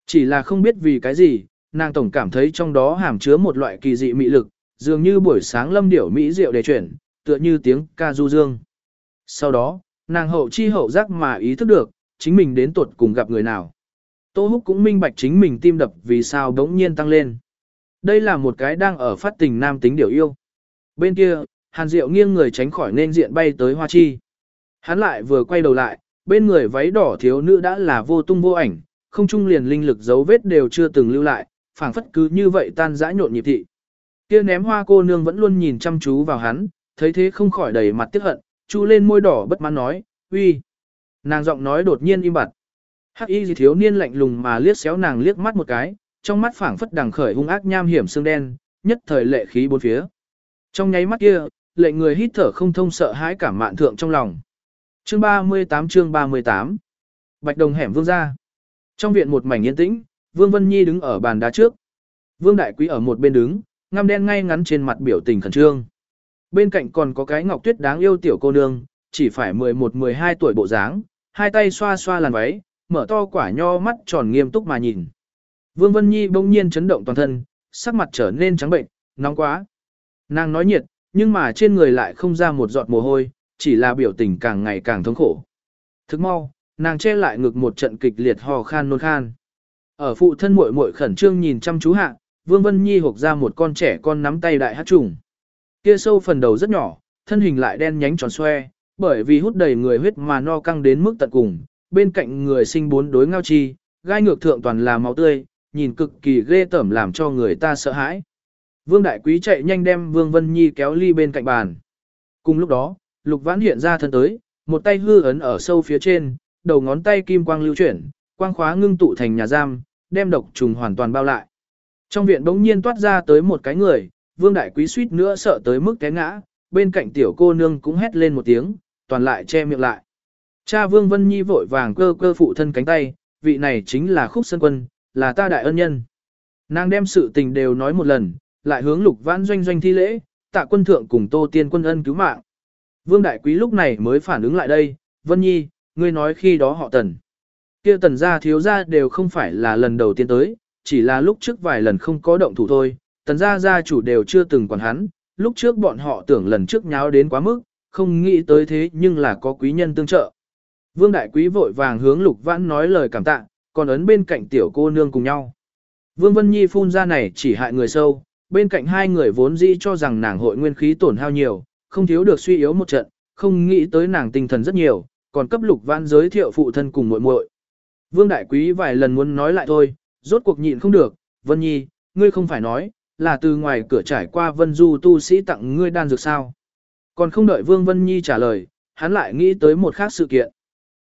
Chỉ là không biết vì cái gì, nàng tổng cảm thấy trong đó hàm chứa một loại kỳ dị mị lực, dường như buổi sáng lâm điểu mỹ diệu đề chuyển, tựa như tiếng ca du dương. Sau đó, nàng hậu chi hậu giác mà ý thức được, chính mình đến tuột cùng gặp người nào. Tô Húc cũng minh bạch chính mình tim đập vì sao đống nhiên tăng lên. Đây là một cái đang ở phát tình nam tính điều yêu. Bên kia, Hàn Diệu nghiêng người tránh khỏi nên diện bay tới Hoa Chi. Hắn lại vừa quay đầu lại, bên người váy đỏ thiếu nữ đã là vô tung vô ảnh, không trung liền linh lực dấu vết đều chưa từng lưu lại, phảng phất cứ như vậy tan dã nhộn nhịp thị. Kia ném hoa cô nương vẫn luôn nhìn chăm chú vào hắn, thấy thế không khỏi đầy mặt tiếc hận, chu lên môi đỏ bất mãn nói, uy. Nàng giọng nói đột nhiên im bặt. Hắc y gì thiếu niên lạnh lùng mà liếc xéo nàng liếc mắt một cái, trong mắt phảng phất đằng khởi hung ác nham hiểm xương đen, nhất thời lệ khí bốn phía. Trong nháy mắt kia, lệ người hít thở không thông sợ hãi cảm mạn thượng trong lòng. Chương 38 chương 38 Bạch đồng hẻm vương ra. Trong viện một mảnh yên tĩnh, Vương Vân Nhi đứng ở bàn đá trước. Vương Đại Quý ở một bên đứng, ngăm đen ngay ngắn trên mặt biểu tình khẩn trương. Bên cạnh còn có cái ngọc tuyết đáng yêu tiểu cô nương, chỉ phải 11-12 tuổi bộ dáng, hai tay xoa xoa làn váy, mở to quả nho mắt tròn nghiêm túc mà nhìn. Vương Vân Nhi bỗng nhiên chấn động toàn thân, sắc mặt trở nên trắng bệnh, nóng quá. Nàng nói nhiệt, nhưng mà trên người lại không ra một giọt mồ hôi, chỉ là biểu tình càng ngày càng thống khổ. Thức mau, nàng che lại ngực một trận kịch liệt hò khan nôn khan. Ở phụ thân muội muội khẩn trương nhìn chăm chú hạ, Vương Vân Nhi hộc ra một con trẻ con nắm tay đại hát trùng. Kia sâu phần đầu rất nhỏ, thân hình lại đen nhánh tròn xoe, bởi vì hút đầy người huyết mà no căng đến mức tận cùng, bên cạnh người sinh bốn đối ngao chi, gai ngược thượng toàn là máu tươi, nhìn cực kỳ ghê tởm làm cho người ta sợ hãi. Vương Đại Quý chạy nhanh đem Vương Vân Nhi kéo ly bên cạnh bàn. Cùng lúc đó, Lục Vãn hiện ra thân tới, một tay hư ấn ở sâu phía trên, đầu ngón tay kim quang lưu chuyển, quang khóa ngưng tụ thành nhà giam, đem độc trùng hoàn toàn bao lại. Trong viện bỗng nhiên toát ra tới một cái người, Vương Đại Quý suýt nữa sợ tới mức té ngã, bên cạnh tiểu cô nương cũng hét lên một tiếng, toàn lại che miệng lại. Cha Vương Vân Nhi vội vàng cơ cơ phụ thân cánh tay, vị này chính là Khúc Sơn Quân, là ta đại ân nhân. Nàng đem sự tình đều nói một lần, lại hướng lục vãn doanh doanh thi lễ, tạ quân thượng cùng tô tiên quân ân cứu mạng. Vương Đại Quý lúc này mới phản ứng lại đây, Vân Nhi, ngươi nói khi đó họ tần. kia tần gia thiếu gia đều không phải là lần đầu tiên tới, chỉ là lúc trước vài lần không có động thủ thôi, tần gia gia chủ đều chưa từng quản hắn, lúc trước bọn họ tưởng lần trước nháo đến quá mức, không nghĩ tới thế nhưng là có quý nhân tương trợ. Vương Đại Quý vội vàng hướng Lục Vãn nói lời cảm tạ, còn ấn bên cạnh tiểu cô nương cùng nhau. Vương Vân Nhi phun ra này chỉ hại người sâu, bên cạnh hai người vốn dĩ cho rằng nàng hội nguyên khí tổn hao nhiều, không thiếu được suy yếu một trận, không nghĩ tới nàng tinh thần rất nhiều, còn cấp Lục Vãn giới thiệu phụ thân cùng muội muội. Vương Đại Quý vài lần muốn nói lại thôi, rốt cuộc nhịn không được, Vân Nhi, ngươi không phải nói, là từ ngoài cửa trải qua Vân Du tu sĩ tặng ngươi đan dược sao. Còn không đợi Vương Vân Nhi trả lời, hắn lại nghĩ tới một khác sự kiện.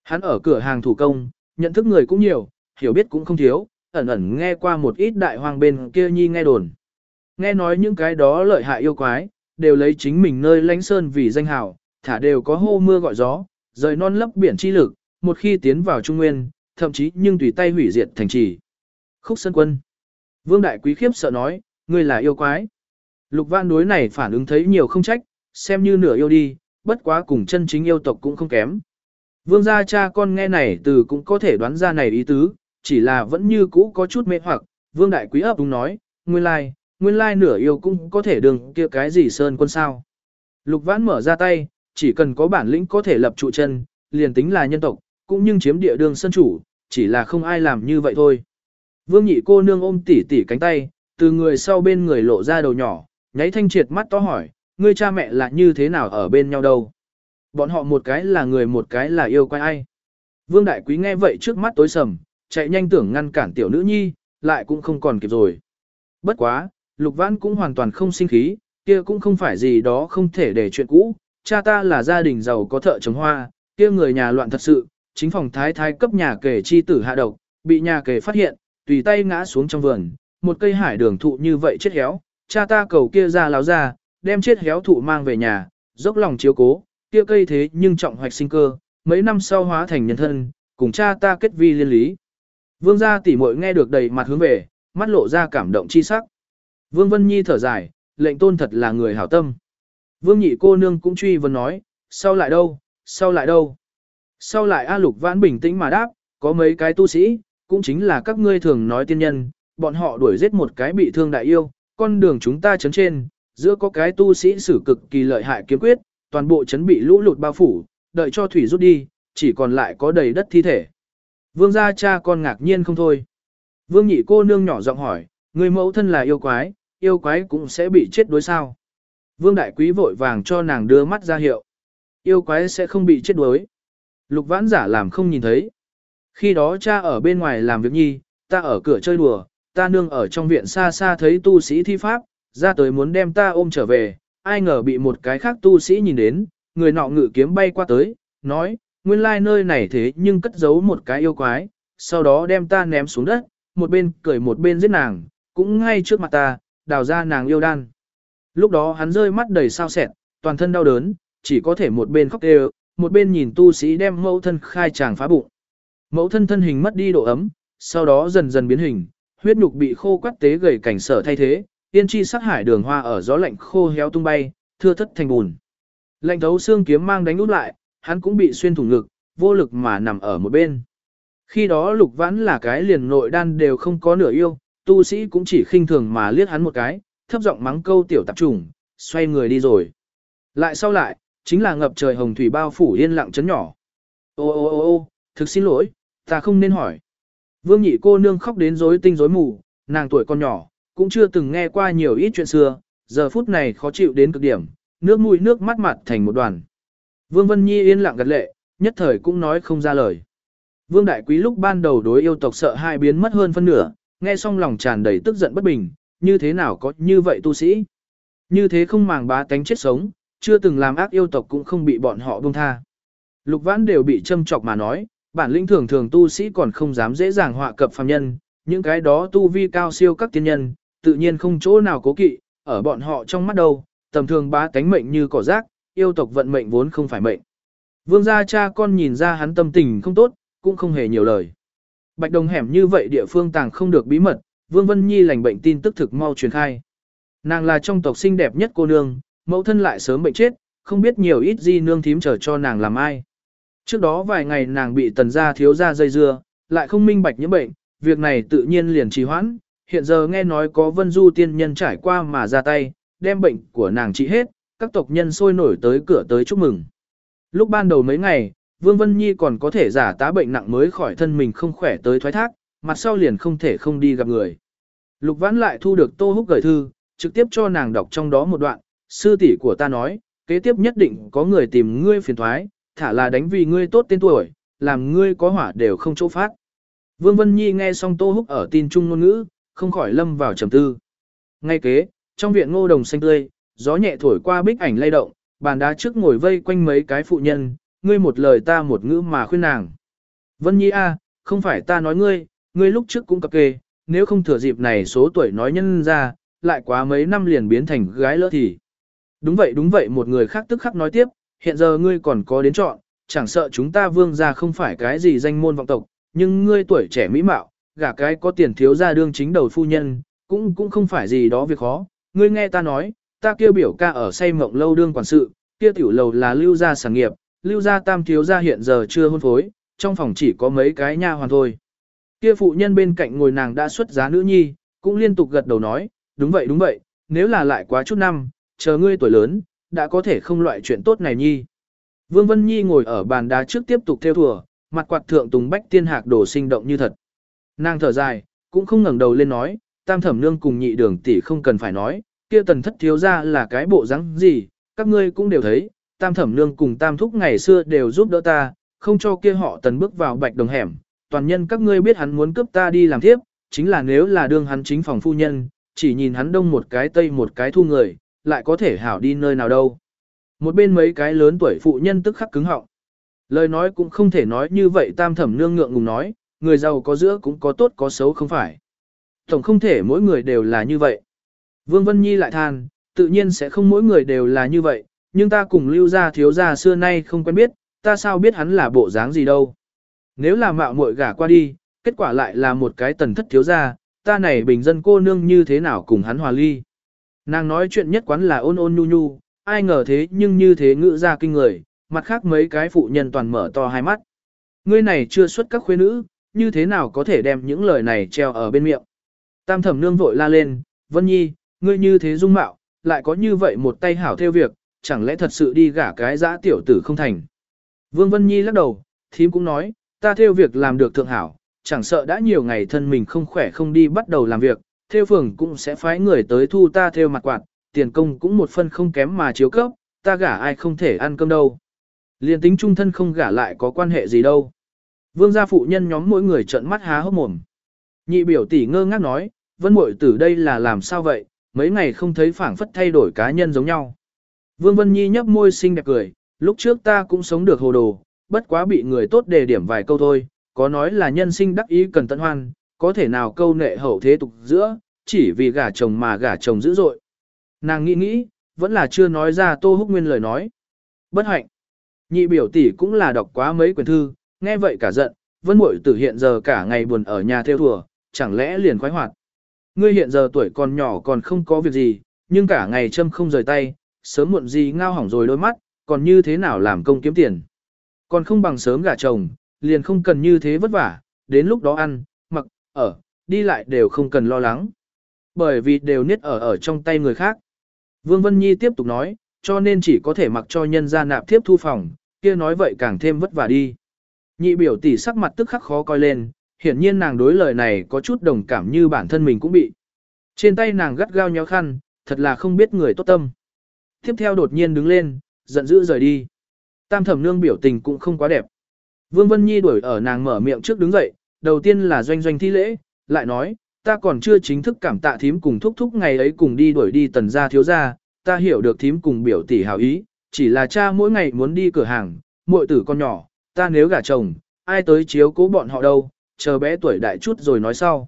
Hắn ở cửa hàng thủ công, nhận thức người cũng nhiều, hiểu biết cũng không thiếu, ẩn ẩn nghe qua một ít đại hoàng bên kia nhi nghe đồn. Nghe nói những cái đó lợi hại yêu quái, đều lấy chính mình nơi lánh sơn vì danh hào, thả đều có hô mưa gọi gió, rời non lấp biển chi lực, một khi tiến vào Trung Nguyên, thậm chí nhưng tùy tay hủy diệt thành trì. Khúc Sơn Quân Vương Đại Quý khiếp sợ nói, ngươi là yêu quái. Lục Văn đối này phản ứng thấy nhiều không trách, xem như nửa yêu đi, bất quá cùng chân chính yêu tộc cũng không kém. Vương gia cha con nghe này từ cũng có thể đoán ra này ý tứ, chỉ là vẫn như cũ có chút mê hoặc, Vương Đại Quý ấp đúng nói, nguyên lai, nguyên lai nửa yêu cũng có thể đường kia cái gì sơn quân sao. Lục Vãn mở ra tay, chỉ cần có bản lĩnh có thể lập trụ chân, liền tính là nhân tộc, cũng nhưng chiếm địa đường sân chủ, chỉ là không ai làm như vậy thôi. Vương nhị cô nương ôm tỉ tỉ cánh tay, từ người sau bên người lộ ra đầu nhỏ, nháy thanh triệt mắt to hỏi, ngươi cha mẹ là như thế nào ở bên nhau đâu? Bọn họ một cái là người một cái là yêu quái ai? Vương đại quý nghe vậy trước mắt tối sầm, chạy nhanh tưởng ngăn cản tiểu nữ nhi, lại cũng không còn kịp rồi. Bất quá, lục vãn cũng hoàn toàn không sinh khí, kia cũng không phải gì đó không thể để chuyện cũ, cha ta là gia đình giàu có thợ trồng hoa, kia người nhà loạn thật sự, chính phòng thái thái cấp nhà kể chi tử hạ độc, bị nhà kể phát hiện, tùy tay ngã xuống trong vườn, một cây hải đường thụ như vậy chết héo, cha ta cầu kia ra láo ra, đem chết héo thụ mang về nhà, dốc lòng chiếu cố, kia cây thế nhưng trọng hoạch sinh cơ, mấy năm sau hóa thành nhân thân, cùng cha ta kết vi liên lý. Vương gia tỷ muội nghe được đầy mặt hướng về, mắt lộ ra cảm động chi sắc. Vương Vân Nhi thở dài, lệnh tôn thật là người hảo tâm. Vương nhị cô nương cũng truy vấn nói, sau lại đâu, sau lại đâu. Sau lại A Lục Vãn bình tĩnh mà đáp, có mấy cái tu sĩ, cũng chính là các ngươi thường nói tiên nhân, bọn họ đuổi giết một cái bị thương đại yêu, con đường chúng ta chấn trên, giữa có cái tu sĩ sử cực kỳ lợi hại kiếm quyết, toàn bộ chấn bị lũ lụt bao phủ, đợi cho thủy rút đi, chỉ còn lại có đầy đất thi thể. Vương gia cha con ngạc nhiên không thôi. Vương nhị cô nương nhỏ giọng hỏi, người mẫu thân là yêu quái, yêu quái cũng sẽ bị chết đối sao. Vương đại quý vội vàng cho nàng đưa mắt ra hiệu. Yêu quái sẽ không bị chết đuối. Lục vãn giả làm không nhìn thấy. Khi đó cha ở bên ngoài làm việc nhi, ta ở cửa chơi đùa, ta nương ở trong viện xa xa thấy tu sĩ thi pháp, ra tới muốn đem ta ôm trở về, ai ngờ bị một cái khác tu sĩ nhìn đến, người nọ ngự kiếm bay qua tới, nói, nguyên lai nơi này thế nhưng cất giấu một cái yêu quái, sau đó đem ta ném xuống đất, một bên cười một bên giết nàng, cũng ngay trước mặt ta, đào ra nàng yêu đan. Lúc đó hắn rơi mắt đầy sao sẹn, toàn thân đau đớn, chỉ có thể một bên khóc đều, một bên nhìn tu sĩ đem mẫu thân khai tràng phá bụng. Mẫu thân thân hình mất đi độ ấm, sau đó dần dần biến hình, huyết nhục bị khô quắt tế gầy cảnh sở thay thế, yên chi sắc hải đường hoa ở gió lạnh khô héo tung bay, thưa thất thành bùn. Lạnh thấu xương kiếm mang đánh út lại, hắn cũng bị xuyên thủng ngực, vô lực mà nằm ở một bên. Khi đó lục vãn là cái liền nội đan đều không có nửa yêu, tu sĩ cũng chỉ khinh thường mà liếc hắn một cái, thấp giọng mắng câu tiểu tạp trùng, xoay người đi rồi. Lại sau lại, chính là ngập trời hồng thủy bao phủ yên lặng chấn nhỏ. Ô ô ô ô, thực xin lỗi, ta không nên hỏi. Vương nhị cô nương khóc đến rối tinh rối mù, nàng tuổi còn nhỏ, cũng chưa từng nghe qua nhiều ít chuyện xưa, giờ phút này khó chịu đến cực điểm, nước mũi nước mắt mặt thành một đoàn. Vương Vân Nhi yên lặng gật lệ, nhất thời cũng nói không ra lời. Vương Đại Quý lúc ban đầu đối yêu tộc sợ hai biến mất hơn phân nửa, nghe xong lòng tràn đầy tức giận bất bình, như thế nào có như vậy tu sĩ. Như thế không màng bá tánh chết sống, chưa từng làm ác yêu tộc cũng không bị bọn họ buông tha. Lục vãn đều bị châm chọc mà nói, bản lĩnh thường thường tu sĩ còn không dám dễ dàng họa cập phàm nhân, những cái đó tu vi cao siêu các tiên nhân, tự nhiên không chỗ nào cố kỵ, ở bọn họ trong mắt đâu, tầm thường bá tánh mệnh như cỏ rác, yêu tộc vận mệnh vốn không phải mệnh. Vương gia cha con nhìn ra hắn tâm tình không tốt, cũng không hề nhiều lời. Bạch đồng hẻm như vậy địa phương tàng không được bí mật, Vương Vân Nhi lành bệnh tin tức thực mau truyền khai. Nàng là trong tộc xinh đẹp nhất cô nương, mẫu thân lại sớm bệnh chết, không biết nhiều ít gì nương thím chờ cho nàng làm ai. Trước đó vài ngày nàng bị tần gia thiếu gia dây dưa, lại không minh bạch những bệnh, việc này tự nhiên liền trì hoãn, hiện giờ nghe nói có vân du tiên nhân trải qua mà ra tay, đem bệnh của nàng trị hết, các tộc nhân sôi nổi tới cửa tới chúc mừng. Lúc ban đầu mấy ngày, Vương Vân Nhi còn có thể giả tá bệnh nặng mới khỏi thân mình không khỏe tới thoái thác, mặt sau liền không thể không đi gặp người. Lục Vãn lại thu được Tô Húc gửi thư, trực tiếp cho nàng đọc trong đó một đoạn, sư tỷ của ta nói, kế tiếp nhất định có người tìm ngươi phiền thoái, thả là đánh vì ngươi tốt tên tuổi, làm ngươi có hỏa đều không chỗ phát. Vương Vân Nhi nghe xong Tô Húc ở tin trung ngôn ngữ, không khỏi lâm vào trầm tư. Ngay kế, trong viện ngô đồng xanh tươi, gió nhẹ thổi qua bích ảnh lay động, bàn đá trước ngồi vây quanh mấy cái phụ nhân, ngươi một lời ta một ngữ mà khuyên nàng. Vân Nhi a, không phải ta nói ngươi, ngươi lúc trước cũng cập kê, nếu không thừa dịp này số tuổi nói nhân ra, lại quá mấy năm liền biến thành gái lỡ thì. Đúng vậy đúng vậy một người khác tức khắc nói tiếp, hiện giờ ngươi còn có đến chọn, chẳng sợ chúng ta vương gia không phải cái gì danh môn vọng tộc, nhưng ngươi tuổi trẻ mỹ mạo, gả cái có tiền thiếu gia đương chính đầu phu nhân, cũng cũng không phải gì đó việc khó. Ngươi nghe ta nói, ta kêu biểu ca ở say mộng lâu đương quản sự, kia tiểu lầu là lưu gia sản nghiệp, lưu gia tam thiếu gia hiện giờ chưa hôn phối, trong phòng chỉ có mấy cái nha hoàn thôi. Kia phụ nhân bên cạnh ngồi nàng đã xuất giá nữ nhi, cũng liên tục gật đầu nói, đúng vậy đúng vậy, nếu là lại quá chút năm, chờ ngươi tuổi lớn, đã có thể không loại chuyện tốt này nhi. Vương Vân Nhi ngồi ở bàn đá trước tiếp tục theo thùa, mặt quạt thượng tùng bách tiên hạc đổ sinh động như thật. Nàng thở dài, cũng không ngẩng đầu lên nói, tam thẩm nương cùng nhị đường tỷ không cần phải nói, kia tần thất thiếu ra là cái bộ rắn gì, các ngươi cũng đều thấy, tam thẩm nương cùng tam thúc ngày xưa đều giúp đỡ ta, không cho kia họ tần bước vào bạch đồng hẻm, toàn nhân các ngươi biết hắn muốn cướp ta đi làm thiếp, chính là nếu là đương hắn chính phòng phu nhân, chỉ nhìn hắn đông một cái tây một cái thu người, lại có thể hảo đi nơi nào đâu. Một bên mấy cái lớn tuổi phụ nhân tức khắc cứng họng. Lời nói cũng không thể nói như vậy tam thẩm nương ngượng ngùng nói, người giàu có giữa cũng có tốt có xấu không phải. Tổng không thể mỗi người đều là như vậy. Vương Vân Nhi lại than, tự nhiên sẽ không mỗi người đều là như vậy, nhưng ta cùng lưu gia thiếu gia xưa nay không quen biết, ta sao biết hắn là bộ dáng gì đâu. Nếu là mạo muội gả qua đi, kết quả lại là một cái tần thất thiếu gia, ta này bình dân cô nương như thế nào cùng hắn hòa ly. Nàng nói chuyện nhất quán là ôn ôn nhu nhu, ai ngờ thế nhưng như thế ngữ ra kinh người, mặt khác mấy cái phụ nhân toàn mở to hai mắt. Ngươi này chưa xuất các khuê nữ, như thế nào có thể đem những lời này treo ở bên miệng. Tam thẩm nương vội la lên, Vân Nhi, ngươi như thế dung mạo, lại có như vậy một tay hảo theo việc, chẳng lẽ thật sự đi gả cái dã tiểu tử không thành. Vương Vân Nhi lắc đầu, thím cũng nói, ta theo việc làm được thượng hảo, chẳng sợ đã nhiều ngày thân mình không khỏe không đi bắt đầu làm việc, theo phường cũng sẽ phái người tới thu ta theo mặt quạt, tiền công cũng một phân không kém mà chiếu cấp, ta gả ai không thể ăn cơm đâu. Liên tính trung thân không gả lại có quan hệ gì đâu. Vương gia phụ nhân nhóm mỗi người trợn mắt há hốc mồm. Nhị biểu tỷ ngơ ngác nói, vân muội tử đây là làm sao vậy, mấy ngày không thấy phảng phất thay đổi cá nhân giống nhau. Vương Vân Nhi nhấp môi xinh đẹp cười, lúc trước ta cũng sống được hồ đồ, bất quá bị người tốt đề điểm vài câu thôi, có nói là nhân sinh đắc ý cần tận hoan, có thể nào câu nệ hậu thế tục giữa, chỉ vì gả chồng mà gả chồng dữ dội. Nàng nghĩ nghĩ, vẫn là chưa nói ra Tô Húc Nguyên lời nói. Bất hạnh. Nhị biểu tỷ cũng là đọc quá mấy quyển thư, nghe vậy cả giận, vân muội tử hiện giờ cả ngày buồn ở nhà theo thùa, chẳng lẽ liền khoái hoạt. Ngươi hiện giờ tuổi còn nhỏ còn không có việc gì, nhưng cả ngày châm không rời tay, sớm muộn gì ngao hỏng rồi đôi mắt, còn như thế nào làm công kiếm tiền. Còn không bằng sớm gả chồng, liền không cần như thế vất vả, đến lúc đó ăn, mặc, ở, đi lại đều không cần lo lắng. Bởi vì đều niết ở ở trong tay người khác. Vương Vân Nhi tiếp tục nói, cho nên chỉ có thể mặc cho nhân gia nạp tiếp thu phòng, kia nói vậy càng thêm vất vả đi. Nhị biểu tỷ sắc mặt tức khắc khó coi lên, hiển nhiên nàng đối lời này có chút đồng cảm như bản thân mình cũng bị. Trên tay nàng gắt gao nhéo khăn, thật là không biết người tốt tâm. Tiếp theo đột nhiên đứng lên, giận dữ rời đi. Tam thẩm nương biểu tình cũng không quá đẹp. Vương Vân Nhi đuổi ở nàng mở miệng trước đứng dậy, đầu tiên là doanh doanh thi lễ, lại nói, ta còn chưa chính thức cảm tạ thím cùng thúc thúc ngày ấy cùng đi đuổi đi tần gia thiếu gia, ta hiểu được thím cùng biểu tỷ hảo ý, chỉ là cha mỗi ngày muốn đi cửa hàng, muội tử con nhỏ, ta nếu gả chồng, ai tới chiếu cố bọn họ đâu, chờ bé tuổi đại chút rồi nói sau.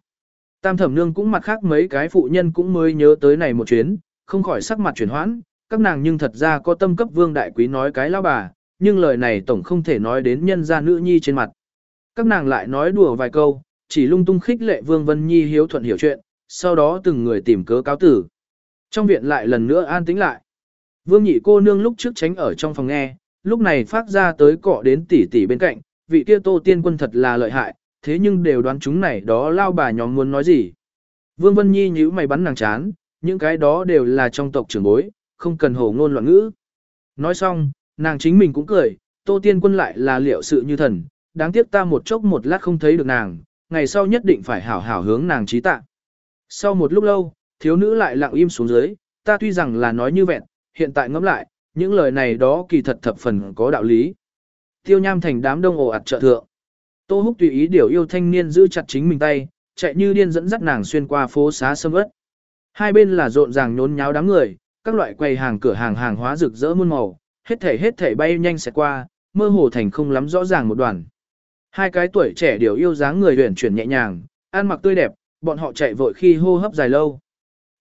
Tam thẩm nương cũng mặt khác mấy cái phụ nhân cũng mới nhớ tới này một chuyến, không khỏi sắc mặt chuyển hoãn, các nàng nhưng thật ra có tâm cấp vương đại quý nói cái lao bà, nhưng lời này tổng không thể nói đến nhân gia nữ nhi trên mặt. Các nàng lại nói đùa vài câu, chỉ lung tung khích lệ Vương Vân Nhi hiếu thuận hiểu chuyện, sau đó từng người tìm cớ cáo tử. Trong viện lại lần nữa an tĩnh lại. Vương nhị cô nương lúc trước tránh ở trong phòng nghe, lúc này phát ra tới cọ đến tỷ tỷ bên cạnh, vị kia tô tiên quân thật là lợi hại, thế nhưng đều đoán chúng này đó lao bà nhóm muốn nói gì. Vương Vân Nhi nhíu mày bắn nàng chán, những cái đó đều là trong tộc trưởng bối, không cần hồ ngôn loạn ngữ. Nói xong, nàng chính mình cũng cười, tô tiên quân lại là liệu sự như thần, đáng tiếc ta một chốc một lát không thấy được nàng, ngày sau nhất định phải hảo hảo hướng nàng trí tạ. Sau một lúc lâu, thiếu nữ lại lặng im xuống dưới, ta tuy rằng là nói như vẹn, hiện tại ngẫm lại, những lời này đó kỳ thật thập phần có đạo lý. Tiêu nham thành đám đông ồ ạt trợ thượng. Tô húc tùy ý điều yêu thanh niên giữ chặt chính mình tay, chạy như điên dẫn dắt nàng xuyên qua phố xá sâm ớt. Hai bên là rộn ràng nhốn nháo đám người, các loại quầy hàng cửa hàng hàng hóa rực rỡ muôn màu, hết thể hết thể bay nhanh sẽ qua, mơ hồ thành không lắm rõ ràng một đoàn. Hai cái tuổi trẻ đều yêu dáng người huyền chuyển nhẹ nhàng, ăn mặc tươi đẹp, bọn họ chạy vội khi hô hấp dài lâu.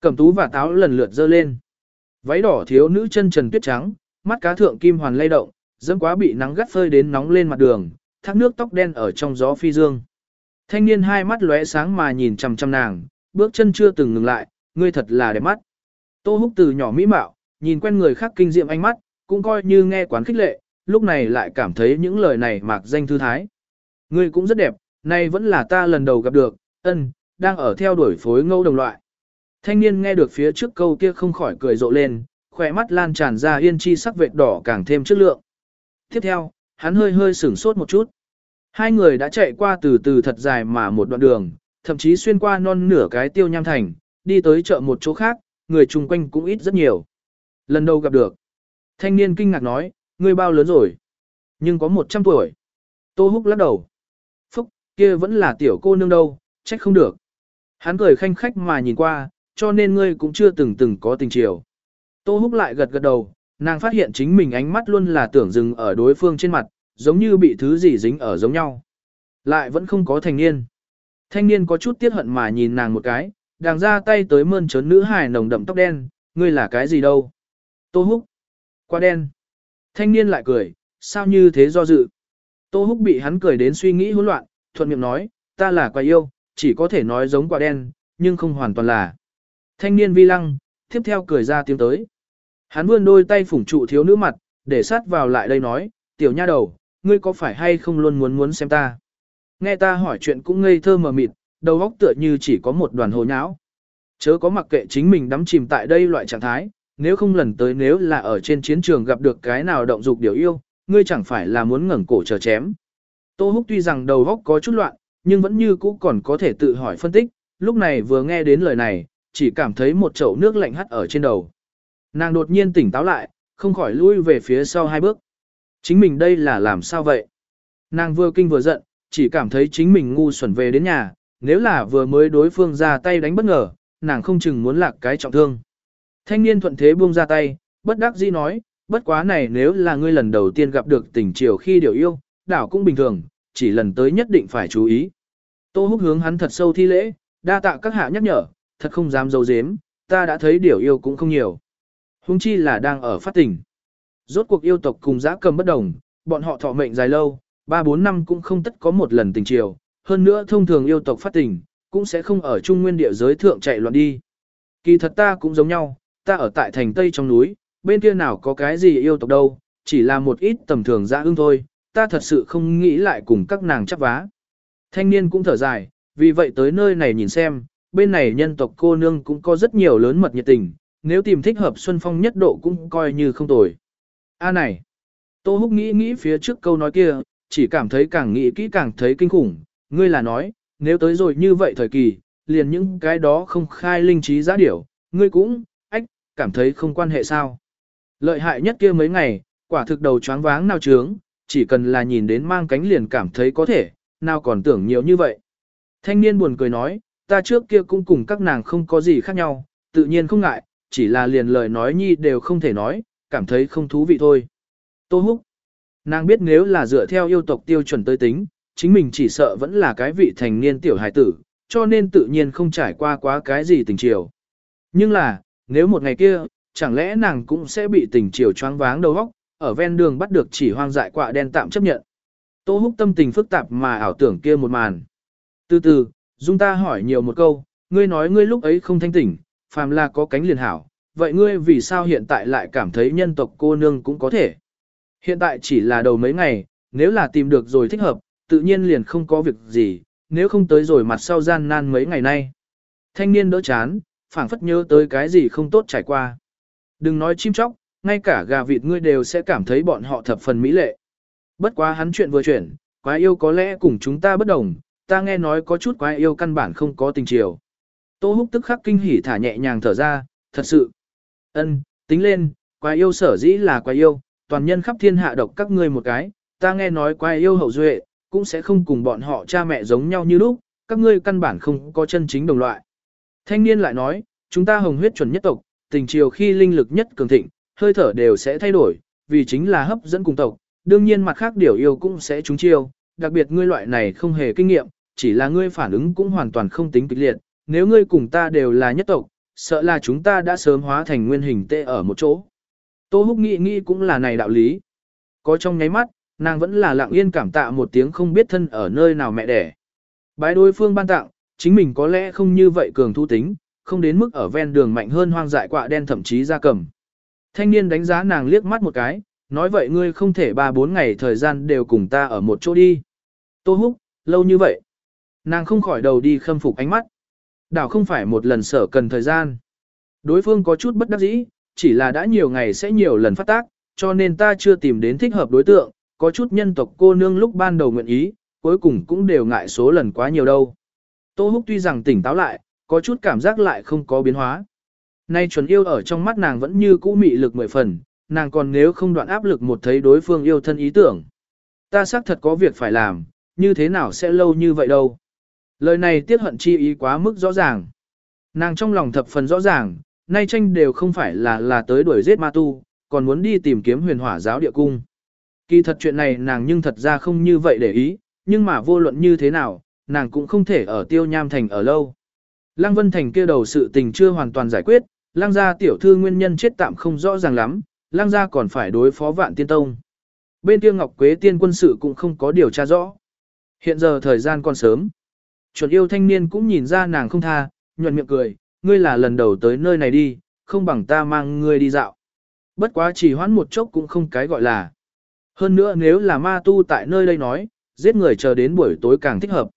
Cẩm tú và táo lần lượt dơ lên. Váy đỏ thiếu nữ chân trần tuyết trắng, mắt cá thượng kim hoàn lay động, dẫm quá bị nắng gắt phơi đến nóng lên mặt đường, thác nước tóc đen ở trong gió phi dương. Thanh niên hai mắt lóe sáng mà nhìn chằm chằm nàng, bước chân chưa từng ngừng lại, ngươi thật là đẹp mắt. Tô Húc từ nhỏ mỹ mạo, nhìn quen người khác kinh diệm ánh mắt, cũng coi như nghe quán khích lệ, lúc này lại cảm thấy những lời này mạc danh thư thái. Ngươi cũng rất đẹp, nay vẫn là ta lần đầu gặp được, ân, đang ở theo đuổi phối ngẫu đồng loại. Thanh niên nghe được phía trước câu kia không khỏi cười rộ lên, khỏe mắt lan tràn ra yên chi sắc vệt đỏ càng thêm chất lượng. Tiếp theo, hắn hơi hơi sửng sốt một chút. Hai người đã chạy qua từ từ thật dài mà một đoạn đường, thậm chí xuyên qua non nửa cái tiêu nham thành, đi tới chợ một chỗ khác, người chung quanh cũng ít rất nhiều. Lần đầu gặp được. Thanh niên kinh ngạc nói, ngươi bao lớn rồi? Nhưng có 100 tuổi. Tô Húc lắc đầu. Phúc, kia vẫn là tiểu cô nương đâu, trách không được. Hắn cười khanh khách mà nhìn qua, cho nên ngươi cũng chưa từng từng có tình chiều. Tô Húc lại gật gật đầu, nàng phát hiện chính mình ánh mắt luôn là tưởng dừng ở đối phương trên mặt, giống như bị thứ gì dính ở giống nhau. Lại vẫn không có thành niên. Thanh niên có chút tiếc hận mà nhìn nàng một cái, đàng ra tay tới mơn trớn nữ hài nồng đậm tóc đen, ngươi là cái gì đâu? Tô Húc. Qua đen. Thanh niên lại cười, sao như thế do dự? Tô Húc bị hắn cười đến suy nghĩ hỗn loạn, thuận miệng nói, ta là quả yêu, chỉ có thể nói giống quả đen, nhưng không hoàn toàn là. Thanh niên vi lăng, tiếp theo cười ra tiếng tới. Hắn vươn đôi tay phủng trụ thiếu nữ mặt, để sát vào lại đây nói, tiểu nha đầu, ngươi có phải hay không luôn muốn muốn xem ta? Nghe ta hỏi chuyện cũng ngây thơ mờ mịt, đầu óc tựa như chỉ có một đoàn hồ nháo. Chớ có mặc kệ chính mình đắm chìm tại đây loại trạng thái, nếu không lần tới nếu là ở trên chiến trường gặp được cái nào động dục điều yêu, ngươi chẳng phải là muốn ngẩng cổ chờ chém. Tô Húc tuy rằng đầu óc có chút loạn, nhưng vẫn như cũ còn có thể tự hỏi phân tích, lúc này vừa nghe đến lời này, chỉ cảm thấy một chậu nước lạnh hắt ở trên đầu. Nàng đột nhiên tỉnh táo lại, không khỏi lui về phía sau hai bước. Chính mình đây là làm sao vậy? Nàng vừa kinh vừa giận, chỉ cảm thấy chính mình ngu xuẩn về đến nhà, nếu là vừa mới đối phương ra tay đánh bất ngờ, nàng không chừng muốn lạc cái trọng thương. Thanh niên thuận thế buông ra tay, bất đắc dĩ nói, bất quá này nếu là ngươi lần đầu tiên gặp được tình triều khi điều yêu, đảo cũng bình thường, chỉ lần tới nhất định phải chú ý. Tô húc hướng hắn thật sâu thi lễ, đa tạ các hạ nhắc nhở, thật không dám dấu dếm, ta đã thấy điều yêu cũng không nhiều. Hùng chi là đang ở phát tình. Rốt cuộc yêu tộc cùng giã cầm bất đồng, bọn họ thọ mệnh dài lâu, 3-4 năm cũng không tất có một lần tình triều, hơn nữa thông thường yêu tộc phát tình, cũng sẽ không ở trung nguyên địa giới thượng chạy loạn đi. Kỳ thật ta cũng giống nhau, ta ở tại thành Tây trong núi, bên kia nào có cái gì yêu tộc đâu, chỉ là một ít tầm thường dã ưng thôi, ta thật sự không nghĩ lại cùng các nàng chấp vá. Thanh niên cũng thở dài, vì vậy tới nơi này nhìn xem, bên này nhân tộc cô nương cũng có rất nhiều lớn mật nhiệt tình, nếu tìm thích hợp Xuân Phong nhất độ cũng coi như không tồi. A này, Tô Húc nghĩ nghĩ phía trước câu nói kia, chỉ cảm thấy càng nghĩ kỹ càng thấy kinh khủng, ngươi là nói, nếu tới rồi như vậy thời kỳ, liền những cái đó không khai linh trí giá điểu, ngươi cũng, cảm thấy không quan hệ sao. Lợi hại nhất kia mấy ngày, quả thực đầu choáng váng nào trướng, chỉ cần là nhìn đến mang cánh liền cảm thấy có thể, nào còn tưởng nhiều như vậy. Thanh niên buồn cười nói, ta trước kia cũng cùng các nàng không có gì khác nhau, tự nhiên không ngại, chỉ là liền lời nói nhi đều không thể nói, cảm thấy không thú vị thôi. Tô Húc, nàng biết nếu là dựa theo yêu tộc tiêu chuẩn tới tính, chính mình chỉ sợ vẫn là cái vị thành niên tiểu hài tử, cho nên tự nhiên không trải qua quá cái gì tình chiều. Nhưng là, nếu một ngày kia, chẳng lẽ nàng cũng sẽ bị tình chiều choáng váng đầu óc, ở ven đường bắt được chỉ hoang dại quạ đen tạm chấp nhận. Tô húc tâm tình phức tạp mà ảo tưởng kia một màn. Từ từ, dung ta hỏi nhiều một câu, ngươi nói ngươi lúc ấy không thanh tỉnh, phàm là có cánh liền hảo, vậy ngươi vì sao hiện tại lại cảm thấy nhân tộc cô nương cũng có thể? Hiện tại chỉ là đầu mấy ngày, nếu là tìm được rồi thích hợp, tự nhiên liền không có việc gì, nếu không tới rồi mặt sau gian nan mấy ngày nay. Thanh niên đỡ chán, phảng phất nhớ tới cái gì không tốt trải qua. Đừng nói chim chóc, ngay cả gà vịt ngươi đều sẽ cảm thấy bọn họ thập phần mỹ lệ. Bất quá hắn chuyện vừa chuyển, quái yêu có lẽ cùng chúng ta bất đồng, ta nghe nói có chút quái yêu căn bản không có tình chiều. Tô húc tức khắc kinh hỉ thả nhẹ nhàng thở ra, thật sự. ân tính lên, quái yêu sở dĩ là quái yêu, toàn nhân khắp thiên hạ độc các ngươi một cái, ta nghe nói quái yêu hậu duệ, cũng sẽ không cùng bọn họ cha mẹ giống nhau như lúc, các ngươi căn bản không có chân chính đồng loại. Thanh niên lại nói, chúng ta hồng huyết chuẩn nhất tộc, tình chiều khi linh lực nhất cường thịnh, hơi thở đều sẽ thay đổi, vì chính là hấp dẫn cùng tộc, đương nhiên mặt khác điều yêu cũng sẽ trúng chiêu, đặc biệt ngươi loại này không hề kinh nghiệm, chỉ là ngươi phản ứng cũng hoàn toàn không tính kịch liệt, nếu ngươi cùng ta đều là nhất tộc, sợ là chúng ta đã sớm hóa thành nguyên hình tê ở một chỗ. Tô Húc nghĩ nghĩ cũng là này đạo lý. Có trong nháy mắt, nàng vẫn là lặng yên cảm tạ một tiếng không biết thân ở nơi nào mẹ đẻ. Bái đối phương ban tặng, chính mình có lẽ không như vậy cường thu tính, không đến mức ở ven đường mạnh hơn hoang dại quạ đen thậm chí ra cầm. Thanh niên đánh giá nàng liếc mắt một cái, nói vậy ngươi không thể ba bốn ngày thời gian đều cùng ta ở một chỗ đi. Tô Húc, lâu như vậy. Nàng không khỏi đầu đi khâm phục ánh mắt. Đảo không phải một lần sở cần thời gian. Đối phương có chút bất đắc dĩ, chỉ là đã nhiều ngày sẽ nhiều lần phát tác, cho nên ta chưa tìm đến thích hợp đối tượng, có chút nhân tộc cô nương lúc ban đầu nguyện ý, cuối cùng cũng đều ngại số lần quá nhiều đâu. Tô Húc tuy rằng tỉnh táo lại, có chút cảm giác lại không có biến hóa. Nay chuẩn yêu ở trong mắt nàng vẫn như cũ mị lực mười phần, nàng còn nếu không đoạn áp lực một thấy đối phương yêu thân ý tưởng. Ta xác thật có việc phải làm, như thế nào sẽ lâu như vậy đâu. Lời này tiết hận chi ý quá mức rõ ràng. Nàng trong lòng thập phần rõ ràng, nay tranh đều không phải là là tới đuổi giết ma tu, còn muốn đi tìm kiếm huyền hỏa giáo địa cung. Kỳ thật chuyện này nàng nhưng thật ra không như vậy để ý, nhưng mà vô luận như thế nào, nàng cũng không thể ở tiêu nham thành ở lâu. Lăng Vân Thành kia đầu sự tình chưa hoàn toàn giải quyết, Lăng gia tiểu thư nguyên nhân chết tạm không rõ ràng lắm, Lăng gia còn phải đối phó vạn tiên tông. Bên kia Ngọc Quế tiên quân sự cũng không có điều tra rõ. Hiện giờ thời gian còn sớm. Chuẩn yêu thanh niên cũng nhìn ra nàng không tha, nhuận miệng cười, ngươi là lần đầu tới nơi này đi, không bằng ta mang ngươi đi dạo. Bất quá chỉ hoãn một chốc cũng không cái gọi là. Hơn nữa nếu là ma tu tại nơi đây nói, giết người chờ đến buổi tối càng thích hợp.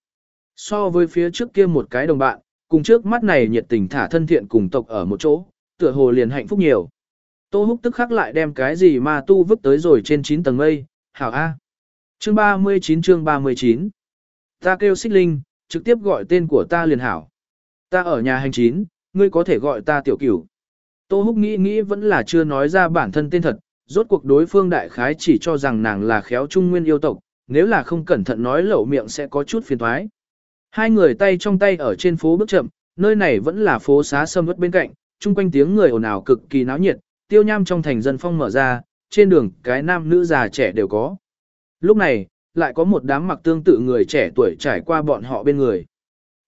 So với phía trước kia một cái đồng bạn, cùng trước mắt này nhiệt tình thả thân thiện cùng tộc ở một chỗ, tựa hồ liền hạnh phúc nhiều. Tô Húc tức khắc lại đem cái gì mà tu vứt tới rồi trên 9 tầng mây, hảo A. Chương 39 chương 39 Ta kêu xích linh, trực tiếp gọi tên của ta liền hảo. Ta ở nhà hành chín, ngươi có thể gọi ta tiểu cửu. Tô Húc nghĩ nghĩ vẫn là chưa nói ra bản thân tên thật, rốt cuộc đối phương đại khái chỉ cho rằng nàng là khéo trung nguyên yêu tộc, nếu là không cẩn thận nói lẩu miệng sẽ có chút phiền thoái. Hai người tay trong tay ở trên phố bước chậm, nơi này vẫn là phố xá sâm ướt bên cạnh, chung quanh tiếng người ồn ào cực kỳ náo nhiệt, tiêu nham trong thành dân phong mở ra, trên đường cái nam nữ già trẻ đều có. Lúc này, lại có một đám mặc tương tự người trẻ tuổi trải qua bọn họ bên người.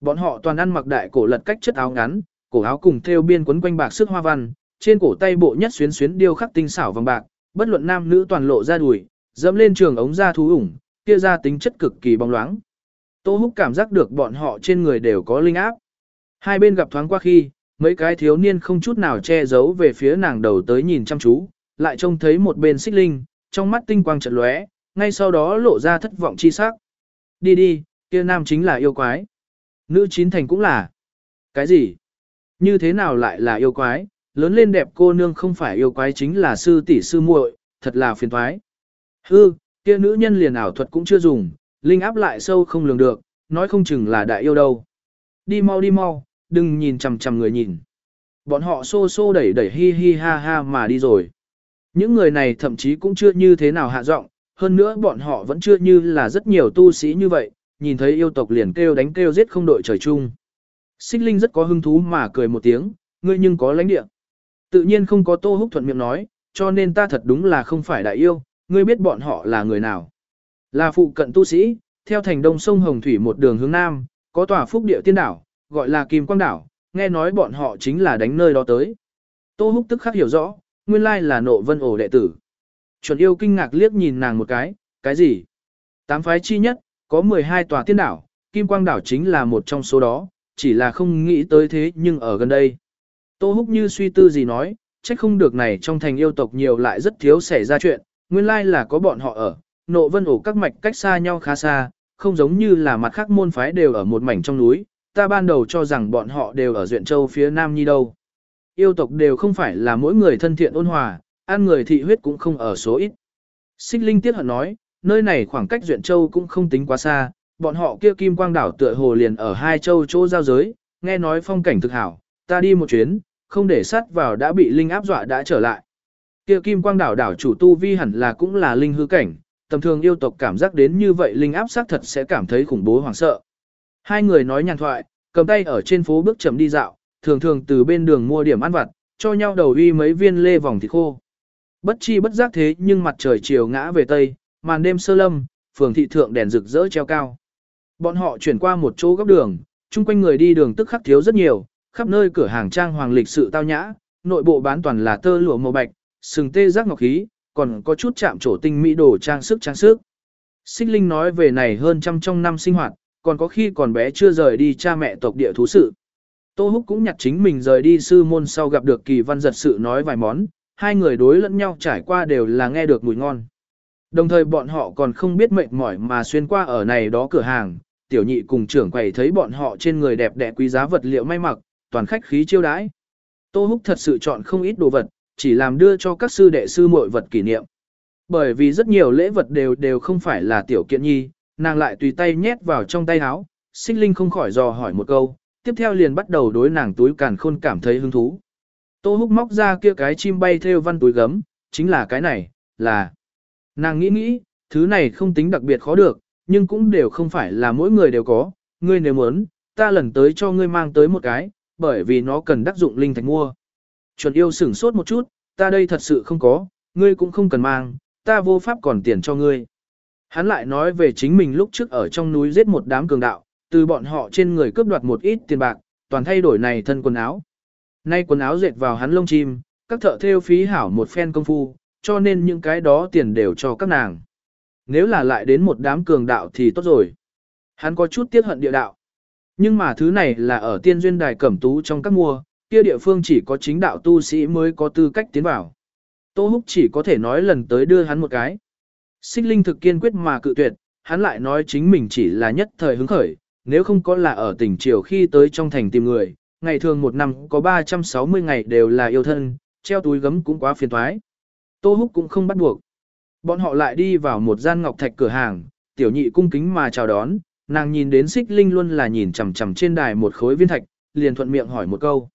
Bọn họ toàn ăn mặc đại cổ lật cách chất áo ngắn, cổ áo cùng thêu biên quấn quanh bạc sức hoa văn, trên cổ tay bộ nhất xuyến xuyến điêu khắc tinh xảo vàng bạc, bất luận nam nữ toàn lộ ra đùi, dẫm lên trường ống da thú ủng, kia ra tính chất cực kỳ bóng loáng. Tô Húc cảm giác được bọn họ trên người đều có linh áp. Hai bên gặp thoáng qua khi, mấy cái thiếu niên không chút nào che giấu về phía nàng đầu tới nhìn chăm chú, lại trông thấy một bên xích linh, trong mắt tinh quang trận lóe, ngay sau đó lộ ra thất vọng chi sắc. Đi đi, kia nam chính là yêu quái. Nữ chín thành cũng là. Cái gì? Như thế nào lại là yêu quái? Lớn lên đẹp cô nương không phải yêu quái chính là sư tỷ sư muội, thật là phiền toái. Hư, kia nữ nhân liền ảo thuật cũng chưa dùng, linh áp lại sâu không lường được, nói không chừng là đại yêu đâu. Đi mau đi mau, đừng nhìn chằm chằm người nhìn. Bọn họ xô xô đẩy đẩy hi hi ha ha mà đi rồi. Những người này thậm chí cũng chưa như thế nào hạ giọng, hơn nữa bọn họ vẫn chưa như là rất nhiều tu sĩ như vậy, nhìn thấy yêu tộc liền kêu đánh kêu giết không đội trời chung. Xích Linh rất có hứng thú mà cười một tiếng, ngươi nhưng có lãnh địa. Tự nhiên không có Tô Húc thuận miệng nói, cho nên ta thật đúng là không phải đại yêu, ngươi biết bọn họ là người nào. Là phụ cận tu sĩ, theo thành đông sông Hồng Thủy một đường hướng nam, có tòa phúc địa tiên đảo, gọi là Kim Quang Đảo, nghe nói bọn họ chính là đánh nơi đó tới. Tô Húc tức khắc hiểu rõ, nguyên lai là nộ vân ổ đệ tử. Chuẩn yêu kinh ngạc liếc nhìn nàng một cái, cái gì? Tám phái chi nhất, có 12 tòa tiên đảo, Kim Quang đảo chính là một trong số đó, chỉ là không nghĩ tới thế nhưng ở gần đây. Tô Húc như suy tư gì nói, trách không được này trong thành yêu tộc nhiều lại rất thiếu xảy ra chuyện, nguyên lai là có bọn họ ở, nộ vân ổ các mạch cách xa nhau khá xa, không giống như là mặt khác môn phái đều ở một mảnh trong núi, ta ban đầu cho rằng bọn họ đều ở Duyện Châu phía Nam Nhi đâu. Yêu tộc đều không phải là mỗi người thân thiện ôn hòa, ăn người thị huyết cũng không ở số ít. Xích Linh Tiết hận nói, nơi này khoảng cách Duyện Châu cũng không tính quá xa, bọn họ kia kim quang đảo tựa hồ liền ở hai châu chỗ giao giới, nghe nói phong cảnh thực hảo, ta đi một chuyến, không để sát vào đã bị Linh áp dọa đã trở lại. Kia kim quang đảo đảo chủ tu vi hẳn là cũng là Linh hư cảnh, tầm thường yêu tộc cảm giác đến như vậy Linh áp sát thật sẽ cảm thấy khủng bố hoảng sợ. Hai người nói nhàn thoại, cầm tay ở trên phố bước chậm đi dạo, thường thường từ bên đường mua điểm ăn vặt, cho nhau đầu uy mấy viên lê vòng thịt khô. Bất chi bất giác thế nhưng mặt trời chiều ngã về tây, màn đêm sơ lâm, phường thị thượng đèn rực rỡ treo cao. Bọn họ chuyển qua một chỗ góc đường, chung quanh người đi đường tức khắc thiếu rất nhiều, khắp nơi cửa hàng trang hoàng lịch sự tao nhã, nội bộ bán toàn là tơ lụa màu bạch, sừng tê giác ngọc khí, còn có chút chạm trổ tinh mỹ đồ trang sức trang sức. Xích Linh nói về này hơn trăm trong năm sinh hoạt, còn có khi còn bé chưa rời đi cha mẹ tộc địa thú sự. Tô Húc cũng nhặt chính mình rời đi sư môn sau gặp được kỳ văn giật sự nói vài món, hai người đối lẫn nhau trải qua đều là nghe được mùi ngon. Đồng thời bọn họ còn không biết mệt mỏi mà xuyên qua ở này đó cửa hàng, tiểu nhị cùng trưởng quầy thấy bọn họ trên người đẹp đẽ quý giá vật liệu may mặc, toàn khách khí chiêu đãi. Tô Húc thật sự chọn không ít đồ vật, chỉ làm đưa cho các sư đệ sư muội vật kỷ niệm. Bởi vì rất nhiều lễ vật đều đều không phải là tiểu kiện nhi, nàng lại tùy tay nhét vào trong tay áo, xích linh không khỏi dò hỏi một câu, tiếp theo liền bắt đầu đối nàng túi càn khôn cảm thấy hứng thú. Tô húc móc ra kia cái chim bay theo văn túi gấm, chính là cái này, là. Nàng nghĩ nghĩ, thứ này không tính đặc biệt khó được, nhưng cũng đều không phải là mỗi người đều có, ngươi nếu muốn, ta lần tới cho ngươi mang tới một cái, bởi vì nó cần đắc dụng linh thạch mua. Chuẩn yêu sửng sốt một chút, ta đây thật sự không có, ngươi cũng không cần mang, ta vô pháp còn tiền cho ngươi. Hắn lại nói về chính mình lúc trước ở trong núi giết một đám cường đạo, từ bọn họ trên người cướp đoạt một ít tiền bạc, toàn thay đổi này thân quần áo. Nay quần áo dệt vào hắn lông chim, các thợ theo phí hảo một phen công phu, cho nên những cái đó tiền đều cho các nàng. Nếu là lại đến một đám cường đạo thì tốt rồi. Hắn có chút tiếc hận địa đạo. Nhưng mà thứ này là ở tiên duyên đài cẩm tú trong các mua, kia địa phương chỉ có chính đạo tu sĩ mới có tư cách tiến vào. Tô Húc chỉ có thể nói lần tới đưa hắn một cái. Xích Linh thực kiên quyết mà cự tuyệt, hắn lại nói chính mình chỉ là nhất thời hứng khởi, nếu không có là ở tỉnh triều khi tới trong thành tìm người, ngày thường một năm có 360 ngày đều là yêu thân, treo túi gấm cũng quá phiền toái. Tô Húc cũng không bắt buộc. Bọn họ lại đi vào một gian ngọc thạch cửa hàng, tiểu nhị cung kính mà chào đón, nàng nhìn đến xích linh luôn là nhìn chằm chằm trên đài một khối viên thạch, liền thuận miệng hỏi một câu.